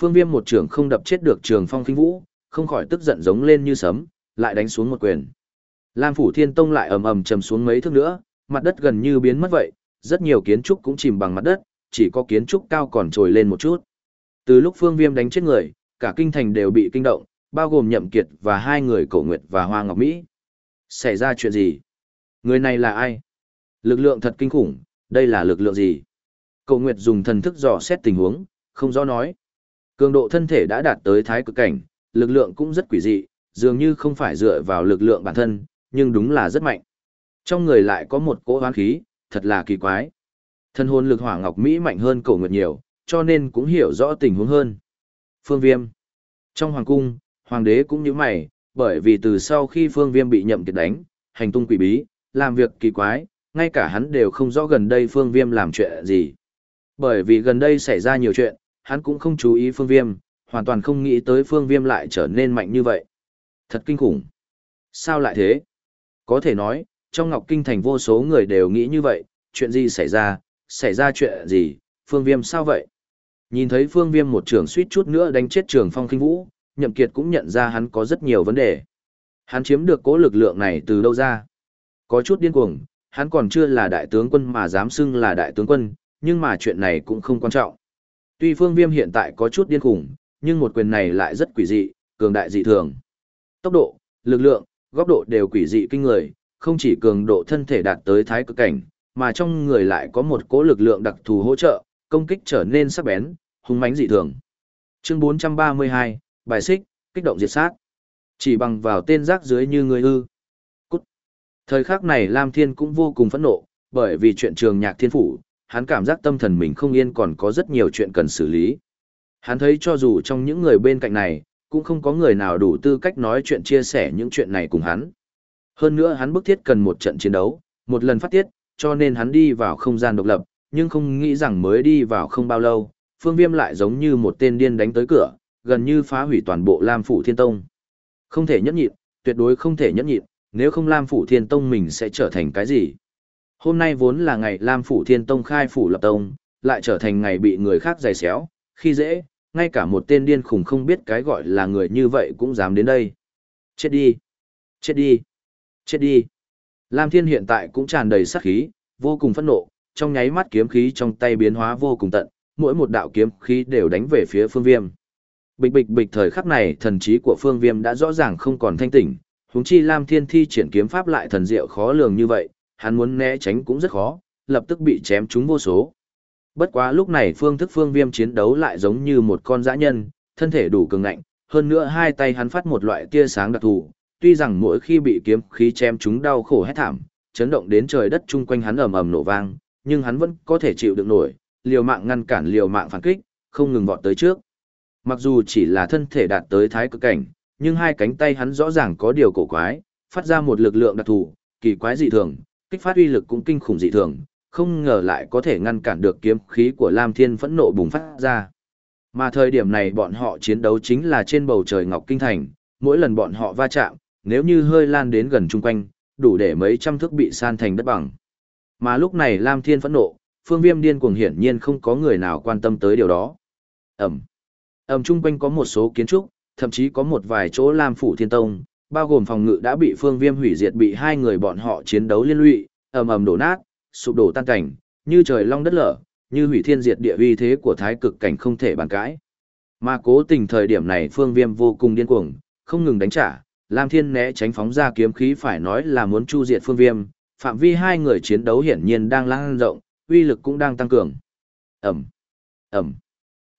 Phương Viêm một trường không đập chết được Trường Phong Khinh Vũ, không khỏi tức giận giống lên như sấm, lại đánh xuống một quyền. Lam Phủ Thiên Tông lại ầm ầm trầm xuống mấy thước nữa, mặt đất gần như biến mất vậy, rất nhiều kiến trúc cũng chìm bằng mặt đất, chỉ có kiến trúc cao còn trồi lên một chút. Từ lúc Phương Viêm đánh chết người, cả kinh thành đều bị kinh động, bao gồm Nhậm Kiệt và hai người Cổ Nguyệt và Hoa Ngọc Mỹ. Xảy ra chuyện gì? Người này là ai? Lực lượng thật kinh khủng, đây là lực lượng gì? Cổ Nguyệt dùng thần thức dò xét tình huống, không rõ nói. Cường độ thân thể đã đạt tới thái cực cảnh, lực lượng cũng rất quỷ dị, dường như không phải dựa vào lực lượng bản thân, nhưng đúng là rất mạnh. Trong người lại có một cỗ hoán khí, thật là kỳ quái. Thân hồn lực hỏa ngọc Mỹ mạnh hơn cổ nguyệt nhiều, cho nên cũng hiểu rõ tình huống hơn. Phương Viêm Trong hoàng cung, hoàng đế cũng như mày, bởi vì từ sau khi Phương Viêm bị nhậm kiệt đánh, hành tung quỷ bí, làm việc kỳ quái, ngay cả hắn đều không rõ gần đây Phương Viêm làm chuyện gì. Bởi vì gần đây xảy ra nhiều chuyện, hắn cũng không chú ý phương viêm, hoàn toàn không nghĩ tới phương viêm lại trở nên mạnh như vậy. Thật kinh khủng. Sao lại thế? Có thể nói, trong Ngọc Kinh thành vô số người đều nghĩ như vậy, chuyện gì xảy ra, xảy ra chuyện gì, phương viêm sao vậy? Nhìn thấy phương viêm một trường suýt chút nữa đánh chết trường phong kinh vũ, nhậm kiệt cũng nhận ra hắn có rất nhiều vấn đề. Hắn chiếm được cố lực lượng này từ đâu ra? Có chút điên cuồng, hắn còn chưa là đại tướng quân mà dám xưng là đại tướng quân, nhưng mà chuyện này cũng không quan trọng. Tuy phương viêm hiện tại có chút điên khủng, nhưng một quyền này lại rất quỷ dị, cường đại dị thường. Tốc độ, lực lượng, góc độ đều quỷ dị kinh người, không chỉ cường độ thân thể đạt tới thái cực cảnh, mà trong người lại có một cỗ lực lượng đặc thù hỗ trợ, công kích trở nên sắc bén, hung mãnh dị thường. Chương 432, bài xích, kích động diệt sát. Chỉ bằng vào tên rác dưới như người ư. Cút. Thời khắc này Lam Thiên cũng vô cùng phẫn nộ, bởi vì chuyện trường nhạc thiên phủ, hắn cảm giác tâm thần mình không yên còn có rất nhiều chuyện cần xử lý. Hắn thấy cho dù trong những người bên cạnh này, cũng không có người nào đủ tư cách nói chuyện chia sẻ những chuyện này cùng hắn. Hơn nữa hắn bức thiết cần một trận chiến đấu, một lần phát tiết, cho nên hắn đi vào không gian độc lập, nhưng không nghĩ rằng mới đi vào không bao lâu, phương viêm lại giống như một tên điên đánh tới cửa, gần như phá hủy toàn bộ Lam Phủ Thiên Tông. Không thể nhẫn nhịn, tuyệt đối không thể nhẫn nhịn, nếu không Lam Phủ Thiên Tông mình sẽ trở thành cái gì? Hôm nay vốn là ngày Lam Phủ Thiên Tông khai phủ lập tông, lại trở thành ngày bị người khác giày xéo, khi dễ, ngay cả một tên điên khùng không biết cái gọi là người như vậy cũng dám đến đây. Chết đi! Chết đi! Chết đi! Lam Thiên hiện tại cũng tràn đầy sát khí, vô cùng phẫn nộ, trong nháy mắt kiếm khí trong tay biến hóa vô cùng tận, mỗi một đạo kiếm khí đều đánh về phía phương viêm. Bịch bịch bịch thời khắc này thần trí của phương viêm đã rõ ràng không còn thanh tỉnh, huống chi Lam Thiên thi triển kiếm pháp lại thần diệu khó lường như vậy, hắn muốn né tránh cũng rất khó, lập tức bị chém trúng vô số. Bất quá lúc này phương thức phương viêm chiến đấu lại giống như một con dã nhân, thân thể đủ cường ngạnh, hơn nữa hai tay hắn phát một loại tia sáng đặc thù, tuy rằng mỗi khi bị kiếm khí chém chúng đau khổ hết thảm, chấn động đến trời đất chung quanh hắn ầm ầm nổ vang, nhưng hắn vẫn có thể chịu được nổi, liều mạng ngăn cản liều mạng phản kích, không ngừng vọt tới trước. Mặc dù chỉ là thân thể đạt tới thái cực cảnh, nhưng hai cánh tay hắn rõ ràng có điều cổ quái, phát ra một lực lượng đặc thù, kỳ quái dị thường, kích phát uy lực cũng kinh khủng dị thường, không ngờ lại có thể ngăn cản được kiếm khí của Lam Thiên phẫn nộ bùng phát ra. Mà thời điểm này bọn họ chiến đấu chính là trên bầu trời Ngọc Kinh Thành, mỗi lần bọn họ va chạm, nếu như hơi lan đến gần chung quanh, đủ để mấy trăm thước bị san thành đất bằng. Mà lúc này Lam Thiên phẫn nộ, phương viêm điên cuồng hiển nhiên không có người nào quan tâm tới điều đó. Ẩm. Ẩm chung quanh có một số kiến trúc, thậm chí có một vài chỗ Lam Phủ Thiên Tông, bao gồm phòng ngự đã bị phương viêm hủy diệt bị hai người bọn họ chiến đấu liên lụy, ầm ầm đổ nát, sụp đổ tan cảnh, như trời long đất lở, như hủy thiên diệt địa uy thế của thái cực cảnh không thể bàn cãi. Mà cố tình thời điểm này phương viêm vô cùng điên cuồng, không ngừng đánh trả, Lam Thiên né tránh phóng ra kiếm khí phải nói là muốn chu diệt phương viêm, phạm vi hai người chiến đấu hiển nhiên đang lan rộng, uy lực cũng đang tăng cường. Ẩm, Ẩm,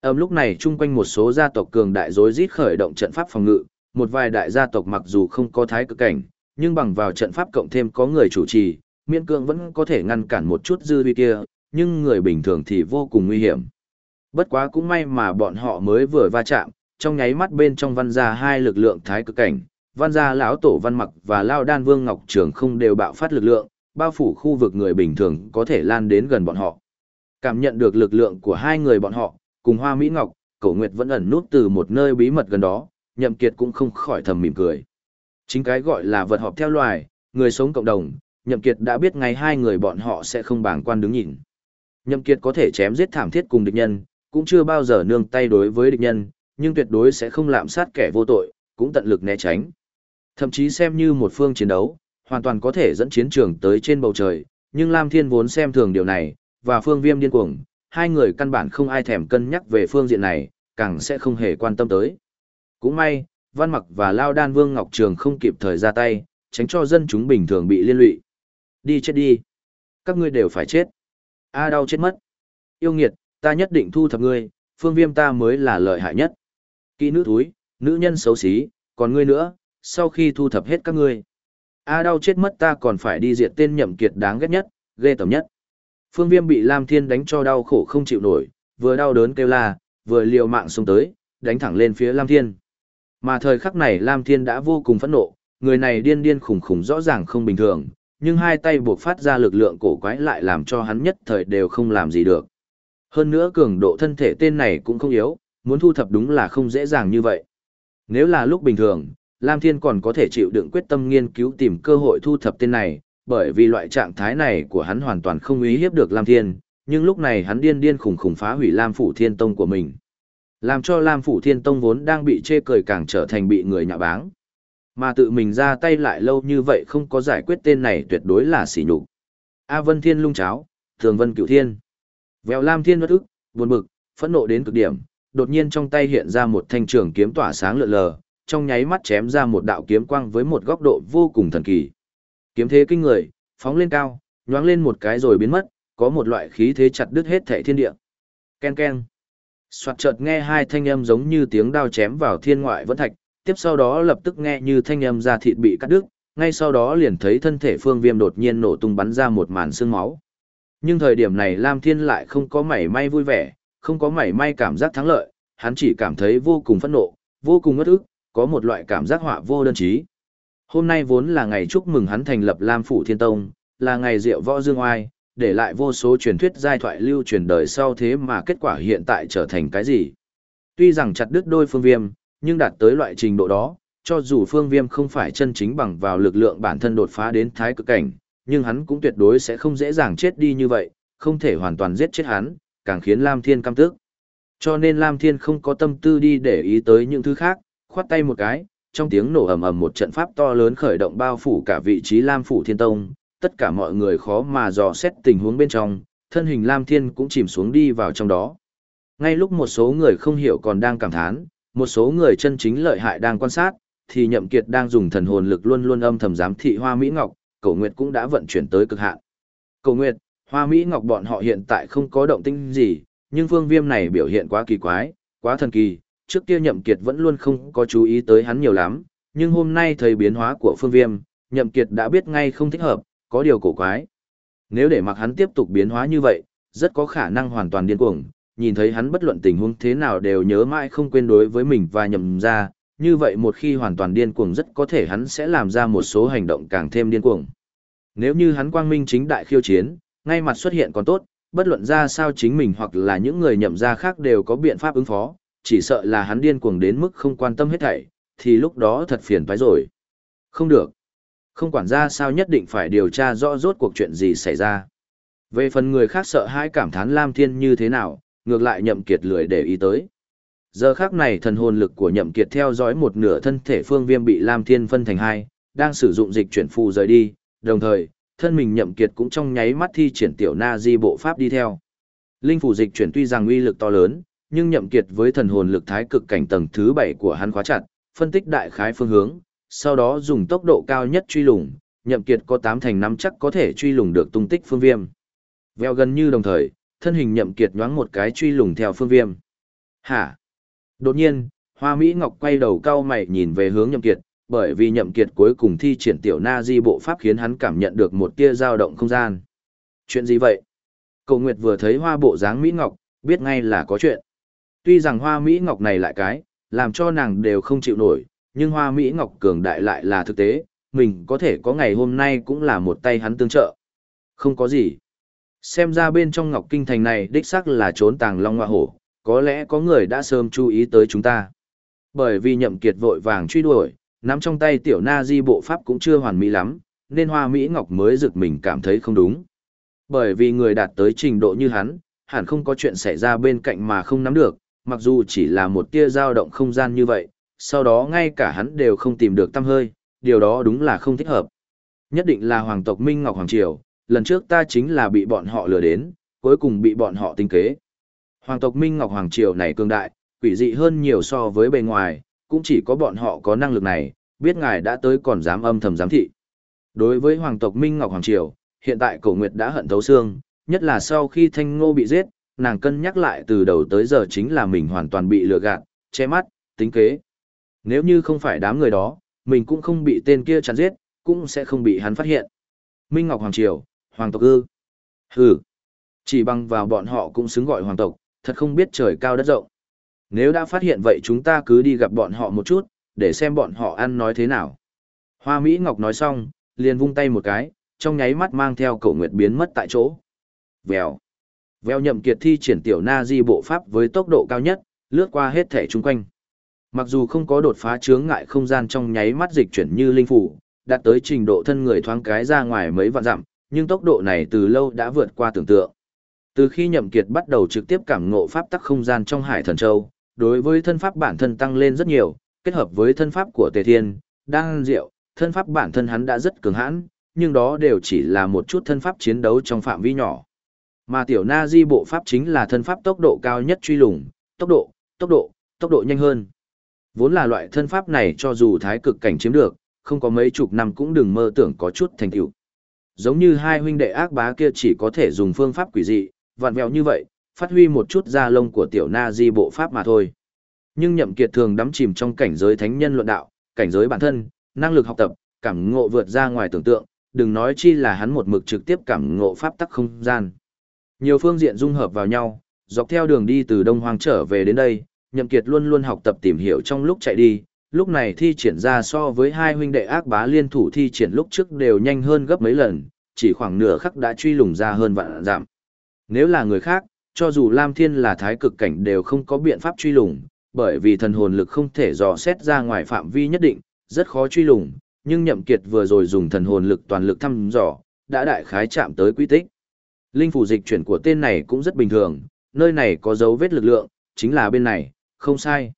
Ẩm lúc này chung quanh một số gia tộc cường đại rối rít khởi động trận pháp phòng ngự, một vài đại gia tộc mặc dù không có thái cực cảnh, nhưng bằng vào trận pháp cộng thêm có người chủ trì, miễn cương vẫn có thể ngăn cản một chút dư uy kia, nhưng người bình thường thì vô cùng nguy hiểm. Bất quá cũng may mà bọn họ mới vừa va chạm, trong nháy mắt bên trong văn Gia hai lực lượng thái cực cảnh, văn gia lão tổ văn mặc và lao đan vương ngọc trường không đều bạo phát lực lượng, bao phủ khu vực người bình thường có thể lan đến gần bọn họ. Cảm nhận được lực lượng của hai người bọn họ, cùng hoa mỹ ngọc, cổ nguyệt vẫn ẩn nút từ một nơi bí mật gần đó, nhậm kiệt cũng không khỏi thầm mỉm cười. Chính cái gọi là vật họp theo loài, người sống cộng đồng, nhậm kiệt đã biết ngay hai người bọn họ sẽ không bàng quan đứng nhìn. Nhậm kiệt có thể chém giết thảm thiết cùng địch nhân, cũng chưa bao giờ nương tay đối với địch nhân, nhưng tuyệt đối sẽ không lạm sát kẻ vô tội, cũng tận lực né tránh. Thậm chí xem như một phương chiến đấu, hoàn toàn có thể dẫn chiến trường tới trên bầu trời, nhưng Lam Thiên vốn xem thường điều này, và phương viêm điên cuồng, hai người căn bản không ai thèm cân nhắc về phương diện này, càng sẽ không hề quan tâm tới. Cũng may, Văn Mặc và Lao Đan Vương Ngọc Trường không kịp thời ra tay, tránh cho dân chúng bình thường bị liên lụy. Đi chết đi. Các ngươi đều phải chết. A à, đau chết mất. Yêu nghiệt, ta nhất định thu thập ngươi, phương viêm ta mới là lợi hại nhất. Kỹ nữ thúi, nữ nhân xấu xí, còn ngươi nữa, sau khi thu thập hết các ngươi. A à, đau chết mất ta còn phải đi diệt tên nhậm kiệt đáng ghét nhất, ghê tởm nhất. Phương Viêm bị Lam Thiên đánh cho đau khổ không chịu nổi, vừa đau đớn kêu la, vừa liều mạng xông tới, đánh thẳng lên phía Lam Thiên. Mà thời khắc này Lam Thiên đã vô cùng phẫn nộ, người này điên điên khủng khủng rõ ràng không bình thường, nhưng hai tay buộc phát ra lực lượng cổ quái lại làm cho hắn nhất thời đều không làm gì được. Hơn nữa cường độ thân thể tên này cũng không yếu, muốn thu thập đúng là không dễ dàng như vậy. Nếu là lúc bình thường, Lam Thiên còn có thể chịu đựng quyết tâm nghiên cứu tìm cơ hội thu thập tên này, bởi vì loại trạng thái này của hắn hoàn toàn không uy hiếp được Lam Thiên, nhưng lúc này hắn điên điên khủng khủng phá hủy Lam Phủ Thiên Tông của mình. Làm cho Lam Phủ Thiên Tông vốn đang bị chê cười càng trở thành bị người nhạ báng. Mà tự mình ra tay lại lâu như vậy không có giải quyết tên này tuyệt đối là sỉ nhục. A Vân Thiên lung cháo, Thường Vân Cửu Thiên. Vèo Lam Thiên bất ức, buồn bực, phẫn nộ đến cực điểm, đột nhiên trong tay hiện ra một thanh trường kiếm tỏa sáng lượn lờ, trong nháy mắt chém ra một đạo kiếm quang với một góc độ vô cùng thần kỳ. Kiếm thế kinh người, phóng lên cao, nhoáng lên một cái rồi biến mất, có một loại khí thế chặt đứt hết thảy thiên địa. Ken ken. Soạt chợt nghe hai thanh âm giống như tiếng đao chém vào thiên ngoại vẫn thạch, tiếp sau đó lập tức nghe như thanh âm da thịt bị cắt đứt, ngay sau đó liền thấy thân thể Phương Viêm đột nhiên nổ tung bắn ra một màn xương máu. Nhưng thời điểm này Lam Thiên lại không có mảy may vui vẻ, không có mảy may cảm giác thắng lợi, hắn chỉ cảm thấy vô cùng phẫn nộ, vô cùng ngất ức, có một loại cảm giác họa vô đơn chí. Hôm nay vốn là ngày chúc mừng hắn thành lập Lam Phủ Thiên Tông, là ngày diệu võ dương oai, để lại vô số truyền thuyết giai thoại lưu truyền đời sau thế mà kết quả hiện tại trở thành cái gì. Tuy rằng chặt đứt đôi phương viêm, nhưng đạt tới loại trình độ đó, cho dù phương viêm không phải chân chính bằng vào lực lượng bản thân đột phá đến thái cực cảnh, nhưng hắn cũng tuyệt đối sẽ không dễ dàng chết đi như vậy, không thể hoàn toàn giết chết hắn, càng khiến Lam Thiên căm tức. Cho nên Lam Thiên không có tâm tư đi để ý tới những thứ khác, khoát tay một cái, trong tiếng nổ ầm ầm một trận pháp to lớn khởi động bao phủ cả vị trí Lam phủ Thiên Tông, tất cả mọi người khó mà dò xét tình huống bên trong, thân hình Lam Thiên cũng chìm xuống đi vào trong đó. Ngay lúc một số người không hiểu còn đang cảm thán, một số người chân chính lợi hại đang quan sát, thì Nhậm Kiệt đang dùng thần hồn lực luôn luôn âm thầm giám thị Hoa Mỹ Ngọc, Cổ Nguyệt cũng đã vận chuyển tới cực hạn. Cổ Nguyệt, Hoa Mỹ Ngọc bọn họ hiện tại không có động tĩnh gì, nhưng phương viêm này biểu hiện quá kỳ quái, quá thần kỳ, trước kia nhậm kiệt vẫn luôn không có chú ý tới hắn nhiều lắm, nhưng hôm nay thấy biến hóa của phương viêm, nhậm kiệt đã biết ngay không thích hợp, có điều cổ quái. Nếu để mặc hắn tiếp tục biến hóa như vậy, rất có khả năng hoàn toàn điên cuồng, nhìn thấy hắn bất luận tình huống thế nào đều nhớ mãi không quên đối với mình và nhậm ra, như vậy một khi hoàn toàn điên cuồng rất có thể hắn sẽ làm ra một số hành động càng thêm điên cuồng. Nếu như hắn quang minh chính đại khiêu chiến, ngay mặt xuất hiện còn tốt, bất luận ra sao chính mình hoặc là những người nhậm ra khác đều có biện pháp ứng phó, chỉ sợ là hắn điên cuồng đến mức không quan tâm hết thảy, thì lúc đó thật phiền toái rồi. Không được. Không quản ra sao nhất định phải điều tra rõ rốt cuộc chuyện gì xảy ra. Về phần người khác sợ hãi cảm thán Lam Thiên như thế nào, ngược lại nhậm kiệt lười để ý tới. Giờ khắc này thần hồn lực của nhậm kiệt theo dõi một nửa thân thể phương viêm bị Lam Thiên phân thành hai, đang sử dụng dịch chuyển phù rời đi, đồng thời, thân mình nhậm kiệt cũng trong nháy mắt thi triển tiểu na di bộ pháp đi theo. Linh phù dịch chuyển tuy rằng uy lực to lớn, nhưng nhậm kiệt với thần hồn lực thái cực cảnh tầng thứ 7 của hắn khóa chặt, phân tích đại khái phương hướng, sau đó dùng tốc độ cao nhất truy lùng, nhậm kiệt có 8 thành 5 chắc có thể truy lùng được tung tích phương viêm. Vèo gần như đồng thời, thân hình nhậm kiệt nhoáng một cái truy lùng theo phương viêm. Hả? Đột nhiên, Hoa Mỹ Ngọc quay đầu cao mày nhìn về hướng nhậm kiệt, bởi vì nhậm kiệt cuối cùng thi triển tiểu na di bộ pháp khiến hắn cảm nhận được một tia dao động không gian. Chuyện gì vậy? Cầu Nguyệt vừa thấy hoa bộ dáng Mỹ Ngọc, biết ngay là có chuyện. Tuy rằng hoa Mỹ Ngọc này lại cái, làm cho nàng đều không chịu nổi, nhưng hoa Mỹ Ngọc cường đại lại là thực tế, mình có thể có ngày hôm nay cũng là một tay hắn tương trợ. Không có gì. Xem ra bên trong Ngọc Kinh Thành này đích xác là trốn tàng long hoa hổ, có lẽ có người đã sớm chú ý tới chúng ta. Bởi vì nhậm kiệt vội vàng truy đuổi, nắm trong tay tiểu na di bộ pháp cũng chưa hoàn mỹ lắm, nên hoa Mỹ Ngọc mới giựt mình cảm thấy không đúng. Bởi vì người đạt tới trình độ như hắn, hẳn không có chuyện xảy ra bên cạnh mà không nắm được, mặc dù chỉ là một tia dao động không gian như vậy, sau đó ngay cả hắn đều không tìm được tâm hơi, điều đó đúng là không thích hợp. Nhất định là hoàng tộc Minh Ngọc Hoàng Triều, lần trước ta chính là bị bọn họ lừa đến, cuối cùng bị bọn họ tinh kế. Hoàng tộc Minh Ngọc Hoàng Triều này cường đại, quỷ dị hơn nhiều so với bề ngoài, cũng chỉ có bọn họ có năng lực này, biết ngài đã tới còn dám âm thầm giám thị. Đối với hoàng tộc Minh Ngọc Hoàng Triều, hiện tại cổ nguyệt đã hận thấu xương, nhất là sau khi thanh ngô bị giết, nàng cân nhắc lại từ đầu tới giờ chính là mình hoàn toàn bị lừa gạt, che mắt, tính kế. Nếu như không phải đám người đó, mình cũng không bị tên kia chặn giết, cũng sẽ không bị hắn phát hiện. Minh Ngọc Hoàng Triều, Hoàng tộc ư. Hừ. Chỉ bằng vào bọn họ cũng xứng gọi hoàng tộc, thật không biết trời cao đất rộng. Nếu đã phát hiện vậy chúng ta cứ đi gặp bọn họ một chút, để xem bọn họ ăn nói thế nào. Hoa Mỹ Ngọc nói xong, liền vung tay một cái, trong nháy mắt mang theo cậu nguyệt biến mất tại chỗ. Vèo. Vèo nhậm kiệt thi triển tiểu na di bộ pháp với tốc độ cao nhất, lướt qua hết thể chung quanh. Mặc dù không có đột phá chướng ngại không gian trong nháy mắt dịch chuyển như linh phủ, đạt tới trình độ thân người thoáng cái ra ngoài mấy vạn dặm, nhưng tốc độ này từ lâu đã vượt qua tưởng tượng. Từ khi Nhậm Kiệt bắt đầu trực tiếp cảm ngộ pháp tắc không gian trong Hải Thần Châu, đối với thân pháp bản thân tăng lên rất nhiều, kết hợp với thân pháp của Tề Thiên, đang diệu, thân pháp bản thân hắn đã rất cường hãn, nhưng đó đều chỉ là một chút thân pháp chiến đấu trong phạm vi nhỏ. Mà tiểu na di bộ pháp chính là thân pháp tốc độ cao nhất truy lùng, tốc độ, tốc độ, tốc độ nhanh hơn. Vốn là loại thân pháp này cho dù thái cực cảnh chiếm được, không có mấy chục năm cũng đừng mơ tưởng có chút thành tựu. Giống như hai huynh đệ ác bá kia chỉ có thể dùng phương pháp quỷ dị, vặn vẹo như vậy, phát huy một chút da lông của tiểu na di bộ pháp mà thôi. Nhưng nhậm kiệt thường đắm chìm trong cảnh giới thánh nhân luận đạo, cảnh giới bản thân, năng lực học tập, cảm ngộ vượt ra ngoài tưởng tượng, đừng nói chi là hắn một mực trực tiếp cảm ngộ pháp tắc không gian. Nhiều phương diện dung hợp vào nhau, dọc theo đường đi từ Đông Hoang trở về đến đây, nhậm kiệt luôn luôn học tập tìm hiểu trong lúc chạy đi, lúc này thi triển ra so với hai huynh đệ ác bá liên thủ thi triển lúc trước đều nhanh hơn gấp mấy lần, chỉ khoảng nửa khắc đã truy lùng ra hơn vạn giảm. Nếu là người khác, cho dù Lam Thiên là thái cực cảnh đều không có biện pháp truy lùng, bởi vì thần hồn lực không thể dò xét ra ngoài phạm vi nhất định, rất khó truy lùng, nhưng Nhậm Kiệt vừa rồi dùng thần hồn lực toàn lực thăm dò, đã đại khái chạm tới quy tích. Linh phủ dịch chuyển của tên này cũng rất bình thường, nơi này có dấu vết lực lượng, chính là bên này, không sai.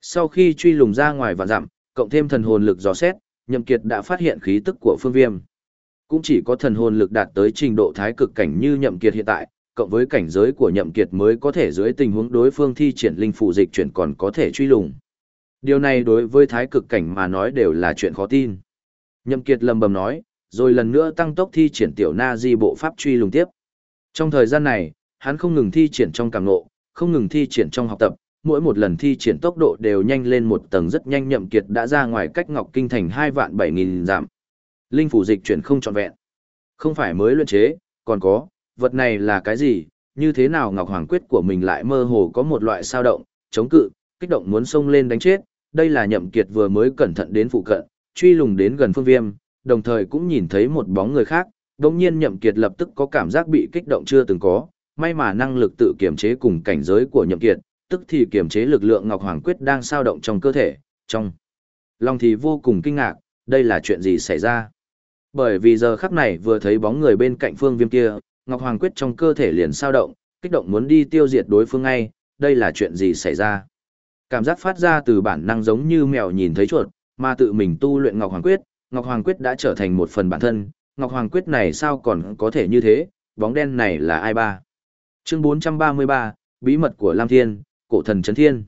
Sau khi truy lùng ra ngoài và dặm, cộng thêm thần hồn lực dò xét, Nhậm Kiệt đã phát hiện khí tức của Phương Viêm. Cũng chỉ có thần hồn lực đạt tới trình độ thái cực cảnh như Nhậm Kiệt hiện tại, cộng với cảnh giới của Nhậm Kiệt mới có thể dưới tình huống đối phương thi triển linh phù dịch chuyển còn có thể truy lùng. Điều này đối với thái cực cảnh mà nói đều là chuyện khó tin. Nhậm Kiệt lầm bầm nói, rồi lần nữa tăng tốc thi triển tiểu na di bộ pháp truy lùng tiếp. Trong thời gian này, hắn không ngừng thi triển trong cảm ngộ, không ngừng thi triển trong học tập, mỗi một lần thi triển tốc độ đều nhanh lên một tầng rất nhanh nhậm kiệt đã ra ngoài cách Ngọc Kinh thành 2 vạn 7 nghìn giảm. Linh phủ dịch chuyển không trọn vẹn. Không phải mới luyện chế, còn có, vật này là cái gì, như thế nào Ngọc Hoàng Quyết của mình lại mơ hồ có một loại sao động, chống cự, kích động muốn xông lên đánh chết, đây là nhậm kiệt vừa mới cẩn thận đến phụ cận, truy lùng đến gần phương viêm, đồng thời cũng nhìn thấy một bóng người khác, đồng nhiên nhậm kiệt lập tức có cảm giác bị kích động chưa từng có, may mà năng lực tự kiểm chế cùng cảnh giới của nhậm kiệt, tức thì kiểm chế lực lượng Ngọc Hoàng Quyết đang sao động trong cơ thể, trong lòng thì vô cùng kinh ngạc, đây là chuyện gì xảy ra. Bởi vì giờ khắc này vừa thấy bóng người bên cạnh phương viêm kia, Ngọc Hoàng Quyết trong cơ thể liền sao động, kích động muốn đi tiêu diệt đối phương ngay, đây là chuyện gì xảy ra. Cảm giác phát ra từ bản năng giống như mèo nhìn thấy chuột, mà tự mình tu luyện Ngọc Hoàng Quyết, Ngọc Hoàng Quyết đã trở thành một phần bản thân, Ngọc Hoàng Quyết này sao còn có thể như thế, bóng đen này là ai ba? Chương 433, Bí mật của Lam Thiên, Cổ thần chấn Thiên.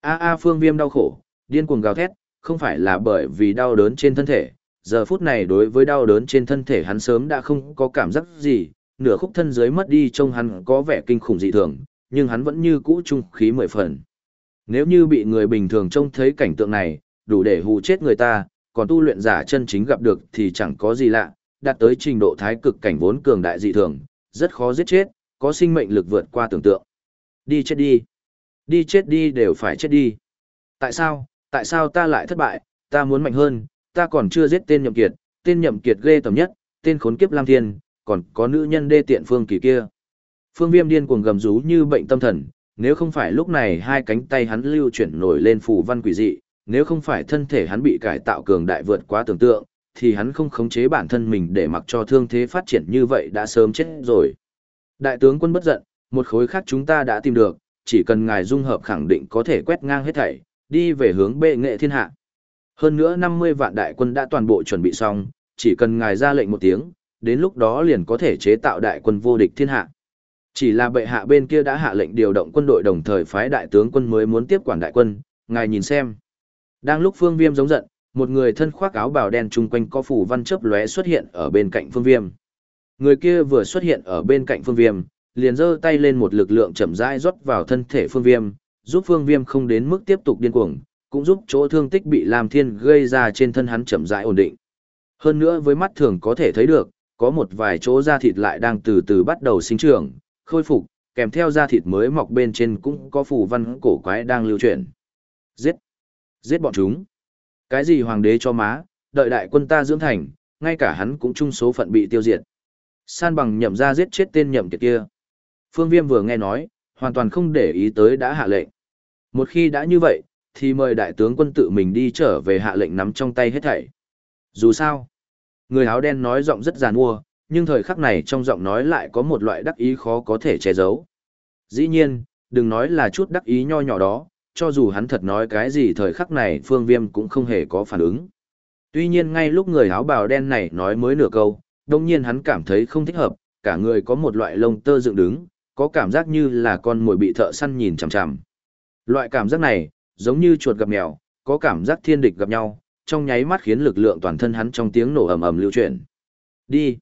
A A Phương Viêm đau khổ, điên cuồng gào thét, không phải là bởi vì đau đớn trên thân thể, giờ phút này đối với đau đớn trên thân thể hắn sớm đã không có cảm giác gì, nửa khúc thân dưới mất đi trông hắn có vẻ kinh khủng dị thường, nhưng hắn vẫn như cũ trung khí mười phần. Nếu như bị người bình thường trông thấy cảnh tượng này, đủ để hù chết người ta, còn tu luyện giả chân chính gặp được thì chẳng có gì lạ, đạt tới trình độ thái cực cảnh vốn cường đại dị thường, rất khó giết chết, có sinh mệnh lực vượt qua tưởng tượng. Đi chết đi. Đi chết đi đều phải chết đi. Tại sao, tại sao ta lại thất bại, ta muốn mạnh hơn, ta còn chưa giết tên nhậm kiệt, tên nhậm kiệt ghê tầm nhất, tên khốn kiếp Lam Thiên, còn có nữ nhân đê tiện Phương Kỳ kia. Phương Viêm điên cuồng gầm rú như bệnh tâm thần, nếu không phải lúc này hai cánh tay hắn lưu chuyển nổi lên phù văn quỷ dị, nếu không phải thân thể hắn bị cải tạo cường đại vượt quá tưởng tượng, thì hắn không khống chế bản thân mình để mặc cho thương thế phát triển như vậy đã sớm chết rồi. Đại tướng quân bất giận, một khối khác chúng ta đã tìm được, chỉ cần ngài dung hợp khẳng định có thể quét ngang hết thảy, đi về hướng bệ nghệ thiên hạ. Hơn nữa 50 vạn đại quân đã toàn bộ chuẩn bị xong, chỉ cần ngài ra lệnh một tiếng, đến lúc đó liền có thể chế tạo đại quân vô địch thiên hạ. Chỉ là bệ hạ bên kia đã hạ lệnh điều động quân đội đồng thời phái đại tướng quân mới muốn tiếp quản đại quân, ngài nhìn xem. Đang lúc Phương Viêm giống giận, một người thân khoác áo bào đen chung quanh có phủ văn chớp lóe xuất hiện ở bên cạnh Phương Viêm. Người kia vừa xuất hiện ở bên cạnh Phương Viêm, liền giơ tay lên một lực lượng chậm rãi rót vào thân thể Phương Viêm, giúp Phương Viêm không đến mức tiếp tục điên cuồng, cũng giúp chỗ thương tích bị Lam Thiên gây ra trên thân hắn chậm rãi ổn định. Hơn nữa với mắt thường có thể thấy được, có một vài chỗ da thịt lại đang từ từ bắt đầu sinh trưởng, khôi phục, kèm theo da thịt mới mọc bên trên cũng có phù văn cổ quái đang lưu chuyển. Giết! Giết bọn chúng! Cái gì hoàng đế cho má, đợi đại quân ta dưỡng thành, ngay cả hắn cũng chung số phận bị tiêu diệt. San bằng nhậm ra giết chết tên nhậm kiệt kia. Phương Viêm vừa nghe nói, hoàn toàn không để ý tới đã hạ lệnh. Một khi đã như vậy, thì mời đại tướng quân tự mình đi trở về hạ lệnh nắm trong tay hết thảy. Dù sao, người áo đen nói giọng rất giàn mua, nhưng thời khắc này trong giọng nói lại có một loại đắc ý khó có thể che giấu. Dĩ nhiên, đừng nói là chút đắc ý nho nhỏ đó, cho dù hắn thật nói cái gì thời khắc này phương viêm cũng không hề có phản ứng. Tuy nhiên ngay lúc người áo bào đen này nói mới nửa câu, đồng nhiên hắn cảm thấy không thích hợp, cả người có một loại lông tơ dựng đứng, có cảm giác như là con mồi bị thợ săn nhìn chằm chằm. Loại cảm giác này, giống như chuột gặp mèo, có cảm giác thiên địch gặp nhau, trong nháy mắt khiến lực lượng toàn thân hắn trong tiếng nổ ầm ầm lưu chuyển. Đi.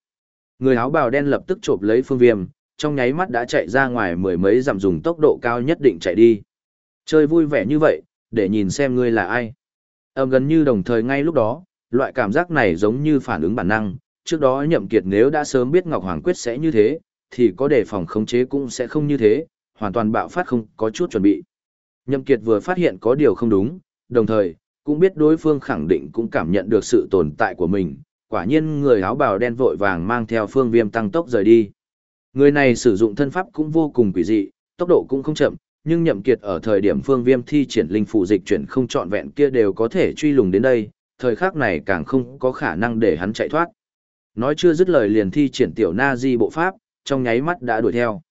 Người áo bào đen lập tức chộp lấy phương viêm, trong nháy mắt đã chạy ra ngoài mười mấy dặm dùng tốc độ cao nhất định chạy đi. Chơi vui vẻ như vậy, để nhìn xem ngươi là ai. âm gần như đồng thời ngay lúc đó, loại cảm giác này giống như phản ứng bản năng, trước đó nhậm kiệt nếu đã sớm biết Ngọc Hoàng Quyết sẽ như thế, thì có đề phòng khống chế cũng sẽ không như thế, hoàn toàn bạo phát không có chút chuẩn bị. Nhậm kiệt vừa phát hiện có điều không đúng, đồng thời, cũng biết đối phương khẳng định cũng cảm nhận được sự tồn tại của mình, quả nhiên người áo bào đen vội vàng mang theo phương viêm tăng tốc rời đi. Người này sử dụng thân pháp cũng vô cùng quỷ dị, tốc độ cũng không chậm, nhưng nhậm kiệt ở thời điểm phương viêm thi triển linh phụ dịch chuyển không trọn vẹn kia đều có thể truy lùng đến đây, thời khắc này càng không có khả năng để hắn chạy thoát. Nói chưa dứt lời liền thi triển tiểu na di bộ pháp, trong nháy mắt đã đuổi theo.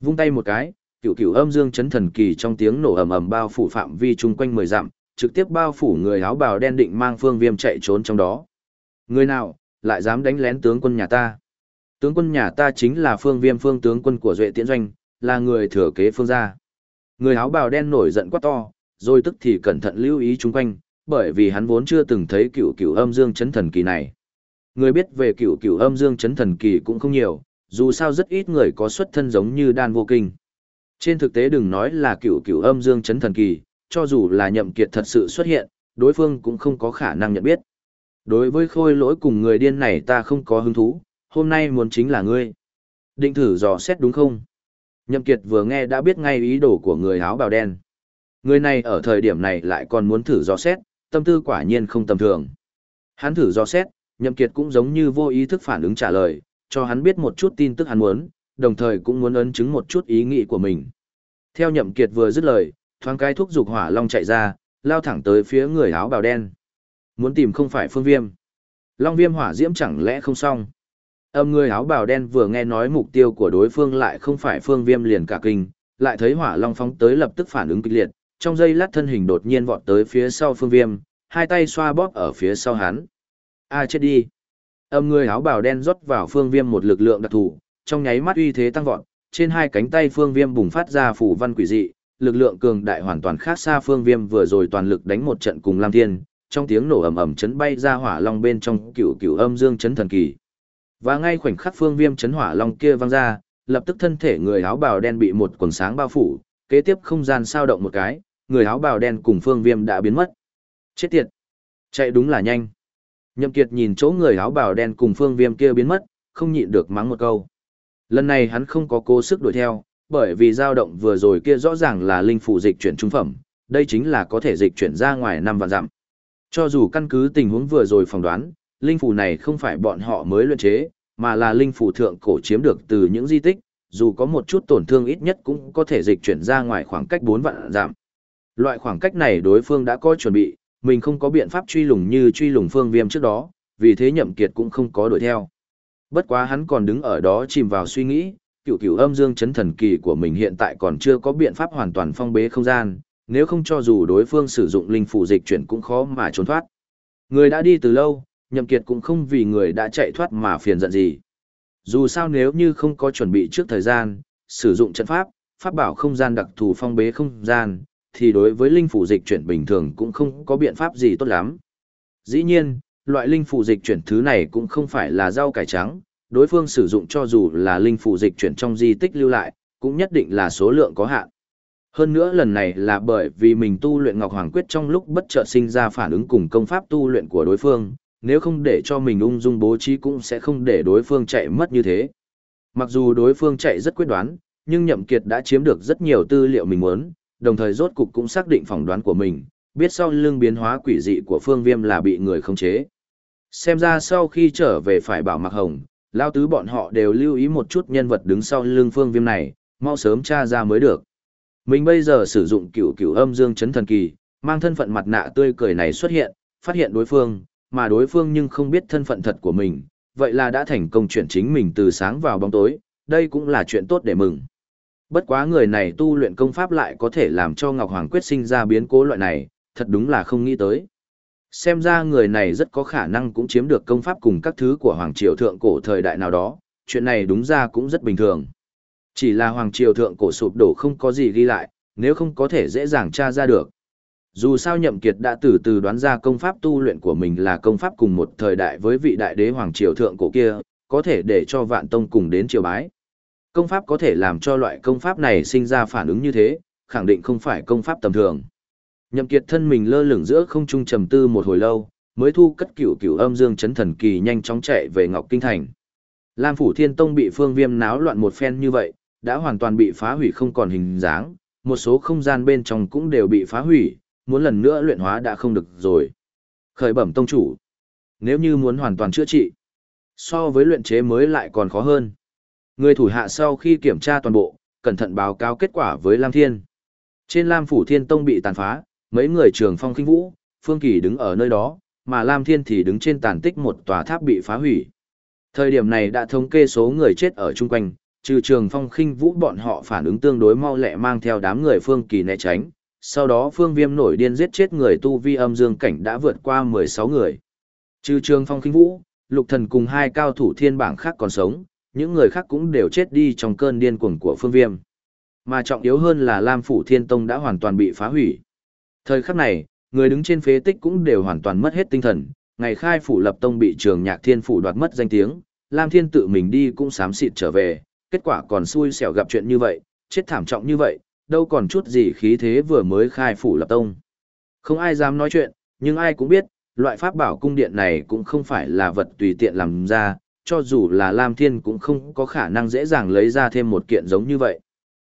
Vung tay một cái, cửu cửu âm dương chấn thần kỳ trong tiếng nổ ầm ầm bao phủ phạm vi chung quanh mười dặm, trực tiếp bao phủ người áo bào đen định mang phương viêm chạy trốn trong đó. Người nào, lại dám đánh lén tướng quân nhà ta? Tướng quân nhà ta chính là phương viêm phương tướng quân của Duệ Tiễn Doanh, là người thừa kế phương gia. Người áo bào đen nổi giận quá to, rồi tức thì cẩn thận lưu ý chung quanh, bởi vì hắn vốn chưa từng thấy cựu cựu âm dương chấn thần kỳ này. Người biết về cựu cựu âm dương chấn thần kỳ cũng không nhiều, dù sao rất ít người có xuất thân giống như đan vô kinh. Trên thực tế đừng nói là cựu cựu âm dương chấn thần kỳ, cho dù là nhậm kiệt thật sự xuất hiện, đối phương cũng không có khả năng nhận biết. Đối với khôi lỗi cùng người điên này ta không có hứng thú, hôm nay muốn chính là ngươi. Định thử dò xét đúng không? Nhậm kiệt vừa nghe đã biết ngay ý đồ của người áo bào đen. Người này ở thời điểm này lại còn muốn thử dò xét, tâm tư quả nhiên không tầm thường. Hắn thử dò xét, Nhậm Kiệt cũng giống như vô ý thức phản ứng trả lời, cho hắn biết một chút tin tức hắn muốn, đồng thời cũng muốn ấn chứng một chút ý nghĩ của mình. Theo Nhậm Kiệt vừa dứt lời, thoáng cái thúc dục hỏa long chạy ra, lao thẳng tới phía người áo bào đen. Muốn tìm không phải phương viêm. Long viêm hỏa diễm chẳng lẽ không xong. Âm người áo bào đen vừa nghe nói mục tiêu của đối phương lại không phải phương viêm liền cả kinh, lại thấy hỏa long phóng tới lập tức phản ứng kịch liệt, trong giây lát thân hình đột nhiên vọt tới phía sau phương viêm, hai tay xoa bóp ở phía sau hắn. A chết đi. Âm người áo bào đen rót vào phương viêm một lực lượng đặc thù, trong nháy mắt uy thế tăng vọt, trên hai cánh tay phương viêm bùng phát ra phủ văn quỷ dị, lực lượng cường đại hoàn toàn khác xa phương viêm vừa rồi toàn lực đánh một trận cùng Lam Thiên, trong tiếng nổ ầm ầm chấn bay ra hỏa long bên trong cựu cựu âm dương chấn thần kỳ. Và ngay khoảnh khắc phương viêm chấn hỏa long kia văng ra, lập tức thân thể người áo bào đen bị một quần sáng bao phủ, kế tiếp không gian sao động một cái, người áo bào đen cùng phương viêm đã biến mất. Chết tiệt! Chạy đúng là nhanh. Nhậm Kiệt nhìn chỗ người áo bào đen cùng phương viêm kia biến mất, không nhịn được mắng một câu. Lần này hắn không có cố sức đuổi theo, bởi vì dao động vừa rồi kia rõ ràng là linh phủ dịch chuyển trung phẩm, đây chính là có thể dịch chuyển ra ngoài năm vạn dặm. Cho dù căn cứ tình huống vừa rồi phỏng đoán, linh phủ này không phải bọn họ mới luyện chế, mà là linh phủ thượng cổ chiếm được từ những di tích, dù có một chút tổn thương ít nhất cũng có thể dịch chuyển ra ngoài khoảng cách 4 vạn dặm. Loại khoảng cách này đối phương đã có chuẩn bị, mình không có biện pháp truy lùng như truy lùng phương viêm trước đó, vì thế nhậm kiệt cũng không có đuổi theo. Bất quá hắn còn đứng ở đó chìm vào suy nghĩ, cựu cựu âm dương chấn thần kỳ của mình hiện tại còn chưa có biện pháp hoàn toàn phong bế không gian, nếu không cho dù đối phương sử dụng linh phủ dịch chuyển cũng khó mà trốn thoát. Người đã đi từ lâu, nhậm kiệt cũng không vì người đã chạy thoát mà phiền giận gì. Dù sao nếu như không có chuẩn bị trước thời gian, sử dụng trận pháp, pháp bảo không gian đặc thù phong bế không gian, thì đối với linh phủ dịch chuyển bình thường cũng không có biện pháp gì tốt lắm. Dĩ nhiên, loại linh phủ dịch chuyển thứ này cũng không phải là rau cải trắng, đối phương sử dụng cho dù là linh phủ dịch chuyển trong di tích lưu lại, cũng nhất định là số lượng có hạn. Hơn nữa lần này là bởi vì mình tu luyện Ngọc Hoàng Quyết trong lúc bất chợt sinh ra phản ứng cùng công pháp tu luyện của đối phương, nếu không để cho mình ung dung bố trí cũng sẽ không để đối phương chạy mất như thế. Mặc dù đối phương chạy rất quyết đoán, nhưng Nhậm Kiệt đã chiếm được rất nhiều tư liệu mình muốn, đồng thời rốt cục cũng xác định phỏng đoán của mình, biết sau lưng biến hóa quỷ dị của Phương Viêm là bị người khống chế. Xem ra sau khi trở về phải bảo mặc Hồng, lao tứ bọn họ đều lưu ý một chút nhân vật đứng sau lưng Phương Viêm này, mau sớm tra ra mới được. Mình bây giờ sử dụng cửu cửu âm dương chấn thần kỳ, mang thân phận mặt nạ tươi cười này xuất hiện, phát hiện đối phương, mà đối phương nhưng không biết thân phận thật của mình, vậy là đã thành công chuyển chính mình từ sáng vào bóng tối, đây cũng là chuyện tốt để mừng. Bất quá người này tu luyện công pháp lại có thể làm cho Ngọc Hoàng quyết sinh ra biến cố loại này, thật đúng là không nghĩ tới. Xem ra người này rất có khả năng cũng chiếm được công pháp cùng các thứ của Hoàng Triều Thượng Cổ thời đại nào đó, chuyện này đúng ra cũng rất bình thường. Chỉ là Hoàng Triều Thượng Cổ sụp đổ không có gì ghi lại, nếu không có thể dễ dàng tra ra được. Dù sao Nhậm Kiệt đã từ từ đoán ra công pháp tu luyện của mình là công pháp cùng một thời đại với vị đại đế Hoàng Triều Thượng Cổ kia, có thể để cho vạn tông cùng đến triều bái. Công pháp có thể làm cho loại công pháp này sinh ra phản ứng như thế, khẳng định không phải công pháp tầm thường. Nhậm Kiệt thân mình lơ lửng giữa không trung trầm tư một hồi lâu, mới thu cất cửu cửu âm dương chấn thần kỳ nhanh chóng chạy về Ngọc Kinh Thành. Lam Phủ Thiên Tông bị Phương Viêm náo loạn một phen như vậy, đã hoàn toàn bị phá hủy không còn hình dáng, một số không gian bên trong cũng đều bị phá hủy, muốn lần nữa luyện hóa đã không được rồi. Khởi bẩm tông chủ, nếu như muốn hoàn toàn chữa trị, so với luyện chế mới lại còn khó hơn. Người thủ hạ sau khi kiểm tra toàn bộ, cẩn thận báo cáo kết quả với Lam Thiên. Trên Lam Phủ Thiên Tông bị tàn phá, mấy người trường phong khinh vũ, Phương Kỳ đứng ở nơi đó, mà Lam Thiên thì đứng trên tàn tích một tòa tháp bị phá hủy. Thời điểm này đã thống kê số người chết ở chung quanh, trừ trường phong khinh vũ bọn họ phản ứng tương đối mau lẹ mang theo đám người Phương Kỳ né tránh. Sau đó Phương Viêm nổi điên giết chết người tu vi âm dương cảnh đã vượt qua 16 người. Trừ trường phong khinh vũ, lục thần cùng hai cao thủ thiên bảng khác còn sống, những người khác cũng đều chết đi trong cơn điên cuồng của phương viêm. Mà trọng yếu hơn là Lam Phủ Thiên Tông đã hoàn toàn bị phá hủy. Thời khắc này, người đứng trên phế tích cũng đều hoàn toàn mất hết tinh thần, ngày khai phủ lập tông bị trường nhạc thiên phủ đoạt mất danh tiếng, Lam Thiên tự mình đi cũng sám xịt trở về, kết quả còn xui xẻo gặp chuyện như vậy, chết thảm trọng như vậy, đâu còn chút gì khí thế vừa mới khai phủ lập tông. Không ai dám nói chuyện, nhưng ai cũng biết, loại pháp bảo cung điện này cũng không phải là vật tùy tiện làm ra, cho dù là Lam Thiên cũng không có khả năng dễ dàng lấy ra thêm một kiện giống như vậy.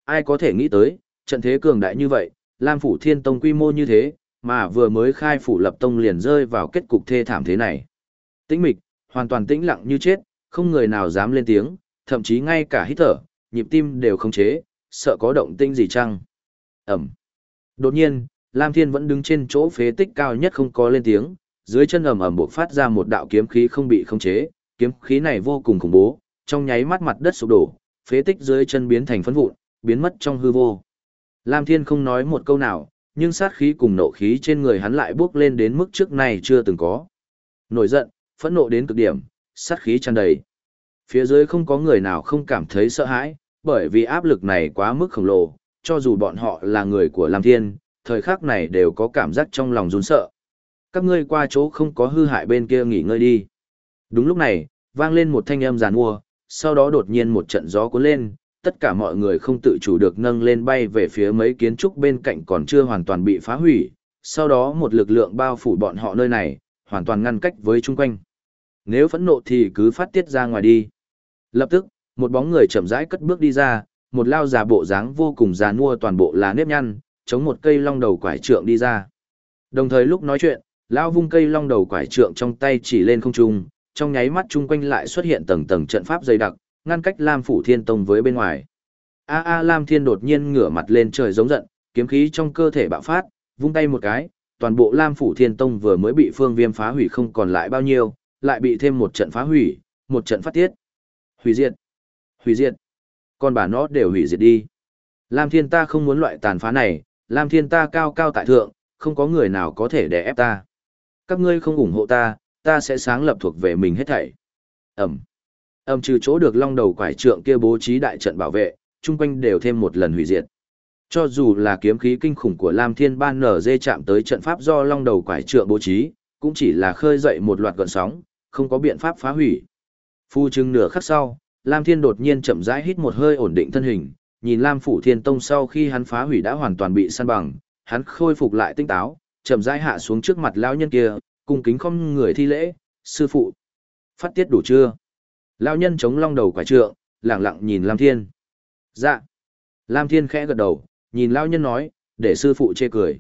Ai có thể nghĩ tới, trận thế cường đại như vậy, Lam Phủ Thiên Tông quy mô như thế, mà vừa mới khai phủ lập tông liền rơi vào kết cục thê thảm thế này. Tĩnh mịch, hoàn toàn tĩnh lặng như chết, không người nào dám lên tiếng, thậm chí ngay cả hít thở, nhịp tim đều không chế, sợ có động tĩnh gì chăng. Ẩm. Đột nhiên, Lam Thiên vẫn đứng trên chỗ phế tích cao nhất không có lên tiếng, dưới chân ầm ầm bộc phát ra một đạo kiếm khí không bị khống chế, kiếm khí này vô cùng khủng bố, trong nháy mắt mặt đất sụp đổ, phế tích dưới chân biến thành phấn vụn, biến mất trong hư vô. Lam Thiên không nói một câu nào, nhưng sát khí cùng nộ khí trên người hắn lại bước lên đến mức trước này chưa từng có. Nổi giận, phẫn nộ đến cực điểm, sát khí tràn đầy. Phía dưới không có người nào không cảm thấy sợ hãi, bởi vì áp lực này quá mức khổng lồ, cho dù bọn họ là người của Lam Thiên, thời khắc này đều có cảm giác trong lòng run sợ. Các ngươi qua chỗ không có hư hại bên kia nghỉ ngơi đi. Đúng lúc này, vang lên một thanh âm giàn mua, sau đó đột nhiên một trận gió cuốn lên, tất cả mọi người không tự chủ được nâng lên bay về phía mấy kiến trúc bên cạnh còn chưa hoàn toàn bị phá hủy, sau đó một lực lượng bao phủ bọn họ nơi này, hoàn toàn ngăn cách với chung quanh. Nếu phẫn nộ thì cứ phát tiết ra ngoài đi. Lập tức, một bóng người chậm rãi cất bước đi ra, một lao già bộ dáng vô cùng già nua toàn bộ là nếp nhăn, chống một cây long đầu quải trượng đi ra. Đồng thời lúc nói chuyện, lao vung cây long đầu quải trượng trong tay chỉ lên không trung, trong nháy mắt chung quanh lại xuất hiện tầng tầng trận pháp dày đặc, ngăn cách Lam Phủ Thiên Tông với bên ngoài. A A Lam Thiên đột nhiên ngửa mặt lên trời giống giận, kiếm khí trong cơ thể bạo phát, vung tay một cái, toàn bộ Lam Phủ Thiên Tông vừa mới bị Phương Viêm phá hủy không còn lại bao nhiêu, lại bị thêm một trận phá hủy, một trận phát tiết. Hủy diệt, hủy diệt, con bà nó đều hủy diệt đi. Lam Thiên ta không muốn loại tàn phá này, Lam Thiên ta cao cao tại thượng, không có người nào có thể đè ép ta. Các ngươi không ủng hộ ta, ta sẽ sáng lập thuộc về mình hết thảy. Ẩm. Ẩm trừ chỗ được long đầu quải trượng kia bố trí đại trận bảo vệ, chung quanh đều thêm một lần hủy diệt. Cho dù là kiếm khí kinh khủng của Lam Thiên Ban nở dê chạm tới trận pháp do long đầu quải trượng bố trí, cũng chỉ là khơi dậy một loạt gợn sóng, không có biện pháp phá hủy. Phu chừng nửa khắc sau, Lam Thiên đột nhiên chậm rãi hít một hơi ổn định thân hình, nhìn Lam Phủ Thiên Tông sau khi hắn phá hủy đã hoàn toàn bị săn bằng, hắn khôi phục lại tinh táo, chậm rãi hạ xuống trước mặt lão nhân kia, cung kính không người thi lễ, sư phụ. Phát tiết đủ chưa? Lão nhân chống long đầu quả trượng, lặng lặng nhìn Lam Thiên. Dạ. Lam Thiên khẽ gật đầu, nhìn lão nhân nói, để sư phụ chê cười.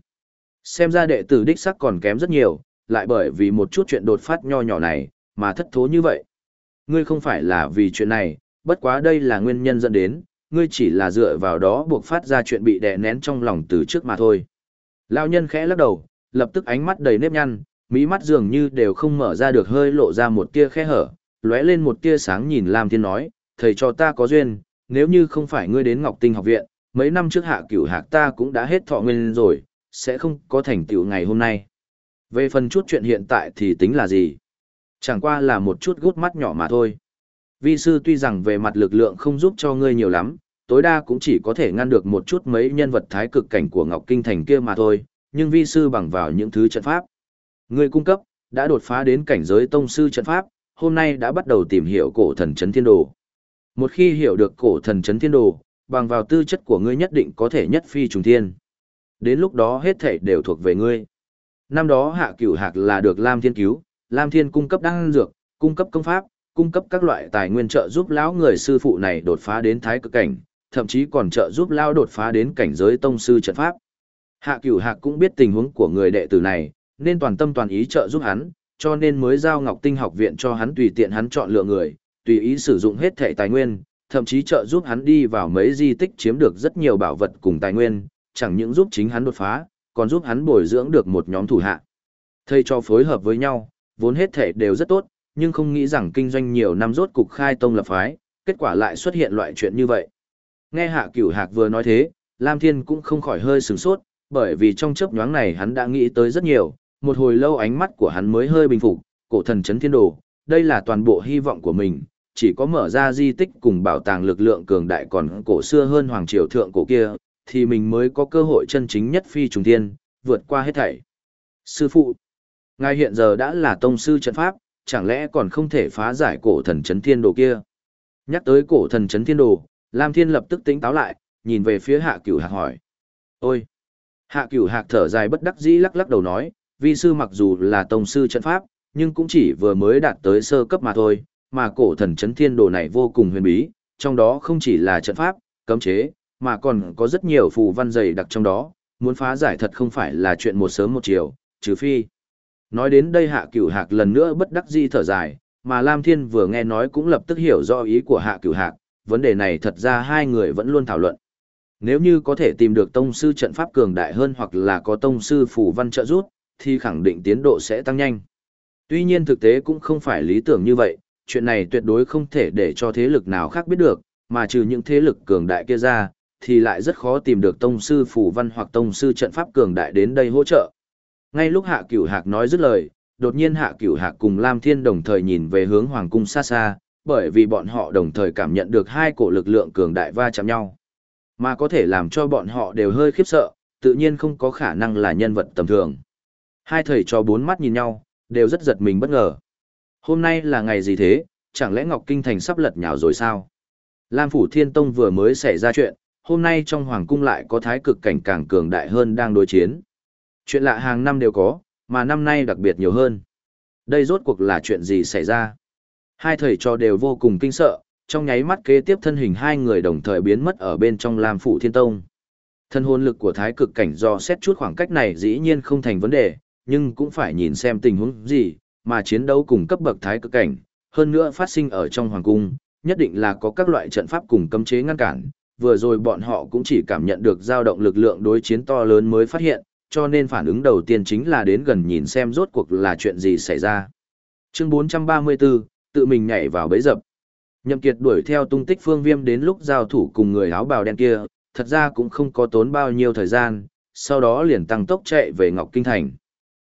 Xem ra đệ tử đích sắc còn kém rất nhiều, lại bởi vì một chút chuyện đột phát nho nhỏ này, mà thất thố như vậy. Ngươi không phải là vì chuyện này, bất quá đây là nguyên nhân dẫn đến, ngươi chỉ là dựa vào đó buộc phát ra chuyện bị đè nén trong lòng từ trước mà thôi. Lão nhân khẽ lắc đầu, lập tức ánh mắt đầy nếp nhăn, mỹ mắt dường như đều không mở ra được hơi lộ ra một tia khe hở, lóe lên một tia sáng nhìn Lam Thiên nói, thầy cho ta có duyên, nếu như không phải ngươi đến Ngọc Tinh học viện, mấy năm trước hạ cửu hạc ta cũng đã hết thọ nguyên rồi, sẽ không có thành tựu ngày hôm nay. Về phần chút chuyện hiện tại thì tính là gì? Chẳng qua là một chút gút mắt nhỏ mà thôi. Vi sư tuy rằng về mặt lực lượng không giúp cho ngươi nhiều lắm, tối đa cũng chỉ có thể ngăn được một chút mấy nhân vật thái cực cảnh của Ngọc Kinh Thành kia mà thôi, nhưng vi sư bằng vào những thứ trận pháp. Ngươi cung cấp, đã đột phá đến cảnh giới tông sư trận pháp, hôm nay đã bắt đầu tìm hiểu cổ thần chấn thiên đồ. Một khi hiểu được cổ thần chấn thiên đồ, bằng vào tư chất của ngươi nhất định có thể nhất phi trùng thiên. Đến lúc đó hết thảy đều thuộc về ngươi. Năm đó hạ cửu hạc là được Lam Thiên cứu, Lam Thiên cung cấp đăng dược, cung cấp công pháp, cung cấp các loại tài nguyên trợ giúp lão người sư phụ này đột phá đến thái cực cảnh, thậm chí còn trợ giúp lão đột phá đến cảnh giới tông sư trận pháp. Hạ Cửu Hạc cũng biết tình huống của người đệ tử này, nên toàn tâm toàn ý trợ giúp hắn, cho nên mới giao Ngọc Tinh học viện cho hắn tùy tiện hắn chọn lựa người, tùy ý sử dụng hết thể tài nguyên, thậm chí trợ giúp hắn đi vào mấy di tích chiếm được rất nhiều bảo vật cùng tài nguyên, chẳng những giúp chính hắn đột phá, còn giúp hắn bồi dưỡng được một nhóm thủ hạ. Thầy cho phối hợp với nhau, vốn hết thể đều rất tốt, nhưng không nghĩ rằng kinh doanh nhiều năm rốt cục khai tông lập phái, kết quả lại xuất hiện loại chuyện như vậy. Nghe Hạ Cửu Hạc vừa nói thế, Lam Thiên cũng không khỏi hơi sửng sốt, bởi vì trong chớp nhoáng này hắn đã nghĩ tới rất nhiều, một hồi lâu ánh mắt của hắn mới hơi bình phục, cổ thần chấn thiên đồ, đây là toàn bộ hy vọng của mình, chỉ có mở ra di tích cùng bảo tàng lực lượng cường đại còn cổ xưa hơn hoàng triều thượng cổ kia, thì mình mới có cơ hội chân chính nhất phi trùng thiên, vượt qua hết thảy. Sư phụ, ngài hiện giờ đã là tông sư trận pháp, chẳng lẽ còn không thể phá giải cổ thần chấn thiên đồ kia. Nhắc tới cổ thần chấn thiên đồ, Lam Thiên lập tức tỉnh táo lại, nhìn về phía hạ cửu hạc hỏi. Ôi! Hạ cửu hạc thở dài bất đắc dĩ lắc lắc đầu nói, vi sư mặc dù là tông sư trận pháp, nhưng cũng chỉ vừa mới đạt tới sơ cấp mà thôi, mà cổ thần chấn thiên đồ này vô cùng huyền bí, trong đó không chỉ là trận pháp, cấm chế, mà còn có rất nhiều phù văn dày đặc trong đó, muốn phá giải thật không phải là chuyện một sớm một chiều, trừ phi. Nói đến đây hạ cửu hạc lần nữa bất đắc dĩ thở dài, mà Lam Thiên vừa nghe nói cũng lập tức hiểu rõ ý của hạ cửu hạc, vấn đề này thật ra hai người vẫn luôn thảo luận. Nếu như có thể tìm được tông sư trận pháp cường đại hơn hoặc là có tông sư phù văn trợ giúp, thì khẳng định tiến độ sẽ tăng nhanh. Tuy nhiên thực tế cũng không phải lý tưởng như vậy, chuyện này tuyệt đối không thể để cho thế lực nào khác biết được, mà trừ những thế lực cường đại kia ra, thì lại rất khó tìm được tông sư phủ văn hoặc tông sư trận pháp cường đại đến đây hỗ trợ. Ngay lúc Hạ Cửu Hạc nói dứt lời, đột nhiên Hạ Cửu Hạc cùng Lam Thiên đồng thời nhìn về hướng hoàng cung xa xa, bởi vì bọn họ đồng thời cảm nhận được hai cổ lực lượng cường đại va chạm nhau. Mà có thể làm cho bọn họ đều hơi khiếp sợ, tự nhiên không có khả năng là nhân vật tầm thường. Hai thầy cho bốn mắt nhìn nhau, đều rất giật mình bất ngờ. Hôm nay là ngày gì thế, chẳng lẽ Ngọc Kinh Thành sắp lật nhào rồi sao? Lam Phủ Thiên Tông vừa mới xảy ra chuyện, hôm nay trong Hoàng Cung lại có thái cực cảnh càng cường đại hơn đang đối chiến. Chuyện lạ hàng năm đều có, mà năm nay đặc biệt nhiều hơn. Đây rốt cuộc là chuyện gì xảy ra? Hai thầy trò đều vô cùng kinh sợ, trong nháy mắt kế tiếp thân hình hai người đồng thời biến mất ở bên trong Lam Phủ Thiên Tông. Thân hồn lực của thái cực cảnh do xét chút khoảng cách này dĩ nhiên không thành vấn đề, nhưng cũng phải nhìn xem tình huống gì, mà chiến đấu cùng cấp bậc thái cực cảnh, hơn nữa phát sinh ở trong hoàng cung, nhất định là có các loại trận pháp cùng cấm chế ngăn cản. Vừa rồi bọn họ cũng chỉ cảm nhận được dao động lực lượng đối chiến to lớn mới phát hiện, cho nên phản ứng đầu tiên chính là đến gần nhìn xem rốt cuộc là chuyện gì xảy ra. Chương 434, tự mình nhảy vào bẫy dập. Nhậm Kiệt đuổi theo tung tích Phương Viêm đến lúc giao thủ cùng người áo bào đen kia, thật ra cũng không có tốn bao nhiêu thời gian, sau đó liền tăng tốc chạy về Ngọc Kinh Thành.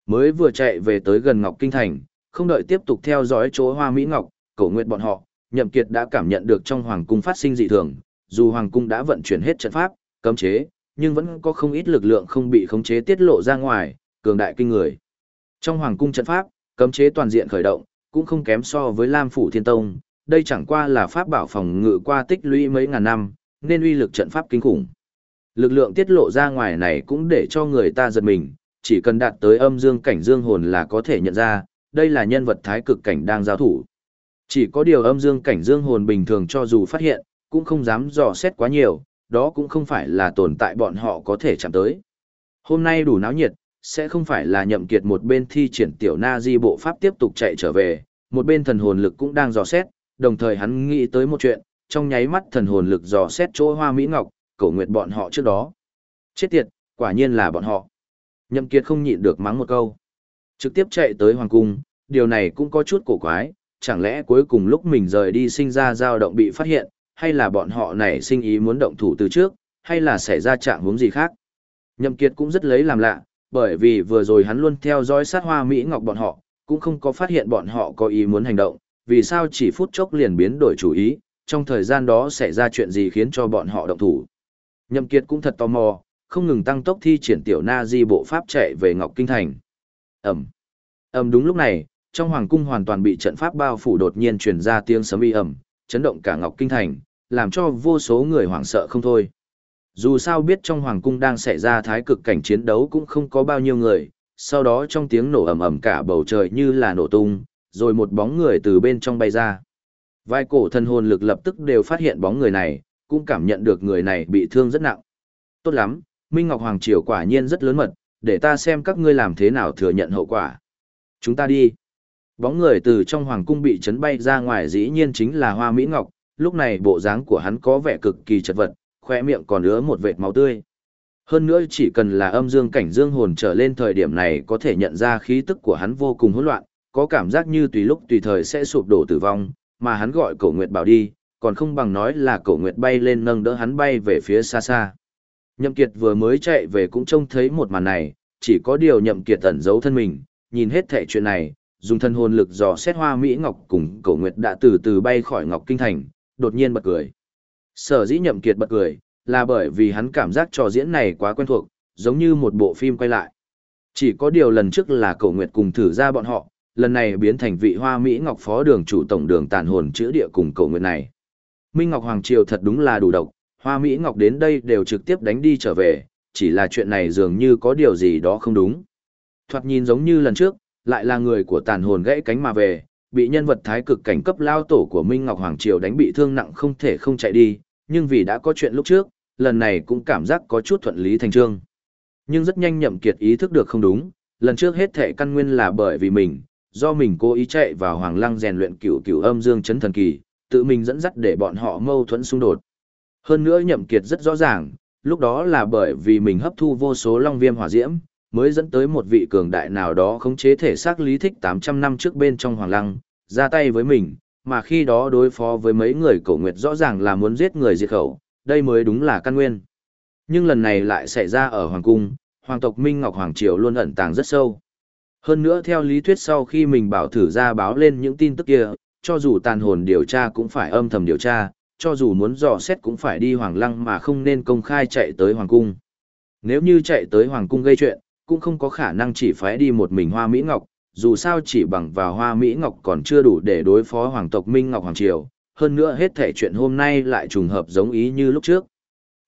Mới vừa chạy về tới gần Ngọc Kinh Thành, không đợi tiếp tục theo dõi chỗ Hoa Mỹ Ngọc, cổ Nguyệt bọn họ, Nhậm Kiệt đã cảm nhận được trong hoàng cung phát sinh dị thường, dù hoàng cung đã vận chuyển hết trận pháp, cấm chế, nhưng vẫn có không ít lực lượng không bị khống chế tiết lộ ra ngoài, cường đại kinh người. Trong hoàng cung trận pháp, cấm chế toàn diện khởi động, cũng không kém so với Lam phủ Thiên Tông, đây chẳng qua là pháp bảo phòng ngự qua tích lũy mấy ngàn năm, nên uy lực trận pháp kinh khủng. Lực lượng tiết lộ ra ngoài này cũng để cho người ta giật mình, chỉ cần đạt tới âm dương cảnh dương hồn là có thể nhận ra, đây là nhân vật thái cực cảnh đang giao thủ. Chỉ có điều âm dương cảnh dương hồn bình thường cho dù phát hiện, cũng không dám dò xét quá nhiều, đó cũng không phải là tồn tại bọn họ có thể chạm tới. Hôm nay đủ náo nhiệt, sẽ không phải là nhậm kiệt một bên thi triển tiểu na di bộ pháp tiếp tục chạy trở về, một bên thần hồn lực cũng đang dò xét, đồng thời hắn nghĩ tới một chuyện, trong nháy mắt thần hồn lực dò xét chỗ hoa mỹ ngọc, cổ nguyệt bọn họ trước đó. Chết tiệt, quả nhiên là bọn họ. Nhậm kiệt không nhịn được mắng một câu. Trực tiếp chạy tới hoàng cung, điều này cũng có chút cổ quái, chẳng lẽ cuối cùng lúc mình rời đi sinh ra dao động bị phát hiện, hay là bọn họ này sinh ý muốn động thủ từ trước, hay là xảy ra trạng huống gì khác. Nhậm Kiệt cũng rất lấy làm lạ, bởi vì vừa rồi hắn luôn theo dõi sát hoa Mỹ Ngọc bọn họ, cũng không có phát hiện bọn họ có ý muốn hành động, vì sao chỉ phút chốc liền biến đổi chủ ý, trong thời gian đó xảy ra chuyện gì khiến cho bọn họ động thủ. Nhậm Kiệt cũng thật tò mò, không ngừng tăng tốc thi triển tiểu na di bộ pháp chạy về Ngọc Kinh Thành. Ẩm. Ẩm đúng lúc này, trong hoàng cung hoàn toàn bị trận pháp bao phủ đột nhiên truyền ra tiếng sấm y ẩm, chấn động cả Ngọc Kinh Thành, làm cho vô số người hoảng sợ không thôi. Dù sao biết trong hoàng cung đang xảy ra thái cực cảnh chiến đấu cũng không có bao nhiêu người, sau đó trong tiếng nổ ầm ầm cả bầu trời như là nổ tung, rồi một bóng người từ bên trong bay ra. Vai cổ thân hồn lực lập tức đều phát hiện bóng người này, cũng cảm nhận được người này bị thương rất nặng. Tốt lắm, Minh Ngọc Hoàng Triều quả nhiên rất lớn mật, để ta xem các ngươi làm thế nào thừa nhận hậu quả. Chúng ta đi. Bóng người từ trong hoàng cung bị chấn bay ra ngoài dĩ nhiên chính là Hoa Mỹ Ngọc, lúc này bộ dáng của hắn có vẻ cực kỳ chật vật, khoe miệng còn ứa một vệt máu tươi. Hơn nữa chỉ cần là âm dương cảnh dương hồn trở lên thời điểm này có thể nhận ra khí tức của hắn vô cùng hỗn loạn, có cảm giác như tùy lúc tùy thời sẽ sụp đổ tử vong, mà hắn gọi cổ nguyệt bảo đi, còn không bằng nói là cổ nguyệt bay lên nâng đỡ hắn bay về phía xa xa. Nhậm Kiệt vừa mới chạy về cũng trông thấy một màn này, chỉ có điều Nhậm Kiệt ẩn giấu thân mình, nhìn hết thảy chuyện này, dùng thân hồn lực dò xét hoa Mỹ Ngọc cùng cổ nguyệt đã từ từ bay khỏi Ngọc Kinh Thành, đột nhiên bật cười. Sở dĩ Nhậm Kiệt bật cười, là bởi vì hắn cảm giác trò diễn này quá quen thuộc, giống như một bộ phim quay lại. Chỉ có điều lần trước là cổ nguyệt cùng thử ra bọn họ, lần này biến thành vị hoa Mỹ Ngọc Phó đường chủ tổng đường tàn hồn chữa địa cùng Cổ Nguyệt này. Minh Ngọc Hoàng Triều thật đúng là đủ độc, hoa Mỹ Ngọc đến đây đều trực tiếp đánh đi trở về, chỉ là chuyện này dường như có điều gì đó không đúng. Thoạt nhìn giống như lần trước, lại là người của tàn hồn gãy cánh mà về, bị nhân vật thái cực cảnh cấp lao tổ của Minh Ngọc Hoàng Triều đánh bị thương nặng không thể không chạy đi, nhưng vì đã có chuyện lúc trước, lần này cũng cảm giác có chút thuận lý thành trương. Nhưng rất nhanh nhậm kiệt ý thức được không đúng, lần trước hết thể căn nguyên là bởi vì mình, do mình cố ý chạy vào hoàng lăng rèn luyện cửu cửu âm dương chấn thần kỳ, tự mình dẫn dắt để bọn họ mâu thuẫn xung đột. Hơn nữa nhậm kiệt rất rõ ràng, lúc đó là bởi vì mình hấp thu vô số long viêm hỏa diễm, mới dẫn tới một vị cường đại nào đó khống chế thể xác lý thích 800 năm trước bên trong hoàng lăng, ra tay với mình, mà khi đó đối phó với mấy người cổ nguyệt rõ ràng là muốn giết người diệt khẩu, đây mới đúng là căn nguyên. Nhưng lần này lại xảy ra ở hoàng cung, hoàng tộc Minh Ngọc Hoàng Triều luôn ẩn tàng rất sâu. Hơn nữa theo lý thuyết sau khi mình bảo thử ra báo lên những tin tức kia, cho dù tàn hồn điều tra cũng phải âm thầm điều tra, cho dù muốn dò xét cũng phải đi hoàng lăng mà không nên công khai chạy tới hoàng cung. Nếu như chạy tới hoàng cung gây chuyện, cũng không có khả năng chỉ phải đi một mình hoa Mỹ Ngọc, dù sao chỉ bằng vào hoa Mỹ Ngọc còn chưa đủ để đối phó hoàng tộc Minh Ngọc Hoàng Triều, hơn nữa hết thể chuyện hôm nay lại trùng hợp giống ý như lúc trước.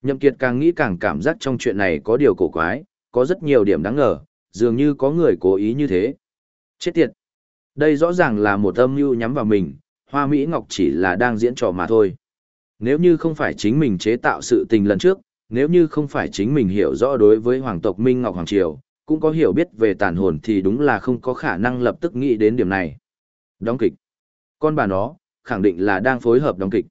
Nhậm Kiệt càng nghĩ càng cảm giác trong chuyện này có điều cổ quái, có rất nhiều điểm đáng ngờ, dường như có người cố ý như thế. Chết tiệt! Đây rõ ràng là một âm mưu nhắm vào mình, Hoa Mỹ Ngọc chỉ là đang diễn trò mà thôi. Nếu như không phải chính mình chế tạo sự tình lần trước, nếu như không phải chính mình hiểu rõ đối với Hoàng tộc Minh Ngọc Hoàng Triều, cũng có hiểu biết về tàn hồn thì đúng là không có khả năng lập tức nghĩ đến điểm này. Đóng kịch. Con bà nó, khẳng định là đang phối hợp đóng kịch.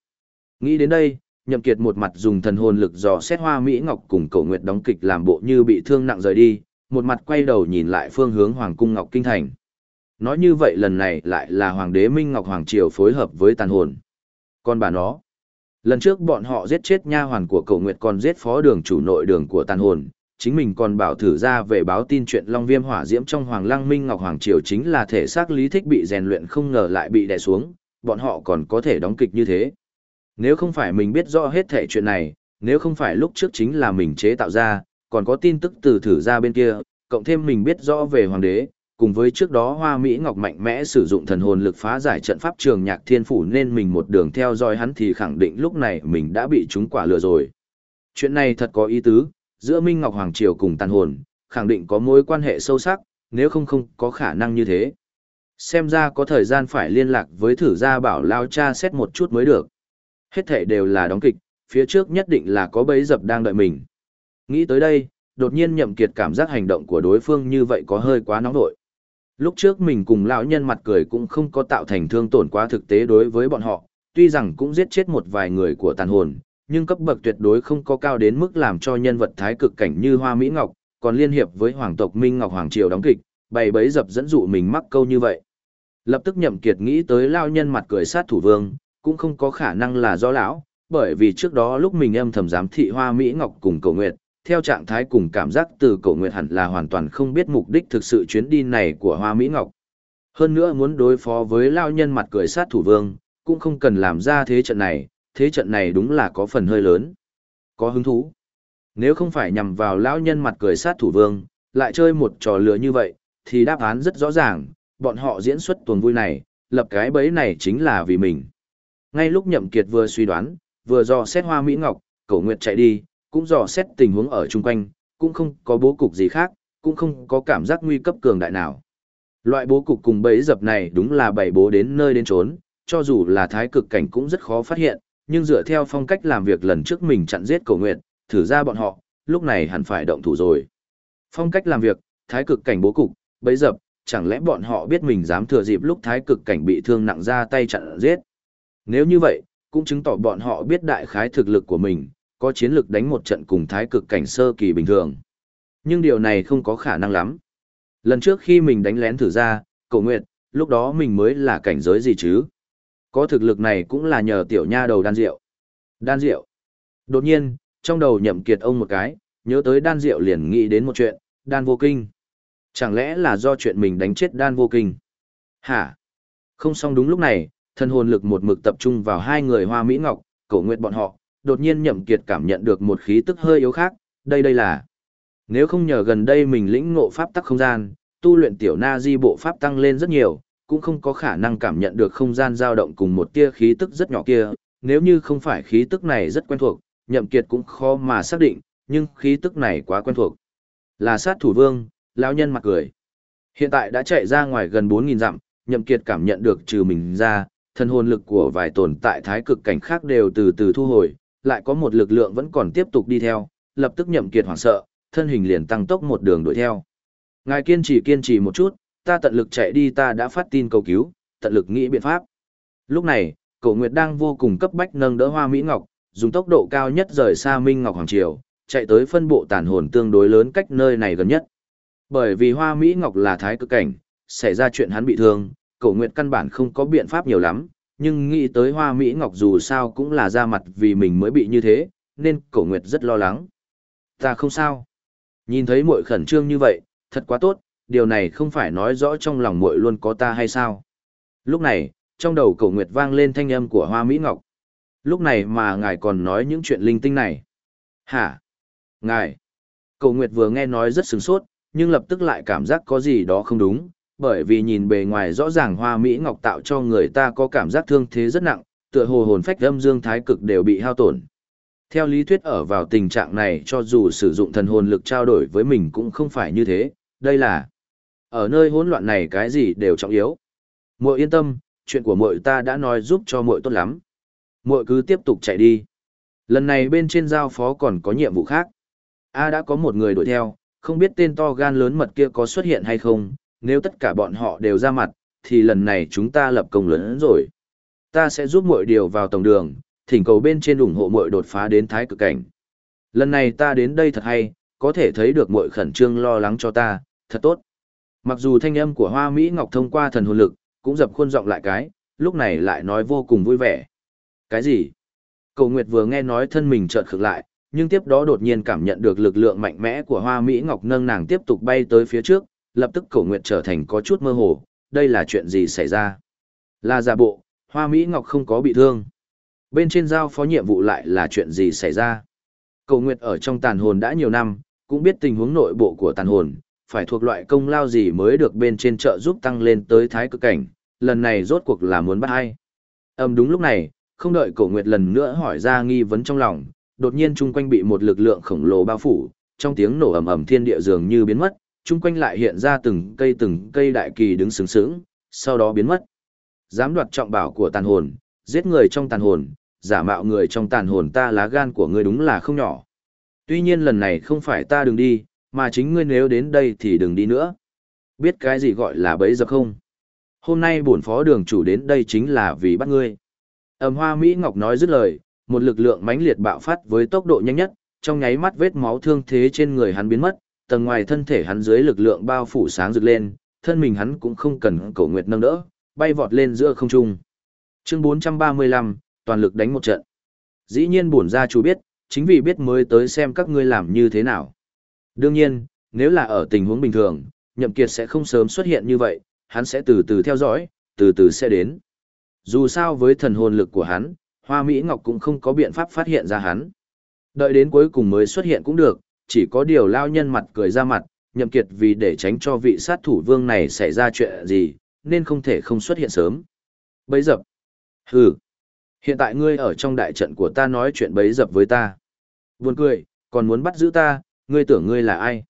Nghĩ đến đây, Nhậm Kiệt một mặt dùng thần hồn lực dò xét Hoa Mỹ Ngọc cùng Cổ Nguyệt đóng kịch làm bộ như bị thương nặng rời đi, một mặt quay đầu nhìn lại phương hướng Hoàng cung Ngọc Kinh thành. Nói như vậy lần này lại là Hoàng đế Minh Ngọc Hoàng triều phối hợp với tàn hồn. Con bà nó. Lần trước bọn họ giết chết nha hoàn của Cổ Nguyệt còn giết phó đường chủ nội đường của tàn hồn, chính mình còn bảo thử ra về báo tin chuyện Long Viêm hỏa diễm trong Hoàng Lăng Minh Ngọc Hoàng triều chính là thể xác lý thích bị rèn luyện không ngờ lại bị đè xuống, bọn họ còn có thể đóng kịch như thế. Nếu không phải mình biết rõ hết thể chuyện này, nếu không phải lúc trước chính là mình chế tạo ra, còn có tin tức từ thử ra bên kia, cộng thêm mình biết rõ về hoàng đế, cùng với trước đó Hoa Mỹ Ngọc mạnh mẽ sử dụng thần hồn lực phá giải trận pháp trường nhạc thiên phủ nên mình một đường theo dõi hắn thì khẳng định lúc này mình đã bị chúng quả lừa rồi. Chuyện này thật có ý tứ, giữa Minh Ngọc Hoàng Triều cùng tàn hồn, khẳng định có mối quan hệ sâu sắc, nếu không không có khả năng như thế. Xem ra có thời gian phải liên lạc với thử gia bảo lao cha xét một chút mới được. Hết thể đều là đóng kịch, phía trước nhất định là có bấy dập đang đợi mình. Nghĩ tới đây, đột nhiên nhậm kiệt cảm giác hành động của đối phương như vậy có hơi quá nóng nội. Lúc trước mình cùng lão nhân mặt cười cũng không có tạo thành thương tổn quá thực tế đối với bọn họ, tuy rằng cũng giết chết một vài người của tàn hồn, nhưng cấp bậc tuyệt đối không có cao đến mức làm cho nhân vật thái cực cảnh như Hoa Mỹ Ngọc, còn liên hiệp với Hoàng tộc Minh Ngọc Hoàng Triều đóng kịch, bày bấy dập dẫn dụ mình mắc câu như vậy. Lập tức nhậm kiệt nghĩ tới lão nhân mặt cười sát thủ vương, cũng không có khả năng là do lão, bởi vì trước đó lúc mình âm thầm giám thị hoa Mỹ Ngọc cùng cầu nguyệt, theo trạng thái cùng cảm giác từ Cổ nguyệt hẳn là hoàn toàn không biết mục đích thực sự chuyến đi này của hoa Mỹ Ngọc. Hơn nữa muốn đối phó với lao nhân mặt cười sát thủ vương, cũng không cần làm ra thế trận này, thế trận này đúng là có phần hơi lớn. Có hứng thú. Nếu không phải nhằm vào lão nhân mặt cười sát thủ vương, lại chơi một trò lừa như vậy, thì đáp án rất rõ ràng, bọn họ diễn xuất tuần vui này, lập cái bẫy này chính là vì mình. Ngay lúc Nhậm Kiệt vừa suy đoán, vừa do xét hoa Mỹ Ngọc, Cổ Nguyệt chạy đi, cũng dò xét tình huống ở chung quanh, cũng không có bố cục gì khác, cũng không có cảm giác nguy cấp cường đại nào. Loại bố cục cùng bẫy dập này đúng là bày bố đến nơi đến trốn, cho dù là thái cực cảnh cũng rất khó phát hiện, nhưng dựa theo phong cách làm việc lần trước mình chặn giết Cổ nguyện thử ra bọn họ, lúc này hẳn phải động thủ rồi. Phong cách làm việc, thái cực cảnh bố cục, bẫy dập, chẳng lẽ bọn họ biết mình dám thừa dịp lúc thái cực cảnh bị thương nặng ra tay chặn giết. Nếu như vậy, cũng chứng tỏ bọn họ biết đại khái thực lực của mình, có chiến lực đánh một trận cùng thái cực cảnh sơ kỳ bình thường. Nhưng điều này không có khả năng lắm. Lần trước khi mình đánh lén thử ra, cầu nguyện, lúc đó mình mới là cảnh giới gì chứ? Có thực lực này cũng là nhờ tiểu nha đầu đan rượu. Đan rượu. Đột nhiên, trong đầu nhậm kiệt ông một cái, nhớ tới đan rượu liền nghĩ đến một chuyện, đan vô kinh. Chẳng lẽ là do chuyện mình đánh chết đan vô kinh? Hả? Không xong đúng lúc này, thân hồn lực một mực tập trung vào hai người hoa mỹ ngọc, cổ nguyện bọn họ, đột nhiên nhậm kiệt cảm nhận được một khí tức hơi yếu khác, đây đây là. Nếu không nhờ gần đây mình lĩnh ngộ pháp tắc không gian, tu luyện tiểu na di bộ pháp tăng lên rất nhiều, cũng không có khả năng cảm nhận được không gian dao động cùng một tia khí tức rất nhỏ kia, nếu như không phải khí tức này rất quen thuộc, nhậm kiệt cũng khó mà xác định, nhưng khí tức này quá quen thuộc. Là sát thủ vương, lão nhân mặt cười. Hiện tại đã chạy ra ngoài gần 4.000 dặm, nhậm kiệt cảm nhận được trừ mình ra, thân hồn lực của vài tồn tại thái cực cảnh khác đều từ từ thu hồi, lại có một lực lượng vẫn còn tiếp tục đi theo, lập tức nhậm kiệt hoảng sợ, thân hình liền tăng tốc một đường đuổi theo. Ngài kiên trì kiên trì một chút, ta tận lực chạy đi ta đã phát tin cầu cứu, tận lực nghĩ biện pháp. Lúc này, Cổ Nguyệt đang vô cùng cấp bách nâng đỡ Hoa Mỹ Ngọc, dùng tốc độ cao nhất rời xa Minh Ngọc Hoàng Triều, chạy tới phân bộ tàn hồn tương đối lớn cách nơi này gần nhất. Bởi vì Hoa Mỹ Ngọc là thái cực cảnh, xảy ra chuyện hắn bị thương, Cổ Nguyệt căn bản không có biện pháp nhiều lắm, nhưng nghĩ tới Hoa Mỹ Ngọc dù sao cũng là ra mặt vì mình mới bị như thế, nên Cổ Nguyệt rất lo lắng. Ta không sao. Nhìn thấy muội khẩn trương như vậy, thật quá tốt, điều này không phải nói rõ trong lòng muội luôn có ta hay sao. Lúc này, trong đầu Cổ Nguyệt vang lên thanh âm của Hoa Mỹ Ngọc. Lúc này mà ngài còn nói những chuyện linh tinh này. Hả? Ngài? Cổ Nguyệt vừa nghe nói rất sừng sốt, nhưng lập tức lại cảm giác có gì đó không đúng, bởi vì nhìn bề ngoài rõ ràng hoa mỹ ngọc tạo cho người ta có cảm giác thương thế rất nặng, tựa hồ hồn phách âm dương thái cực đều bị hao tổn. Theo lý thuyết ở vào tình trạng này cho dù sử dụng thần hồn lực trao đổi với mình cũng không phải như thế, đây là ở nơi hỗn loạn này cái gì đều trọng yếu. Muội yên tâm, chuyện của muội ta đã nói giúp cho muội tốt lắm. Muội cứ tiếp tục chạy đi. Lần này bên trên giao phó còn có nhiệm vụ khác. A đã có một người đuổi theo, không biết tên to gan lớn mật kia có xuất hiện hay không, nếu tất cả bọn họ đều ra mặt, thì lần này chúng ta lập công lớn rồi. Ta sẽ giúp mọi điều vào tổng đường, thỉnh cầu bên trên ủng hộ mọi đột phá đến thái cực cảnh. Lần này ta đến đây thật hay, có thể thấy được mọi khẩn trương lo lắng cho ta, thật tốt. Mặc dù thanh âm của Hoa Mỹ Ngọc thông qua thần hồn lực, cũng dập khuôn giọng lại cái, lúc này lại nói vô cùng vui vẻ. Cái gì? Cầu Nguyệt vừa nghe nói thân mình chợt khực lại, nhưng tiếp đó đột nhiên cảm nhận được lực lượng mạnh mẽ của Hoa Mỹ Ngọc nâng nàng tiếp tục bay tới phía trước, lập tức cổ nguyệt trở thành có chút mơ hồ, đây là chuyện gì xảy ra? Là giả bộ, Hoa Mỹ Ngọc không có bị thương. Bên trên giao phó nhiệm vụ lại là chuyện gì xảy ra? Cổ nguyệt ở trong tàn hồn đã nhiều năm, cũng biết tình huống nội bộ của tàn hồn, phải thuộc loại công lao gì mới được bên trên trợ giúp tăng lên tới thái cực cảnh, lần này rốt cuộc là muốn bắt hay. Âm đúng lúc này, không đợi cổ nguyệt lần nữa hỏi ra nghi vấn trong lòng, đột nhiên chung quanh bị một lực lượng khổng lồ bao phủ, trong tiếng nổ ầm ầm thiên địa dường như biến mất, chung quanh lại hiện ra từng cây từng cây đại kỳ đứng sướng sướng, sau đó biến mất. Dám đoạt trọng bảo của tàn hồn, giết người trong tàn hồn, giả mạo người trong tàn hồn ta lá gan của ngươi đúng là không nhỏ. Tuy nhiên lần này không phải ta đừng đi, mà chính ngươi nếu đến đây thì đừng đi nữa. Biết cái gì gọi là bẫy giờ không? Hôm nay bổn phó đường chủ đến đây chính là vì bắt ngươi. Ẩm hoa Mỹ Ngọc nói dứt lời, một lực lượng mãnh liệt bạo phát với tốc độ nhanh nhất, trong nháy mắt vết máu thương thế trên người hắn biến mất, tầng ngoài thân thể hắn dưới lực lượng bao phủ sáng rực lên, thân mình hắn cũng không cần cổ nguyệt nâng đỡ, bay vọt lên giữa không trung. Chương 435, toàn lực đánh một trận. Dĩ nhiên bổn gia chủ biết, chính vì biết mới tới xem các ngươi làm như thế nào. Đương nhiên, nếu là ở tình huống bình thường, Nhậm Kiệt sẽ không sớm xuất hiện như vậy, hắn sẽ từ từ theo dõi, từ từ sẽ đến. Dù sao với thần hồn lực của hắn, Hoa Mỹ Ngọc cũng không có biện pháp phát hiện ra hắn. Đợi đến cuối cùng mới xuất hiện cũng được, chỉ có điều lao nhân mặt cười ra mặt, nhậm kiệt vì để tránh cho vị sát thủ vương này xảy ra chuyện gì, nên không thể không xuất hiện sớm. Bấy dập. Hừ. Hiện tại ngươi ở trong đại trận của ta nói chuyện bấy dập với ta. Buồn cười, còn muốn bắt giữ ta, ngươi tưởng ngươi là ai?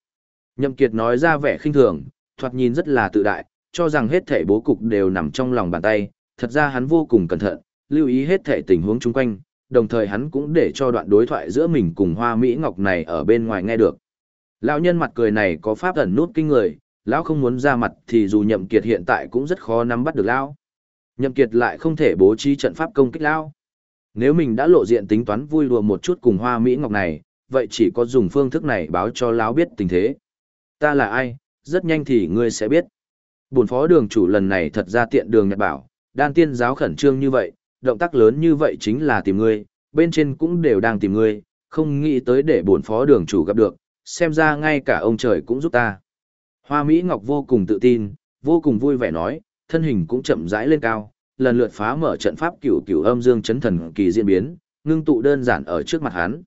Nhậm kiệt nói ra vẻ khinh thường, thoạt nhìn rất là tự đại, cho rằng hết thảy bố cục đều nằm trong lòng bàn tay, thật ra hắn vô cùng cẩn thận, lưu ý hết thảy tình huống chung quanh, đồng thời hắn cũng để cho đoạn đối thoại giữa mình cùng hoa Mỹ Ngọc này ở bên ngoài nghe được. Lão nhân mặt cười này có pháp ẩn nút kinh người, lão không muốn ra mặt thì dù nhậm kiệt hiện tại cũng rất khó nắm bắt được lão. Nhậm kiệt lại không thể bố trí trận pháp công kích lão. Nếu mình đã lộ diện tính toán vui đùa một chút cùng hoa Mỹ Ngọc này, vậy chỉ có dùng phương thức này báo cho lão biết tình thế. Ta là ai, rất nhanh thì ngươi sẽ biết. Bổn phó đường chủ lần này thật ra tiện đường nhật bảo, đan tiên giáo khẩn trương như vậy, động tác lớn như vậy chính là tìm ngươi, bên trên cũng đều đang tìm ngươi, không nghĩ tới để bổn phó đường chủ gặp được, xem ra ngay cả ông trời cũng giúp ta. Hoa Mỹ Ngọc vô cùng tự tin, vô cùng vui vẻ nói, thân hình cũng chậm rãi lên cao, lần lượt phá mở trận pháp cửu cửu âm dương chấn thần kỳ diễn biến, ngưng tụ đơn giản ở trước mặt hắn.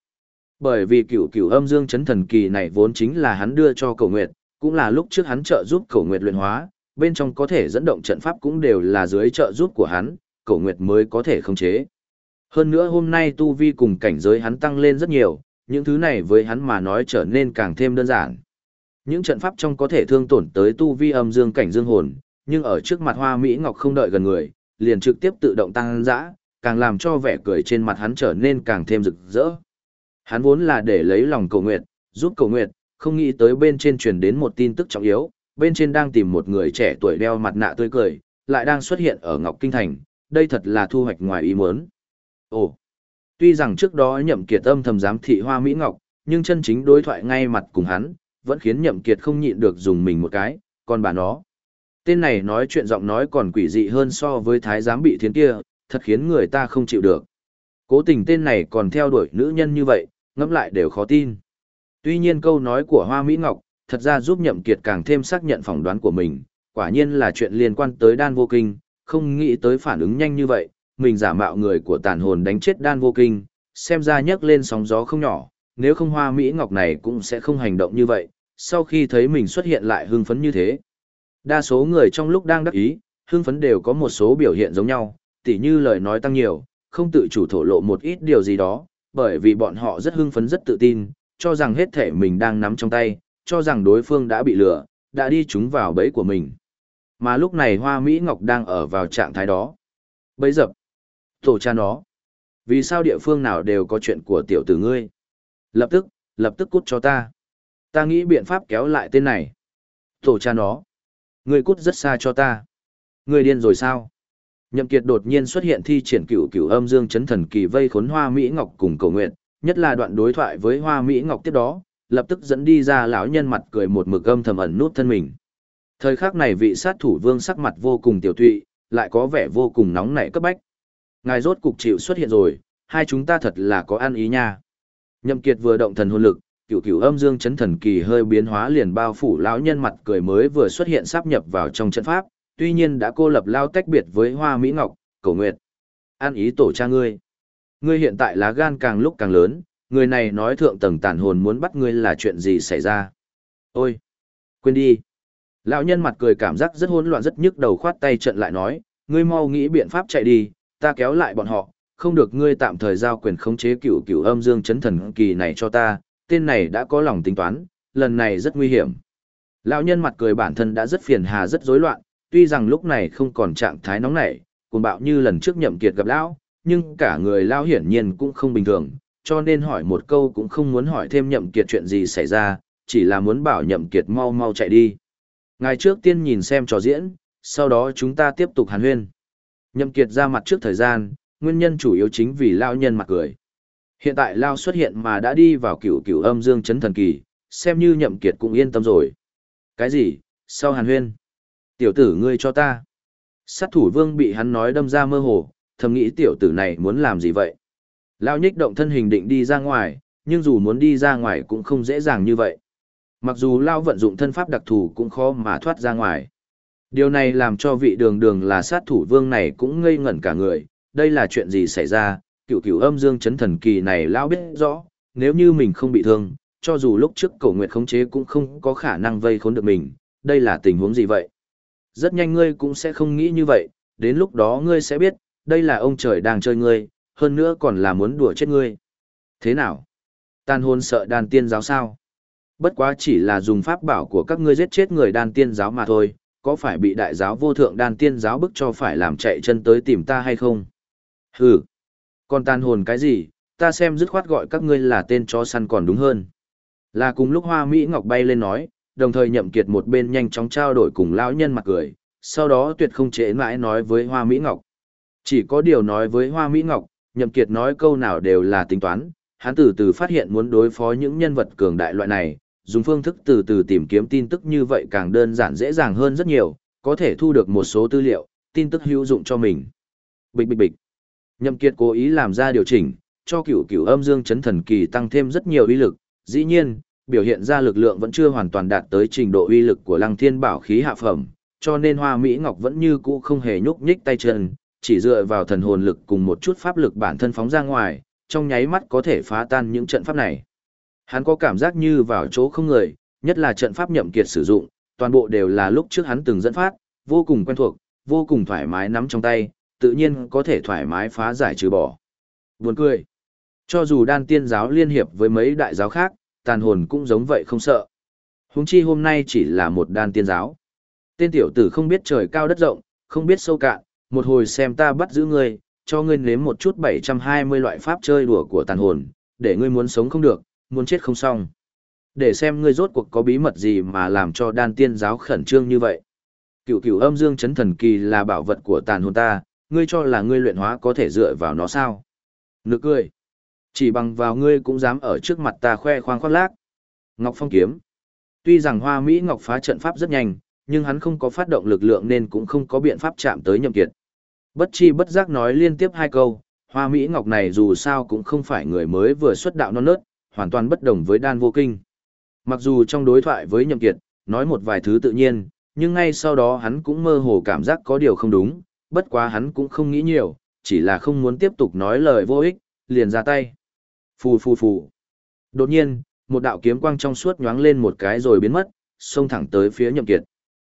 Bởi vì cửu cửu âm dương chấn thần kỳ này vốn chính là hắn đưa cho Cổ Nguyệt, cũng là lúc trước hắn trợ giúp Cổ Nguyệt luyện hóa, bên trong có thể dẫn động trận pháp cũng đều là dưới trợ giúp của hắn, cổ nguyệt mới có thể khống chế. Hơn nữa hôm nay tu vi cùng cảnh giới hắn tăng lên rất nhiều, những thứ này với hắn mà nói trở nên càng thêm đơn giản. Những trận pháp trong có thể thương tổn tới tu vi âm dương cảnh dương hồn, nhưng ở trước mặt hoa Mỹ Ngọc không đợi gần người, liền trực tiếp tự động tăng dã, càng làm cho vẻ cười trên mặt hắn trở nên càng thêm rực rỡ. Hắn vốn là để lấy lòng cầu nguyệt, giúp cầu nguyệt, không nghĩ tới bên trên truyền đến một tin tức trọng yếu, bên trên đang tìm một người trẻ tuổi đeo mặt nạ tươi cười, lại đang xuất hiện ở Ngọc Kinh Thành, đây thật là thu hoạch ngoài ý muốn. Ồ, tuy rằng trước đó nhậm kiệt âm thầm giám thị hoa Mỹ Ngọc, nhưng chân chính đối thoại ngay mặt cùng hắn, vẫn khiến nhậm kiệt không nhịn được dùng mình một cái, còn bà nó. Tên này nói chuyện giọng nói còn quỷ dị hơn so với thái giám bị thiến kia, thật khiến người ta không chịu được. Cố tình tên này còn theo đuổi nữ nhân như vậy, ngẫm lại đều khó tin. Tuy nhiên câu nói của Hoa Mỹ Ngọc, thật ra giúp Nhậm Kiệt càng thêm xác nhận phỏng đoán của mình, quả nhiên là chuyện liên quan tới đan vô kinh, không nghĩ tới phản ứng nhanh như vậy, mình giả mạo người của tàn hồn đánh chết đan vô kinh, xem ra nhấc lên sóng gió không nhỏ, nếu không Hoa Mỹ Ngọc này cũng sẽ không hành động như vậy, sau khi thấy mình xuất hiện lại hưng phấn như thế. Đa số người trong lúc đang đắc ý, hưng phấn đều có một số biểu hiện giống nhau, tỉ như lời nói tăng nhiều, không tự chủ thổ lộ một ít điều gì đó, bởi vì bọn họ rất hưng phấn rất tự tin, cho rằng hết thể mình đang nắm trong tay, cho rằng đối phương đã bị lừa, đã đi trúng vào bẫy của mình. Mà lúc này Hoa Mỹ Ngọc đang ở vào trạng thái đó. Bấy dập. Tổ cha nó. Vì sao địa phương nào đều có chuyện của tiểu tử ngươi? Lập tức, lập tức cút cho ta. Ta nghĩ biện pháp kéo lại tên này. Tổ cha nó. Ngươi cút rất xa cho ta. Ngươi điên rồi sao? Nhậm Kiệt đột nhiên xuất hiện thi triển cửu cửu âm dương chấn thần kỳ vây khốn Hoa Mỹ Ngọc cùng cầu nguyện, nhất là đoạn đối thoại với Hoa Mỹ Ngọc tiếp đó, lập tức dẫn đi ra lão nhân mặt cười một mực âm thầm ẩn nút thân mình. Thời khắc này vị sát thủ vương sắc mặt vô cùng tiểu tụy, lại có vẻ vô cùng nóng nảy cấp bách. Ngài rốt cục chịu xuất hiện rồi, hai chúng ta thật là có ăn ý nha. Nhậm Kiệt vừa động thần hồn lực, cửu cửu âm dương chấn thần kỳ hơi biến hóa liền bao phủ lão nhân mặt cười mới vừa xuất hiện sắp nhập vào trong trận pháp, tuy nhiên đã cô lập lao tách biệt với hoa mỹ ngọc, cổ nguyệt. An ý tổ cha ngươi. Ngươi hiện tại lá gan càng lúc càng lớn, người này nói thượng tầng tàn hồn muốn bắt ngươi là chuyện gì xảy ra. Ôi! Quên đi! Lão nhân mặt cười cảm giác rất hỗn loạn rất nhức đầu khoát tay trận lại nói, ngươi mau nghĩ biện pháp chạy đi, ta kéo lại bọn họ, không được ngươi tạm thời giao quyền khống chế cửu cửu âm dương chấn thần kỳ này cho ta, tên này đã có lòng tính toán, lần này rất nguy hiểm. Lão nhân mặt cười bản thân đã rất phiền hà rất rối loạn, tuy rằng lúc này không còn trạng thái nóng nảy, cuồng bạo như lần trước nhậm kiệt gặp lão, nhưng cả người lão hiển nhiên cũng không bình thường, cho nên hỏi một câu cũng không muốn hỏi thêm nhậm kiệt chuyện gì xảy ra, chỉ là muốn bảo nhậm kiệt mau mau chạy đi. Ngài trước tiên nhìn xem trò diễn, sau đó chúng ta tiếp tục hàn huyên. Nhậm kiệt ra mặt trước thời gian, nguyên nhân chủ yếu chính vì lão nhân mặt cười. Hiện tại Lao xuất hiện mà đã đi vào cửu cửu âm dương chấn thần kỳ, xem như nhậm kiệt cũng yên tâm rồi. Cái gì? Sau hàn huyên? Tiểu tử ngươi cho ta. Sát thủ vương bị hắn nói đâm ra mơ hồ, thầm nghĩ tiểu tử này muốn làm gì vậy? Lao nhích động thân hình định đi ra ngoài, nhưng dù muốn đi ra ngoài cũng không dễ dàng như vậy. Mặc dù Lao vận dụng thân pháp đặc thù cũng khó mà thoát ra ngoài. Điều này làm cho vị đường đường là sát thủ vương này cũng ngây ngẩn cả người, đây là chuyện gì xảy ra, cựu cựu âm dương chấn thần kỳ này Lao biết rõ, nếu như mình không bị thương, cho dù lúc trước cổ nguyệt khống chế cũng không có khả năng vây khốn được mình, đây là tình huống gì vậy? Rất nhanh ngươi cũng sẽ không nghĩ như vậy, đến lúc đó ngươi sẽ biết, đây là ông trời đang chơi ngươi, hơn nữa còn là muốn đùa chết ngươi. Thế nào? Tan hôn sợ đàn tiên giáo sao? Bất quá chỉ là dùng pháp bảo của các ngươi giết chết người đan tiên giáo mà thôi, có phải bị đại giáo vô thượng đan tiên giáo bức cho phải làm chạy chân tới tìm ta hay không? Hừ, còn tan hồn cái gì, ta xem dứt khoát gọi các ngươi là tên chó săn còn đúng hơn. Là cùng lúc hoa Mỹ Ngọc bay lên nói, đồng thời nhậm kiệt một bên nhanh chóng trao đổi cùng lão nhân mặt cười, sau đó tuyệt không chế mãi nói với hoa Mỹ Ngọc. Chỉ có điều nói với hoa Mỹ Ngọc, nhậm kiệt nói câu nào đều là tính toán, hắn từ từ phát hiện muốn đối phó những nhân vật cường đại loại này, dùng phương thức từ từ tìm kiếm tin tức như vậy càng đơn giản dễ dàng hơn rất nhiều, có thể thu được một số tư liệu, tin tức hữu dụng cho mình. Bịch bịch bịch. Nhậm Kiệt cố ý làm ra điều chỉnh, cho cửu cửu âm dương chấn thần kỳ tăng thêm rất nhiều uy lực. Dĩ nhiên, biểu hiện ra lực lượng vẫn chưa hoàn toàn đạt tới trình độ uy lực của Lăng Thiên Bảo khí hạ phẩm, cho nên Hoa Mỹ Ngọc vẫn như cũ không hề nhúc nhích tay chân, chỉ dựa vào thần hồn lực cùng một chút pháp lực bản thân phóng ra ngoài, trong nháy mắt có thể phá tan những trận pháp này. Hắn có cảm giác như vào chỗ không người, nhất là trận pháp nhậm kiệt sử dụng, toàn bộ đều là lúc trước hắn từng dẫn phát, vô cùng quen thuộc, vô cùng thoải mái nắm trong tay, tự nhiên có thể thoải mái phá giải trừ bỏ. Buồn cười. Cho dù đan tiên giáo liên hiệp với mấy đại giáo khác, tàn hồn cũng giống vậy không sợ. Huống chi hôm nay chỉ là một đan tiên giáo. Tên tiểu tử không biết trời cao đất rộng, không biết sâu cạn, một hồi xem ta bắt giữ ngươi, cho ngươi nếm một chút 720 loại pháp chơi đùa của tàn hồn, để ngươi muốn sống không được, muốn chết không xong. Để xem ngươi rốt cuộc có bí mật gì mà làm cho đan tiên giáo khẩn trương như vậy. Cựu cựu âm dương chấn thần kỳ là bảo vật của tàn hồn ta, ngươi cho là ngươi luyện hóa có thể dựa vào nó sao? Nực cười. Chỉ bằng vào ngươi cũng dám ở trước mặt ta khoe khoang khoác lác. Ngọc Phong kiếm. Tuy rằng Hoa Mỹ Ngọc phá trận pháp rất nhanh, nhưng hắn không có phát động lực lượng nên cũng không có biện pháp chạm tới nhậm kiệt. Bất chi bất giác nói liên tiếp hai câu, Hoa Mỹ Ngọc này dù sao cũng không phải người mới vừa xuất đạo non nớt, hoàn toàn bất đồng với đan vô kinh. Mặc dù trong đối thoại với nhậm kiệt, nói một vài thứ tự nhiên, nhưng ngay sau đó hắn cũng mơ hồ cảm giác có điều không đúng, bất quá hắn cũng không nghĩ nhiều, chỉ là không muốn tiếp tục nói lời vô ích, liền ra tay. Phù phù phù. Đột nhiên, một đạo kiếm quang trong suốt nhoáng lên một cái rồi biến mất, xông thẳng tới phía nhậm kiệt.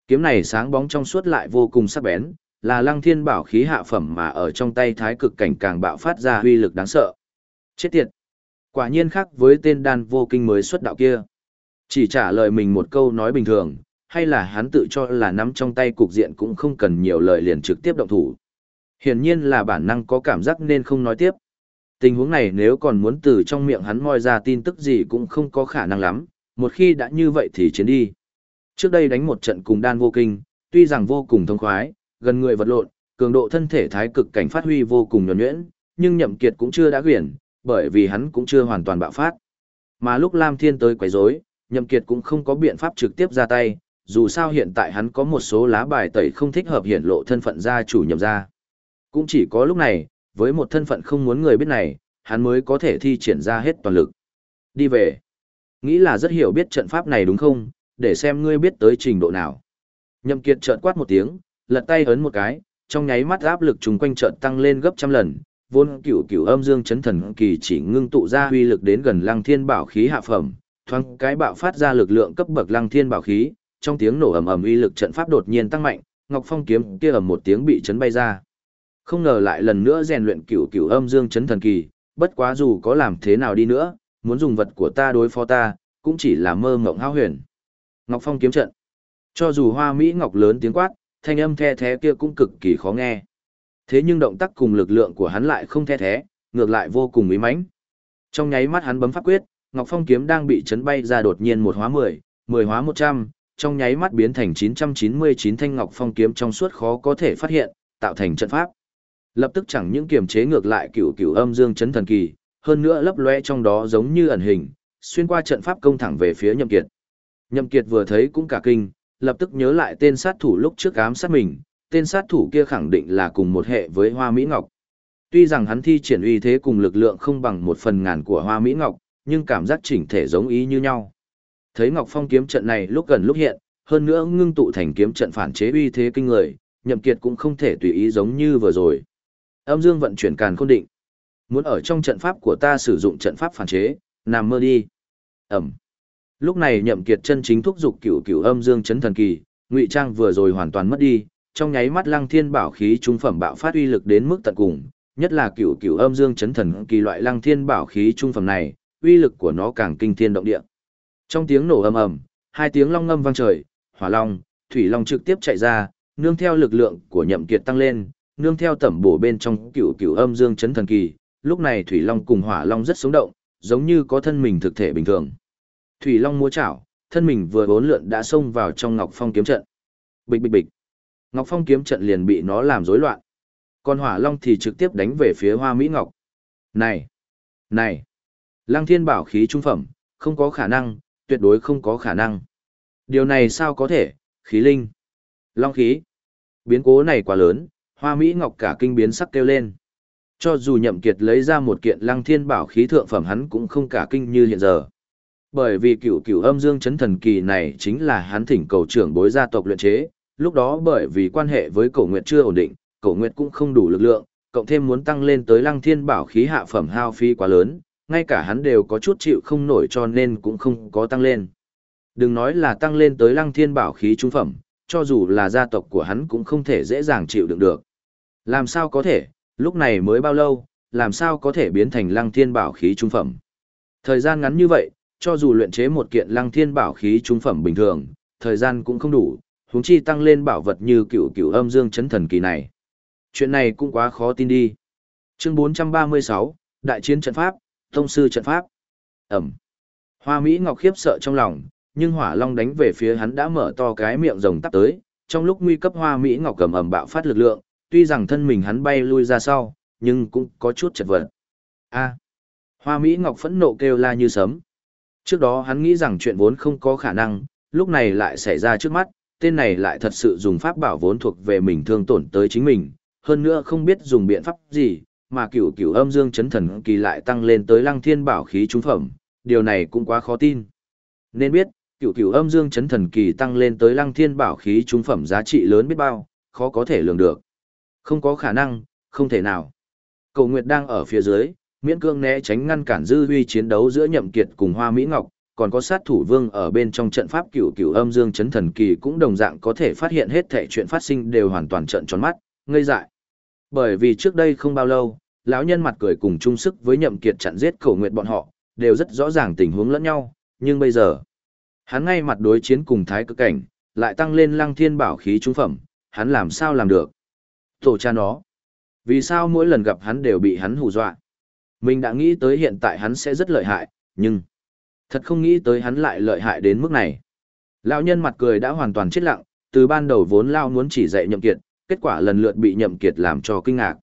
Kiếm này sáng bóng trong suốt lại vô cùng sắc bén, là lăng thiên bảo khí hạ phẩm mà ở trong tay thái cực cảnh càng bạo phát ra huy lực đáng sợ. Chết tiệt! Quả nhiên khác với tên đan vô kinh mới xuất đạo kia. Chỉ trả lời mình một câu nói bình thường, hay là hắn tự cho là nắm trong tay cục diện cũng không cần nhiều lời liền trực tiếp động thủ. Hiển nhiên là bản năng có cảm giác nên không nói tiếp. Tình huống này nếu còn muốn từ trong miệng hắn moi ra tin tức gì cũng không có khả năng lắm, một khi đã như vậy thì chiến đi. Trước đây đánh một trận cùng đan vô kinh, tuy rằng vô cùng thông khoái, gần người vật lộn, cường độ thân thể thái cực cảnh phát huy vô cùng nhuần nhuyễn, nhưng nhậm kiệt cũng chưa đã quyển, bởi vì hắn cũng chưa hoàn toàn bạo phát. Mà lúc Lam Thiên tới quấy rối, nhậm kiệt cũng không có biện pháp trực tiếp ra tay, dù sao hiện tại hắn có một số lá bài tẩy không thích hợp hiện lộ thân phận gia chủ nhậm gia. Cũng chỉ có lúc này, với một thân phận không muốn người biết này, hắn mới có thể thi triển ra hết toàn lực. Đi về. Nghĩ là rất hiểu biết trận pháp này đúng không, để xem ngươi biết tới trình độ nào. Nhậm Kiệt chợt quát một tiếng, lật tay ấn một cái, trong nháy mắt áp lực trùng quanh chợt tăng lên gấp trăm lần, vốn cửu cửu âm dương chấn thần kỳ chỉ ngưng tụ ra uy lực đến gần lăng thiên bảo khí hạ phẩm, thoáng cái bạo phát ra lực lượng cấp bậc lăng thiên bảo khí, trong tiếng nổ ầm ầm uy lực trận pháp đột nhiên tăng mạnh, Ngọc Phong kiếm kia ầm một tiếng bị chấn bay ra. Không ngờ lại lần nữa rèn luyện cửu cửu âm dương chấn thần kỳ, bất quá dù có làm thế nào đi nữa, muốn dùng vật của ta đối phó ta, cũng chỉ là mơ mộng hao huyền. Ngọc Phong kiếm trận. Cho dù hoa mỹ ngọc lớn tiếng quát, thanh âm the thế kia cũng cực kỳ khó nghe. Thế nhưng động tác cùng lực lượng của hắn lại không the thế, ngược lại vô cùng mỹ mãnh. Trong nháy mắt hắn bấm pháp quyết, Ngọc Phong kiếm đang bị chấn bay ra đột nhiên một hóa mười, mười hóa một trăm, trong nháy mắt biến thành chín trăm chín mươi chín thanh Ngọc Phong kiếm trong suốt khó có thể phát hiện, tạo thành trận pháp. Lập tức chẳng những kiềm chế ngược lại cửu cửu âm dương chấn thần kỳ, hơn nữa lấp lóe trong đó giống như ẩn hình, xuyên qua trận pháp công thẳng về phía Nhậm Kiệt. Nhậm Kiệt vừa thấy cũng cả kinh, lập tức nhớ lại tên sát thủ lúc trước ám sát mình, tên sát thủ kia khẳng định là cùng một hệ với Hoa Mỹ Ngọc. Tuy rằng hắn thi triển uy thế cùng lực lượng không bằng một phần ngàn của Hoa Mỹ Ngọc, nhưng cảm giác chỉnh thể giống ý như nhau. Thấy Ngọc Phong kiếm trận này lúc gần lúc hiện, hơn nữa ngưng tụ thành kiếm trận phản chế uy thế kinh người, Nhậm Kiệt cũng không thể tùy ý giống như vừa rồi. Âm Dương vận chuyển càn khôn định. Muốn ở trong trận pháp của ta sử dụng trận pháp phản chế, nằm mơ đi. Ẩm. Lúc này Nhậm Kiệt chân chính thúc dục cửu cửu âm dương chấn thần kỳ, ngụy trang vừa rồi hoàn toàn mất đi, trong nháy mắt Lăng Thiên bảo khí trung phẩm bạo phát uy lực đến mức tận cùng, nhất là cửu cửu âm dương chấn thần kỳ loại Lăng Thiên bảo khí trung phẩm này, uy lực của nó càng kinh thiên động địa. Trong tiếng nổ ầm ầm, hai tiếng long ngâm vang trời, hỏa long, thủy long trực tiếp chạy ra, nương theo lực lượng của Nhậm Kiệt tăng lên, nương theo tẩm bổ bên trong cửu cửu âm dương chấn thần kỳ, lúc này thủy long cùng hỏa long rất sống động, giống như có thân mình thực thể bình thường. Thủy long múa chảo, thân mình vừa bốn lượn đã xông vào trong Ngọc Phong kiếm trận. Bịch bịch bịch. Ngọc Phong kiếm trận liền bị nó làm rối loạn. Còn hỏa long thì trực tiếp đánh về phía Hoa Mỹ Ngọc. Này, này. Lăng Thiên bảo khí trung phẩm, không có khả năng, tuyệt đối không có khả năng. Điều này sao có thể, khí linh. Long khí. Biến cố này quá lớn, hoa Mỹ Ngọc cả kinh biến sắc kêu lên. Cho dù nhậm kiệt lấy ra một kiện lăng thiên bảo khí thượng phẩm hắn cũng không cả kinh như hiện giờ. Bởi vì cửu cửu âm dương chấn thần kỳ này chính là hắn thỉnh cầu trưởng bối gia tộc luyện chế, lúc đó bởi vì quan hệ với cổ nguyệt chưa ổn định, cổ nguyệt cũng không đủ lực lượng, cộng thêm muốn tăng lên tới lăng thiên bảo khí hạ phẩm hao phí quá lớn, ngay cả hắn đều có chút chịu không nổi cho nên cũng không có tăng lên. Đừng nói là tăng lên tới lăng thiên bảo khí trung phẩm, cho dù là gia tộc của hắn cũng không thể dễ dàng chịu đựng được. Làm sao có thể, lúc này mới bao lâu, làm sao có thể biến thành lăng thiên bảo khí trung phẩm. Thời gian ngắn như vậy, cho dù luyện chế một kiện lăng thiên bảo khí trung phẩm bình thường, thời gian cũng không đủ, huống chi tăng lên bảo vật như cựu cựu âm dương chấn thần kỳ này. Chuyện này cũng quá khó tin đi. Chương 436, Đại chiến trận pháp, Tông sư trận pháp. Ẩm. Hoa Mỹ Ngọc khiếp sợ trong lòng, nhưng hỏa long đánh về phía hắn đã mở to cái miệng rồng tắp tới, trong lúc nguy cấp Hoa Mỹ Ngọc cầm ầm bạo phát lực lượng, tuy rằng thân mình hắn bay lui ra sau, nhưng cũng có chút chật vật. A. Hoa Mỹ Ngọc phẫn nộ kêu la như sấm. Trước đó hắn nghĩ rằng chuyện vốn không có khả năng, lúc này lại xảy ra trước mắt, tên này lại thật sự dùng pháp bảo vốn thuộc về mình thương tổn tới chính mình, hơn nữa không biết dùng biện pháp gì, mà cửu cửu âm dương chấn thần kỳ lại tăng lên tới lăng thiên bảo khí trung phẩm, điều này cũng quá khó tin. Nên biết, cửu cửu âm dương chấn thần kỳ tăng lên tới lăng thiên bảo khí trung phẩm giá trị lớn biết bao, khó có thể lường được. Không có khả năng, không thể nào. Cầu Nguyệt đang ở phía dưới, miễn cương né tránh ngăn cản dư huy chiến đấu giữa nhậm kiệt cùng hoa mỹ ngọc, còn có sát thủ vương ở bên trong trận pháp cửu cửu âm dương chấn thần kỳ cũng đồng dạng có thể phát hiện hết thảy chuyện phát sinh đều hoàn toàn trận tròn mắt, ngây dại. Bởi vì trước đây không bao lâu, lão nhân mặt cười cùng chung sức với nhậm kiệt chặn giết khẩu nguyện bọn họ, đều rất rõ ràng tình huống lẫn nhau, nhưng bây giờ, hắn ngay mặt đối chiến cùng thái cực cảnh, lại tăng lên lăng thiên bảo khí trung phẩm, hắn làm sao làm được? Tổ cha nó, vì sao mỗi lần gặp hắn đều bị hắn hù dọa? Mình đã nghĩ tới hiện tại hắn sẽ rất lợi hại, nhưng thật không nghĩ tới hắn lại lợi hại đến mức này. Lão nhân mặt cười đã hoàn toàn chết lặng, từ ban đầu vốn lao muốn chỉ dạy nhậm kiệt, kết quả lần lượt bị nhậm kiệt làm cho kinh ngạc.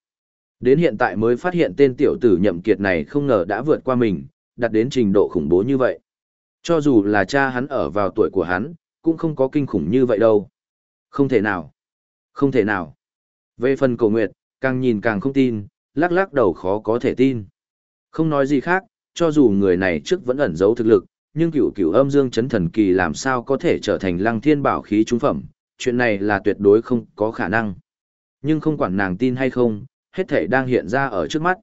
Đến hiện tại mới phát hiện tên tiểu tử nhậm kiệt này không ngờ đã vượt qua mình, đạt đến trình độ khủng bố như vậy. Cho dù là cha hắn ở vào tuổi của hắn, cũng không có kinh khủng như vậy đâu. Không thể nào. Không thể nào. Về phần cổ nguyệt, càng nhìn càng không tin, lắc lắc đầu khó có thể tin. Không nói gì khác, cho dù người này trước vẫn ẩn giấu thực lực, nhưng cửu cửu âm dương chấn thần kỳ làm sao có thể trở thành lăng thiên bảo khí trung phẩm, chuyện này là tuyệt đối không có khả năng. Nhưng không quản nàng tin hay không, hết thể đang hiện ra ở trước mắt.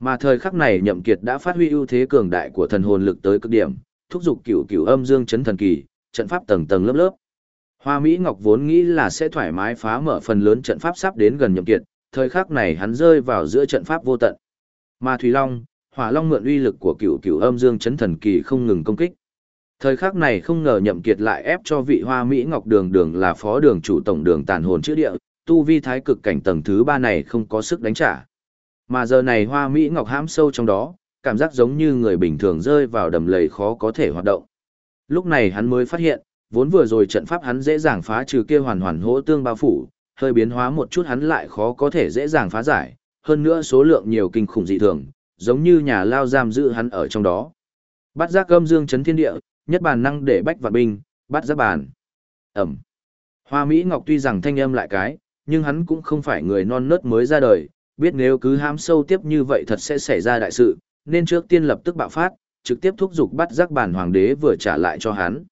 Mà thời khắc này Nhậm Kiệt đã phát huy ưu thế cường đại của thần hồn lực tới cực điểm, thúc giục cửu cửu âm dương chấn thần kỳ, trận pháp tầng tầng lớp lớp. Hoa Mỹ Ngọc vốn nghĩ là sẽ thoải mái phá mở phần lớn trận pháp sắp đến gần Nhậm Kiệt, thời khắc này hắn rơi vào giữa trận pháp vô tận. Mà Thủy Long, Hỏa Long mượn uy lực của cựu cựu âm dương chấn thần kỳ không ngừng công kích. Thời khắc này không ngờ Nhậm Kiệt lại ép cho vị Hoa Mỹ Ngọc Đường Đường là phó đường chủ tổng đường tàn hồn chữa địa, tu vi thái cực cảnh tầng thứ ba này không có sức đánh trả. Mà giờ này hoa Mỹ Ngọc hãm sâu trong đó, cảm giác giống như người bình thường rơi vào đầm lầy khó có thể hoạt động. Lúc này hắn mới phát hiện, vốn vừa rồi trận pháp hắn dễ dàng phá trừ kia hoàn hoàn hỗ tương bao phủ, hơi biến hóa một chút hắn lại khó có thể dễ dàng phá giải, hơn nữa số lượng nhiều kinh khủng dị thường, giống như nhà lao giam giữ hắn ở trong đó. Bắt giác âm dương chấn thiên địa, nhất bản năng để bách vạn binh, bắt giác bản. Ẩm. Hoa Mỹ Ngọc tuy rằng thanh âm lại cái, nhưng hắn cũng không phải người non nớt mới ra đời, biết nếu cứ hám sâu tiếp như vậy thật sẽ xảy ra đại sự, nên trước tiên lập tức bạo phát, trực tiếp thúc giục bắt giác bản hoàng đế vừa trả lại cho hắn.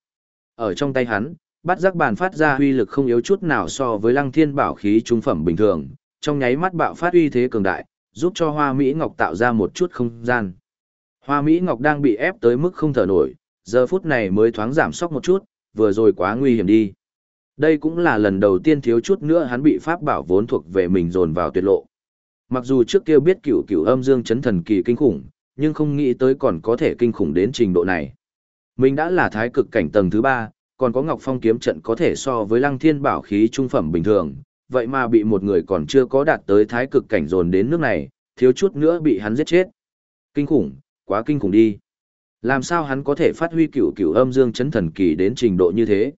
Ở trong tay hắn, bắt giác bản phát ra uy lực không yếu chút nào so với lăng thiên bảo khí trung phẩm bình thường, trong nháy mắt bạo phát uy thế cường đại, giúp cho hoa Mỹ Ngọc tạo ra một chút không gian. Hoa Mỹ Ngọc đang bị ép tới mức không thở nổi, giờ phút này mới thoáng giảm sóc một chút, vừa rồi quá nguy hiểm đi. Đây cũng là lần đầu tiên thiếu chút nữa hắn bị pháp bảo vốn thuộc về mình dồn vào tuyệt lộ. Mặc dù trước kia biết cửu cửu âm dương chấn thần kỳ kinh khủng, nhưng không nghĩ tới còn có thể kinh khủng đến trình độ này. Mình đã là thái cực cảnh tầng thứ ba, còn có Ngọc Phong kiếm trận có thể so với Lăng Thiên bảo khí trung phẩm bình thường, vậy mà bị một người còn chưa có đạt tới thái cực cảnh dồn đến nước này, thiếu chút nữa bị hắn giết chết. Kinh khủng, quá kinh khủng đi. Làm sao hắn có thể phát huy cửu cửu âm dương chấn thần kỳ đến trình độ như thế?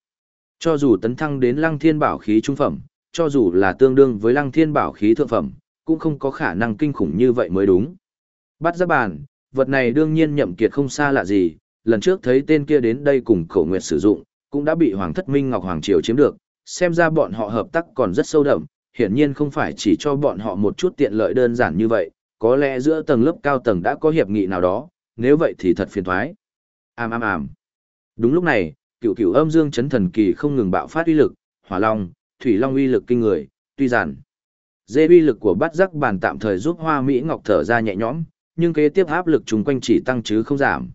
Cho dù tấn thăng đến lăng thiên bảo khí trung phẩm, cho dù là tương đương với lăng thiên bảo khí thượng phẩm, cũng không có khả năng kinh khủng như vậy mới đúng. Bắt ra bàn, vật này đương nhiên nhậm kiệt không xa lạ gì, lần trước thấy tên kia đến đây cùng khổ nguyệt sử dụng, cũng đã bị Hoàng thất Minh Ngọc Hoàng Triều chiếm được, xem ra bọn họ hợp tác còn rất sâu đậm, hiển nhiên không phải chỉ cho bọn họ một chút tiện lợi đơn giản như vậy, có lẽ giữa tầng lớp cao tầng đã có hiệp nghị nào đó, nếu vậy thì thật phiền toái. Àm àm àm. Đúng lúc này, cựu cựu âm dương chấn thần kỳ không ngừng bạo phát uy lực, hỏa long, thủy long uy lực kinh người, tuy giản. Dê uy lực của bát giác bàn tạm thời giúp hoa Mỹ Ngọc thở ra nhẹ nhõm, nhưng kế tiếp áp lực chung quanh chỉ tăng chứ không giảm.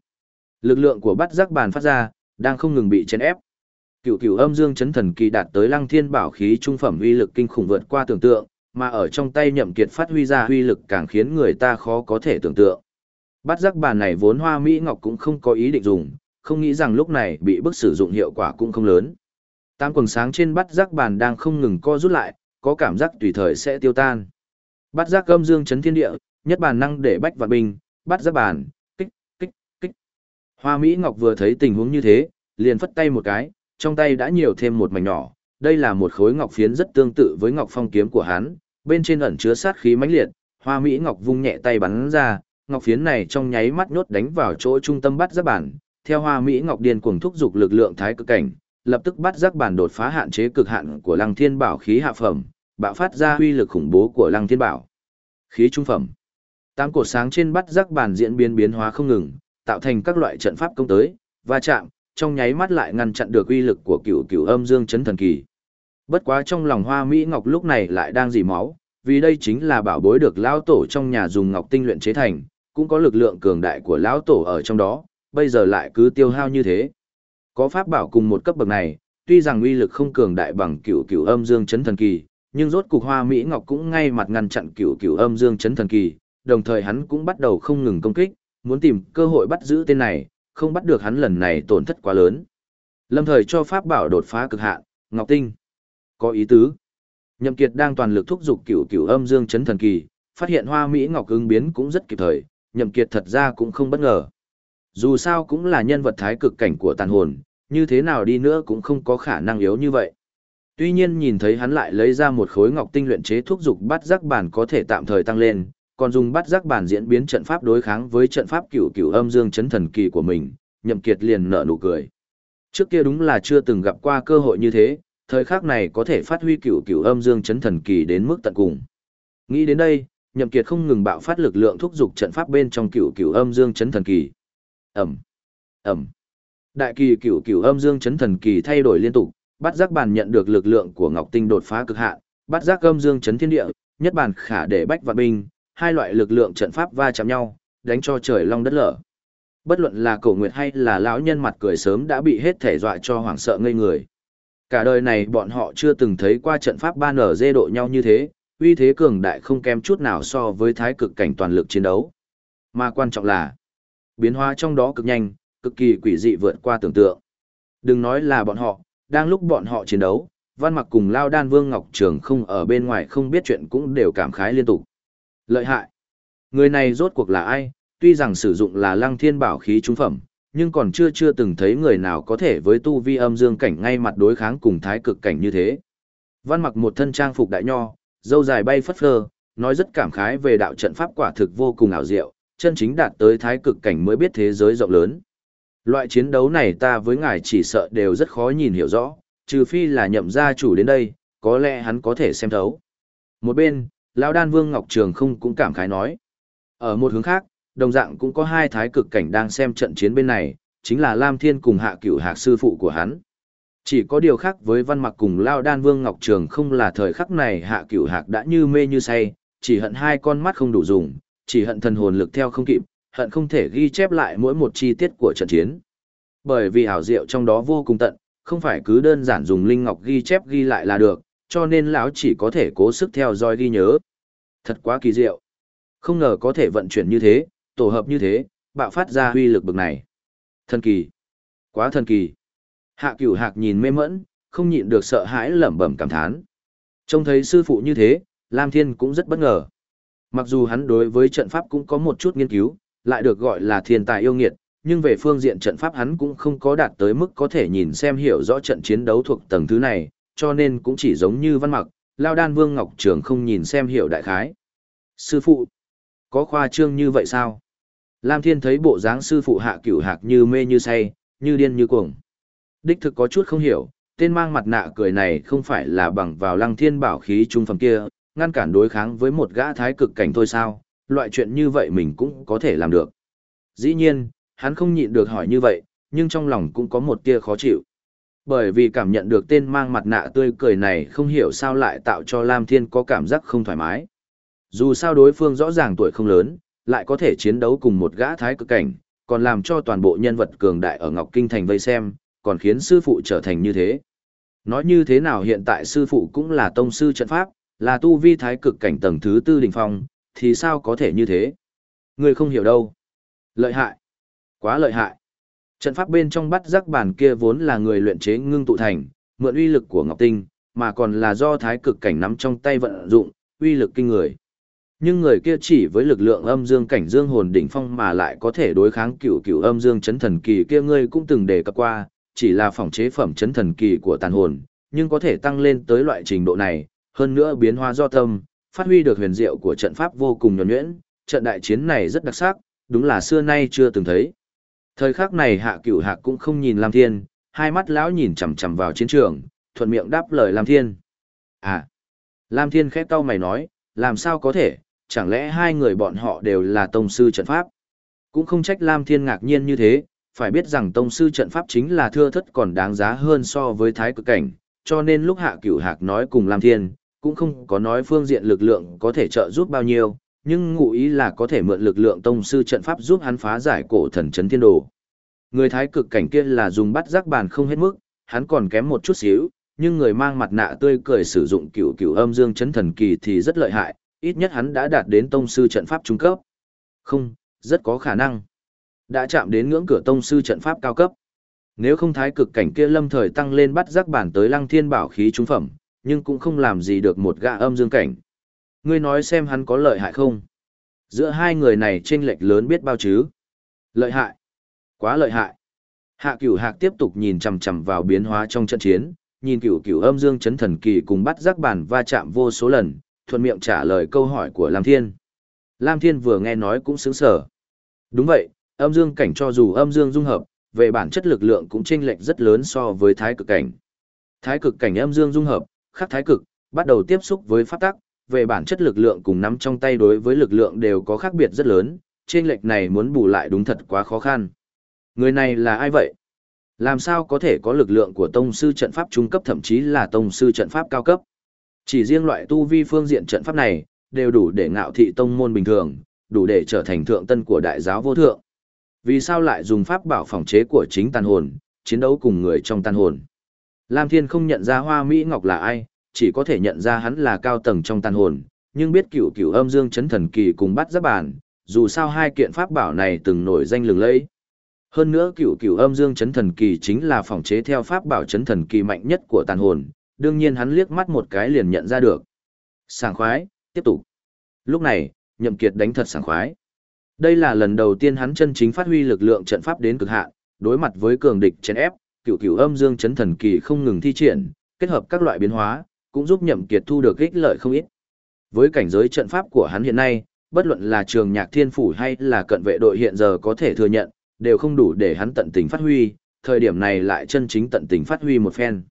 Lực lượng của bát giác bàn phát ra, đang không ngừng bị chấn ép. Cựu cựu âm dương chấn thần kỳ đạt tới lăng thiên bảo khí trung phẩm uy lực kinh khủng vượt qua tưởng tượng, mà ở trong tay nhậm kiệt phát huy ra uy lực càng khiến người ta khó có thể tưởng tượng. Bắt giác bàn này vốn hoa Mỹ Ngọc cũng không có ý định dùng, không nghĩ rằng lúc này bị bức sử dụng hiệu quả cũng không lớn. Tam quần sáng trên bắt giác bàn đang không ngừng co rút lại, có cảm giác tùy thời sẽ tiêu tan. Bắt giác âm dương chấn thiên địa, nhất bàn năng để bách vạn binh, bắt giác bàn, kích, kích, kích. Hoa Mỹ Ngọc vừa thấy tình huống như thế, liền phất tay một cái, trong tay đã nhiều thêm một mảnh nhỏ. Đây là một khối ngọc phiến rất tương tự với ngọc phong kiếm của hắn, bên trên ẩn chứa sát khí mãnh liệt, Hoa Mỹ Ngọc vung nhẹ tay bắn ra, ngọc phiến này trong nháy mắt nhốt đánh vào chỗ trung tâm bắt giác bản, theo Hoa Mỹ Ngọc điên cuồng thúc dục lực lượng thái cực cảnh, lập tức bắt giác bản đột phá hạn chế cực hạn của Lăng Thiên Bảo khí hạ phẩm, bạo phát ra uy lực khủng bố của Lăng Thiên Bảo. Khí trung phẩm. Tám cột sáng trên bắt giác bản diễn biến biến hóa không ngừng, tạo thành các loại trận pháp công tới, va chạm, trong nháy mắt lại ngăn chặn được uy lực của cửu cửu âm dương chấn thần kỳ. Bất quá trong lòng Hoa Mỹ Ngọc lúc này lại đang dỉ máu, vì đây chính là bảo bối được lão tổ trong nhà dùng ngọc tinh luyện chế thành, cũng có lực lượng cường đại của lão tổ ở trong đó, bây giờ lại cứ tiêu hao như thế. Có pháp bảo cùng một cấp bậc này, tuy rằng uy lực không cường đại bằng cửu cửu âm dương chấn thần kỳ, nhưng rốt cục Hoa Mỹ Ngọc cũng ngay mặt ngăn chặn cửu cửu âm dương chấn thần kỳ, đồng thời hắn cũng bắt đầu không ngừng công kích, muốn tìm cơ hội bắt giữ tên này, không bắt được hắn lần này tổn thất quá lớn. Lâm thời cho pháp bảo đột phá cực hạn, Ngọc Tinh. Có ý tứ. Nhậm Kiệt đang toàn lực thúc giục cửu cửu âm dương chấn thần kỳ, phát hiện Hoa Mỹ Ngọc ứng biến cũng rất kịp thời, Nhậm Kiệt thật ra cũng không bất ngờ. Dù sao cũng là nhân vật thái cực cảnh của tàn hồn, như thế nào đi nữa cũng không có khả năng yếu như vậy. Tuy nhiên nhìn thấy hắn lại lấy ra một khối ngọc tinh luyện chế thuốc dục bắt giác bản có thể tạm thời tăng lên, còn dùng bắt giác bản diễn biến trận pháp đối kháng với trận pháp cửu cửu âm dương chấn thần kỳ của mình, Nhậm Kiệt liền nở nụ cười. Trước kia đúng là chưa từng gặp qua cơ hội như thế, thời khắc này có thể phát huy cửu cửu âm dương chấn thần kỳ đến mức tận cùng. Nghĩ đến đây, Nhậm Kiệt không ngừng bạo phát lực lượng thúc dục trận pháp bên trong cửu cửu âm dương chấn thần kỳ. Ầm, ầm. Đại kỳ cửu cửu âm dương chấn thần kỳ thay đổi liên tục, bắt giác bàn nhận được lực lượng của Ngọc Tinh đột phá cực hạn, bắt giác âm dương chấn thiên địa, nhất bàn khả để bách vạn binh, hai loại lực lượng trận pháp va chạm nhau, đánh cho trời long đất lở. Bất luận là cổ nguyệt hay là lão nhân mặt cười sớm đã bị hết thể dọa cho hoảng sợ ngây người. Cả đời này bọn họ chưa từng thấy qua trận pháp 3 nở dê độ nhau như thế, uy thế cường đại không kém chút nào so với thái cực cảnh toàn lực chiến đấu. Mà quan trọng là, biến hóa trong đó cực nhanh, cực kỳ quỷ dị vượt qua tưởng tượng. Đừng nói là bọn họ, đang lúc bọn họ chiến đấu, văn mặc cùng Lao Đan Vương Ngọc Trường không ở bên ngoài không biết chuyện cũng đều cảm khái liên tục. Lợi hại! Người này rốt cuộc là ai, tuy rằng sử dụng là lăng thiên bảo khí trung phẩm, nhưng còn chưa chưa từng thấy người nào có thể với tu vi âm dương cảnh ngay mặt đối kháng cùng thái cực cảnh như thế. Văn mặc một thân trang phục đại nho, dâu dài bay phất phơ, nói rất cảm khái về đạo trận pháp quả thực vô cùng ảo diệu, chân chính đạt tới thái cực cảnh mới biết thế giới rộng lớn. Loại chiến đấu này ta với ngài chỉ sợ đều rất khó nhìn hiểu rõ, trừ phi là nhậm gia chủ đến đây, có lẽ hắn có thể xem thấu. Một bên, lão đan vương Ngọc Trường không cũng cảm khái nói. Ở một hướng khác, đồng dạng cũng có hai thái cực cảnh đang xem trận chiến bên này, chính là Lam Thiên cùng hạ cửu hạc sư phụ của hắn. Chỉ có điều khác với văn mặc cùng Lao Đan Vương Ngọc Trường không là thời khắc này hạ cửu hạc đã như mê như say, chỉ hận hai con mắt không đủ dùng, chỉ hận thần hồn lực theo không kịp, hận không thể ghi chép lại mỗi một chi tiết của trận chiến. Bởi vì hảo diệu trong đó vô cùng tận, không phải cứ đơn giản dùng linh ngọc ghi chép ghi lại là được, cho nên lão chỉ có thể cố sức theo dõi ghi nhớ. Thật quá kỳ diệu. Không ngờ có thể vận chuyển như thế, tổ hợp như thế, bạo phát ra huy lực bực này. Thần kỳ. Quá thần kỳ. Hạ cửu hạc nhìn mê mẫn, không nhịn được sợ hãi lẩm bẩm cảm thán. Trông thấy sư phụ như thế, Lam Thiên cũng rất bất ngờ. Mặc dù hắn đối với trận pháp cũng có một chút nghiên cứu, lại được gọi là thiên tài yêu nghiệt, nhưng về phương diện trận pháp hắn cũng không có đạt tới mức có thể nhìn xem hiểu rõ trận chiến đấu thuộc tầng thứ này, cho nên cũng chỉ giống như văn mặc, Lao Đan Vương Ngọc Trường không nhìn xem hiểu đại khái. Sư phụ, có khoa trương như vậy sao? Lam Thiên thấy bộ dáng sư phụ hạ cửu hạc như mê như say, như điên như cuồng. Đích thực có chút không hiểu, tên mang mặt nạ cười này không phải là bằng vào lăng thiên bảo khí trung phẩm kia, ngăn cản đối kháng với một gã thái cực cảnh thôi sao, loại chuyện như vậy mình cũng có thể làm được. Dĩ nhiên, hắn không nhịn được hỏi như vậy, nhưng trong lòng cũng có một tia khó chịu. Bởi vì cảm nhận được tên mang mặt nạ tươi cười này không hiểu sao lại tạo cho Lam Thiên có cảm giác không thoải mái. Dù sao đối phương rõ ràng tuổi không lớn, lại có thể chiến đấu cùng một gã thái cực cảnh, còn làm cho toàn bộ nhân vật cường đại ở Ngọc Kinh Thành vây xem, còn khiến sư phụ trở thành như thế. Nói như thế nào hiện tại sư phụ cũng là tông sư trận pháp, là tu vi thái cực cảnh tầng thứ tư đỉnh phong, thì sao có thể như thế? Người không hiểu đâu. Lợi hại. Quá lợi hại. Trận pháp bên trong bắt giác bản kia vốn là người luyện chế ngưng tụ thành, mượn uy lực của Ngọc Tinh, mà còn là do thái cực cảnh nắm trong tay vận dụng, uy lực kinh người. Nhưng người kia chỉ với lực lượng âm dương cảnh dương hồn đỉnh phong mà lại có thể đối kháng cửu cửu âm dương chấn thần kỳ kia ngươi cũng từng đề cập qua, chỉ là phòng chế phẩm chấn thần kỳ của tàn hồn, nhưng có thể tăng lên tới loại trình độ này, hơn nữa biến hóa do tâm, phát huy được huyền diệu của trận pháp vô cùng nhuần nhuyễn, trận đại chiến này rất đặc sắc, đúng là xưa nay chưa từng thấy. Thời khắc này hạ cửu hạc cũng không nhìn Lam Thiên, hai mắt lão nhìn chằm chằm vào chiến trường, thuận miệng đáp lời Lam Thiên. À, Lam Thiên khẽ cau mày nói, làm sao có thể, chẳng lẽ hai người bọn họ đều là tông sư trận pháp? Cũng không trách Lam Thiên ngạc nhiên như thế, phải biết rằng tông sư trận pháp chính là thưa thất còn đáng giá hơn so với thái cực cảnh, cho nên lúc hạ cửu hạc nói cùng Lam Thiên, cũng không có nói phương diện lực lượng có thể trợ giúp bao nhiêu, nhưng ngụ ý là có thể mượn lực lượng tông sư trận pháp giúp hắn phá giải cổ thần chấn thiên đồ. Người thái cực cảnh kia là dùng bắt giác bàn không hết mức, hắn còn kém một chút xíu, nhưng người mang mặt nạ tươi cười sử dụng cửu cửu âm dương chấn thần kỳ thì rất lợi hại, ít nhất hắn đã đạt đến tông sư trận pháp trung cấp. Không, rất có khả năng. Đã chạm đến ngưỡng cửa tông sư trận pháp cao cấp. Nếu không thái cực cảnh kia lâm thời tăng lên bắt giác bản tới lăng thiên bảo khí trung phẩm, nhưng cũng không làm gì được một gã âm dương cảnh. Ngươi nói xem hắn có lợi hại không? Giữa hai người này chênh lệch lớn biết bao chứ? Lợi hại. Quá lợi hại. Hạ cửu hạc tiếp tục nhìn chằm chằm vào biến hóa trong trận chiến, nhìn cửu cửu âm dương chấn thần kỳ cùng bắt giác bản va chạm vô số lần, thuận miệng trả lời câu hỏi của Lam Thiên. Lam Thiên vừa nghe nói cũng sướng sở. Đúng vậy, âm dương cảnh cho dù âm dương dung hợp, về bản chất lực lượng cũng chênh lệch rất lớn so với thái cực cảnh. Thái cực cảnh âm dương dung hợp, khắc thái cực, bắt đầu tiếp xúc với pháp tắc, về bản chất lực lượng cùng nắm trong tay đối với lực lượng đều có khác biệt rất lớn, trên lệch này muốn bù lại đúng thật quá khó khăn. Người này là ai vậy? Làm sao có thể có lực lượng của tông sư trận pháp trung cấp thậm chí là tông sư trận pháp cao cấp? Chỉ riêng loại tu vi phương diện trận pháp này, đều đủ để ngạo thị tông môn bình thường, đủ để trở thành thượng tân của đại giáo vô thượng. Vì sao lại dùng pháp bảo phòng chế của chính tàn hồn, chiến đấu cùng người trong tàn hồn? Lam Thiên không nhận ra Hoa Mỹ Ngọc là ai, chỉ có thể nhận ra hắn là cao tầng trong tàn hồn, nhưng biết cửu cửu âm dương chấn thần kỳ cùng bắt giáp bản, dù sao hai kiện pháp bảo này từng nổi danh lừng lẫy. Hơn nữa cửu cửu âm dương chấn thần kỳ chính là phòng chế theo pháp bảo chấn thần kỳ mạnh nhất của tàn hồn, đương nhiên hắn liếc mắt một cái liền nhận ra được. Sảng khoái, tiếp tục. Lúc này, Nhậm Kiệt đánh thật sảng khoái. Đây là lần đầu tiên hắn chân chính phát huy lực lượng trận pháp đến cực hạn, đối mặt với cường địch chấn ép, cửu cửu âm dương chấn thần kỳ không ngừng thi triển, kết hợp các loại biến hóa, cũng giúp Nhậm Kiệt thu được ích lợi không ít. Với cảnh giới trận pháp của hắn hiện nay, bất luận là trường nhạc thiên phủ hay là cận vệ đội hiện giờ có thể thừa nhận, đều không đủ để hắn tận tình phát huy, thời điểm này lại chân chính tận tình phát huy một phen.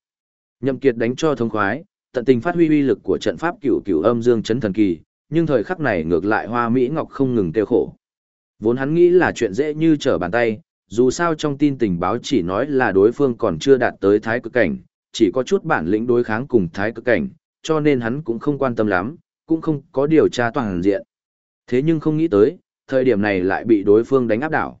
Nhậm Kiệt đánh cho thông khoái, tận tình phát huy uy lực của trận pháp cửu cửu âm dương chấn thần kỳ, nhưng thời khắc này ngược lại Hoa Mỹ Ngọc không ngừng tiêu khổ. Vốn hắn nghĩ là chuyện dễ như trở bàn tay, dù sao trong tin tình báo chỉ nói là đối phương còn chưa đạt tới thái cực cảnh, chỉ có chút bản lĩnh đối kháng cùng thái cực cảnh, cho nên hắn cũng không quan tâm lắm, cũng không có điều tra toàn diện. Thế nhưng không nghĩ tới, thời điểm này lại bị đối phương đánh áp đảo.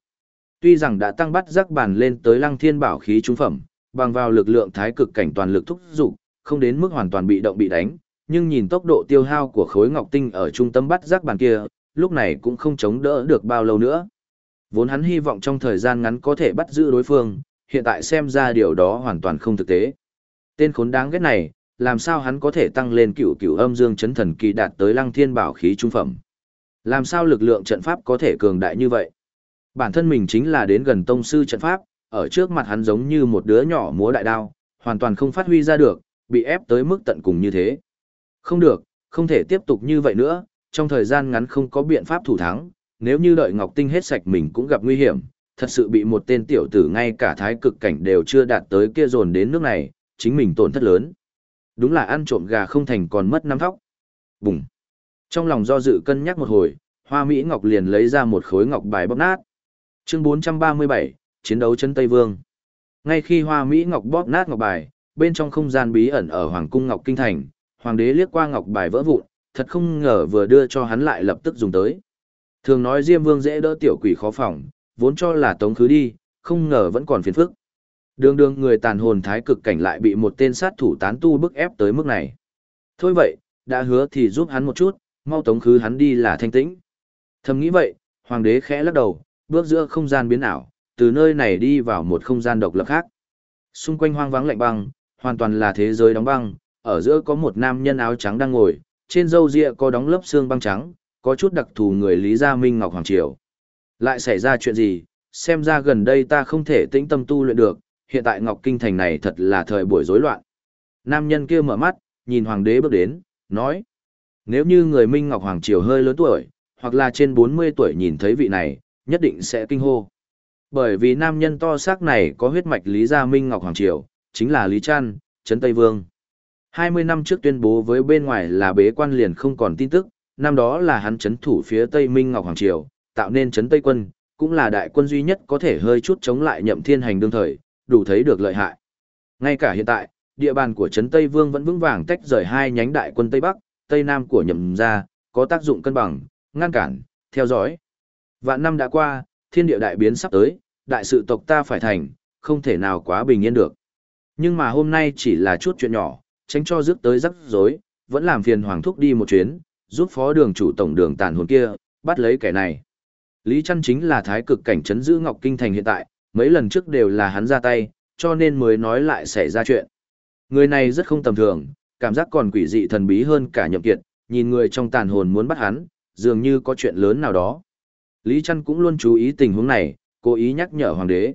Tuy rằng đã tăng bắt giác bản lên tới lăng thiên bảo khí trung phẩm, bằng vào lực lượng thái cực cảnh toàn lực thúc dục, không đến mức hoàn toàn bị động bị đánh, nhưng nhìn tốc độ tiêu hao của khối ngọc tinh ở trung tâm bắt giác bàn kia, lúc này cũng không chống đỡ được bao lâu nữa. Vốn hắn hy vọng trong thời gian ngắn có thể bắt giữ đối phương, hiện tại xem ra điều đó hoàn toàn không thực tế. Tên khốn đáng ghét này, làm sao hắn có thể tăng lên cửu cửu âm dương chấn thần kỳ đạt tới lăng thiên bảo khí trung phẩm? Làm sao lực lượng trận pháp có thể cường đại như vậy? Bản thân mình chính là đến gần tông sư trận pháp, ở trước mặt hắn giống như một đứa nhỏ múa đại đao, hoàn toàn không phát huy ra được, bị ép tới mức tận cùng như thế. Không được, không thể tiếp tục như vậy nữa, trong thời gian ngắn không có biện pháp thủ thắng, nếu như đợi Ngọc Tinh hết sạch mình cũng gặp nguy hiểm, thật sự bị một tên tiểu tử ngay cả thái cực cảnh đều chưa đạt tới kia dồn đến nước này, chính mình tổn thất lớn. Đúng là ăn trộm gà không thành còn mất năm thóc. Bùng. Trong lòng do dự cân nhắc một hồi, Hoa Mỹ Ngọc liền lấy ra một khối ngọc bài bóp nát. Chương 437, chiến đấu chân Tây Vương. Ngay khi Hoa Mỹ Ngọc bóp nát ngọc bài, bên trong không gian bí ẩn ở Hoàng cung Ngọc Kinh Thành, Hoàng đế liếc qua ngọc bài vỡ vụn, thật không ngờ vừa đưa cho hắn lại lập tức dùng tới. Thường nói Diêm Vương dễ đỡ tiểu quỷ khó phòng, vốn cho là tống khứ đi, không ngờ vẫn còn phiền phức. Đường đường người tàn hồn thái cực cảnh lại bị một tên sát thủ tán tu bức ép tới mức này. Thôi vậy, đã hứa thì giúp hắn một chút, mau tống khứ hắn đi là thanh tĩnh. Thầm nghĩ vậy, hoàng đế khẽ lắc đầu, bước giữa không gian biến ảo, từ nơi này đi vào một không gian độc lập khác. Xung quanh hoang vắng lạnh băng, hoàn toàn là thế giới đóng băng, ở giữa có một nam nhân áo trắng đang ngồi, trên râu ria có đóng lớp xương băng trắng, có chút đặc thù người Lý Gia Minh Ngọc Hoàng Triều. Lại xảy ra chuyện gì, xem ra gần đây ta không thể tĩnh tâm tu luyện được, hiện tại Ngọc Kinh Thành này thật là thời buổi rối loạn. Nam nhân kia mở mắt, nhìn Hoàng đế bước đến, nói. Nếu như người Minh Ngọc Hoàng Triều hơi lớn tuổi, hoặc là trên 40 tuổi nhìn thấy vị này, nhất định sẽ kinh hô. Bởi vì nam nhân to xác này có huyết mạch Lý Gia Minh Ngọc Hoàng Triều, chính là Lý Trăn, Trấn Tây Vương. 20 năm trước tuyên bố với bên ngoài là bế quan liền không còn tin tức, năm đó là hắn chấn thủ phía Tây Minh Ngọc Hoàng Triều, tạo nên chấn Tây quân, cũng là đại quân duy nhất có thể hơi chút chống lại nhậm thiên hành đương thời, đủ thấy được lợi hại. Ngay cả hiện tại, địa bàn của chấn Tây Vương vẫn vững vàng tách rời hai nhánh đại quân Tây Bắc, Tây Nam của nhậm gia, có tác dụng cân bằng, ngăn cản, theo dõi. Vạn năm đã qua, thiên địa đại biến sắp tới, đại sự tộc ta phải thành, không thể nào quá bình yên được. Nhưng mà hôm nay chỉ là chút chuyện nhỏ, tránh cho rước tới rắc rối, vẫn làm phiền Hoàng Thúc đi một chuyến, giúp phó đường chủ tổng đường tàn hồn kia, bắt lấy kẻ này. Lý Trăn chính là thái cực cảnh trấn giữ Ngọc Kinh Thành hiện tại, mấy lần trước đều là hắn ra tay, cho nên mới nói lại xảy ra chuyện. Người này rất không tầm thường, cảm giác còn quỷ dị thần bí hơn cả nhậm kiệt, nhìn người trong tàn hồn muốn bắt hắn, dường như có chuyện lớn nào đó. Lý Trăn cũng luôn chú ý tình huống này, cố ý nhắc nhở hoàng đế.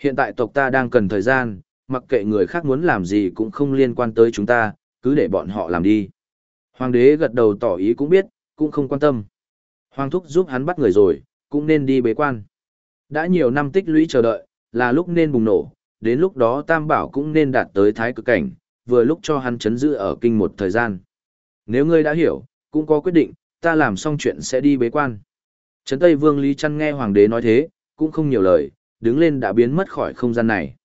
Hiện tại tộc ta đang cần thời gian, mặc kệ người khác muốn làm gì cũng không liên quan tới chúng ta, cứ để bọn họ làm đi. Hoàng đế gật đầu tỏ ý cũng biết, cũng không quan tâm. Hoàng thúc giúp hắn bắt người rồi, cũng nên đi bế quan. Đã nhiều năm tích lũy chờ đợi, là lúc nên bùng nổ, đến lúc đó Tam Bảo cũng nên đạt tới thái cực cảnh, vừa lúc cho hắn chấn giữ ở kinh một thời gian. Nếu ngươi đã hiểu, cũng có quyết định, ta làm xong chuyện sẽ đi bế quan. Trấn Tây Vương Lý Trăn nghe Hoàng đế nói thế, cũng không nhiều lời, đứng lên đã biến mất khỏi không gian này.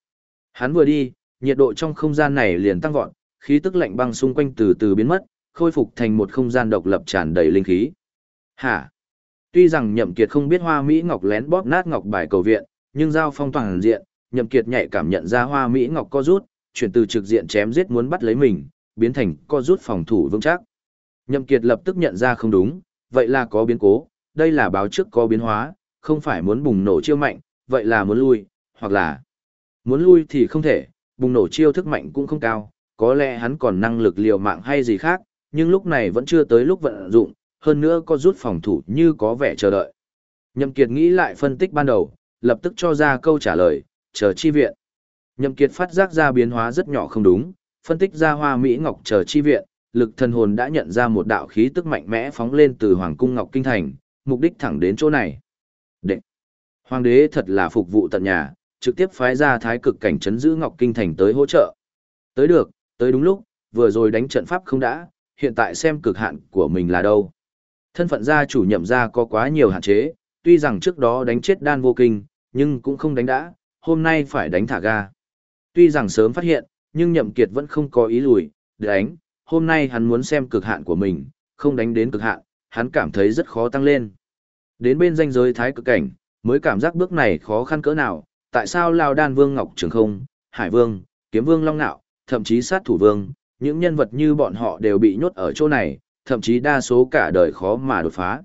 Hắn vừa đi, nhiệt độ trong không gian này liền tăng vọt, khí tức lạnh băng xung quanh từ từ biến mất, khôi phục thành một không gian độc lập tràn đầy linh khí. Hả? Tuy rằng Nhậm Kiệt không biết Hoa Mỹ Ngọc lén bóp nát ngọc bài cầu viện, nhưng giao phong toàn diện, Nhậm Kiệt nhạy cảm nhận ra Hoa Mỹ Ngọc co rút, chuyển từ trực diện chém giết muốn bắt lấy mình, biến thành co rút phòng thủ vững chắc. Nhậm Kiệt lập tức nhận ra không đúng, vậy là có biến cố, đây là báo trước có biến hóa, không phải muốn bùng nổ chiêu mạnh, vậy là muốn lui, hoặc là muốn lui thì không thể, bùng nổ chiêu thức mạnh cũng không cao, có lẽ hắn còn năng lực liều mạng hay gì khác, nhưng lúc này vẫn chưa tới lúc vận dụng, hơn nữa có rút phòng thủ như có vẻ chờ đợi. Nhậm Kiệt nghĩ lại phân tích ban đầu, lập tức cho ra câu trả lời, chờ chi viện. Nhậm Kiệt phát giác ra biến hóa rất nhỏ không đúng, phân tích ra hoa Mỹ Ngọc chờ chi viện, lực thần hồn đã nhận ra một đạo khí tức mạnh mẽ phóng lên từ Hoàng cung Ngọc Kinh Thành, mục đích thẳng đến chỗ này. Đệ! Hoàng đế thật là phục vụ tận nhà, trực tiếp phái ra thái cực cảnh chấn giữ Ngọc Kinh Thành tới hỗ trợ. Tới được, tới đúng lúc, vừa rồi đánh trận pháp không đã, hiện tại xem cực hạn của mình là đâu. Thân phận gia chủ nhậm gia có quá nhiều hạn chế, tuy rằng trước đó đánh chết đan vô kinh, nhưng cũng không đánh đã, hôm nay phải đánh thả ga. Tuy rằng sớm phát hiện, nhưng nhậm kiệt vẫn không có ý lùi, đánh, hôm nay hắn muốn xem cực hạn của mình, không đánh đến cực hạn, hắn cảm thấy rất khó tăng lên. Đến bên danh giới thái cực cảnh, mới cảm giác bước này khó khăn cỡ nào, tại sao Lao Đan Vương Ngọc Trường Không, Hải Vương, Kiếm Vương Long Nạo, thậm chí sát thủ vương, những nhân vật như bọn họ đều bị nhốt ở chỗ này, thậm chí đa số cả đời khó mà đột phá.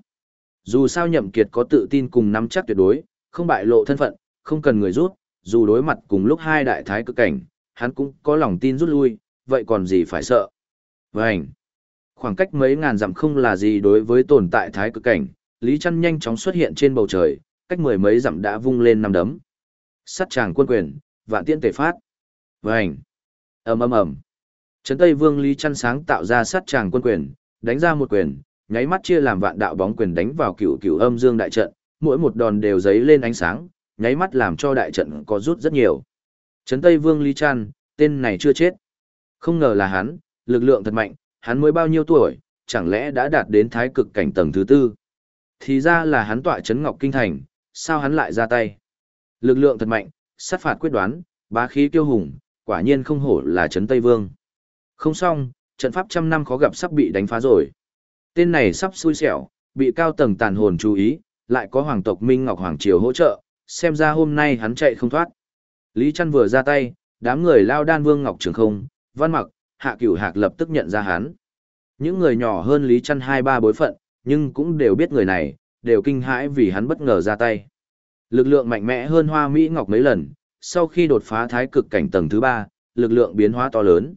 Dù sao nhậm kiệt có tự tin cùng nắm chắc tuyệt đối, không bại lộ thân phận, không cần người rút, dù đối mặt cùng lúc hai đại thái cực cảnh, hắn cũng có lòng tin rút lui, vậy còn gì phải sợ. Vânh! Khoảng cách mấy ngàn dặm không là gì đối với tồn tại thái cực cảnh, Lý Trăn nhanh chóng xuất hiện trên bầu trời, cách mười mấy dặm đã vung lên năm đấm. Sắt tràng quân quyền, vạn tiễn tề phát. Vânh! ầm ầm ầm. Trấn Tây Vương Lý Trăn sáng tạo ra sắt tràng quân quyền, đánh ra một quyền, nháy mắt chia làm vạn đạo bóng quyền đánh vào cửu cửu âm dương đại trận, mỗi một đòn đều giấy lên ánh sáng, nháy mắt làm cho đại trận có rút rất nhiều. Trấn Tây Vương Lý Trăn, tên này chưa chết. Không ngờ là hắn, lực lượng thật mạnh, hắn mới bao nhiêu tuổi, chẳng lẽ đã đạt đến thái cực cảnh tầng thứ tư. Thì ra là hắn tọa trấn Ngọc Kinh Thành, sao hắn lại ra tay. Lực lượng thật mạnh, sát phạt quyết đoán, bá khí kiêu hùng, quả nhiên không hổ là Trấn Tây Vương. Không xong, trận pháp trăm năm khó gặp sắp bị đánh phá rồi. Tên này sắp xui xẻo, bị cao tầng tàn hồn chú ý, lại có hoàng tộc Minh Ngọc Hoàng Triều hỗ trợ, xem ra hôm nay hắn chạy không thoát. Lý Trăn vừa ra tay, đám người lao đan vương ngọc trường không, văn mặc, hạ cửu hạc lập tức nhận ra hắn. Những người nhỏ hơn Lý Trăn hai ba bối phận, nhưng cũng đều biết người này, đều kinh hãi vì hắn bất ngờ ra tay. Lực lượng mạnh mẽ hơn hoa Mỹ Ngọc mấy lần, sau khi đột phá thái cực cảnh tầng thứ ba, lực lượng biến hóa to lớn.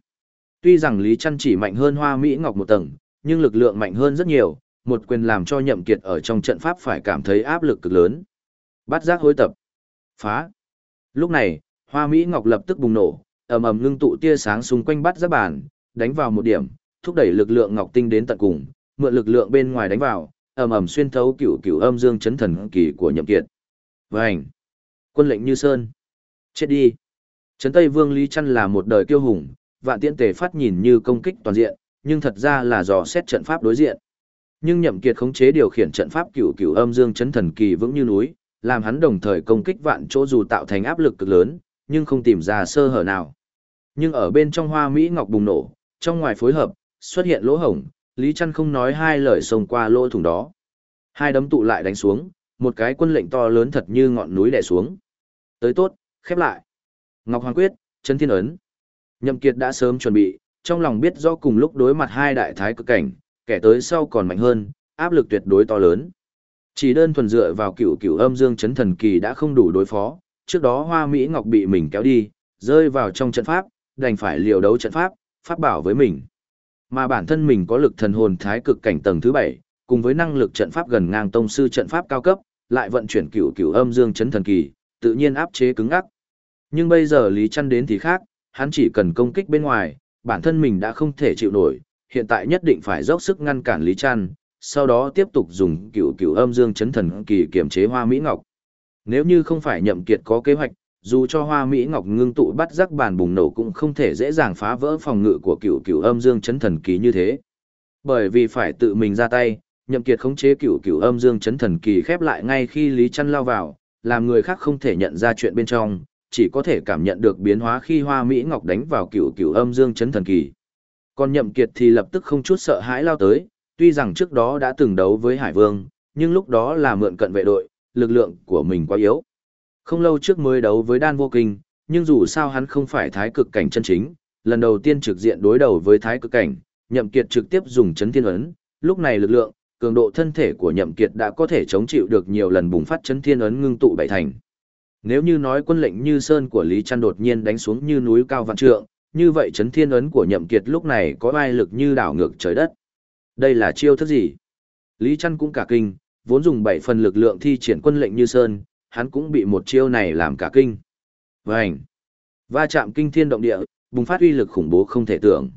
Tuy rằng Lý Chăn chỉ mạnh hơn hoa Mỹ Ngọc một tầng, nhưng lực lượng mạnh hơn rất nhiều, một quyền làm cho nhậm kiệt ở trong trận pháp phải cảm thấy áp lực cực lớn. Bắt giác hối tập. Phá. Lúc này, hoa Mỹ Ngọc lập tức bùng nổ, ầm ầm ngưng tụ tia sáng xung quanh bắt giác bàn, đánh vào một điểm, thúc đẩy lực lượng Ngọc Tinh đến tận cùng, mượn lực lượng bên ngoài đánh vào, ầm ầm xuyên thấu cửu cửu âm dương chấn thần kỳ của nhậm kiệt. Vành. Quân lệnh như sơn. Chết đi. Trấn Tây Vương Lý Chân là một đời kiêu hùng, vạn tiễn tề phát nhìn như công kích toàn diện, nhưng thật ra là dò xét trận pháp đối diện. Nhưng nhậm kiệt khống chế điều khiển trận pháp cửu cửu âm dương chấn thần kỳ vững như núi, làm hắn đồng thời công kích vạn chỗ dù tạo thành áp lực cực lớn, nhưng không tìm ra sơ hở nào. Nhưng ở bên trong hoa mỹ ngọc bùng nổ, trong ngoài phối hợp, xuất hiện lỗ hổng, Lý Trăn không nói hai lời xông qua lỗ thủng đó. Hai đấm tụ lại đánh xuống, một cái quân lệnh to lớn thật như ngọn núi đè xuống. Tới tốt, khép lại. Ngọc Hoàng Quyết, chân thiên ấn. Nhậm Kiệt đã sớm chuẩn bị, trong lòng biết rõ cùng lúc đối mặt hai đại thái cực cảnh, kẻ tới sau còn mạnh hơn, áp lực tuyệt đối to lớn. Chỉ đơn thuần dựa vào cửu cửu âm dương chấn thần kỳ đã không đủ đối phó, trước đó Hoa Mỹ Ngọc bị mình kéo đi, rơi vào trong trận pháp, đành phải liều đấu trận pháp, pháp bảo với mình. Mà bản thân mình có lực thần hồn thái cực cảnh tầng thứ 7, cùng với năng lực trận pháp gần ngang tông sư trận pháp cao cấp, lại vận chuyển cửu cửu âm dương chấn thần kỳ, tự nhiên áp chế cứng ngắc. Nhưng bây giờ Lý Chân đến thì khác, hắn chỉ cần công kích bên ngoài, bản thân mình đã không thể chịu nổi, hiện tại nhất định phải dốc sức ngăn cản Lý Trăn, sau đó tiếp tục dùng Cựu Cựu âm dương chấn thần kỳ kiểm chế hoa mỹ ngọc. Nếu như không phải nhậm kiệt có kế hoạch, dù cho hoa mỹ ngọc ngưng tụ bắt rắc bàn bùng nổ cũng không thể dễ dàng phá vỡ phòng ngự của Cựu Cựu âm dương chấn thần kỳ như thế. Bởi vì phải tự mình ra tay, nhậm kiệt khống chế Cựu Cựu âm dương chấn thần kỳ khép lại ngay khi Lý Trăn lao vào, làm người khác không thể nhận ra chuyện bên trong, chỉ có thể cảm nhận được biến hóa khi hoa mỹ ngọc đánh vào cựu cựu âm dương chấn thần kỳ. Còn nhậm kiệt thì lập tức không chút sợ hãi lao tới, tuy rằng trước đó đã từng đấu với Hải Vương, nhưng lúc đó là mượn cận vệ đội, lực lượng của mình quá yếu. Không lâu trước mới đấu với đan vô kinh, nhưng dù sao hắn không phải thái cực cảnh chân chính, lần đầu tiên trực diện đối đầu với thái cực cảnh, nhậm kiệt trực tiếp dùng chấn thiên ấn, lúc này lực lượng, cường độ thân thể của nhậm kiệt đã có thể chống chịu được nhiều lần bùng phát chấn thiên ấn ngưng tụ bảy thành. Nếu như nói quân lệnh như sơn của Lý Trăn đột nhiên đánh xuống như núi cao vạn trượng, như vậy chấn thiên ấn của nhậm kiệt lúc này có vai lực như đảo ngược trời đất. Đây là chiêu thức gì? Lý Trăn cũng cả kinh, vốn dùng bảy phần lực lượng thi triển quân lệnh như sơn, hắn cũng bị một chiêu này làm cả kinh. Vành! Va chạm kinh thiên động địa, bùng phát uy lực khủng bố không thể tưởng.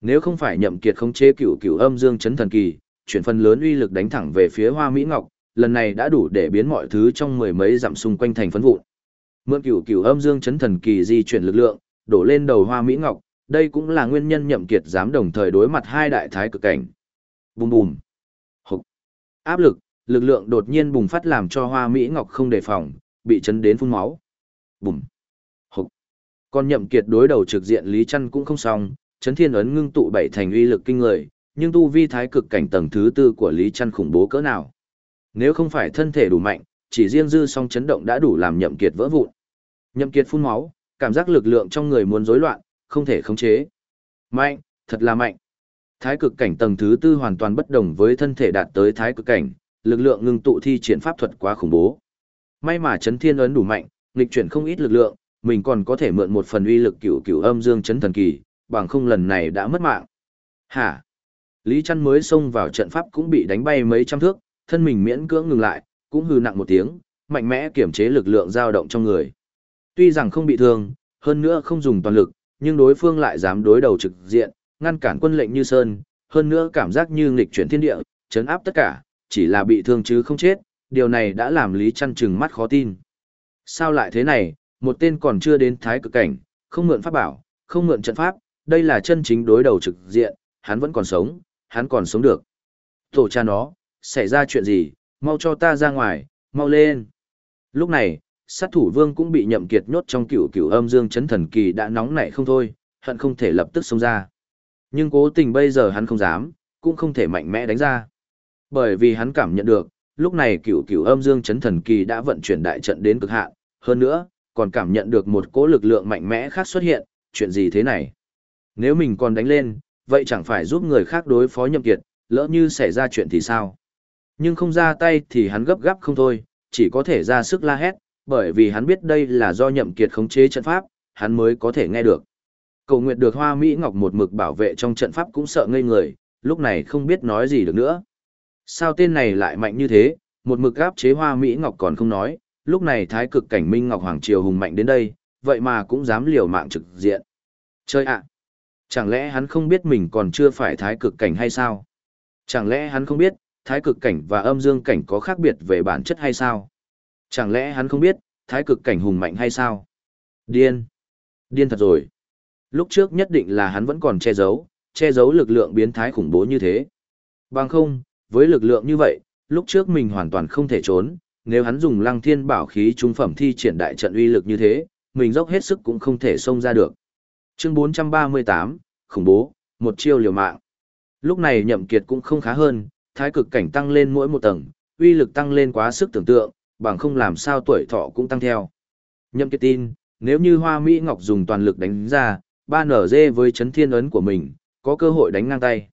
Nếu không phải nhậm kiệt khống chế cửu cửu âm dương chấn thần kỳ, chuyển phần lớn uy lực đánh thẳng về phía Hoa Mỹ Ngọc, lần này đã đủ để biến mọi thứ trong mười mấy dặm xung quanh thành phấn vụn. Mượn cửu cửu âm dương chấn thần kỳ di chuyển lực lượng, đổ lên đầu Hoa Mỹ Ngọc, đây cũng là nguyên nhân nhậm kiệt dám đồng thời đối mặt hai đại thái cực cảnh. Bùm bùm. Hục. Áp lực, lực lượng đột nhiên bùng phát làm cho Hoa Mỹ Ngọc không đề phòng, bị chấn đến phun máu. Bùm. Hục. Còn nhậm kiệt đối đầu trực diện Lý Chân cũng không xong, chấn thiên ấn ngưng tụ bảy thành uy lực kinh người, nhưng tu vi thái cực cảnh tầng thứ tư của Lý Chân khủng bố cỡ nào. Nếu không phải thân thể đủ mạnh, chỉ riêng dư song chấn động đã đủ làm nhậm kiệt vỡ vụn. Nhậm kiệt phun máu, cảm giác lực lượng trong người muốn rối loạn, không thể khống chế. Mạnh, thật là mạnh. Thái cực cảnh tầng thứ tư hoàn toàn bất đồng với thân thể đạt tới thái cực cảnh, lực lượng ngưng tụ thi triển pháp thuật quá khủng bố. May mà chấn thiên ấn đủ mạnh, nghịch chuyển không ít lực lượng, mình còn có thể mượn một phần uy lực cửu cửu âm dương chấn thần kỳ, bằng không lần này đã mất mạng. Hả? Lý chân mới xông vào trận pháp cũng bị đánh bay mấy trăm thước, thân mình miễn cưỡng ngừng lại, cũng hừ nặng một tiếng, mạnh mẽ kiểm chế lực lượng dao động trong người. Tuy rằng không bị thương, hơn nữa không dùng toàn lực, nhưng đối phương lại dám đối đầu trực diện, ngăn cản quân lệnh như sơn, hơn nữa cảm giác như nghịch chuyển thiên địa, chấn áp tất cả, chỉ là bị thương chứ không chết, điều này đã làm Lý Chăn trừng mắt khó tin. Sao lại thế này, một tên còn chưa đến thái cực cảnh, không mượn pháp bảo, không mượn trận pháp, đây là chân chính đối đầu trực diện, hắn vẫn còn sống, hắn còn sống được. Tổ cha nó, xảy ra chuyện gì, mau cho ta ra ngoài, mau lên. Lúc này, sát thủ vương cũng bị nhậm kiệt nhốt trong cửu cửu âm dương chấn thần kỳ đã nóng nảy không thôi, hận không thể lập tức xông ra. Nhưng cố tình bây giờ hắn không dám, cũng không thể mạnh mẽ đánh ra. Bởi vì hắn cảm nhận được, lúc này cửu cửu âm dương chấn thần kỳ đã vận chuyển đại trận đến cực hạn, hơn nữa, còn cảm nhận được một cỗ lực lượng mạnh mẽ khác xuất hiện, chuyện gì thế này? Nếu mình còn đánh lên, vậy chẳng phải giúp người khác đối phó nhậm kiệt, lỡ như xảy ra chuyện thì sao? Nhưng không ra tay thì hắn gấp gáp không thôi, chỉ có thể ra sức la hét, bởi vì hắn biết đây là do nhậm kiệt khống chế trận pháp, hắn mới có thể nghe được. Cầu nguyện được hoa Mỹ Ngọc một mực bảo vệ trong trận pháp cũng sợ ngây người, lúc này không biết nói gì được nữa. Sao tên này lại mạnh như thế, một mực áp chế hoa Mỹ Ngọc còn không nói, lúc này thái cực cảnh Minh Ngọc Hoàng Triều hùng mạnh đến đây, vậy mà cũng dám liều mạng trực diện. Chơi ạ! Chẳng lẽ hắn không biết mình còn chưa phải thái cực cảnh hay sao? Chẳng lẽ hắn không biết, thái cực cảnh và âm dương cảnh có khác biệt về bản chất hay sao? Chẳng lẽ hắn không biết, thái cực cảnh hùng mạnh hay sao? Điên! Điên thật rồi! Lúc trước nhất định là hắn vẫn còn che giấu, che giấu lực lượng biến thái khủng bố như thế. Bằng không, với lực lượng như vậy, lúc trước mình hoàn toàn không thể trốn, nếu hắn dùng lăng thiên bảo khí trung phẩm thi triển đại trận uy lực như thế, mình dốc hết sức cũng không thể xông ra được. Chương 438, khủng bố, một chiêu liều mạng. Lúc này nhậm kiệt cũng không khá hơn, thái cực cảnh tăng lên mỗi một tầng, uy lực tăng lên quá sức tưởng tượng, bằng không làm sao tuổi thọ cũng tăng theo. Nhậm kiệt tin, nếu như hoa Mỹ Ngọc dùng toàn lực đánh ra, ba nở dê với chấn thiên ấn của mình, có cơ hội đánh ngang tay.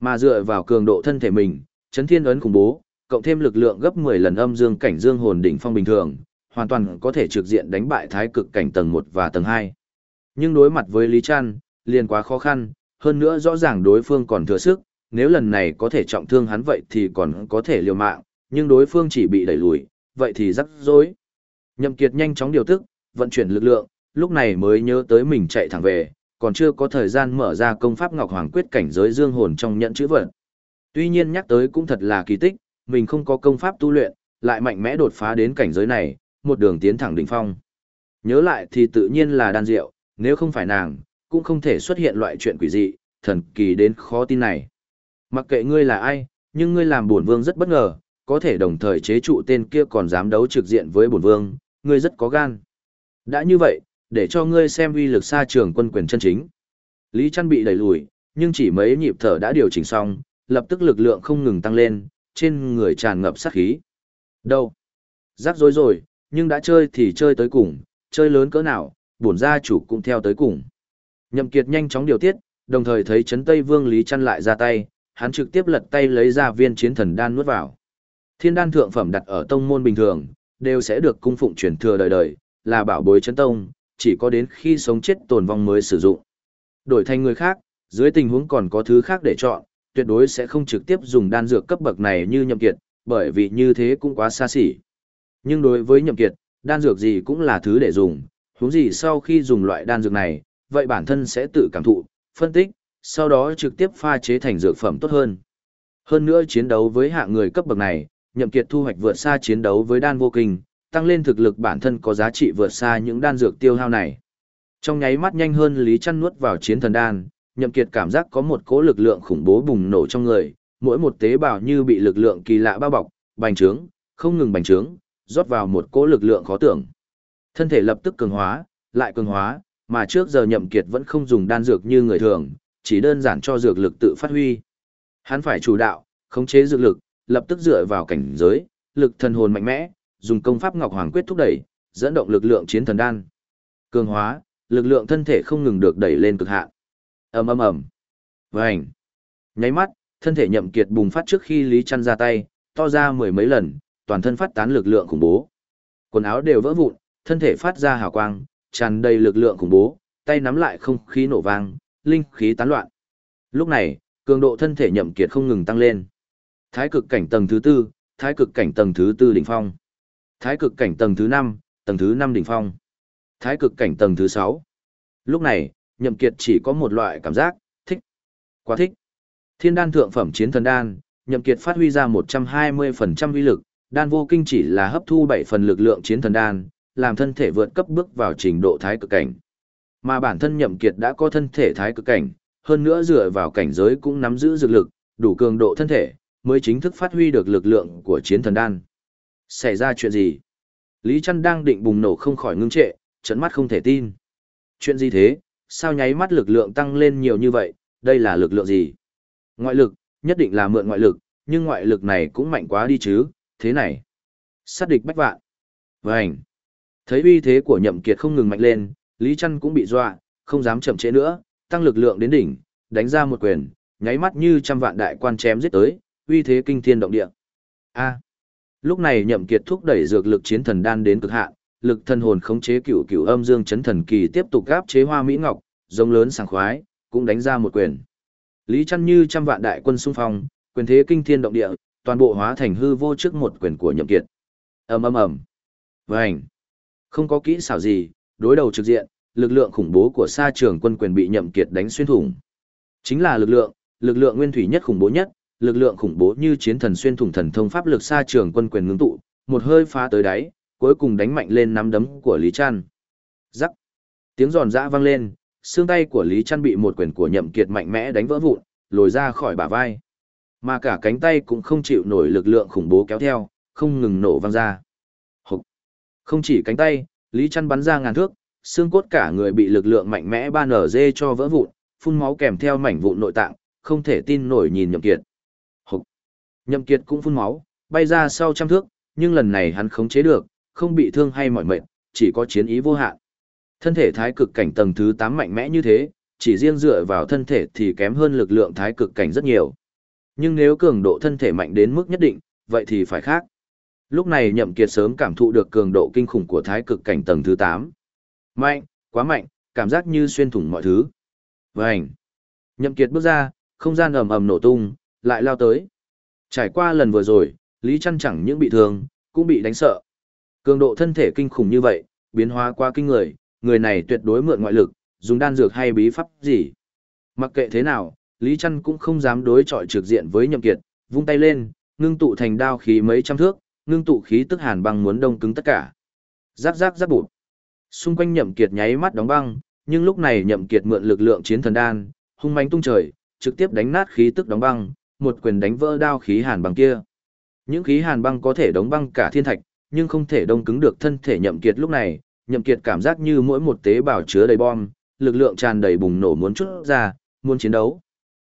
Mà dựa vào cường độ thân thể mình, chấn thiên ấn khủng bố, cộng thêm lực lượng gấp 10 lần âm dương cảnh dương hồn đỉnh phong bình thường, hoàn toàn có thể trực diện đánh bại thái cực cảnh tầng 1 và tầng 2. Nhưng đối mặt với Lý Trăn, liền quá khó khăn, hơn nữa rõ ràng đối phương còn thừa sức, nếu lần này có thể trọng thương hắn vậy thì còn có thể liều mạng, nhưng đối phương chỉ bị đẩy lùi, vậy thì rắc rối. Nhậm Kiệt nhanh chóng điều tức, vận chuyển lực lượng, lúc này mới nhớ tới mình chạy thẳng về, còn chưa có thời gian mở ra công pháp Ngọc Hoàng quyết cảnh giới dương hồn trong nhận chữ vật. Tuy nhiên nhắc tới cũng thật là kỳ tích, mình không có công pháp tu luyện, lại mạnh mẽ đột phá đến cảnh giới này, một đường tiến thẳng đỉnh phong. Nhớ lại thì tự nhiên là đan diệu, nếu không phải nàng, cũng không thể xuất hiện loại chuyện quỷ dị, thần kỳ đến khó tin này. Mặc kệ ngươi là ai, nhưng ngươi làm bổn vương rất bất ngờ, có thể đồng thời chế trụ tên kia còn dám đấu trực diện với bổn vương, ngươi rất có gan. Đã như vậy, để cho ngươi xem uy lực xa trường quân quyền chân chính. Lý Trăn bị đẩy lùi, nhưng chỉ mấy nhịp thở đã điều chỉnh xong, lập tức lực lượng không ngừng tăng lên, trên người tràn ngập sát khí. Đâu? Rắc rối rồi, nhưng đã chơi thì chơi tới cùng, chơi lớn cỡ nào, bổn gia chủ cũng theo tới cùng. Nhậm Kiệt nhanh chóng điều tiết, đồng thời thấy chấn Tây Vương Lý Trăn lại ra tay, hắn trực tiếp lật tay lấy ra viên chiến thần đan nuốt vào. Thiên đan thượng phẩm đặt ở tông môn bình thường, đều sẽ được cung phụng truyền thừa đời đời, là bảo bối chân tông, chỉ có đến khi sống chết tồn vong mới sử dụng. Đổi thành người khác, dưới tình huống còn có thứ khác để chọn, tuyệt đối sẽ không trực tiếp dùng đan dược cấp bậc này như nhậm kiệt, bởi vì như thế cũng quá xa xỉ. Nhưng đối với nhậm kiệt, đan dược gì cũng là thứ để dùng, huống gì sau khi dùng loại đan dược này, vậy bản thân sẽ tự cảm thụ, phân tích, sau đó trực tiếp pha chế thành dược phẩm tốt hơn. Hơn nữa chiến đấu với hạng người cấp bậc này, nhậm kiệt thu hoạch vượt xa chiến đấu với đan vô kinh, tăng lên thực lực bản thân có giá trị vượt xa những đan dược tiêu hao này. Trong nháy mắt nhanh hơn Lý Chăn nuốt vào chiến thần đan, nhậm kiệt cảm giác có một cỗ lực lượng khủng bố bùng nổ trong người, mỗi một tế bào như bị lực lượng kỳ lạ bao bọc, bành trướng, không ngừng bành trướng, rót vào một cỗ lực lượng khó tưởng. Thân thể lập tức cường hóa, lại cường hóa, mà trước giờ nhậm kiệt vẫn không dùng đan dược như người thường, chỉ đơn giản cho dược lực tự phát huy. Hắn phải chủ đạo, khống chế dược lực, lập tức dựa vào cảnh giới, lực thần hồn mạnh mẽ, dùng công pháp Ngọc Hoàng quyết thúc đẩy, dẫn động lực lượng chiến thần đan. Cường hóa, lực lượng thân thể không ngừng được đẩy lên cực hạn. Ầm ầm ầm. Vành. Nháy mắt, thân thể nhậm kiệt bùng phát trước khi Lý Chân ra tay, to ra mười mấy lần, toàn thân phát tán lực lượng khủng bố. Quần áo đều vỡ vụn, thân thể phát ra hào quang, tràn đầy lực lượng khủng bố, tay nắm lại không khí nổ vang, linh khí tán loạn. Lúc này, cường độ thân thể nhậm kiệt không ngừng tăng lên. Thái cực cảnh tầng thứ tư, thái cực cảnh tầng thứ tư đỉnh phong. Thái cực cảnh tầng thứ 5, tầng thứ 5 đỉnh phong. Thái cực cảnh tầng thứ 6. Lúc này, Nhậm Kiệt chỉ có một loại cảm giác, thích. Quá thích. Thiên đan thượng phẩm chiến thần đan, Nhậm Kiệt phát huy ra 120% uy lực, đan vô kinh chỉ là hấp thu 7 phần lực lượng chiến thần đan, làm thân thể vượt cấp bước vào trình độ thái cực cảnh. Mà bản thân Nhậm Kiệt đã có thân thể thái cực cảnh, hơn nữa dựa vào cảnh giới cũng nắm giữ dược lực, đủ cường độ thân thể, mới chính thức phát huy được lực lượng của chiến thần đan. Xảy ra chuyện gì? Lý Trăn đang định bùng nổ không khỏi ngưng trệ, trận mắt không thể tin. Chuyện gì thế? Sao nháy mắt lực lượng tăng lên nhiều như vậy? Đây là lực lượng gì? Ngoại lực, nhất định là mượn ngoại lực, nhưng ngoại lực này cũng mạnh quá đi chứ, thế này. Sát địch bách vạn. Vânh. Thấy uy thế của nhậm kiệt không ngừng mạnh lên, Lý Trăn cũng bị dọa, không dám chậm trễ nữa, tăng lực lượng đến đỉnh, đánh ra một quyền, nháy mắt như trăm vạn đại quan chém giết tới, uy thế kinh thiên động địa. A. Lúc này Nhậm Kiệt thúc đẩy dược lực chiến thần đan đến cực hạn, lực thần hồn khống chế cửu cửu âm dương chấn thần kỳ tiếp tục gáp chế Hoa Mỹ Ngọc, giống lớn sảng khoái, cũng đánh ra một quyền. Lý Trân như trăm vạn đại quân xung phong, quyền thế kinh thiên động địa, toàn bộ hóa thành hư vô trước một quyền của Nhậm Kiệt. Ầm ầm ầm. Vành. Không có kỹ xảo gì, đối đầu trực diện, lực lượng khủng bố của sa trường quân quyền bị nhậm kiệt đánh xuyên thủng. Chính là lực lượng, lực lượng nguyên thủy nhất khủng bố nhất, lực lượng khủng bố như chiến thần xuyên thủng thần thông pháp lực sa trường quân quyền ngưng tụ, một hơi phá tới đáy, cuối cùng đánh mạnh lên nắm đấm của Lý Trăn. Rắc. Tiếng giòn giã vang lên, xương tay của Lý Trăn bị một quyền của nhậm kiệt mạnh mẽ đánh vỡ vụn, lồi ra khỏi bả vai. Mà cả cánh tay cũng không chịu nổi lực lượng khủng bố kéo theo, không ngừng nổ vang ra. Hục. Không chỉ cánh tay, Lý Chân bắn ra ngàn thước, xương cốt cả người bị lực lượng mạnh mẽ ban nở dê cho vỡ vụn, phun máu kèm theo mảnh vụn nội tạng, không thể tin nổi nhìn Nhậm Kiệt. Hục. Nhậm Kiệt cũng phun máu, bay ra sau trăm thước, nhưng lần này hắn khống chế được, không bị thương hay mỏi mệt, chỉ có chiến ý vô hạn. Thân thể thái cực cảnh tầng thứ 8 mạnh mẽ như thế, chỉ riêng dựa vào thân thể thì kém hơn lực lượng thái cực cảnh rất nhiều. Nhưng nếu cường độ thân thể mạnh đến mức nhất định, vậy thì phải khác. Lúc này Nhậm Kiệt sớm cảm thụ được cường độ kinh khủng của thái cực cảnh tầng thứ 8. Mạnh, quá mạnh, cảm giác như xuyên thủng mọi thứ. Vành. Nhậm Kiệt bước ra, không gian ầm ầm nổ tung, lại lao tới. Trải qua lần vừa rồi, Lý Trăn chẳng những bị thương, cũng bị đánh sợ. Cường độ thân thể kinh khủng như vậy, biến hóa quá kinh người, người này tuyệt đối mượn ngoại lực, dùng đan dược hay bí pháp gì. Mặc kệ thế nào, Lý Trăn cũng không dám đối chọi trực diện với Nhậm Kiệt, vung tay lên, ngưng tụ thành đao khí mấy trăm thước, ngưng tụ khí tức hàn băng muốn đông cứng tất cả. Giáp giáp giáp bụt. Xung quanh Nhậm Kiệt nháy mắt đóng băng, nhưng lúc này Nhậm Kiệt mượn lực lượng chiến thần đan, hung mãnh tung trời, trực tiếp đánh nát khí tức đóng băng, một quyền đánh vỡ đao khí hàn băng kia. Những khí hàn băng có thể đóng băng cả thiên thạch, nhưng không thể đông cứng được thân thể Nhậm Kiệt lúc này, Nhậm Kiệt cảm giác như mỗi một tế bào chứa đầy bom, lực lượng tràn đầy bùng nổ muốn chút ra, muốn chiến đấu.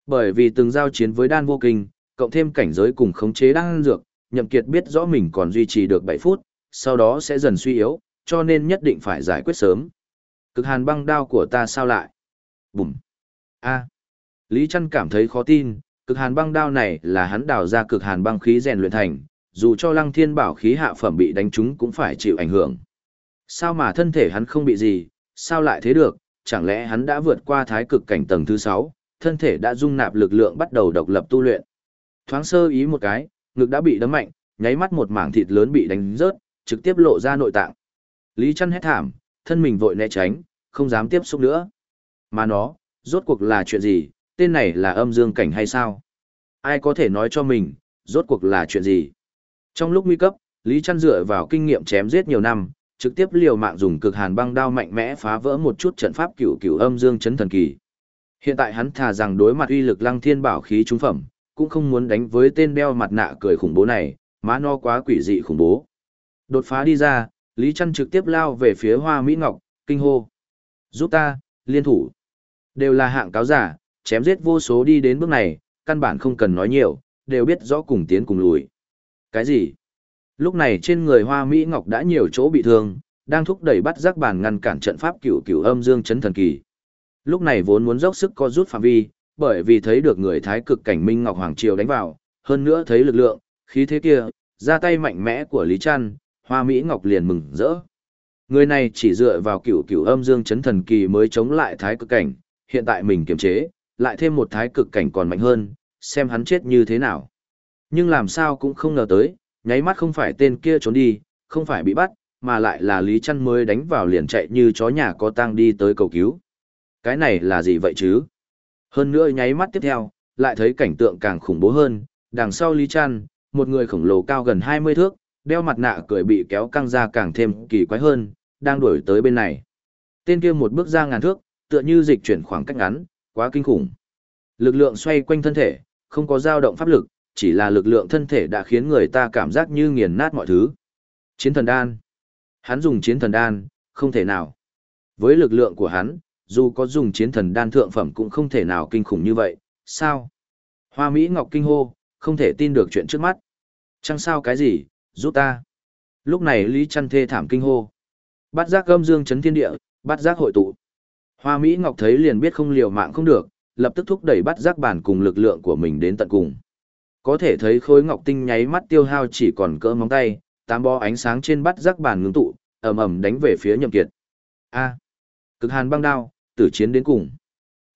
Bởi vì từng giao chiến với đan vô kinh, cộng thêm cảnh giới cùng khống chế đan dược, Nhậm Kiệt biết rõ mình còn duy trì được 7 phút, sau đó sẽ dần suy yếu, cho nên nhất định phải giải quyết sớm. Cực hàn băng đao của ta sao lại? Bùm! A! Lý Trăn cảm thấy khó tin, cực hàn băng đao này là hắn đào ra cực hàn băng khí rèn luyện thành, dù cho lăng thiên bảo khí hạ phẩm bị đánh trúng cũng phải chịu ảnh hưởng. Sao mà thân thể hắn không bị gì, sao lại thế được, chẳng lẽ hắn đã vượt qua thái cực cảnh tầng thứ 6, thân thể đã dung nạp lực lượng bắt đầu độc lập tu luyện. Thoáng sơ ý một cái, ngực đã bị đấm mạnh, nháy mắt một mảng thịt lớn bị đánh rớt, trực tiếp lộ ra nội tạng. Lý Chân hét thảm, thân mình vội né tránh, không dám tiếp xúc nữa. Mà nó, rốt cuộc là chuyện gì, tên này là âm dương cảnh hay sao? Ai có thể nói cho mình, rốt cuộc là chuyện gì? Trong lúc nguy cấp, Lý Chân dựa vào kinh nghiệm chém giết nhiều năm, trực tiếp liều mạng dùng cực hàn băng đao mạnh mẽ phá vỡ một chút trận pháp cửu cửu âm dương chấn thần kỳ. Hiện tại hắn thà rằng đối mặt uy lực lăng thiên bảo khí trung phẩm, cũng không muốn đánh với tên đeo mặt nạ cười khủng bố này, má no quá quỷ dị khủng bố. Đột phá đi ra, Lý Trăn trực tiếp lao về phía Hoa Mỹ Ngọc, kinh hô. Giúp ta, liên thủ. Đều là hạng cáo giả, chém giết vô số đi đến bước này, căn bản không cần nói nhiều, đều biết rõ cùng tiến cùng lùi. Cái gì? Lúc này trên người Hoa Mỹ Ngọc đã nhiều chỗ bị thương, đang thúc đẩy bắt giác bản ngăn cản trận pháp cửu cửu âm dương chấn thần kỳ. Lúc này vốn muốn dốc sức co rút phạm vi, bởi vì thấy được người thái cực cảnh Minh Ngọc Hoàng Triều đánh vào, hơn nữa thấy lực lượng, khí thế kia, ra tay mạnh mẽ của Lý Trăn, Hoa Mỹ Ngọc liền mừng rỡ. Người này chỉ dựa vào cửu cửu âm dương chấn thần kỳ mới chống lại thái cực cảnh, hiện tại mình kiềm chế, lại thêm một thái cực cảnh còn mạnh hơn, xem hắn chết như thế nào. Nhưng làm sao cũng không ngờ tới, nháy mắt không phải tên kia trốn đi, không phải bị bắt, mà lại là Lý Trăn mới đánh vào liền chạy như chó nhà có tang đi tới cầu cứu. Cái này là gì vậy chứ? Hơn nữa nháy mắt tiếp theo, lại thấy cảnh tượng càng khủng bố hơn, đằng sau Lý Trăn, một người khổng lồ cao gần 20 thước, đeo mặt nạ cười bị kéo căng ra càng thêm kỳ quái hơn, đang đuổi tới bên này. Tên kia một bước ra ngàn thước, tựa như dịch chuyển khoảng cách ngắn, quá kinh khủng. Lực lượng xoay quanh thân thể, không có dao động pháp lực, chỉ là lực lượng thân thể đã khiến người ta cảm giác như nghiền nát mọi thứ. Chiến thần đan. Hắn dùng chiến thần đan, không thể nào. Với lực lượng của hắn, dù có dùng chiến thần đan thượng phẩm cũng không thể nào kinh khủng như vậy, sao? Hoa Mỹ Ngọc kinh hô, không thể tin được chuyện trước mắt. Chẳng sao cái gì, giúp ta. Lúc này Lý Trăn thê thảm kinh hô. Bát giác âm dương chấn thiên địa, bát giác hội tụ. Hoa Mỹ Ngọc thấy liền biết không liều mạng không được, lập tức thúc đẩy bát giác bản cùng lực lượng của mình đến tận cùng. Có thể thấy khối ngọc tinh nháy mắt tiêu hao chỉ còn cỡ móng tay, tám bó ánh sáng trên bát giác bản ngưng tụ, ầm ầm đánh về phía Nhậm Kiệt. A, cực hàn băng đao, tử chiến đến cùng.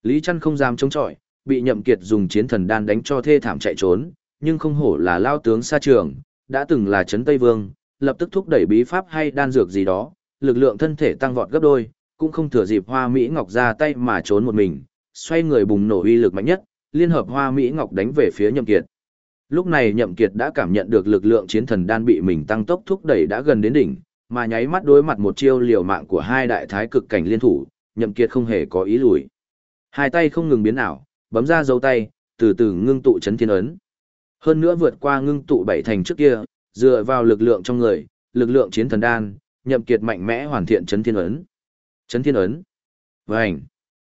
Lý Trăn không dám chống chọi, bị Nhậm Kiệt dùng chiến thần đan đánh cho thê thảm chạy trốn, nhưng không hổ là lao tướng xa trường, đã từng là chấn Tây Vương, lập tức thúc đẩy bí pháp hay đan dược gì đó, lực lượng thân thể tăng vọt gấp đôi, cũng không thừa dịp Hoa Mỹ Ngọc ra tay mà trốn một mình, xoay người bùng nổ uy lực mạnh nhất, liên hợp Hoa Mỹ Ngọc đánh về phía Nhậm Kiệt. Lúc này Nhậm Kiệt đã cảm nhận được lực lượng chiến thần đan bị mình tăng tốc thúc đẩy đã gần đến đỉnh, mà nháy mắt đối mặt một chiêu liều mạng của hai đại thái cực cảnh liên thủ, Nhậm Kiệt không hề có ý lùi. Hai tay không ngừng biến ảo, bấm ra dấu tay, từ từ ngưng tụ chấn thiên ấn. Hơn nữa vượt qua ngưng tụ bảy thành trước kia, dựa vào lực lượng trong người, lực lượng chiến thần đan, Nhậm Kiệt mạnh mẽ hoàn thiện chấn thiên ấn. Chấn thiên ấn. Vành.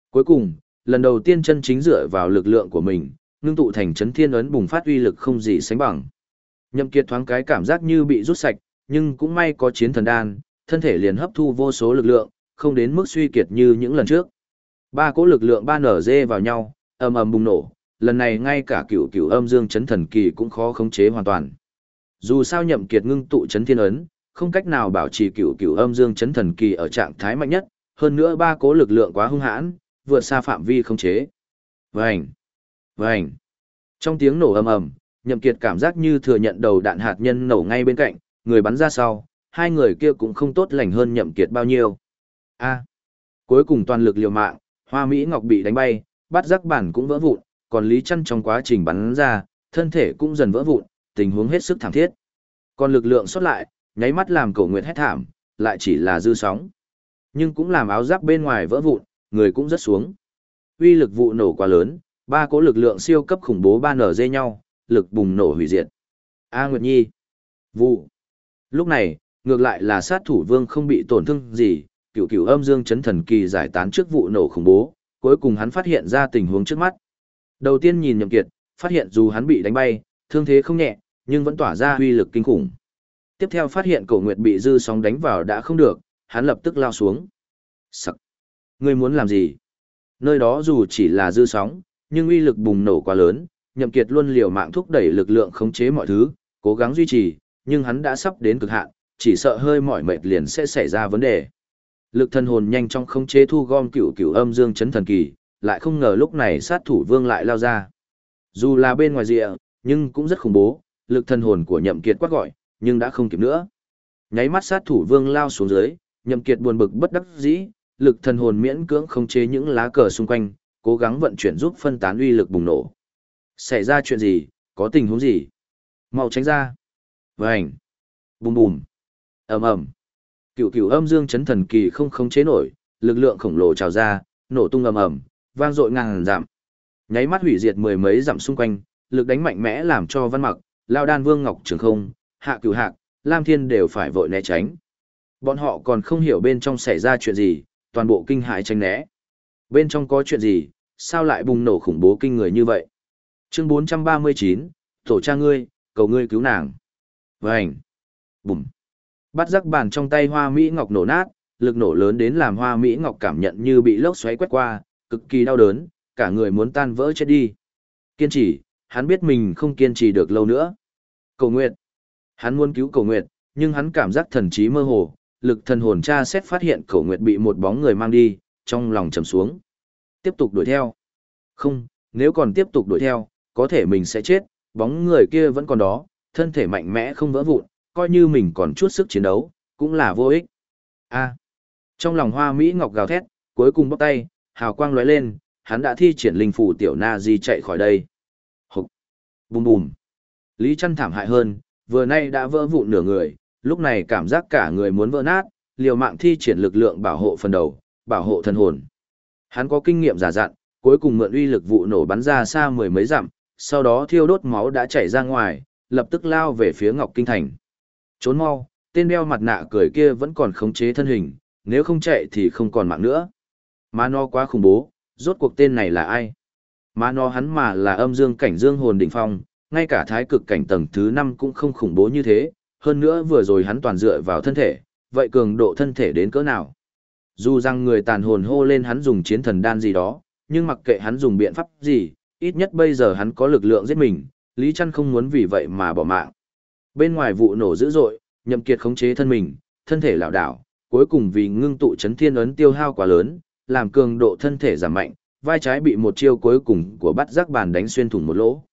Cuối cùng, lần đầu tiên chân chính dựa vào lực lượng của mình, ngưng tụ thành chấn thiên ấn bùng phát uy lực không gì sánh bằng. Nhậm Kiệt thoáng cái cảm giác như bị rút sạch, nhưng cũng may có chiến thần đan, thân thể liền hấp thu vô số lực lượng, không đến mức suy kiệt như những lần trước. Ba cỗ lực lượng ba nở dê vào nhau, ầm ầm bùng nổ, lần này ngay cả cửu cửu âm dương chấn thần kỳ cũng khó khống chế hoàn toàn. Dù sao Nhậm Kiệt ngưng tụ chấn thiên ấn, không cách nào bảo trì cửu cửu âm dương chấn thần kỳ ở trạng thái mạnh nhất, hơn nữa ba cố lực lượng quá hung hãn, vượt xa phạm vi khống chế. Vành, vành. Trong tiếng nổ ầm ầm, Nhậm Kiệt cảm giác như thừa nhận đầu đạn hạt nhân nổ ngay bên cạnh, người bắn ra sau, hai người kia cũng không tốt lành hơn Nhậm Kiệt bao nhiêu. A. Cuối cùng toàn lực liều mạng, Hoa Mỹ Ngọc bị đánh bay, bắt giác bản cũng vỡ vụn, còn Lý Chân trong quá trình bắn ra, thân thể cũng dần vỡ vụn, tình huống hết sức thảm thiết. Còn lực lượng xuất lại, nháy mắt làm cổ nguyệt hét thảm, lại chỉ là dư sóng. Nhưng cũng làm áo giáp bên ngoài vỡ vụn, người cũng rất xuống. Uy lực vụ nổ quá lớn, ba cỗ lực lượng siêu cấp khủng bố ba nở dây nhau, lực bùng nổ hủy diệt. A Nguyệt Nhi. Vụ. Lúc này, ngược lại là sát thủ vương không bị tổn thương gì, cựu cựu âm dương chấn thần kỳ giải tán trước vụ nổ khủng bố, cuối cùng hắn phát hiện ra tình huống trước mắt. Đầu tiên nhìn nhậm kiệt, phát hiện dù hắn bị đánh bay, thương thế không nhẹ, nhưng vẫn tỏa ra uy lực kinh khủng. Tiếp theo phát hiện cổ nguyệt bị dư sóng đánh vào đã không được, hắn lập tức lao xuống. sặc Ngươi muốn làm gì? Nơi đó dù chỉ là dư sóng, nhưng uy lực bùng nổ quá lớn, nhậm kiệt luôn liều mạng thúc đẩy lực lượng khống chế mọi thứ, cố gắng duy trì, nhưng hắn đã sắp đến cực hạn, chỉ sợ hơi mỏi mệt liền sẽ xảy ra vấn đề. Lực thần hồn nhanh trong khống chế thu gom cựu cựu âm dương chấn thần kỳ, lại không ngờ lúc này sát thủ vương lại lao ra. Dù là bên ngoài rìa, nhưng cũng rất khủng bố, lực thần hồn của nhậm kiệt quát gọi, nhưng đã không kịp nữa. Nháy mắt sát thủ vương lao xuống dưới, nhậm kiệt buồn bực bất đắc dĩ, lực thần hồn miễn cưỡng khống chế những lá cờ xung quanh, cố gắng vận chuyển giúp phân tán uy lực bùng nổ. Xảy ra chuyện gì, có tình huống gì? Mau tránh ra. Vành. Bùm bùm. ầm ầm. Cựu cựu âm dương chấn thần kỳ không khống chế nổi, lực lượng khổng lồ trào ra, nổ tung ầm ầm, vang dội ngàn giảm. Nháy mắt hủy diệt mười mấy dặm xung quanh, lực đánh mạnh mẽ làm cho Văn Mặc, Lao Đan Vương Ngọc Trường Không, Hạ Cửu Hạc, Lam Thiên đều phải vội né tránh. Bọn họ còn không hiểu bên trong xảy ra chuyện gì, toàn bộ kinh hãi tránh né. Bên trong có chuyện gì, sao lại bùng nổ khủng bố kinh người như vậy? Chương 439, tổ cha ngươi, cầu ngươi cứu nàng. Vành. Bùm. Bắt rắc bàn trong tay hoa Mỹ Ngọc nổ nát, lực nổ lớn đến làm hoa Mỹ Ngọc cảm nhận như bị lốc xoáy quét qua, cực kỳ đau đớn, cả người muốn tan vỡ chết đi. Kiên trì, hắn biết mình không kiên trì được lâu nữa. Cầu nguyện. Hắn muốn cứu cầu nguyện, nhưng hắn cảm giác thần trí mơ hồ, lực thần hồn tra xét phát hiện cầu nguyện bị một bóng người mang đi, trong lòng trầm xuống. Tiếp tục đuổi theo. Không, nếu còn tiếp tục đuổi theo, có thể mình sẽ chết, bóng người kia vẫn còn đó, thân thể mạnh mẽ không vỡ vụn, coi như mình còn chút sức chiến đấu, cũng là vô ích. A. Trong lòng Hoa Mỹ Ngọc gào thét, cuối cùng bóc tay, hào quang lóe lên, hắn đã thi triển linh phủ tiểu na di chạy khỏi đây. Hục. Bùm bùm. Lý Chân thảm hại hơn, vừa nay đã vỡ vụn nửa người, lúc này cảm giác cả người muốn vỡ nát, liều mạng thi triển lực lượng bảo hộ phần đầu, bảo hộ thân hồn. Hắn có kinh nghiệm giả dặn, cuối cùng mượn uy lực vụ nổ bắn ra xa mười mấy dặm, sau đó thiêu đốt máu đã chảy ra ngoài, lập tức lao về phía Ngọc Kinh Thành. Trốn mau, tên đeo mặt nạ cười kia vẫn còn khống chế thân hình, nếu không chạy thì không còn mạng nữa. Mà nó quá khủng bố, rốt cuộc tên này là ai? Mà nó hắn mà là âm dương cảnh dương hồn đỉnh phong, ngay cả thái cực cảnh tầng thứ 5 cũng không khủng bố như thế, hơn nữa vừa rồi hắn toàn dựa vào thân thể, vậy cường độ thân thể đến cỡ nào? Dù rằng người tàn hồn hô lên hắn dùng chiến thần đan gì đó, nhưng mặc kệ hắn dùng biện pháp gì, ít nhất bây giờ hắn có lực lượng giết mình, Lý Trăn không muốn vì vậy mà bỏ mạng. Bên ngoài vụ nổ dữ dội, Nhậm Kiệt khống chế thân mình, thân thể lảo đảo, cuối cùng vì ngưng tụ chấn thiên ấn tiêu hao quá lớn, làm cường độ thân thể giảm mạnh, vai trái bị một chiêu cuối cùng của bắt giác bàn đánh xuyên thủng một lỗ.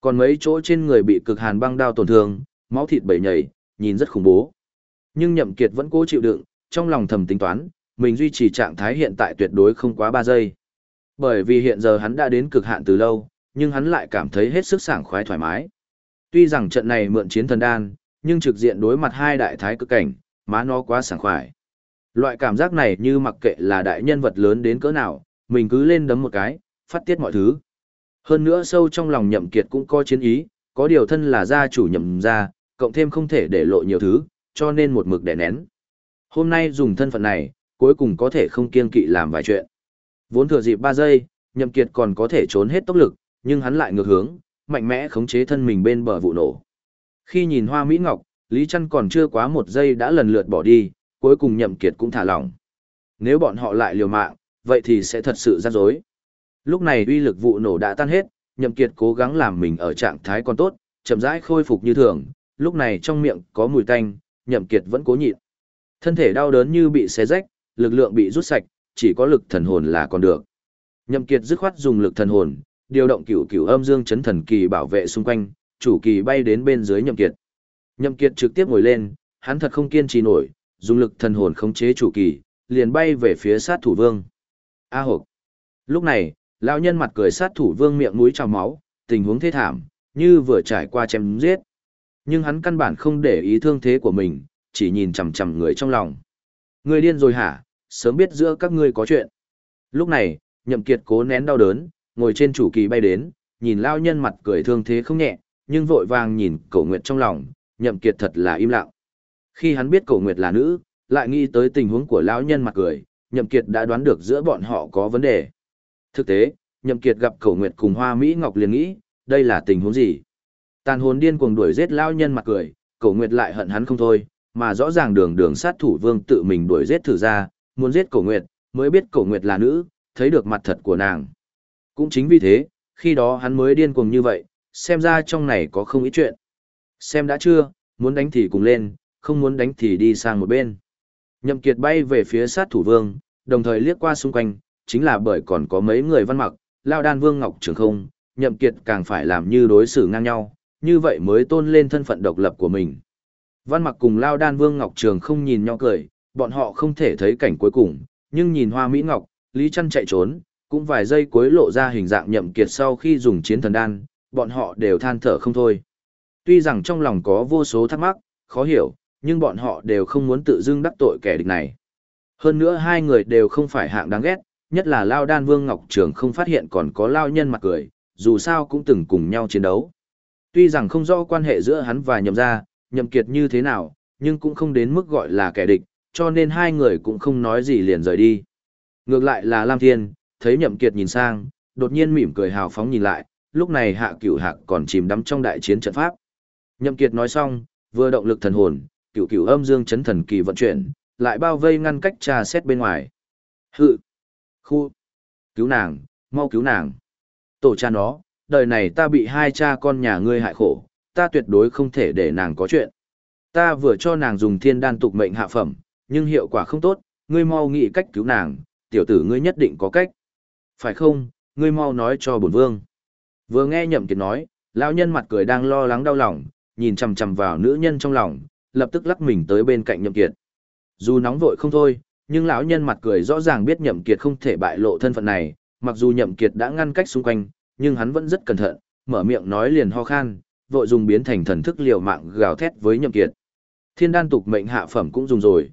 Còn mấy chỗ trên người bị cực hàn băng đao tổn thương, máu thịt bầy nhảy, nhìn rất khủng bố. Nhưng Nhậm Kiệt vẫn cố chịu đựng, trong lòng thầm tính toán, mình duy trì trạng thái hiện tại tuyệt đối không quá 3 giây. Bởi vì hiện giờ hắn đã đến cực hạn từ lâu, nhưng hắn lại cảm thấy hết sức sảng khoái thoải mái. Tuy rằng trận này mượn chiến thần đan, nhưng trực diện đối mặt hai đại thái cực cảnh, má nó quá sảng khoái. Loại cảm giác này như mặc kệ là đại nhân vật lớn đến cỡ nào, mình cứ lên đấm một cái, phát tiết mọi thứ. Hơn nữa sâu trong lòng nhậm kiệt cũng có chiến ý, có điều thân là gia chủ nhậm gia, cộng thêm không thể để lộ nhiều thứ, cho nên một mực đè nén. Hôm nay dùng thân phận này, cuối cùng có thể không kiên kỵ làm vài chuyện. Vốn thừa dịp 3 giây, nhậm kiệt còn có thể trốn hết tốc lực, nhưng hắn lại ngược hướng, mạnh mẽ khống chế thân mình bên bờ vụ nổ. Khi nhìn hoa mỹ ngọc, Lý Trăn còn chưa quá một giây đã lần lượt bỏ đi, cuối cùng nhậm kiệt cũng thả lỏng. Nếu bọn họ lại liều mạng, vậy thì sẽ thật sự rắc rối. Lúc này uy lực vụ nổ đã tan hết, nhậm kiệt cố gắng làm mình ở trạng thái còn tốt, chậm rãi khôi phục như thường, lúc này trong miệng có mùi tanh, nhậm kiệt vẫn cố nhịn. Thân thể đau đớn như bị xé rách, lực lượng bị rút sạch, chỉ có lực thần hồn là còn được. Nhậm kiệt dứt khoát dùng lực thần hồn, điều động cửu cửu âm dương chấn thần kỳ bảo vệ xung quanh, chủ kỳ bay đến bên dưới nhậm kiệt. Nhậm kiệt trực tiếp ngồi lên, hắn thật không kiên trì nổi, dùng lực thần hồn khống chế chủ kỳ, liền bay về phía sát thủ vương. A hộc. Lúc này, lão nhân mặt cười sát thủ vương miệng mũi trào máu, tình huống thế thảm, như vừa trải qua chém giết. Nhưng hắn căn bản không để ý thương thế của mình, chỉ nhìn chằm chằm người trong lòng. Người điên rồi hả, sớm biết giữa các ngươi có chuyện. Lúc này, nhậm kiệt cố nén đau đớn, ngồi trên chủ kỳ bay đến, nhìn lão nhân mặt cười thương thế không nhẹ, nhưng vội vàng nhìn cổ nguyệt trong lòng, nhậm kiệt thật là im lặng. Khi hắn biết cổ nguyệt là nữ, lại nghĩ tới tình huống của lão nhân mặt cười, nhậm kiệt đã đoán được giữa bọn họ có vấn đề. Thực tế, nhậm kiệt gặp cổ nguyệt cùng hoa Mỹ Ngọc liền nghĩ, đây là tình huống gì? Tàn hồn điên cuồng đuổi giết lão nhân mặt cười, cổ nguyệt lại hận hắn không thôi, mà rõ ràng đường đường sát thủ vương tự mình đuổi giết thử ra, muốn giết cổ nguyệt, mới biết cổ nguyệt là nữ, thấy được mặt thật của nàng. Cũng chính vì thế, khi đó hắn mới điên cuồng như vậy, xem ra trong này có không ít chuyện. Xem đã chưa, muốn đánh thì cùng lên, không muốn đánh thì đi sang một bên. Nhậm Kiệt bay về phía sát thủ vương, đồng thời liếc qua xung quanh, chính là bởi còn có mấy người văn mặc, Lao Đan Vương Ngọc Trường không, Nhậm Kiệt càng phải làm như đối xử ngang nhau, như vậy mới tôn lên thân phận độc lập của mình. Văn mặc cùng Lao Đan Vương Ngọc Trường không nhìn nhau cười, bọn họ không thể thấy cảnh cuối cùng, nhưng nhìn Hoa Mỹ Ngọc, Lý Trăn chạy trốn, cũng vài giây cuối lộ ra hình dạng Nhậm Kiệt sau khi dùng chiến thần đan, bọn họ đều than thở không thôi. Tuy rằng trong lòng có vô số thắc mắc, khó hiểu, nhưng bọn họ đều không muốn tự dưng đắc tội kẻ địch này. Hơn nữa hai người đều không phải hạng đáng ghét, nhất là Lao Đan Vương Ngọc Trường không phát hiện còn có Lao Nhân mặt cười, dù sao cũng từng cùng nhau chiến đấu. Tuy rằng không rõ quan hệ giữa hắn và nhậm gia, nhậm kiệt như thế nào, nhưng cũng không đến mức gọi là kẻ địch, cho nên hai người cũng không nói gì liền rời đi. Ngược lại là Lam Thiên, thấy nhậm kiệt nhìn sang, đột nhiên mỉm cười hào phóng nhìn lại, lúc này hạ cửu hạc còn chìm đắm trong đại chiến trận pháp. Nhậm kiệt nói xong, vừa động lực thần hồn, cửu cửu âm dương chấn thần kỳ vận chuyển, lại bao vây ngăn cách trà xét bên ngoài. Hự! Khu! Cứu nàng, mau cứu nàng. Tổ cha nó, đời này ta bị hai cha con nhà ngươi hại khổ, ta tuyệt đối không thể để nàng có chuyện. Ta vừa cho nàng dùng thiên đan tục mệnh hạ phẩm, nhưng hiệu quả không tốt, ngươi mau nghĩ cách cứu nàng, tiểu tử ngươi nhất định có cách. Phải không, ngươi mau nói cho bổn vương. Vừa nghe nhậm kiệt nói, lão nhân mặt cười đang lo lắng đau lòng, nhìn chằm chằm vào nữ nhân trong lòng, lập tức lắc mình tới bên cạnh nhậm kiệt. Dù nóng vội không thôi, nhưng lão nhân mặt cười rõ ràng biết nhậm kiệt không thể bại lộ thân phận này, mặc dù nhậm kiệt đã ngăn cách xung quanh, nhưng hắn vẫn rất cẩn thận, mở miệng nói liền ho khan, vội dùng biến thành thần thức liều mạng gào thét với nhậm kiệt. Thiên đan tục mệnh hạ phẩm cũng dùng rồi.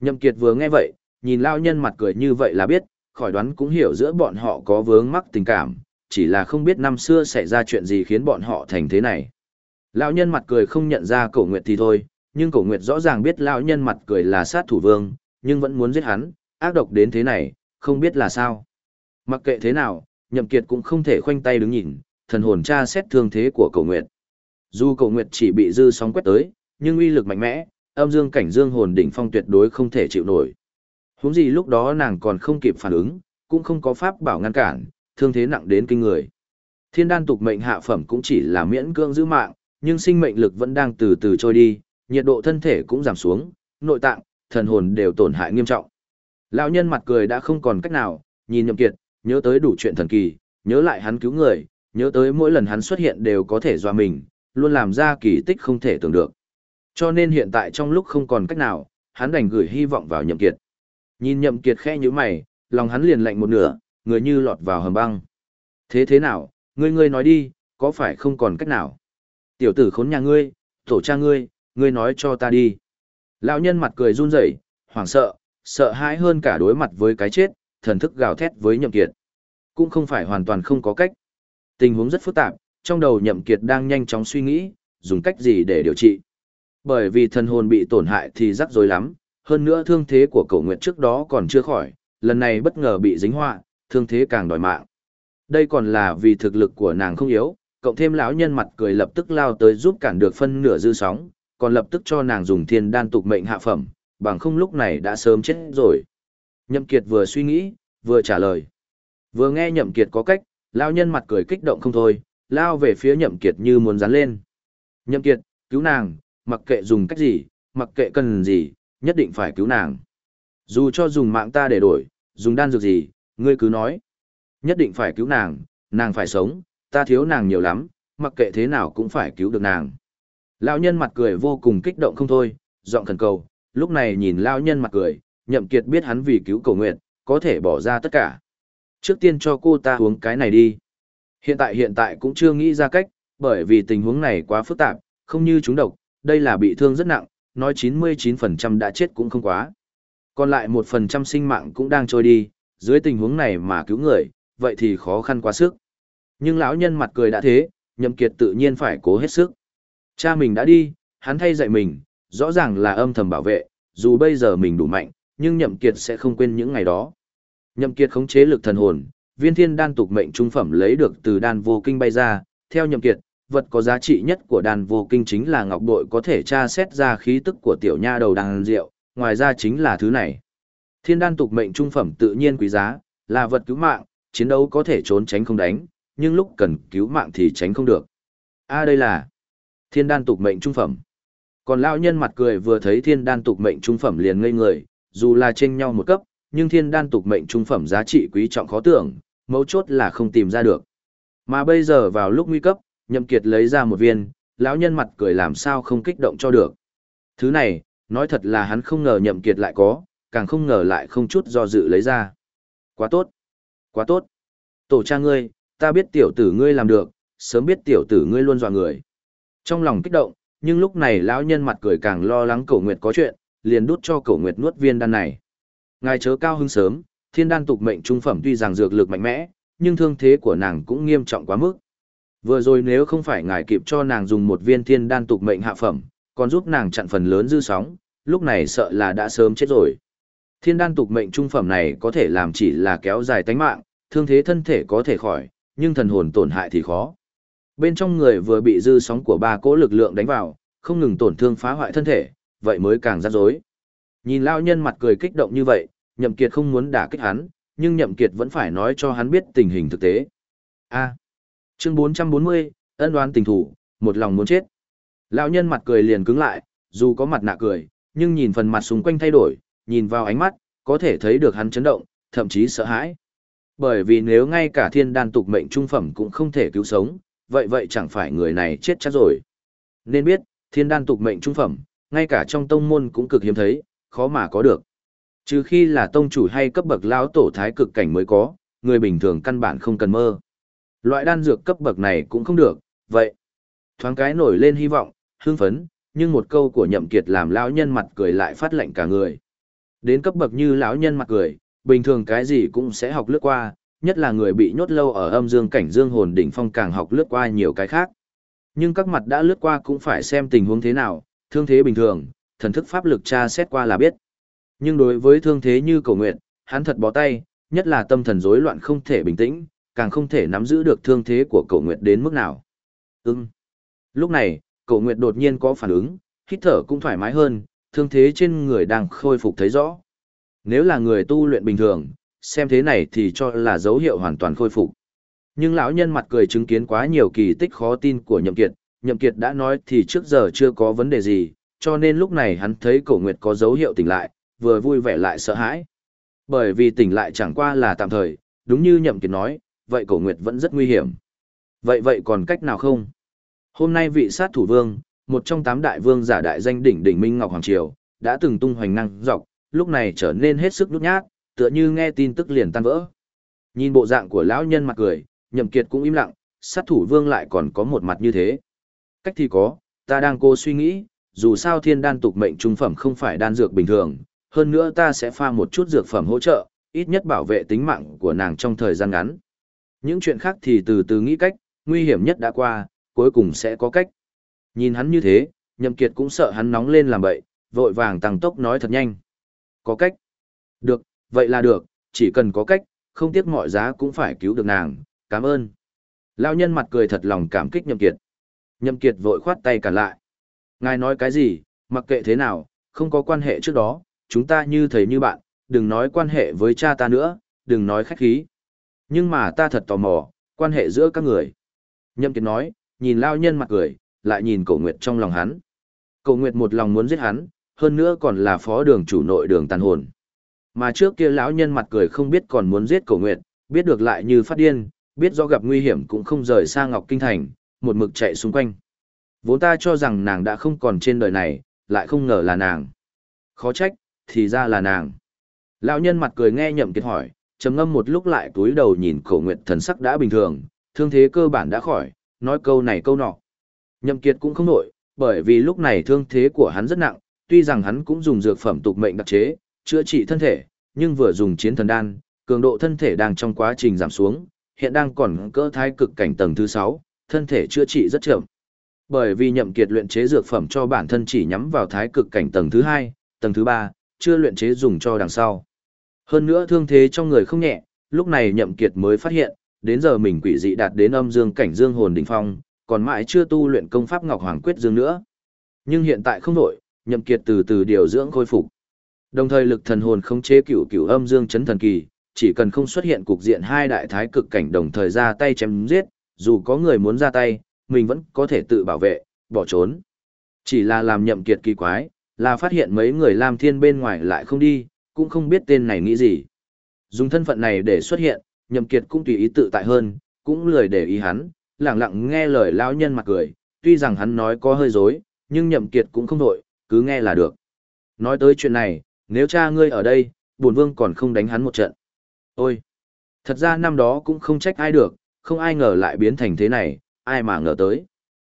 Nhậm kiệt vừa nghe vậy, nhìn lão nhân mặt cười như vậy là biết, khỏi đoán cũng hiểu giữa bọn họ có vướng mắc tình cảm, chỉ là không biết năm xưa xảy ra chuyện gì khiến bọn họ thành thế này. Lão nhân mặt cười không nhận ra cổ nguyệt thì thôi, nhưng cổ nguyệt rõ ràng biết lão nhân mặt cười là sát thủ vương, nhưng vẫn muốn giết hắn, ác độc đến thế này, không biết là sao. Mặc kệ thế nào, nhậm kiệt cũng không thể khoanh tay đứng nhìn, thần hồn tra xét thương thế của cổ nguyệt. Dù cổ nguyệt chỉ bị dư sóng quét tới, nhưng uy lực mạnh mẽ, âm dương cảnh dương hồn đỉnh phong tuyệt đối không thể chịu nổi. Huống gì lúc đó nàng còn không kịp phản ứng, cũng không có pháp bảo ngăn cản, thương thế nặng đến kinh người. Thiên đan tục mệnh hạ phẩm cũng chỉ là miễn cưỡng giữ mạng, nhưng sinh mệnh lực vẫn đang từ từ trôi đi, nhiệt độ thân thể cũng giảm xuống, nội tạng, thần hồn đều tổn hại nghiêm trọng. Lão nhân mặt cười đã không còn cách nào, nhìn Nhậm Kiệt, nhớ tới đủ chuyện thần kỳ, nhớ lại hắn cứu người, nhớ tới mỗi lần hắn xuất hiện đều có thể dọa mình, luôn làm ra kỳ tích không thể tưởng được. Cho nên hiện tại trong lúc không còn cách nào, hắn đành gửi hy vọng vào Nhậm Kiệt. Nhìn Nhậm Kiệt khẽ như mày, lòng hắn liền lạnh một nửa, người như lọt vào hầm băng. Thế thế nào, ngươi ngươi nói đi, có phải không còn cách nào? Tiểu tử khốn nhà ngươi, tổ cha ngươi, ngươi nói cho ta đi. Lão nhân mặt cười run rẩy, hoảng sợ, sợ hãi hơn cả đối mặt với cái chết, thần thức gào thét với Nhậm Kiệt. Cũng không phải hoàn toàn không có cách. Tình huống rất phức tạp, trong đầu Nhậm Kiệt đang nhanh chóng suy nghĩ, dùng cách gì để điều trị. Bởi vì thần hồn bị tổn hại thì rắc rối lắm, hơn nữa thương thế của cậu Nguyệt trước đó còn chưa khỏi, lần này bất ngờ bị dính họa, thương thế càng đòi mạng. Đây còn là vì thực lực của nàng không yếu, cộng thêm lão nhân mặt cười lập tức lao tới giúp cản được phân nửa dư sóng, còn lập tức cho nàng dùng thiên đan tục mệnh hạ phẩm, bằng không lúc này đã sớm chết rồi. Nhậm Kiệt vừa suy nghĩ, vừa trả lời. Vừa nghe Nhậm Kiệt có cách, lão nhân mặt cười kích động không thôi, lao về phía Nhậm Kiệt như muốn dán lên. Nhậm Kiệt, cứu nàng, mặc kệ dùng cách gì, mặc kệ cần gì, nhất định phải cứu nàng. Dù cho dùng mạng ta để đổi, dùng đan dược gì, ngươi cứ nói. Nhất định phải cứu nàng, nàng phải sống, ta thiếu nàng nhiều lắm, mặc kệ thế nào cũng phải cứu được nàng. Lão nhân mặt cười vô cùng kích động không thôi, giọng khẩn cầu, lúc này nhìn lão nhân mặt cười, nhậm kiệt biết hắn vì cứu cầu nguyện, có thể bỏ ra tất cả. Trước tiên cho cô ta uống cái này đi. Hiện tại hiện tại cũng chưa nghĩ ra cách, bởi vì tình huống này quá phức tạp, không như chúng độc, đây là bị thương rất nặng, nói 99% đã chết cũng không quá. Còn lại 1% sinh mạng cũng đang trôi đi, dưới tình huống này mà cứu người, vậy thì khó khăn quá sức. Nhưng lão nhân mặt cười đã thế, nhậm kiệt tự nhiên phải cố hết sức. Cha mình đã đi, hắn thay dạy mình, rõ ràng là âm thầm bảo vệ, dù bây giờ mình đủ mạnh, nhưng nhậm kiệt sẽ không quên những ngày đó. Nhậm kiệt khống chế lực thần hồn, viên thiên đan tục mệnh trung phẩm lấy được từ đan vô kinh bay ra, theo nhậm kiệt, vật có giá trị nhất của đàn vô kinh chính là ngọc bội có thể tra xét ra khí tức của tiểu nha đầu đàn rượu, ngoài ra chính là thứ này. Thiên đan tục mệnh trung phẩm tự nhiên quý giá, là vật cứu mạng, chiến đấu có thể trốn tránh không đánh, nhưng lúc cần cứu mạng thì tránh không được. A đây là thiên đan tục mệnh trung phẩm. Còn lão nhân mặt cười vừa thấy thiên đan tục mệnh trung phẩm liền ngây người, dù là trên nhau một cấp, nhưng thiên đan tục mệnh trung phẩm giá trị quý trọng khó tưởng, mấu chốt là không tìm ra được. Mà bây giờ vào lúc nguy cấp, Nhậm Kiệt lấy ra một viên, lão nhân mặt cười làm sao không kích động cho được. Thứ này, nói thật là hắn không ngờ Nhậm Kiệt lại có, càng không ngờ lại không chút do dự lấy ra. Quá tốt, quá tốt. Tổ cha ngươi, ta biết tiểu tử ngươi làm được, sớm biết tiểu tử ngươi luôn dọa người. Trong lòng kích động, nhưng lúc này lão nhân mặt cười càng lo lắng Cổ Nguyệt có chuyện, liền đút cho Cổ Nguyệt nuốt viên đan này. Ngài chớ cao hứng sớm, thiên đan tục mệnh trung phẩm tuy rằng dược lực mạnh mẽ, nhưng thương thế của nàng cũng nghiêm trọng quá mức. Vừa rồi nếu không phải ngài kịp cho nàng dùng một viên thiên đan tục mệnh hạ phẩm, còn giúp nàng chặn phần lớn dư sóng, lúc này sợ là đã sớm chết rồi. Thiên đan tục mệnh trung phẩm này có thể làm chỉ là kéo dài tánh mạng, thương thế thân thể có thể khỏi, nhưng thần hồn tổn hại thì khó. Bên trong người vừa bị dư sóng của ba cỗ lực lượng đánh vào, không ngừng tổn thương phá hoại thân thể, vậy mới càng rắc rối. Nhìn lao nhân mặt cười kích động như vậy, Nhậm Kiệt không muốn đả kích hắn, nhưng Nhậm Kiệt vẫn phải nói cho hắn biết tình hình thực tế. A chương 440, ân đoán tình thủ, một lòng muốn chết. Lão nhân mặt cười liền cứng lại, dù có mặt nạ cười, nhưng nhìn phần mặt xung quanh thay đổi, nhìn vào ánh mắt, có thể thấy được hắn chấn động, thậm chí sợ hãi. Bởi vì nếu ngay cả thiên đan tục mệnh trung phẩm cũng không thể cứu sống, vậy vậy chẳng phải người này chết chắc rồi. Nên biết, thiên đan tục mệnh trung phẩm, ngay cả trong tông môn cũng cực hiếm thấy, khó mà có được. Trừ khi là tông chủ hay cấp bậc lão tổ thái cực cảnh mới có, người bình thường căn bản không cần mơ. Loại đan dược cấp bậc này cũng không được, vậy. Thoáng cái nổi lên hy vọng, hưng phấn, nhưng một câu của nhậm kiệt làm lão nhân mặt cười lại phát lệnh cả người. Đến cấp bậc như lão nhân mặt cười, bình thường cái gì cũng sẽ học lướt qua, nhất là người bị nhốt lâu ở âm dương cảnh dương hồn đỉnh phong càng học lướt qua nhiều cái khác. Nhưng các mặt đã lướt qua cũng phải xem tình huống thế nào, thương thế bình thường, thần thức pháp lực tra xét qua là biết. Nhưng đối với thương thế như cầu nguyện, hắn thật bó tay, nhất là tâm thần rối loạn không thể bình tĩnh, càng không thể nắm giữ được thương thế của cậu Nguyệt đến mức nào. Ừm. Lúc này, cậu Nguyệt đột nhiên có phản ứng, hít thở cũng thoải mái hơn, thương thế trên người đang khôi phục thấy rõ. Nếu là người tu luyện bình thường, xem thế này thì cho là dấu hiệu hoàn toàn khôi phục. Nhưng lão nhân mặt cười chứng kiến quá nhiều kỳ tích khó tin của Nhậm Kiệt, Nhậm Kiệt đã nói thì trước giờ chưa có vấn đề gì, cho nên lúc này hắn thấy Cổ Nguyệt có dấu hiệu tỉnh lại, vừa vui vẻ lại sợ hãi. Bởi vì tỉnh lại chẳng qua là tạm thời, đúng như Nhậm Kiệt nói, vậy Cổ Nguyệt vẫn rất nguy hiểm. Vậy vậy còn cách nào không? Hôm nay vị sát thủ vương, một trong tám đại vương giả đại danh đỉnh đỉnh Minh Ngọc Hoàng Triều, đã từng tung hoành năng dọc, lúc này trở nên hết sức nhút nhát, tựa như nghe tin tức liền tan vỡ. Nhìn bộ dạng của lão nhân mặt cười, Nhậm Kiệt cũng im lặng, sát thủ vương lại còn có một mặt như thế. Cách thì có, ta đang cố suy nghĩ, dù sao thiên đan tục mệnh trung phẩm không phải đan dược bình thường, hơn nữa ta sẽ pha một chút dược phẩm hỗ trợ, ít nhất bảo vệ tính mạng của nàng trong thời gian ngắn. Những chuyện khác thì từ từ nghĩ cách, nguy hiểm nhất đã qua, cuối cùng sẽ có cách. Nhìn hắn như thế, Nhậm Kiệt cũng sợ hắn nóng lên làm bậy, vội vàng tăng tốc nói thật nhanh. Có cách. Được, vậy là được, chỉ cần có cách, không tiếc mọi giá cũng phải cứu được nàng, cảm ơn. Lão nhân mặt cười thật lòng cảm kích Nhậm Kiệt. Nhậm Kiệt vội khoát tay cả lại. Ngài nói cái gì, mặc kệ thế nào, không có quan hệ trước đó, chúng ta như thầy như bạn, đừng nói quan hệ với cha ta nữa, đừng nói khách khí. Nhưng mà ta thật tò mò, quan hệ giữa các người. Nhậm Kiệt nói, nhìn lao nhân mặt cười, lại nhìn Cổ Nguyệt trong lòng hắn. Cổ Nguyệt một lòng muốn giết hắn, hơn nữa còn là phó đường chủ nội đường tàn hồn. Mà trước kia lão nhân mặt cười không biết còn muốn giết Cổ Nguyệt, biết được lại như phát điên, biết do gặp nguy hiểm cũng không rời xa Ngọc Kinh Thành, một mực chạy xung quanh. Vốn ta cho rằng nàng đã không còn trên đời này, lại không ngờ là nàng. Khó trách, thì ra là nàng. Lão nhân mặt cười nghe nhậm kiệt hỏi, trầm ngâm một lúc lại túi đầu nhìn khổ nguyệt thần sắc đã bình thường, thương thế cơ bản đã khỏi, nói câu này câu nọ. Nhậm kiệt cũng không nổi, bởi vì lúc này thương thế của hắn rất nặng, tuy rằng hắn cũng dùng dược phẩm tục mệnh đặc chế, chữa trị thân thể, nhưng vừa dùng chiến thần đan, cường độ thân thể đang trong quá trình giảm xuống, hiện đang còn cỡ thái cực cảnh tầng thứ 6, thân thể chữa trị rất chậm. Bởi vì nhậm kiệt luyện chế dược phẩm cho bản thân chỉ nhắm vào thái cực cảnh tầng thứ 2, tầng thứ 3, chưa luyện chế dùng cho đằng sau. Hơn nữa thương thế trong người không nhẹ, lúc này nhậm kiệt mới phát hiện, đến giờ mình quỷ dị đạt đến âm dương cảnh dương hồn đỉnh phong, còn mãi chưa tu luyện công pháp Ngọc Hoàng Quyết Dương nữa. Nhưng hiện tại không đổi, nhậm kiệt từ từ điều dưỡng khôi phục. Đồng thời lực thần hồn không chế cửu cửu âm dương chấn thần kỳ, chỉ cần không xuất hiện cục diện hai đại thái cực cảnh đồng thời ra tay chém giết, dù có người muốn ra tay, mình vẫn có thể tự bảo vệ, bỏ trốn. Chỉ là làm nhậm kiệt kỳ quái, là phát hiện mấy người Lam Thiên bên ngoài lại không đi, cũng không biết tên này nghĩ gì. Dùng thân phận này để xuất hiện, nhậm kiệt cũng tùy ý tự tại hơn, cũng lười để ý hắn, lặng lặng nghe lời lão nhân mặt cười, tuy rằng hắn nói có hơi dối, nhưng nhậm kiệt cũng không đổi, cứ nghe là được. Nói tới chuyện này, nếu cha ngươi ở đây, bổn vương còn không đánh hắn một trận. Ôi! Thật ra năm đó cũng không trách ai được, không ai ngờ lại biến thành thế này, ai mà ngờ tới.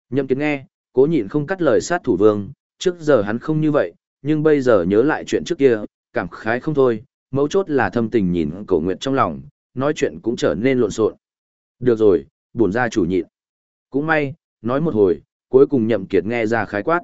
Nhậm kiệt nghe, cố nhịn không cắt lời sát thủ vương, trước giờ hắn không như vậy, nhưng bây giờ nhớ lại chuyện trước kia, cảm khái không thôi, mấu chốt là thâm tình nhìn cổ nguyện trong lòng, nói chuyện cũng trở nên lộn xộn. Được rồi, buồn ra chủ nhịn. Cũng may, nói một hồi, cuối cùng nhậm kiệt nghe ra khái quát.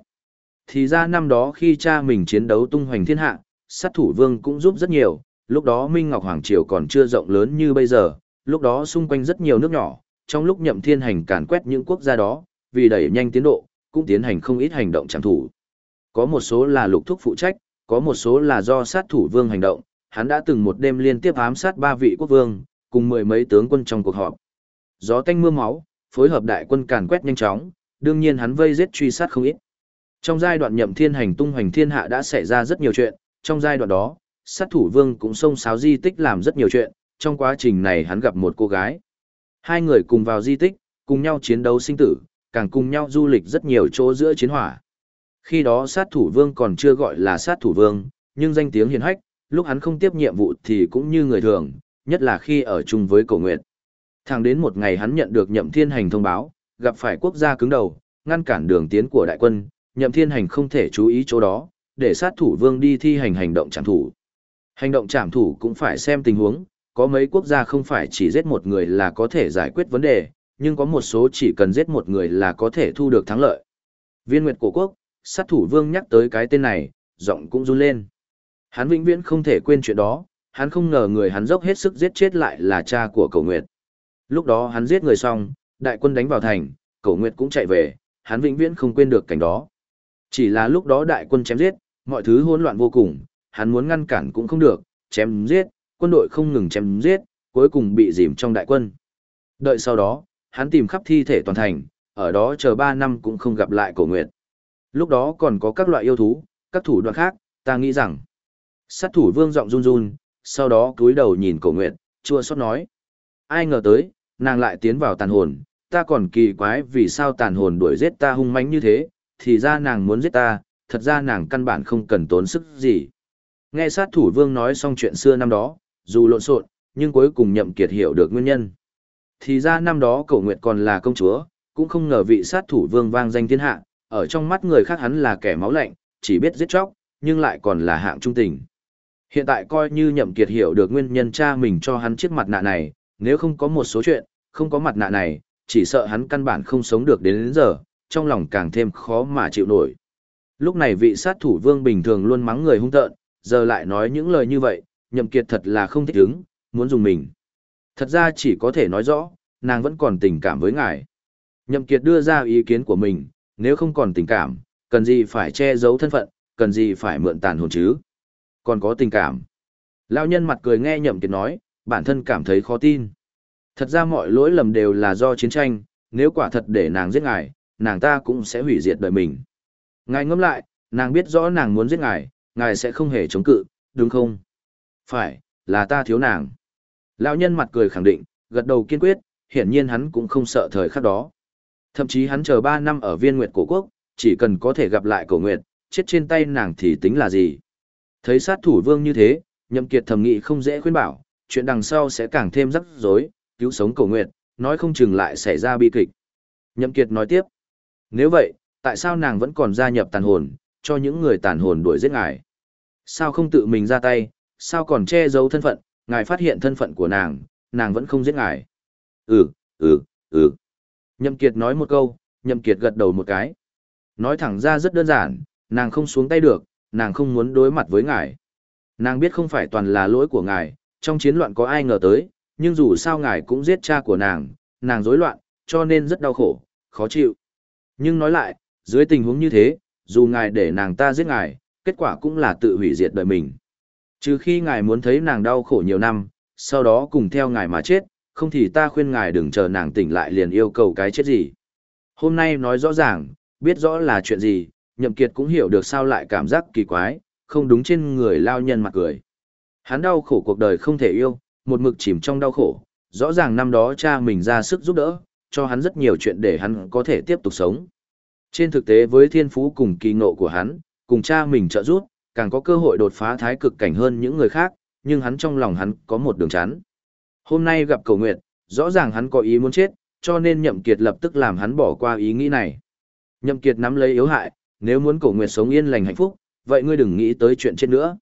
Thì ra năm đó khi cha mình chiến đấu tung hoành thiên hạ, sát thủ vương cũng giúp rất nhiều, lúc đó Minh Ngọc Hoàng Triều còn chưa rộng lớn như bây giờ, lúc đó xung quanh rất nhiều nước nhỏ, trong lúc nhậm thiên hành càn quét những quốc gia đó, vì đẩy nhanh tiến độ, cũng tiến hành không ít hành động chẳng thủ. Có một số là lục thúc phụ trách, có một số là do sát thủ vương hành động, hắn đã từng một đêm liên tiếp ám sát ba vị quốc vương, cùng mười mấy tướng quân trong cuộc họp. Gió tanh mưa máu, phối hợp đại quân càn quét nhanh chóng, đương nhiên hắn vây giết truy sát không ít. Trong giai đoạn nhậm thiên hành tung hoành thiên hạ đã xảy ra rất nhiều chuyện, trong giai đoạn đó, sát thủ vương cũng xông xáo di tích làm rất nhiều chuyện, trong quá trình này hắn gặp một cô gái. Hai người cùng vào di tích, cùng nhau chiến đấu sinh tử, càng cùng nhau du lịch rất nhiều chỗ giữa chiến hỏa. Khi đó sát thủ vương còn chưa gọi là sát thủ vương, nhưng danh tiếng hiền hách, lúc hắn không tiếp nhiệm vụ thì cũng như người thường, nhất là khi ở chung với cổ nguyệt. Thẳng đến một ngày hắn nhận được nhậm thiên hành thông báo, gặp phải quốc gia cứng đầu, ngăn cản đường tiến của đại quân, nhậm thiên hành không thể chú ý chỗ đó, để sát thủ vương đi thi hành hành động trảm thủ. Hành động trảm thủ cũng phải xem tình huống, có mấy quốc gia không phải chỉ giết một người là có thể giải quyết vấn đề, nhưng có một số chỉ cần giết một người là có thể thu được thắng lợi. Viên Nguyệt Cổ Quốc, sát thủ vương nhắc tới cái tên này, giọng cũng run lên. Hắn vĩnh viễn không thể quên chuyện đó, hắn không ngờ người hắn dốc hết sức giết chết lại là cha của Cầu Nguyệt. Lúc đó hắn giết người xong, đại quân đánh vào thành, Cầu Nguyệt cũng chạy về, hắn vĩnh viễn không quên được cảnh đó. Chỉ là lúc đó đại quân chém giết, mọi thứ hỗn loạn vô cùng, hắn muốn ngăn cản cũng không được, chém giết, quân đội không ngừng chém giết, cuối cùng bị dìm trong đại quân. Đợi sau đó, hắn tìm khắp thi thể toàn thành, ở đó chờ 3 năm cũng không gặp lại cổ nguyệt. Lúc đó còn có các loại yêu thú, các thủ đoạn khác, ta nghĩ rằng. Sát thủ vương giọng run run, sau đó cúi đầu nhìn cổ nguyệt, chua xót nói. Ai ngờ tới, nàng lại tiến vào tàn hồn, ta còn kỳ quái vì sao tàn hồn đuổi giết ta hung mãnh như thế, thì ra nàng muốn giết ta, thật ra nàng căn bản không cần tốn sức gì. Nghe sát thủ vương nói xong chuyện xưa năm đó, dù lộn xộn, nhưng cuối cùng nhậm kiệt hiểu được nguyên nhân. Thì ra năm đó cổ nguyệt còn là công chúa, cũng không ngờ vị sát thủ vương vang danh thiên hạ, ở trong mắt người khác hắn là kẻ máu lạnh, chỉ biết giết chóc, nhưng lại còn là hạng trung tình. Hiện tại coi như nhậm kiệt hiểu được nguyên nhân cha mình cho hắn chiếc mặt nạ này, nếu không có một số chuyện, không có mặt nạ này, chỉ sợ hắn căn bản không sống được đến, đến giờ, trong lòng càng thêm khó mà chịu nổi. Lúc này vị sát thủ vương bình thường luôn mắng người hung tợn, giờ lại nói những lời như vậy, nhậm kiệt thật là không thích ứng, muốn dùng mình. Thật ra chỉ có thể nói rõ, nàng vẫn còn tình cảm với ngài. Nhậm kiệt đưa ra ý kiến của mình, nếu không còn tình cảm, cần gì phải che giấu thân phận, cần gì phải mượn tàn hồn chứ. Còn có tình cảm. Lão nhân mặt cười nghe nhậm kiệt nói, bản thân cảm thấy khó tin. Thật ra mọi lỗi lầm đều là do chiến tranh, nếu quả thật để nàng giết ngài, nàng ta cũng sẽ hủy diệt đời mình. Ngài ngẫm lại, nàng biết rõ nàng muốn giết ngài, ngài sẽ không hề chống cự, đúng không? Phải, là ta thiếu nàng. Lão nhân mặt cười khẳng định, gật đầu kiên quyết, hiển nhiên hắn cũng không sợ thời khắc đó. Thậm chí hắn chờ 3 năm ở viên nguyệt cổ quốc, chỉ cần có thể gặp lại cổ nguyệt, chết trên tay nàng thì tính là gì. Thấy sát thủ vương như thế, nhậm kiệt thầm nghị không dễ khuyên bảo, chuyện đằng sau sẽ càng thêm rắc rối, cứu sống cổ nguyệt, nói không chừng lại xảy ra bi kịch. Nhậm kiệt nói tiếp, nếu vậy, tại sao nàng vẫn còn gia nhập tàn hồn, cho những người tàn hồn đuổi giết ngài? Sao không tự mình ra tay, sao còn che giấu thân phận, ngài phát hiện thân phận của nàng, nàng vẫn không giết ngài? Ừ, ừ, ừ. Nhậm Kiệt nói một câu, Nhậm Kiệt gật đầu một cái. Nói thẳng ra rất đơn giản, nàng không xuống tay được, nàng không muốn đối mặt với ngài. Nàng biết không phải toàn là lỗi của ngài, trong chiến loạn có ai ngờ tới, nhưng dù sao ngài cũng giết cha của nàng, nàng rối loạn, cho nên rất đau khổ, khó chịu. Nhưng nói lại, dưới tình huống như thế, dù ngài để nàng ta giết ngài, kết quả cũng là tự hủy diệt đời mình. Trừ khi ngài muốn thấy nàng đau khổ nhiều năm, sau đó cùng theo ngài mà chết, không thì ta khuyên ngài đừng chờ nàng tỉnh lại liền yêu cầu cái chết gì. Hôm nay nói rõ ràng, biết rõ là chuyện gì, nhậm kiệt cũng hiểu được sao lại cảm giác kỳ quái, không đúng trên người lao nhân mặt cười. Hắn đau khổ cuộc đời không thể yêu, một mực chìm trong đau khổ, rõ ràng năm đó cha mình ra sức giúp đỡ, cho hắn rất nhiều chuyện để hắn có thể tiếp tục sống. Trên thực tế với thiên phú cùng kỳ ngộ của hắn, cùng cha mình trợ giúp, càng có cơ hội đột phá thái cực cảnh hơn những người khác, nhưng hắn trong lòng hắn có một đường chắn. Hôm nay gặp cầu nguyệt, rõ ràng hắn có ý muốn chết, cho nên nhậm kiệt lập tức làm hắn bỏ qua ý nghĩ này. Nhậm kiệt nắm lấy yếu hại, nếu muốn cầu nguyệt sống yên lành hạnh phúc, vậy ngươi đừng nghĩ tới chuyện chết nữa.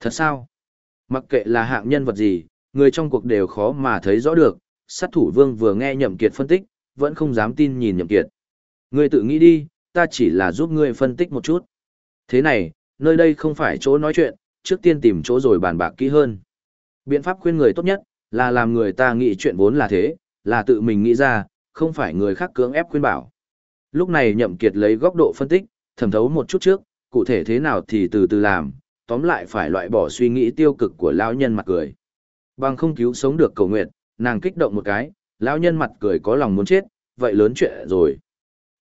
Thật sao? Mặc kệ là hạng nhân vật gì, người trong cuộc đều khó mà thấy rõ được, sát thủ vương vừa nghe nhậm kiệt phân tích, vẫn không dám tin nhìn nhậm kiệt. Ngươi tự nghĩ đi, ta chỉ là giúp ngươi phân tích một chút. Thế này, nơi đây không phải chỗ nói chuyện, trước tiên tìm chỗ rồi bàn bạc kỹ hơn. Biện pháp khuyên người tốt nhất, là làm người ta nghĩ chuyện vốn là thế, là tự mình nghĩ ra, không phải người khác cưỡng ép khuyên bảo. Lúc này nhậm kiệt lấy góc độ phân tích, thẩm thấu một chút trước, cụ thể thế nào thì từ từ làm, tóm lại phải loại bỏ suy nghĩ tiêu cực của lão nhân mặt cười. Bằng không cứu sống được cầu nguyện, nàng kích động một cái, lão nhân mặt cười có lòng muốn chết, vậy lớn chuyện rồi.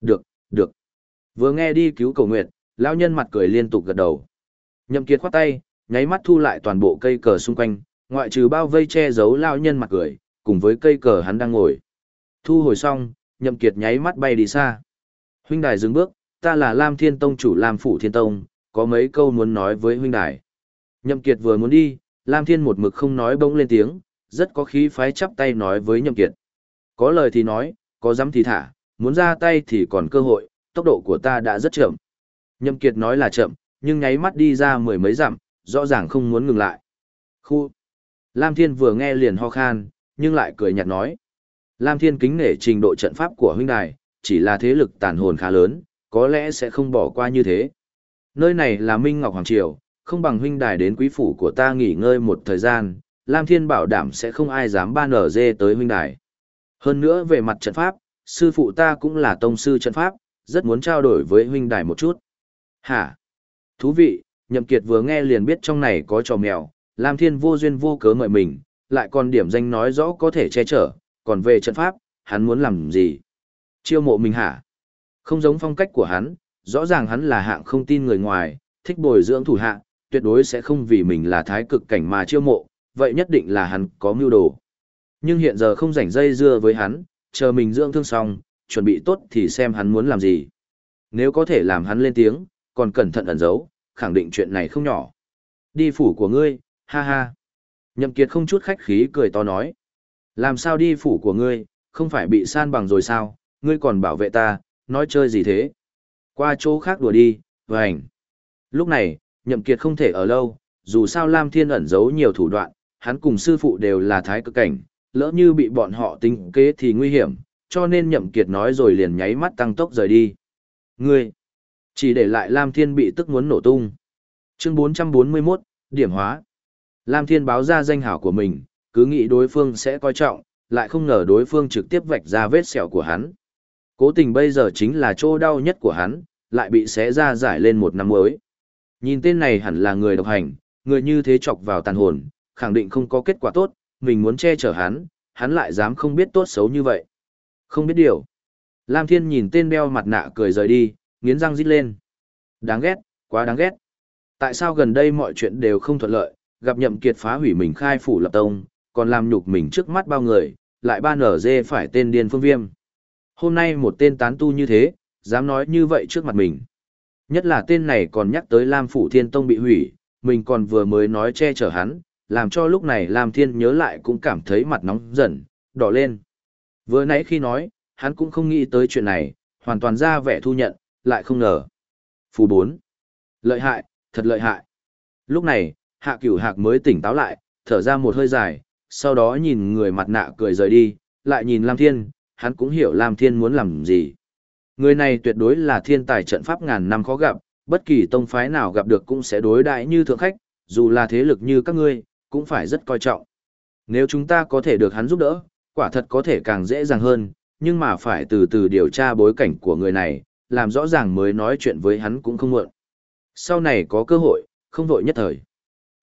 Được, được. Vừa nghe đi cứu cầu nguyện, lão nhân mặt cười liên tục gật đầu. Nhậm Kiệt khoát tay, nháy mắt thu lại toàn bộ cây cờ xung quanh, ngoại trừ bao vây che giấu lao nhân mặt cười, cùng với cây cờ hắn đang ngồi. Thu hồi xong, Nhậm Kiệt nháy mắt bay đi xa. Huynh đài dừng bước, ta là Lam Thiên Tông chủ Lam Phủ Thiên Tông, có mấy câu muốn nói với huynh đài. Nhậm Kiệt vừa muốn đi, Lam Thiên một mực không nói bỗng lên tiếng, rất có khí phái chắp tay nói với Nhậm Kiệt. Có lời thì nói, có dám thì thả, muốn ra tay thì còn cơ hội, tốc độ của ta đã rất chậm. Nhậm Kiệt nói là chậm, nhưng nháy mắt đi ra mười mấy dặm, rõ ràng không muốn ngừng lại. Khu! Lam Thiên vừa nghe liền ho khan, nhưng lại cười nhạt nói. Lam Thiên kính nể trình độ trận pháp của huynh đài, chỉ là thế lực tàn hồn khá lớn, có lẽ sẽ không bỏ qua như thế. Nơi này là Minh Ngọc Hoàng Triều, không bằng huynh đài đến quý phủ của ta nghỉ ngơi một thời gian, Lam Thiên bảo đảm sẽ không ai dám ban ở dê tới huynh đài. Hơn nữa về mặt trận pháp, sư phụ ta cũng là tông sư trận pháp, rất muốn trao đổi với huynh đài một chút. Hả? Thú vị, Nhậm Kiệt vừa nghe liền biết trong này có trò mèo, Lam Thiên vô duyên vô cớ mời mình, lại còn điểm danh nói rõ có thể che chở, còn về trận pháp, hắn muốn làm gì? Chiêu mộ mình hả? Không giống phong cách của hắn, rõ ràng hắn là hạng không tin người ngoài, thích bồi dưỡng thủ hạ, tuyệt đối sẽ không vì mình là thái cực cảnh mà chiêu mộ, vậy nhất định là hắn có mưu đồ. Nhưng hiện giờ không rảnh dây dưa với hắn, chờ mình dưỡng thương xong, chuẩn bị tốt thì xem hắn muốn làm gì. Nếu có thể làm hắn lên tiếng, còn cẩn thận ẩn giấu, khẳng định chuyện này không nhỏ. Đi phủ của ngươi, ha ha. Nhậm Kiệt không chút khách khí cười to nói. Làm sao đi phủ của ngươi, không phải bị san bằng rồi sao, ngươi còn bảo vệ ta, nói chơi gì thế. Qua chỗ khác đùa đi, vành. Lúc này, Nhậm Kiệt không thể ở lâu, dù sao Lam Thiên ẩn giấu nhiều thủ đoạn, hắn cùng sư phụ đều là thái cực cảnh, lỡ như bị bọn họ tính kế thì nguy hiểm, cho nên Nhậm Kiệt nói rồi liền nháy mắt tăng tốc rời đi. Ngươi, chỉ để lại Lam Thiên bị tức muốn nổ tung. Chương 441, điểm hóa. Lam Thiên báo ra danh hảo của mình, cứ nghĩ đối phương sẽ coi trọng, lại không ngờ đối phương trực tiếp vạch ra vết sẹo của hắn. Cố tình bây giờ chính là chỗ đau nhất của hắn, lại bị xé ra giải lên một năm mới. Nhìn tên này hẳn là người độc hành, người như thế chọc vào tàn hồn, khẳng định không có kết quả tốt, mình muốn che chở hắn, hắn lại dám không biết tốt xấu như vậy. Không biết điều. Lam Thiên nhìn tên đeo mặt nạ cười rời đi, nghiến răng rít lên. Đáng ghét, quá đáng ghét. Tại sao gần đây mọi chuyện đều không thuận lợi, gặp nhậm kiệt phá hủy mình khai phủ lập tông, còn làm nhục mình trước mắt bao người, lại ban ở dê phải tên điên phương viêm. Hôm nay một tên tán tu như thế, dám nói như vậy trước mặt mình. Nhất là tên này còn nhắc tới Lam Phủ Thiên Tông bị hủy, mình còn vừa mới nói che chở hắn, làm cho lúc này Lam Thiên nhớ lại cũng cảm thấy mặt nóng dần, đỏ lên. Vừa nãy khi nói, hắn cũng không nghĩ tới chuyện này, hoàn toàn ra vẻ thu nhận, lại không ngờ. phù 4. Lợi hại, thật lợi hại. Lúc này, hạ cửu hạc mới tỉnh táo lại, thở ra một hơi dài, sau đó nhìn người mặt nạ cười rời đi, lại nhìn Lam Thiên, hắn cũng hiểu Lam Thiên muốn làm gì. Người này tuyệt đối là thiên tài trận pháp ngàn năm khó gặp, bất kỳ tông phái nào gặp được cũng sẽ đối đãi như thượng khách, dù là thế lực như các ngươi, cũng phải rất coi trọng. Nếu chúng ta có thể được hắn giúp đỡ, quả thật có thể càng dễ dàng hơn, nhưng mà phải từ từ điều tra bối cảnh của người này, làm rõ ràng mới nói chuyện với hắn cũng không muộn. Sau này có cơ hội, không vội nhất thời.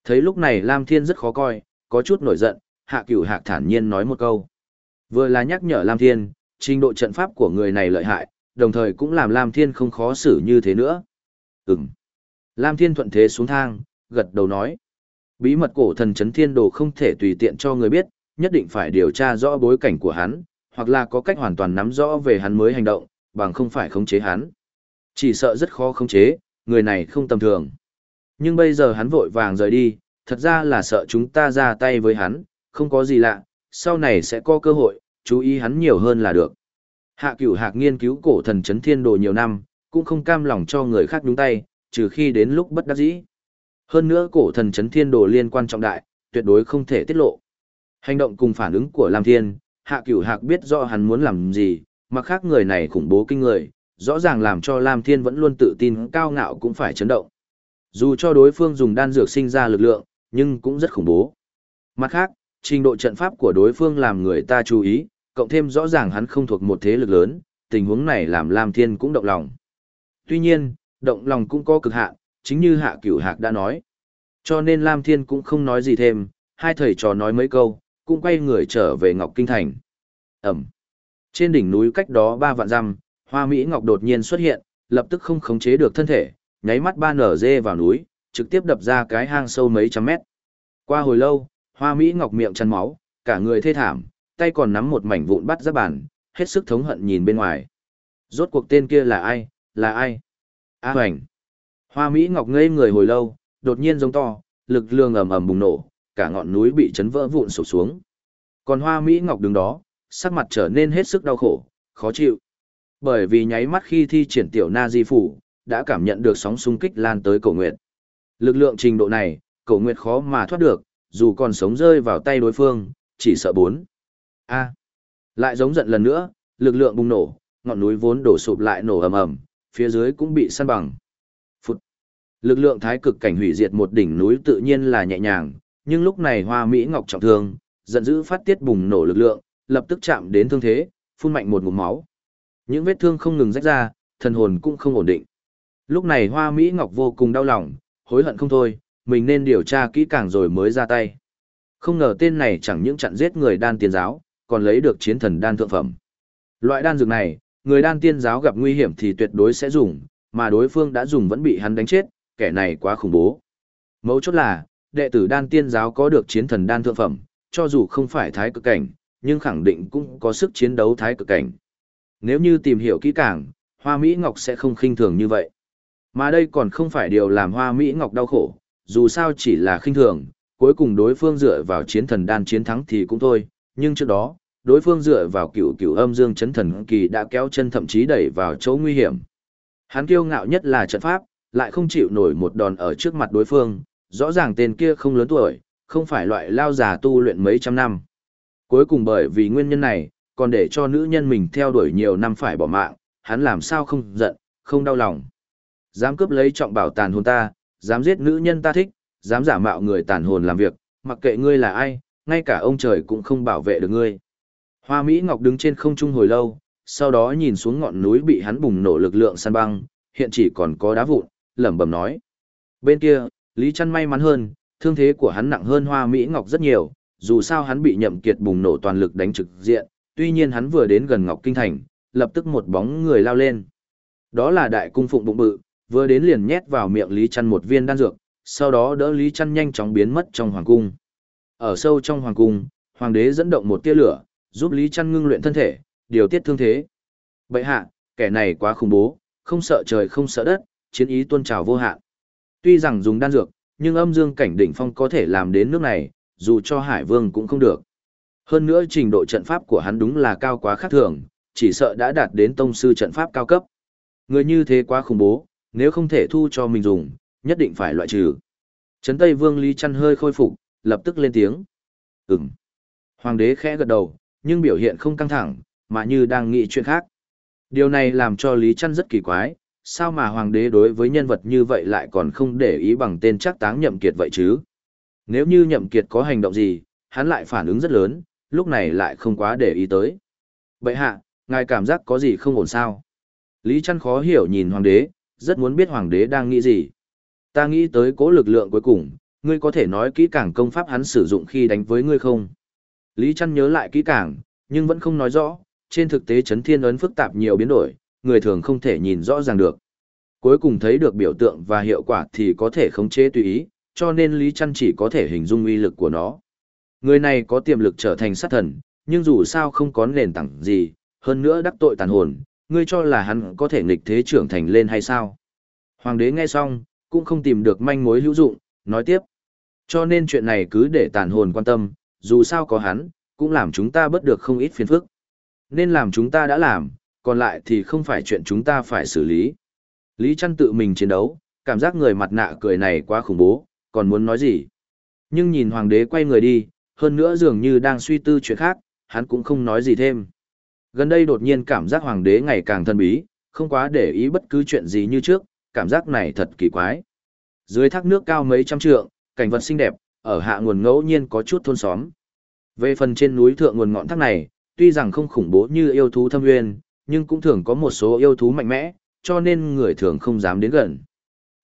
Thấy lúc này Lam Thiên rất khó coi, có chút nổi giận, hạ cửu hạc thản nhiên nói một câu. Vừa là nhắc nhở Lam Thiên, trình độ trận pháp của người này lợi hại, đồng thời cũng làm Lam Thiên không khó xử như thế nữa. Ừm. Lam Thiên thuận thế xuống thang, gật đầu nói. Bí mật cổ thần chấn thiên đồ không thể tùy tiện cho người biết, nhất định phải điều tra rõ bối cảnh của hắn, hoặc là có cách hoàn toàn nắm rõ về hắn mới hành động, bằng không phải khống chế hắn. Chỉ sợ rất khó khống chế, người này không tầm thường. Nhưng bây giờ hắn vội vàng rời đi, thật ra là sợ chúng ta ra tay với hắn, không có gì lạ, sau này sẽ có cơ hội, chú ý hắn nhiều hơn là được. Hạ cửu hạc nghiên cứu cổ thần chấn thiên đồ nhiều năm, cũng không cam lòng cho người khác đúng tay, trừ khi đến lúc bất đắc dĩ. Hơn nữa cổ thần chấn thiên đồ liên quan trọng đại, tuyệt đối không thể tiết lộ. Hành động cùng phản ứng của Lam Thiên, Hạ Cửu Hạc biết rõ hắn muốn làm gì, mà khác người này khủng bố kinh người, rõ ràng làm cho Lam Thiên vẫn luôn tự tin cao ngạo cũng phải chấn động. Dù cho đối phương dùng đan dược sinh ra lực lượng, nhưng cũng rất khủng bố. Mặt khác, trình độ trận pháp của đối phương làm người ta chú ý, cộng thêm rõ ràng hắn không thuộc một thế lực lớn, tình huống này làm Lam Thiên cũng động lòng. Tuy nhiên, động lòng cũng có cực hạn, chính như Hạ Cửu Hạc đã nói. Cho nên Lam Thiên cũng không nói gì thêm, hai thầy trò nói mấy câu, cũng quay người trở về Ngọc Kinh Thành. Ẩm. Trên đỉnh núi cách đó ba vạn dặm, Hoa Mỹ Ngọc đột nhiên xuất hiện, lập tức không khống chế được thân thể, nháy mắt ba nở dê vào núi, trực tiếp đập ra cái hang sâu mấy trăm mét. Qua hồi lâu, Hoa Mỹ Ngọc miệng chăn máu, cả người thê thảm, tay còn nắm một mảnh vụn bắt ra bàn, hết sức thống hận nhìn bên ngoài. Rốt cuộc tên kia là ai, là ai? A hoành. Hoa Mỹ Ngọc ngây người hồi lâu, đột nhiên giống to, lực lượng ầm ầm bùng nổ, cả ngọn núi bị chấn vỡ vụn sụp xuống. Còn Hoa Mỹ Ngọc đứng đó, sắc mặt trở nên hết sức đau khổ, khó chịu. Bởi vì nháy mắt khi thi triển tiểu na di phủ, đã cảm nhận được sóng xung kích lan tới cổ nguyệt. Lực lượng trình độ này, cổ nguyệt khó mà thoát được, dù còn sống rơi vào tay đối phương, chỉ sợ bốn. A. Lại giống giận lần nữa, lực lượng bùng nổ, ngọn núi vốn đổ sụp lại nổ ầm ầm, phía dưới cũng bị săn bằng. Phút. Lực lượng thái cực cảnh hủy diệt một đỉnh núi tự nhiên là nhẹ nhàng, nhưng lúc này Hoa Mỹ Ngọc trọng thương, giận dữ phát tiết bùng nổ lực lượng, lập tức chạm đến thương thế, phun mạnh một ngụm máu. Những vết thương không ngừng rách ra, thần hồn cũng không ổn định. Lúc này Hoa Mỹ Ngọc vô cùng đau lòng, hối hận không thôi, mình nên điều tra kỹ càng rồi mới ra tay. Không ngờ tên này chẳng những chặn giết người đan tiên giáo, còn lấy được chiến thần đan thượng phẩm. Loại đan dược này, người đan tiên giáo gặp nguy hiểm thì tuyệt đối sẽ dùng, mà đối phương đã dùng vẫn bị hắn đánh chết, kẻ này quá khủng bố. Mấu chốt là, đệ tử đan tiên giáo có được chiến thần đan thượng phẩm, cho dù không phải thái cực cảnh, nhưng khẳng định cũng có sức chiến đấu thái cực cảnh. Nếu như tìm hiểu kỹ càng, Hoa Mỹ Ngọc sẽ không khinh thường như vậy. Mà đây còn không phải điều làm Hoa Mỹ Ngọc đau khổ, dù sao chỉ là khinh thường, cuối cùng đối phương dựa vào chiến thần đan chiến thắng thì cũng thôi, nhưng trước đó, đối phương dựa vào cựu cựu âm dương chấn thần kỳ đã kéo chân thậm chí đẩy vào chỗ nguy hiểm. Hắn kiêu ngạo nhất là trận pháp, lại không chịu nổi một đòn ở trước mặt đối phương, rõ ràng tên kia không lớn tuổi, không phải loại lao già tu luyện mấy trăm năm. Cuối cùng bởi vì nguyên nhân này, còn để cho nữ nhân mình theo đuổi nhiều năm phải bỏ mạng, hắn làm sao không giận, không đau lòng. Dám cướp lấy trọng bảo tàn hồn ta, dám giết nữ nhân ta thích, dám giả mạo người tàn hồn làm việc, mặc kệ ngươi là ai, ngay cả ông trời cũng không bảo vệ được ngươi. Hoa Mỹ Ngọc đứng trên không trung hồi lâu, sau đó nhìn xuống ngọn núi bị hắn bùng nổ lực lượng săn băng, hiện chỉ còn có đá vụn, lẩm bẩm nói. Bên kia, Lý Trăn may mắn hơn, thương thế của hắn nặng hơn Hoa Mỹ Ngọc rất nhiều, dù sao hắn bị nhậm kiệt bùng nổ toàn lực đánh trực diện, tuy nhiên hắn vừa đến gần Ngọc Kinh Thành, lập tức một bóng người lao lên. Đó là đại cung phụng bụng bự, vừa đến liền nhét vào miệng Lý Trăn một viên đan dược, sau đó đỡ Lý Trăn nhanh chóng biến mất trong hoàng cung. Ở sâu trong hoàng cung, hoàng đế dẫn động một tia lửa, giúp Lý Trăn ngưng luyện thân thể, điều tiết thương thế. bệ hạ, kẻ này quá khủng bố, không sợ trời không sợ đất, chiến ý tuôn trào vô hạn. Tuy rằng dùng đan dược, nhưng âm dương cảnh đỉnh phong có thể làm đến nước này, dù cho Hải Vương cũng không được. Hơn nữa trình độ trận pháp của hắn đúng là cao quá khác thường, chỉ sợ đã đạt đến tông sư trận pháp cao cấp. Người như thế quá khủng bố, nếu không thể thu cho mình dùng, nhất định phải loại trừ. Trấn Tây Vương Lý Trăn hơi khôi phục, lập tức lên tiếng. Ừm. Hoàng đế khẽ gật đầu, nhưng biểu hiện không căng thẳng, mà như đang nghĩ chuyện khác. Điều này làm cho Lý Trăn rất kỳ quái, sao mà hoàng đế đối với nhân vật như vậy lại còn không để ý bằng tên chắc táng nhậm kiệt vậy chứ? Nếu như nhậm kiệt có hành động gì, hắn lại phản ứng rất lớn, lúc này lại không quá để ý tới. Bậy hạ, ngài cảm giác có gì không ổn sao? Lý Trăn khó hiểu nhìn hoàng đế, rất muốn biết hoàng đế đang nghĩ gì. Ta nghĩ tới cố lực lượng cuối cùng, ngươi có thể nói kỹ càng công pháp hắn sử dụng khi đánh với ngươi không? Lý Trăn nhớ lại kỹ càng, nhưng vẫn không nói rõ, trên thực tế chấn thiên ấn phức tạp nhiều biến đổi, người thường không thể nhìn rõ ràng được. Cuối cùng thấy được biểu tượng và hiệu quả thì có thể khống chế tùy ý, cho nên Lý Trăn chỉ có thể hình dung uy lực của nó. Người này có tiềm lực trở thành sát thần, nhưng dù sao không có nền tảng gì, hơn nữa đắc tội tàn hồn, ngươi cho là hắn có thể nghịch thế trưởng thành lên hay sao? Hoàng đế nghe xong, cũng không tìm được manh mối hữu dụng, nói tiếp. Cho nên chuyện này cứ để tàn hồn quan tâm, dù sao có hắn, cũng làm chúng ta bớt được không ít phiền phức. Nên làm chúng ta đã làm, còn lại thì không phải chuyện chúng ta phải xử lý. Lý Trăn tự mình chiến đấu, cảm giác người mặt nạ cười này quá khủng bố, còn muốn nói gì. Nhưng nhìn hoàng đế quay người đi, hơn nữa dường như đang suy tư chuyện khác, hắn cũng không nói gì thêm. Gần đây đột nhiên cảm giác hoàng đế ngày càng thân bí, không quá để ý bất cứ chuyện gì như trước, cảm giác này thật kỳ quái. Dưới thác nước cao mấy trăm trượng, cảnh vật xinh đẹp, ở hạ nguồn ngẫu nhiên có chút thôn xóm. Về phần trên núi thượng nguồn ngọn thác này, tuy rằng không khủng bố như yêu thú thâm nguyên, nhưng cũng thường có một số yêu thú mạnh mẽ, cho nên người thường không dám đến gần.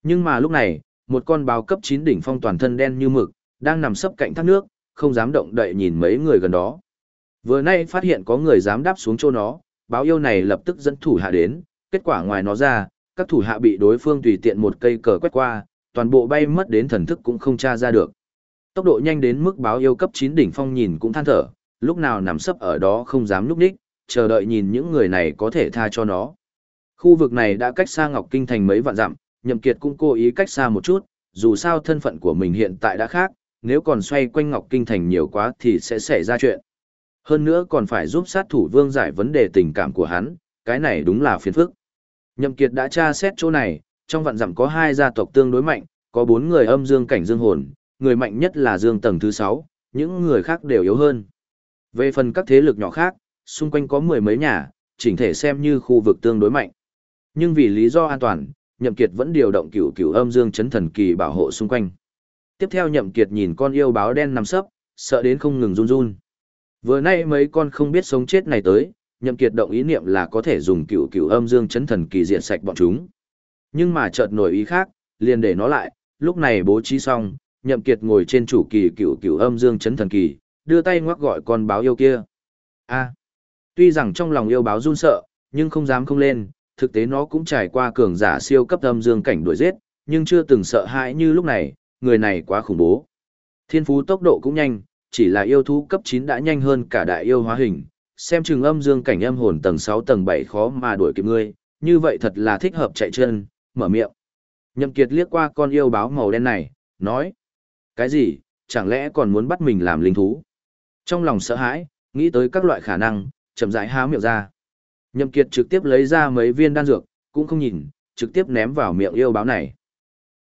Nhưng mà lúc này, một con báo cấp 9 đỉnh phong toàn thân đen như mực, đang nằm sấp cạnh thác nước, không dám động đậy nhìn mấy người gần đó. Vừa nay phát hiện có người dám đáp xuống chỗ nó, báo yêu này lập tức dẫn thủ hạ đến, kết quả ngoài nó ra, các thủ hạ bị đối phương tùy tiện một cây cờ quét qua, toàn bộ bay mất đến thần thức cũng không tra ra được. Tốc độ nhanh đến mức báo yêu cấp 9 đỉnh phong nhìn cũng than thở, lúc nào nằm sấp ở đó không dám núp đích, chờ đợi nhìn những người này có thể tha cho nó. Khu vực này đã cách xa Ngọc Kinh thành mấy vạn dặm, Nhậm Kiệt cũng cố ý cách xa một chút, dù sao thân phận của mình hiện tại đã khác, nếu còn xoay quanh Ngọc Kinh thành nhiều quá thì sẽ xảy ra chuyện. Hơn nữa còn phải giúp sát thủ vương giải vấn đề tình cảm của hắn, cái này đúng là phiền phức. Nhậm Kiệt đã tra xét chỗ này, trong vạn dặm có hai gia tộc tương đối mạnh, có bốn người âm dương cảnh dương hồn, người mạnh nhất là dương tầng thứ sáu, những người khác đều yếu hơn. Về phần các thế lực nhỏ khác, xung quanh có mười mấy nhà, chỉnh thể xem như khu vực tương đối mạnh. Nhưng vì lý do an toàn, Nhậm Kiệt vẫn điều động cửu cửu âm dương chấn thần kỳ bảo hộ xung quanh. Tiếp theo Nhậm Kiệt nhìn con yêu báo đen nằm sấp, sợ đến không ngừng run run. Vừa nay mấy con không biết sống chết này tới, Nhậm Kiệt động ý niệm là có thể dùng cửu cửu âm dương chấn thần kỳ diện sạch bọn chúng. Nhưng mà chợt nổi ý khác, liền để nó lại, lúc này bố trí xong, Nhậm Kiệt ngồi trên chủ kỳ cựu cựu âm dương chấn thần kỳ, đưa tay ngoắc gọi con báo yêu kia. A. tuy rằng trong lòng yêu báo run sợ, nhưng không dám không lên, thực tế nó cũng trải qua cường giả siêu cấp âm dương cảnh đuổi giết, nhưng chưa từng sợ hãi như lúc này, người này quá khủng bố. Thiên phú tốc độ cũng nhanh, chỉ là yêu thú cấp 9 đã nhanh hơn cả đại yêu hóa hình, xem chừng âm dương cảnh âm hồn tầng 6 tầng 7 khó mà đuổi kịp ngươi, như vậy thật là thích hợp chạy chân, mở miệng. Nhậm Kiệt liếc qua con yêu báo màu đen này, nói. Cái gì, chẳng lẽ còn muốn bắt mình làm linh thú? Trong lòng sợ hãi, nghĩ tới các loại khả năng, chậm rãi há miệng ra. Nhậm Kiệt trực tiếp lấy ra mấy viên đan dược, cũng không nhìn, trực tiếp ném vào miệng yêu báo này.